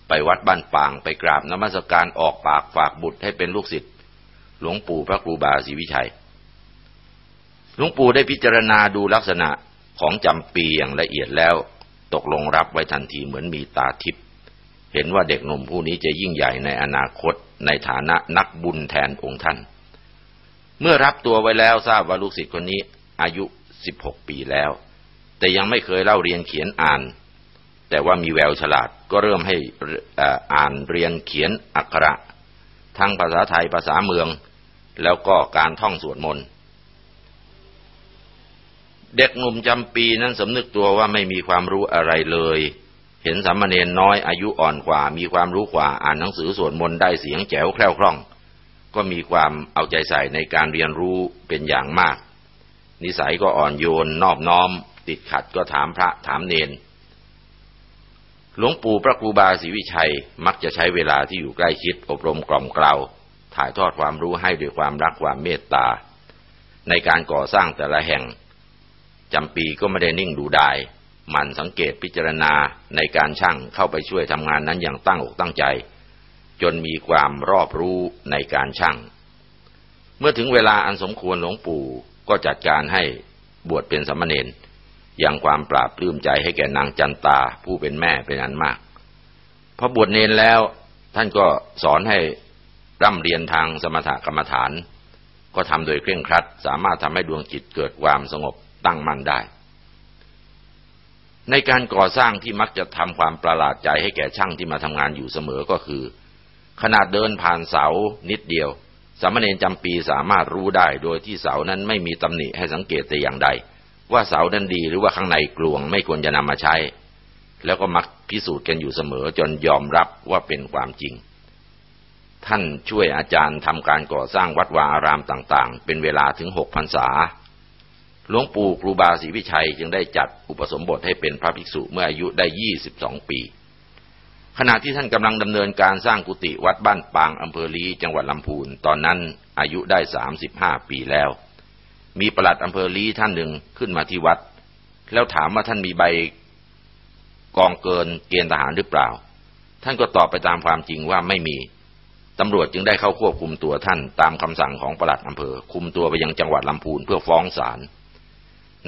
ไปวัดบ้านปางไปกราบนมัสการออกปากฝากบุตรให้เป็นลูกศิษย์หลวงปู่พระครูบาศรีวิชัย หลวงปู่ได้พิจารณาดูลักษณะของจำปีอย่างละเอียดแล้ว ตกลงรับไว้ทันทีเหมือนมีตาทิพย์เห็นว่าเด็กหนุ่มผู้นี้จะยิ่งใหญ่ในอนาคตในฐานะนักบุญแทนองค์ท่าน เมื่อรับตัวไว้แล้วทราบว่าลูกศิษย์คนนี้อายุ 16 ปีแล้ว แต่ยังไม่เคยเล่าเรียนเขียนอ่าน แต่ว่ามีแววฉลาดก็เริ่มให้อ่านเรียนเขียนอักขระ ทั้งภาษาไทยภาษาเมือง แล้วก็การท่องสวดมนต์ เด็กหนุ่มจำปีนั้นสำนึกตัวว่าไม่มีความรู้อะไรเลย เห็นสามเณรน้อยอายุอ่อนกว่า มีความรู้กว่าอ่านหนังสือสวดมนต์ได้เสียงแจ๋วแคล่วคล่อง ก็มีความเอาใจใส่ในการเรียนรู้เป็นอย่างมาก นิสัยก็อ่อนโยนนอบน้อม ติดขัดก็ถามพระถามเนนหลวงปู่พระครูบาศรีวิชัยมักจะใช้เวลาที่อยู่ใกล้ชิดอบรมกล่อมเกลาถ่ายทอดความรู้ให้ด้วยความรักความเมตตา ในการก่อสร้างแต่ละแห่ง จำปีก็ไม่ได้นิ่งดูดายมันสังเกตพิจารณาในการช่างเข้าไปช่วยทำงานนั้นอย่างตั้งอกตั้งใจ จนมีความรอบรู้ในการช่าง เมื่อถึงเวลาอันสมควรหลวงปู่ก็จัดการให้บวชเป็นสมณเณรยังความปราบปลื้มใจให้แก่นางจันตาผู้เป็นแม่เป็นอันมากพอบวชเนรแล้วท่านก็สอนให้ร่ำเรียนทางสมถกรรมฐาน ก็ทำโดยเคร่งครัด สามารถทำให้ดวงจิตเกิดความสงบ ตั้งมั่นได้ ในการก่อสร้างที่มักจะทำความประหลาดใจให้แก่ช่างที่มาทำงานอยู่เสมอก็คือ ขนาดเดินผ่านเสานิดเดียว สามเณรจำปีสามารถรู้ได้ โดยที่เสานั้นไม่มีตำหนิให้สังเกตแต่อย่างใด ว่าเสานั้นดีหรือว่าข้างในกลวงไม่ควรจะนำมาใช้ แล้วก็มักพิสูจน์กันอยู่เสมอจนยอมรับว่าเป็นความจริงท่านช่วยอาจารย์ทำการก่อสร้างวัดวาอารามต่างๆ เป็นเวลาถึงหกพรรษา หลวงปู่ครูบาศรีวิชัยจึงได้จัดอุปสมบทให้เป็นพระภิกษุเมื่ออายุได้ 22 ปี ขณะที่ท่านกำลังดำเนินการสร้างกุฏิวัดบ้านปางอำเภอลีจังหวัดลำพูน ตอนนั้นอายุได้ 35 ปีแล้ว มีประหลัดอำเภอลีท่านหนึ่งขึ้นมาที่วัด แล้วถามว่าท่านมีใบกองเกินเกณฑ์ทหารหรือเปล่า ท่านก็ตอบไปตามความจริงว่าไม่มีตำรวจจึงได้เข้าควบคุมตัวท่านตามคำสั่งของประหลัดอำเภอ คุมตัวไปยังจังหวัดลำพูนเพื่อฟ้องศาล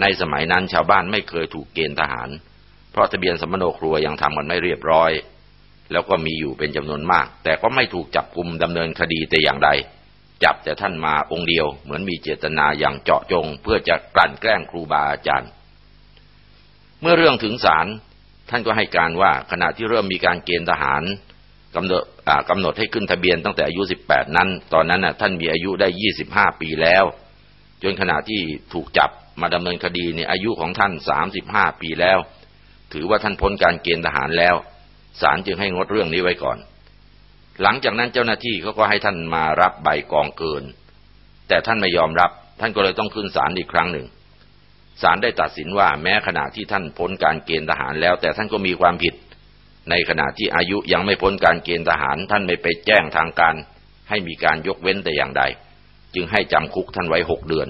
ในสมัยนั้นชาวบ้านไม่เคยถูกเกณฑ์ทหาร เพราะทะเบียนสมโนครัวยังทำกันไม่เรียบร้อย แล้วก็มีอยู่เป็นจำนวนมาก แต่ก็ไม่ถูกจับกลุ่มดำเนินคดีแต่อย่างใด จับแต่ท่านมาองค์เดียว เหมือนมีเจตนาอย่างเจาะจง เพื่อจะกลั่นแกล้งครูบาอาจารย์ เมื่อเรื่องถึงศาลท่านก็ให้การว่าขณะที่เริ่มมีการเกณฑ์ทหารกำหนดกำหนดให้ขึ้นทะเบียนตั้งแต่อายุ 18 นั้น ตอนนั้นท่านมีอายุได้ 25 ปีแล้ว จนขณะที่ถูกจับ มาดำเนินคดีในอายุของท่านสามสิบห้าปีแล้ว ถือว่าท่านพ้นการเกณฑ์ทหารแล้วศาลจึงให้งดเรื่องนี้ไว้ก่อน หลังจากนั้นเจ้าหน้าที่เขาก็ให้ท่านมารับใบกองเกิน แต่ท่านไม่ยอมรับ ท่านก็เลยต้องขึ้นศาลอีกครั้งหนึ่งศาลได้ตัดสินว่าแม้ขณะที่ท่านพ้นการเกณฑ์ทหารแล้ว แต่ท่านก็มีความผิด ในขณะที่อายุยังไม่พ้นการเกณฑ์ทหาร ท่านไม่ไปแจ้งทางการ ให้มีการยกเว้นแต่อย่างใด จึงให้จำคุกท่านไว้หกเดือน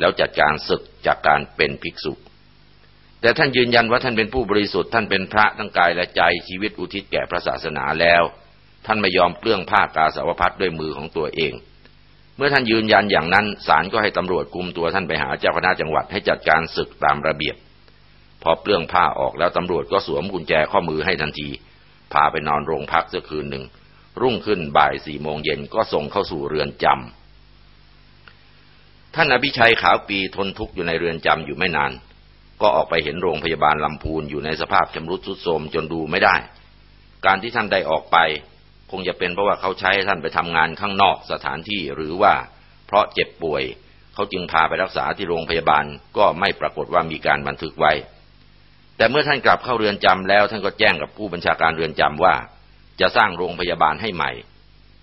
แล้วจัดการศึก จากการเป็นภิกษุ แต่ท่านยืนยันว่าท่านเป็นผู้บริสุทธิ์ท่านเป็นพระทั้งกายและใจชีวิตอุทิศแก่พระศาสนาแล้ว ท่านไม่ยอมเปลื้องผ้ากาสาวพัดด้วยมือของตัวเอง เมื่อท่านยืนยันอย่างนั้นศาลก็ให้ตำรวจกุมตัวท่านไปหาเจ้าคณะจังหวัดให้จัดการศึกตามระเบียบ พอเปลื้องผ้าออกแล้วตำรวจก็สวมกุญแจข้อมือให้ทันทีพาไปนอนโรงพักสักคืนหนึ่งรุ่งขึ้นบ่ายสี่โมงเย็นก็ส่งเข้าสู่เรือนจำ ท่านอภิชัยขาวปีทนทุกข์อยู่ในเรือนจำอยู่ไม่นาน ก็ออกไปเห็นโรงพยาบาลลำพูนอยู่ในสภาพชำรุดทรุดโทรมจนดูไม่ได้ การที่ท่านได้ออกไป คงจะเป็นเพราะว่าเขาใช้ท่านไปทำงานข้างนอกสถานที่หรือว่า เพราะเจ็บป่วย เขาจึงพาไปรักษาที่โรงพยาบาลก็ไม่ปรากฏว่ามีการบันทึกไว้ แต่เมื่อท่านกลับเข้าเรือนจำแล้วท่านก็แจ้งกับผู้บัญชาการเรือนจำว่า จะสร้างโรงพยาบาลให้ใหม่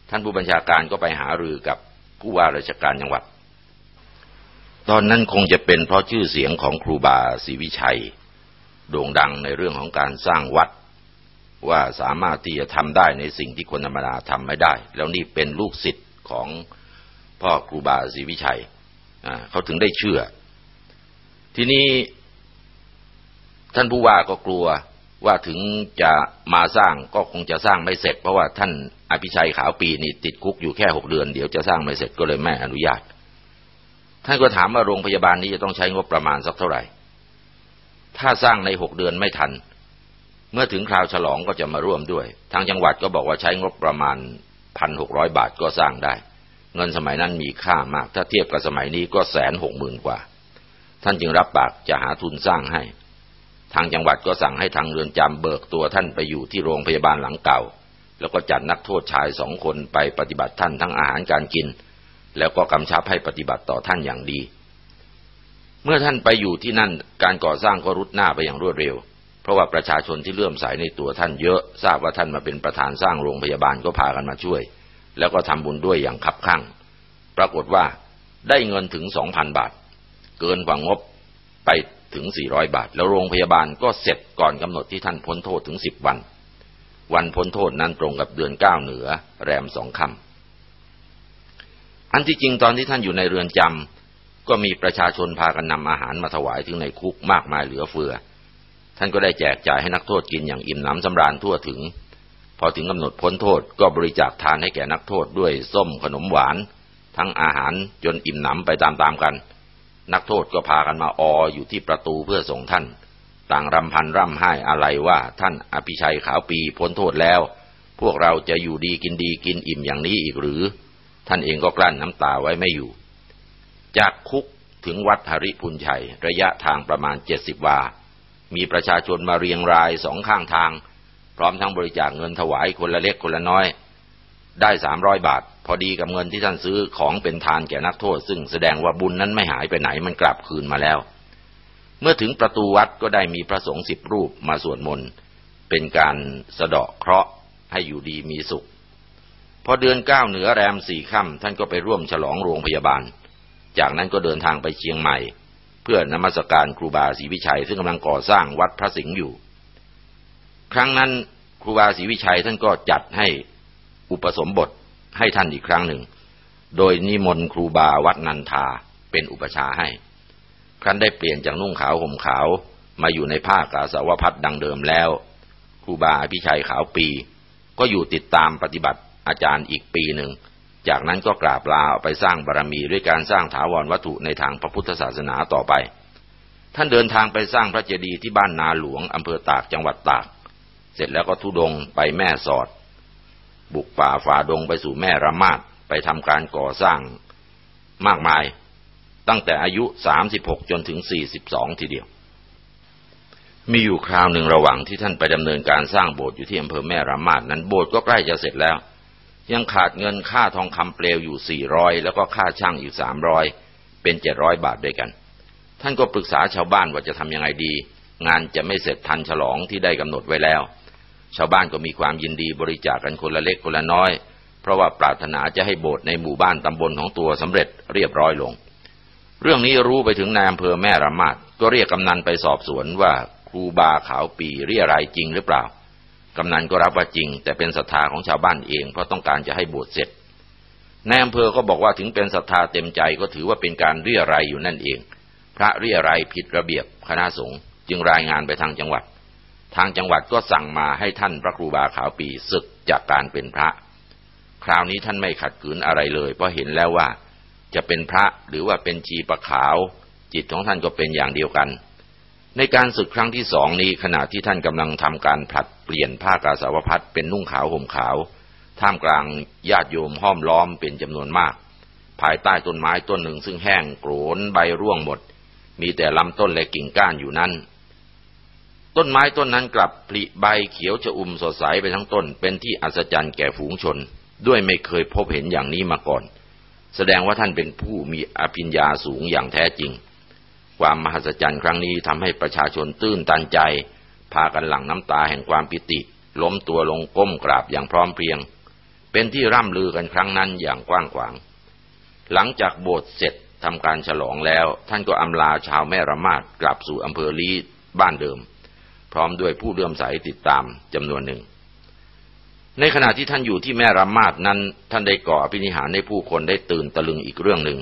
ท่านผู้บัญชาการก็ไปหารือกับผู้ว่าราชการจังหวัด ตอนนั้นคงจะเป็นเพราะชื่อเสียงของครูบาศรีวิชัย โด่งดังในเรื่องของการสร้างวัด ว่าสามารถที่จะทำได้ในสิ่งที่คนธรรมดาทำไม่ได้ แล้วนี่เป็นลูกศิษย์ของพ่อครูบาศรีวิชัยเขาถึงได้เชื่อ ทีนี้ท่านผู้ว่าก็กลัวว่าถึงจะมาสร้างก็คงจะสร้างไม่เสร็จ เพราะว่าท่านอภิชัยขาวปีนี่ติดคุกอยู่แค่หกเดือนเดี๋ยวจะสร้างไม่เสร็จก็เลยไม่อนุญาต ท่านก็ถามว่าโรงพยาบาลนี้จะต้องใช้งบประมาณสักเท่าไหร่ ถ้าสร้างในหกเดือนไม่ทัน เมื่อถึงคราวฉลองก็จะมาร่วมด้วย ทางจังหวัดก็บอกว่าใช้งบประมาณพันหกร้อยบาทก็สร้างได้ เงินสมัยนั้นมีค่ามาก ถ้าเทียบกับสมัยนี้ก็แสนหกหมื่นกว่า ท่านจึงรับปากจะหาทุนสร้างให้ ทางจังหวัดก็สั่งให้ทางเรือนจำเบิกตัวท่านไปอยู่ที่โรงพยาบาลหลังเก่า แล้วก็จัดนักโทษชายสองคนไปปฏิบัติท่านทั้งอาหารการกิน แล้วก็กำชับให้ปฏิบัติต่อท่านอย่างดี เมื่อท่านไปอยู่ที่นั่นการก่อสร้างก็รุดหน้าไปอย่างรวดเร็ว เพราะว่าประชาชนที่เลื่อมใสในตัวท่านเยอะทราบว่าท่านมาเป็นประธานสร้างโรงพยาบาลก็พากันมาช่วย แล้วก็ทำบุญด้วยอย่างคับคั่ง ปรากฏว่าได้เงินถึงสองพันบาท เกินกว่างบไปถึงสี่ร้อยบาท แล้วโรงพยาบาลก็เสร็จก่อนกำหนดที่ท่านพ้นโทษถึงสิบวัน วันพ้นโทษนั้นตรงกับเดือนเก้าเหนือ แรมสองคำ อันที่จริงตอนที่ท่านอยู่ในเรือนจำก็มีประชาชนพากันนำอาหารมาถวายถึงในคุกมากมายเหลือเฟือ ท่านก็ได้แจกจ่ายให้นักโทษกินอย่างอิ่มหนำสำราญทั่วถึง พอถึงกำหนดพ้นโทษก็บริจาคทานให้แก่นักโทษด้วยส้มขนมหวาน ทั้งอาหารจนอิ่มหนำไปตามๆกัน นักโทษก็พากันมาอออยู่ที่ประตูเพื่อส่งท่าน ต่างรำพันร่ำไห้อะไรว่าท่านอภิชัยขาวปีพ้นโทษแล้ว พวกเราจะอยู่ดีกินดีกินอิ่มอย่างนี้อีกหรือ ท่านเองก็กลั้นน้ำตาไว้ไม่อยู่ จากคุกถึงวัดหริพุนชัย ระยะทางประมาณเจ็ดสิบวา มีประชาชนมาเรียงรายสองข้างทาง พร้อมทั้งบริจาคเงินถวายคนละเล็กคนละน้อย ได้สามร้อยบาท พอดีกับเงินที่ท่านซื้อของเป็นทานแก่นักโทษ ซึ่งแสดงว่าบุญนั้นไม่หายไปไหนมันกลับคืนมาแล้ว เมื่อถึงประตูวัดก็ได้มีพระสงฆ์สิบรูปมาสวดมนต์เป็นการสะเดาะเคราะห์ให้อยู่ดีมีสุข พอเดือนเก้าเหนือแรมสี่ค่ำท่านก็ไปร่วมฉลองโรงพยาบาล จากนั้นก็เดินทางไปเชียงใหม่ เพื่อนมัสการครูบาศรีวิชัยซึ่งกำลังก่อสร้างวัดพระสิงห์อยู่ ครั้งนั้นครูบาศรีวิชัยท่านก็จัดให้อุปสมบทให้ท่านอีกครั้งหนึ่ง โดยนิมนต์ครูบาวัดนันทาเป็นอุปชาให้ ครั้นได้เปลี่ยนจากนุ่งขาวห่มขาวมาอยู่ในผ้ากาสาวพัดดังเดิมแล้ว ครูบาอภิชัยขาวปี ก็อยู่ติดตามปฏิบัติ อาจารย์อีกปีหนึ่ง จากนั้นก็กราบลาไปสร้างบารรมีด้วยการสร้างถาวรวัตถุในทางพระพุทธศาสนาต่อไป ท่านเดินทางไปสร้างพระเจดีย์ที่บ้านนาหลวงอำเภอตากจังหวัดตาก เสร็จแล้วก็ทุดงไปแม่สอด บุกป่าฝ่าดงไปสู่แม่ระมาดไปทำการก่อสร้างมากมาย ตั้งแต่อายุสามสิบหกจนถึงสี่สิบสองทีเดียวมีอยู่คราวหนึ่งระหว่างที่ท่านไปดำเนินการสร้างโบสถ์อยู่ที่อำเภอแม่ระมาดนั้นโบสถ์ก็ใกล้จะเสร็จแล้ว ยังขาดเงินค่าทองคำเปลวอยู่สี่ร้อยแล้วก็ค่าช่างอยู่สามร้อยเป็นเจ็ดร้อยบาทด้วยกัน ท่านก็ปรึกษาชาวบ้านว่าจะทำยังไงดี งานจะไม่เสร็จทันฉลองที่ได้กำหนดไว้แล้ว ชาวบ้านก็มีความยินดีบริจาคกกันคนละเล็กคนละน้อย เพราะว่าปรารถนาจะให้โบสถ์ในหมู่บ้านตำบลของตัวสำเร็จเรียบร้อยลง เรื่องนี้รู้ไปถึงนายอำเภอแม่ระมาดก็เรียกกำนันไปสอบสวนว่าครูบาขาวปีเรียรายจริงหรือเปล่า กำนันก็รับว่าจริง แต่เป็นศรัทธาของชาวบ้านเองเพราะต้องการจะให้บวชเสร็จนายอำเภอก็บอกว่าถึงเป็นศรัทธาเต็มใจก็ถือว่าเป็นการเรียรายอยู่นั่นเอง พระเรียรายผิดระเบียบคณะสงฆ์จึงรายงานไปทางจังหวัด ทางจังหวัดก็สั่งมาให้ท่านพระครูบาขาวปีศึกจากการเป็นพระ คราวนี้ท่านไม่ขัดขืนอะไรเลย เพราะเห็นแล้วว่าจะเป็นพระหรือว่าเป็นชีประขาว จิตของท่านก็เป็นอย่างเดียวกัน ในการศึกครั้งที่สองนี้ขณะที่ท่านกำลังทำการผลัดเปลี่ยนผ้ากาสาวพัดเป็นนุ่งขาวห่มขาว ท่ามกลางญาติโยมห้อมล้อมเป็นจำนวนมาก ภายใต้ต้นไม้ต้นหนึ่งซึ่งแห้งโกรนใบร่วงหมด มีแต่ลำต้นและกิ่งก้านอยู่นั้น ต้นไม้ต้นนั้นกลับผลิใบเขียวชอุ่มสดใสไปทั้งต้น เป็นที่อัศจรรย์แก่ฝูงชน ด้วยไม่เคยพบเห็นอย่างนี้มาก่อน แสดงว่าท่านเป็นผู้มีอภิญญาสูงอย่างแท้จริง ความมหัศจรรย์ครั้งนี้ทำให้ประชาชนตื้นตันใจ พากันหลั่งน้ำตาแห่งความปิติ ล้มตัวลงก้มกราบอย่างพร้อมเพรียง เป็นที่ร่ำลือกันครั้งนั้นอย่างกว้างขวาง หลังจากโบสถ์เสร็จทำการฉลองแล้ว ท่านก็อำลาชาวแม่ระมาดกลับสู่อำเภอลีบ้านเดิม พร้อมด้วยผู้เลื่อมใสติดตามจำนวนหนึ่ง ในขณะที่ท่านอยู่ที่แม่รามาดนั้น ท่านได้ก่ออภินิหารให้ผู้คนได้ตื่นตะลึงอีกเรื่องหนึ่ง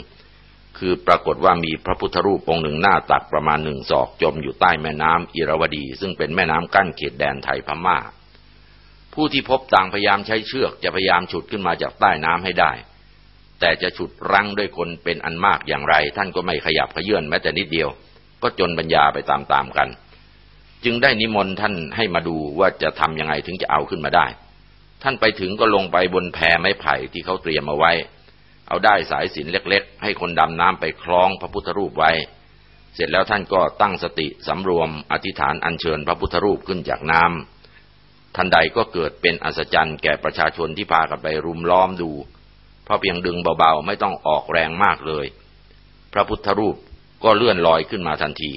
คือปรากฏว่ามีพระพุทธรูปองค์หนึ่งหน้าตักประมาณหนึ่งศอกจมอยู่ใต้แม่น้ำอิรวดี ซึ่งเป็นแม่น้ำกั้นเขตแดนไทยพม่า ผู้ที่พบต่างพยายามใช้เชือกจะพยายามฉุดขึ้นมาจากใต้น้ำให้ได้ แต่จะฉุดรั้งด้วยคนเป็นอันมากอย่างไร ท่านก็ไม่ขยับขยื่นแม้แต่นิดเดียว ก็จนปัญญาไปตามๆกัน จึงได้นิมนต์ท่านให้มาดูว่าจะทำยังไงถึงจะเอาขึ้นมาได้ ท่านไปถึงก็ลงไปบนแพไม้ไผ่ที่เขาเตรียมมาไว้ เอาได้สายสินเล็กๆ ให้คนดำน้ำไปคล้องพระพุทธรูปไว้ เสร็จแล้วท่านก็ตั้งสติสำรวมอธิษฐานอัญเชิญพระพุทธรูปขึ้นจากน้ำทันใดก็เกิดเป็นอัศจรรย์แก่ประชาชนที่พากันไปรุมล้อมดู เพราะเพียงดึงเบาๆไม่ต้องออกแรงมากเลย พระพุทธรูปก็เลื่อนลอยขึ้นมาทันที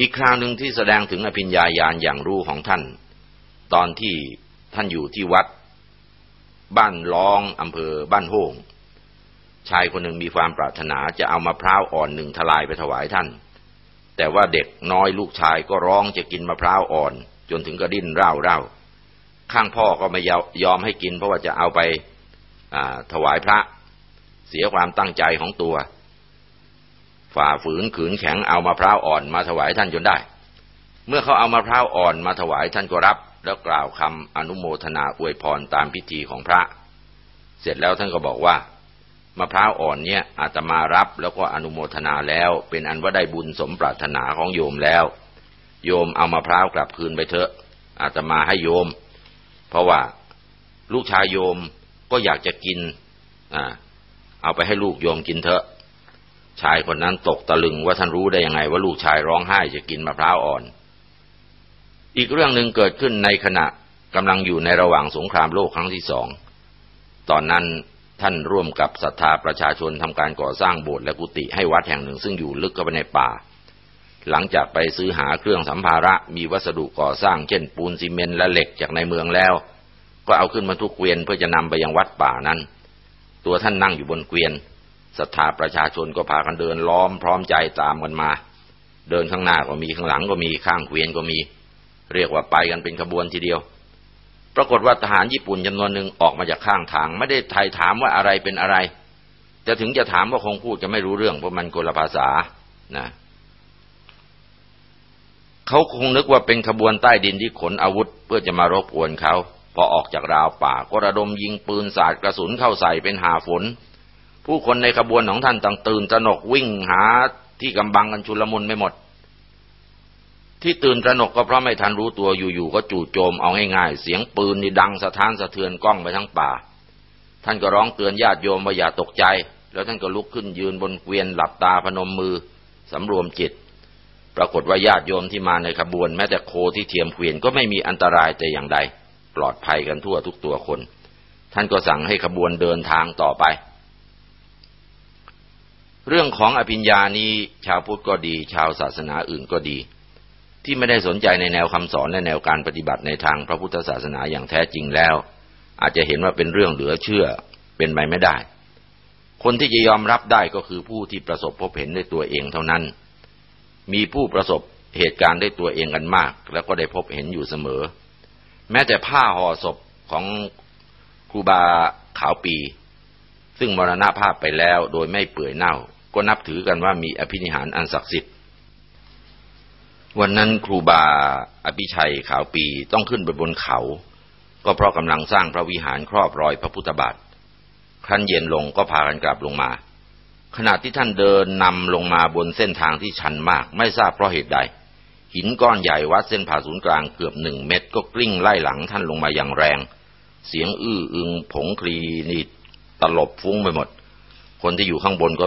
อีกคราวหนึ่งที่แสดงถึงอภิญญาญาณอย่างรู้ของท่าน ตอนที่ท่านอยู่ที่วัด บ้านล้องอำเภอบ้านโฮงชายคนหนึ่งมีความปรารถนาจะเอามะพร้าวอ่อนหนึ่งทลายไปถวายท่าน แต่ว่าเด็กน้อยลูกชายก็ร้องจะกินมะพร้าวอ่อน จนถึงกระดิ้นเร่าเร่าข้างพ่อก็ไม่ยอมให้กิน เพราะว่าจะเอาไปถวายพระ เสียความตั้งใจของตัว ฝ่าฝืนขืนแข็งเอามะพร้าวอ่อนมาถวายท่านจนได้ เมื่อเขาเอามะพร้าวอ่อนมาถวายท่านก็รับ แล้วกล่าวคำอนุโมทนาอวยพรตามพิธีของพระ เสร็จแล้วท่านก็บอกว่ามะพร้าวอ่อนเนี่ยอาตมารับแล้วก็อนุโมทนาแล้ว เป็นอันว่าได้บุญสมปรารถนาของโยมแล้ว โยมเอามะพร้าวกลับคืนไปเถอะ อาตมาให้โยม เพราะว่าลูกชายโยมก็อยากจะกินอ่าเอาไปให้ลูกโยมกินเถอะ ชายคนนั้นตกตะลึงว่าท่านรู้ได้ยังไงว่าลูกชายร้องไห้จะกินมะพร้าวอ่อน อีกเรื่องหนึ่งเกิดขึ้นในขณะกำลังอยู่ในระหว่างสงครามโลกครั้งที่สอง ตอนนั้นท่านร่วมกับศรัทธาประชาชนทำการก่อสร้างโบสถ์และกุฏิให้วัดแห่งหนึ่งซึ่งอยู่ลึกเข้าไปในป่า หลังจากไปซื้อหาเครื่องสัมภาระมีวัสดุก่อสร้างเช่น ปูนซีเมนต์และเหล็กจากในเมืองแล้ว ก็เอาขึ้นมาทุกเกวียนเพื่อจะนำไปยังวัดป่านั้น ตัวท่านนั่งอยู่บนเกวียนศรัทธาประชาชนก็พากันเดินล้อมพร้อมใจตามกันมา เดินข้างหน้าก็มีข้างหลังก็มีข้างเกวียนก็มี เรียกว่าไปกันเป็นขบวนทีเดียว ปรากฏว่าทหารญี่ปุ่นจำนวนหนึ่งออกมาจากข้างทาง ไม่ได้ไทยถามว่าอะไรเป็นอะไร จะถึงจะถามว่าคงพูดจะไม่รู้เรื่องเพราะมันคนละภาษานะเขาคงนึกว่าเป็นขบวนใต้ดินที่ขนอาวุธ เพื่อจะมารบกวนเขาพอออกจากราวป่าก็ระดมยิงปืนสาดกระสุนเข้าใส่เป็นหาฝน ผู้คนในขบวนของท่านต่างตื่นตระหนกวิ่งหาที่กำบังกันชุลมุนไม่หมด ที่ตื่นตระหนกก็เพราะไม่ทันรู้ตัวอยู่ๆก็จู่โจมเอาง่ายๆ เสียงปืนนี่ดังสะท้านสะเทือนกล้องไปทั้งป่า ท่านก็ร้องเตือนญาติโยมว่าอย่าตกใจ แล้วท่านก็ลุกขึ้นยืนบนเกวียนหลับตาพนมมือสำรวมจิต ปรากฏว่าญาติโยมที่มาในขบวน แม้แต่โคที่เทียมเกวียนก็ไม่มีอันตรายแต่อย่างใด ปลอดภัยกันทั่วทุกตัวคน ท่านก็สั่งให้ขบวนเดินทางต่อไปเรื่องของอภิญญานี้ชาวพุทธก็ดี ชาวศาสนาอื่นก็ดี ที่ไม่ได้สนใจในแนวคำสอนและแนวการปฏิบัติในทางพระพุทธศาสนาอย่างแท้จริงแล้ว อาจจะเห็นว่าเป็นเรื่องเหลือเชื่อเป็นไปไม่ได้ คนที่จะยอมรับได้ก็คือผู้ที่ประสบพบเห็นด้วยตัวเองเท่านั้น มีผู้ประสบเหตุการณ์ด้วยตัวเองกันมาก แล้วก็ได้พบเห็นอยู่เสมอ แม้แต่ผ้าห่อศพของครูบาขาวปี ซึ่งมรณภาพไปแล้วโดยไม่เปื่อยเน่า ก็นับถือกันว่ามีอภินิหารอันศักดิ์สิทธิ์ วันนั้นครูบาอภิชัยขาวปีต้องขึ้นไปบนเขา ก็เพราะกำลังสร้างพระวิหารครอบรอยพระพุทธบาทครั้นเย็นลงก็พากันกลับลงมา ขณะที่ท่านเดินนำลงมาบนเส้นทางที่ชันมาก ไม่ทราบเพราะเหตุใด หินก้อนใหญ่วัดเส้นผ่าศูนย์กลางเกือบหนึ่งเมตร ก็กลิ้งไล่หลังท่านลงมาอย่างแรง เสียงอื้ออึงผงคลีนี่ตลบฟุ้งไปหมด คนที่อยู่ข้างบนก็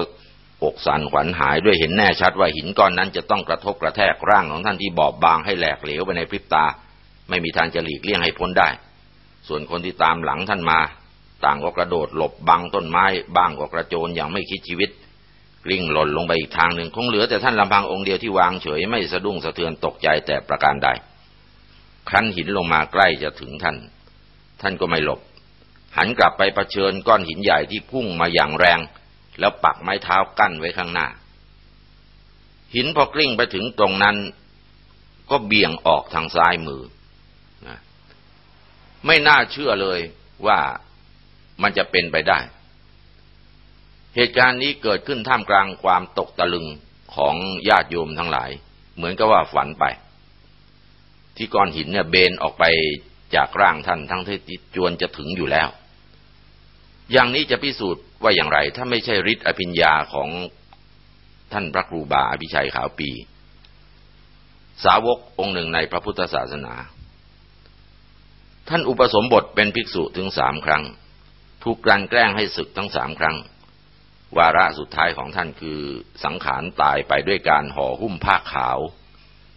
อกสั่นขวัญหายด้วยเห็นแน่ชัดว่าหินก้อนนั้นจะต้องกระทบกระแทกร่างของท่านที่บอบบางให้แหลกเหลวไปในพริบตา ไม่มีทางจะหลีกเลี่ยงให้พ้นได้ ส่วนคนที่ตามหลังท่านมา ต่างก็กระโดดหลบบังต้นไม้บ้างก็กระโจนอย่างไม่คิดชีวิต กลิ้งหล่นลงไปอีกทางหนึ่งคงเหลือแต่ท่านลำพังองค์เดียวที่วางเฉยไม่สะดุ้งสะเทือนตกใจแต่ประการใดครั้นหินลงมาใกล้จะถึงท่าน ท่านก็ไม่หลบ หันกลับไปเผชิญก้อนหินใหญ่ที่พุ่งมาอย่างแรง แล้วปักไม้เท้ากั้นไว้ข้างหน้า หินพอกลิ้งไปถึงตรงนั้น ก็เบี่ยงออกทางซ้ายมือนะไม่น่าเชื่อเลยว่ามันจะเป็นไปได้ เหตุการณ์นี้เกิดขึ้นท่ามกลางความตกตะลึงของญาติโยมทั้งหลาย เหมือนกับว่าฝันไป ที่ก้อนหินเนี่ยเบนออกไปจากร่างท่านทั้งที่จวนจะถึงอยู่แล้ว อย่างนี้จะพิสูจน์ ว่าอย่างไร ถ้าไม่ใช่ฤทธิ์อภิญญาของท่านพระครูบาอภิชัยขาวปี สาวกองค์หนึ่งในพระพุทธศาสนา ท่านอุปสมบทเป็นภิกษุถึงสามครั้ง ถูกกลั่นแกล้งให้ศึกทั้งสามครั้ง วาระสุดท้ายของท่านคือสังขารตายไปด้วยการห่อหุ้มผ้าขาว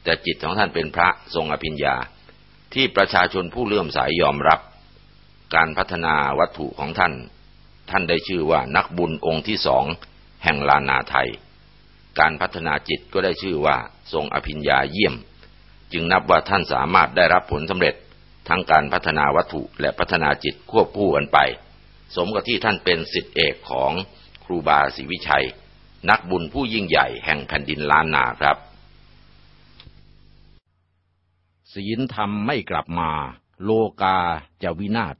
แต่จิตของท่านเป็นพระทรงอภิญญาที่ประชาชนผู้เลื่อมสายยอมรับ การพัฒนาวัตถุของท่าน ท่านได้ชื่อว่านักบุญองค์ที่สองแห่งลานาไทย การพัฒนาจิตก็ได้ชื่อว่าทรงอภิญญาเยี่ยม จึงนับว่าท่านสามารถได้รับผลสำเร็จทั้งการพัฒนาวัตถุและพัฒนาจิตควบคู่กันไป สมกับที่ท่านเป็นสิทธิเอกของครูบาศรีวิชัย นักบุญผู้ยิ่งใหญ่แห่งแผ่นดินล้านนาครับ ศีลธรรมไม่กลับมา โลกาจะวินาศ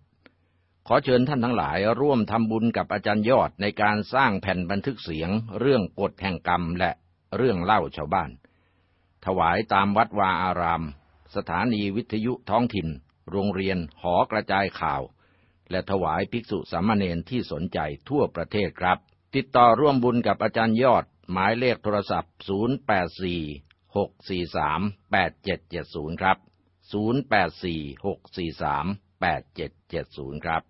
ขอเชิญท่านทั้งหลายร่วมทำบุญกับอาจารย์ยอดในการสร้างแผ่นบันทึกเสียง เรื่องกฎแห่งกรรมและเรื่องเล่าชาวบ้าน ถวายตามวัดวาอาราม สถานีวิทยุท้องถิ่น โรงเรียนหอกระจายข่าว และถวายภิกษุสามเณรที่สนใจทั่วประเทศครับ ติดต่อร่วมบุญกับอาจารย์ยอด หมายเลขโทรศัพท์ 084 643 8770 ครับ 084 643 8770 ครับ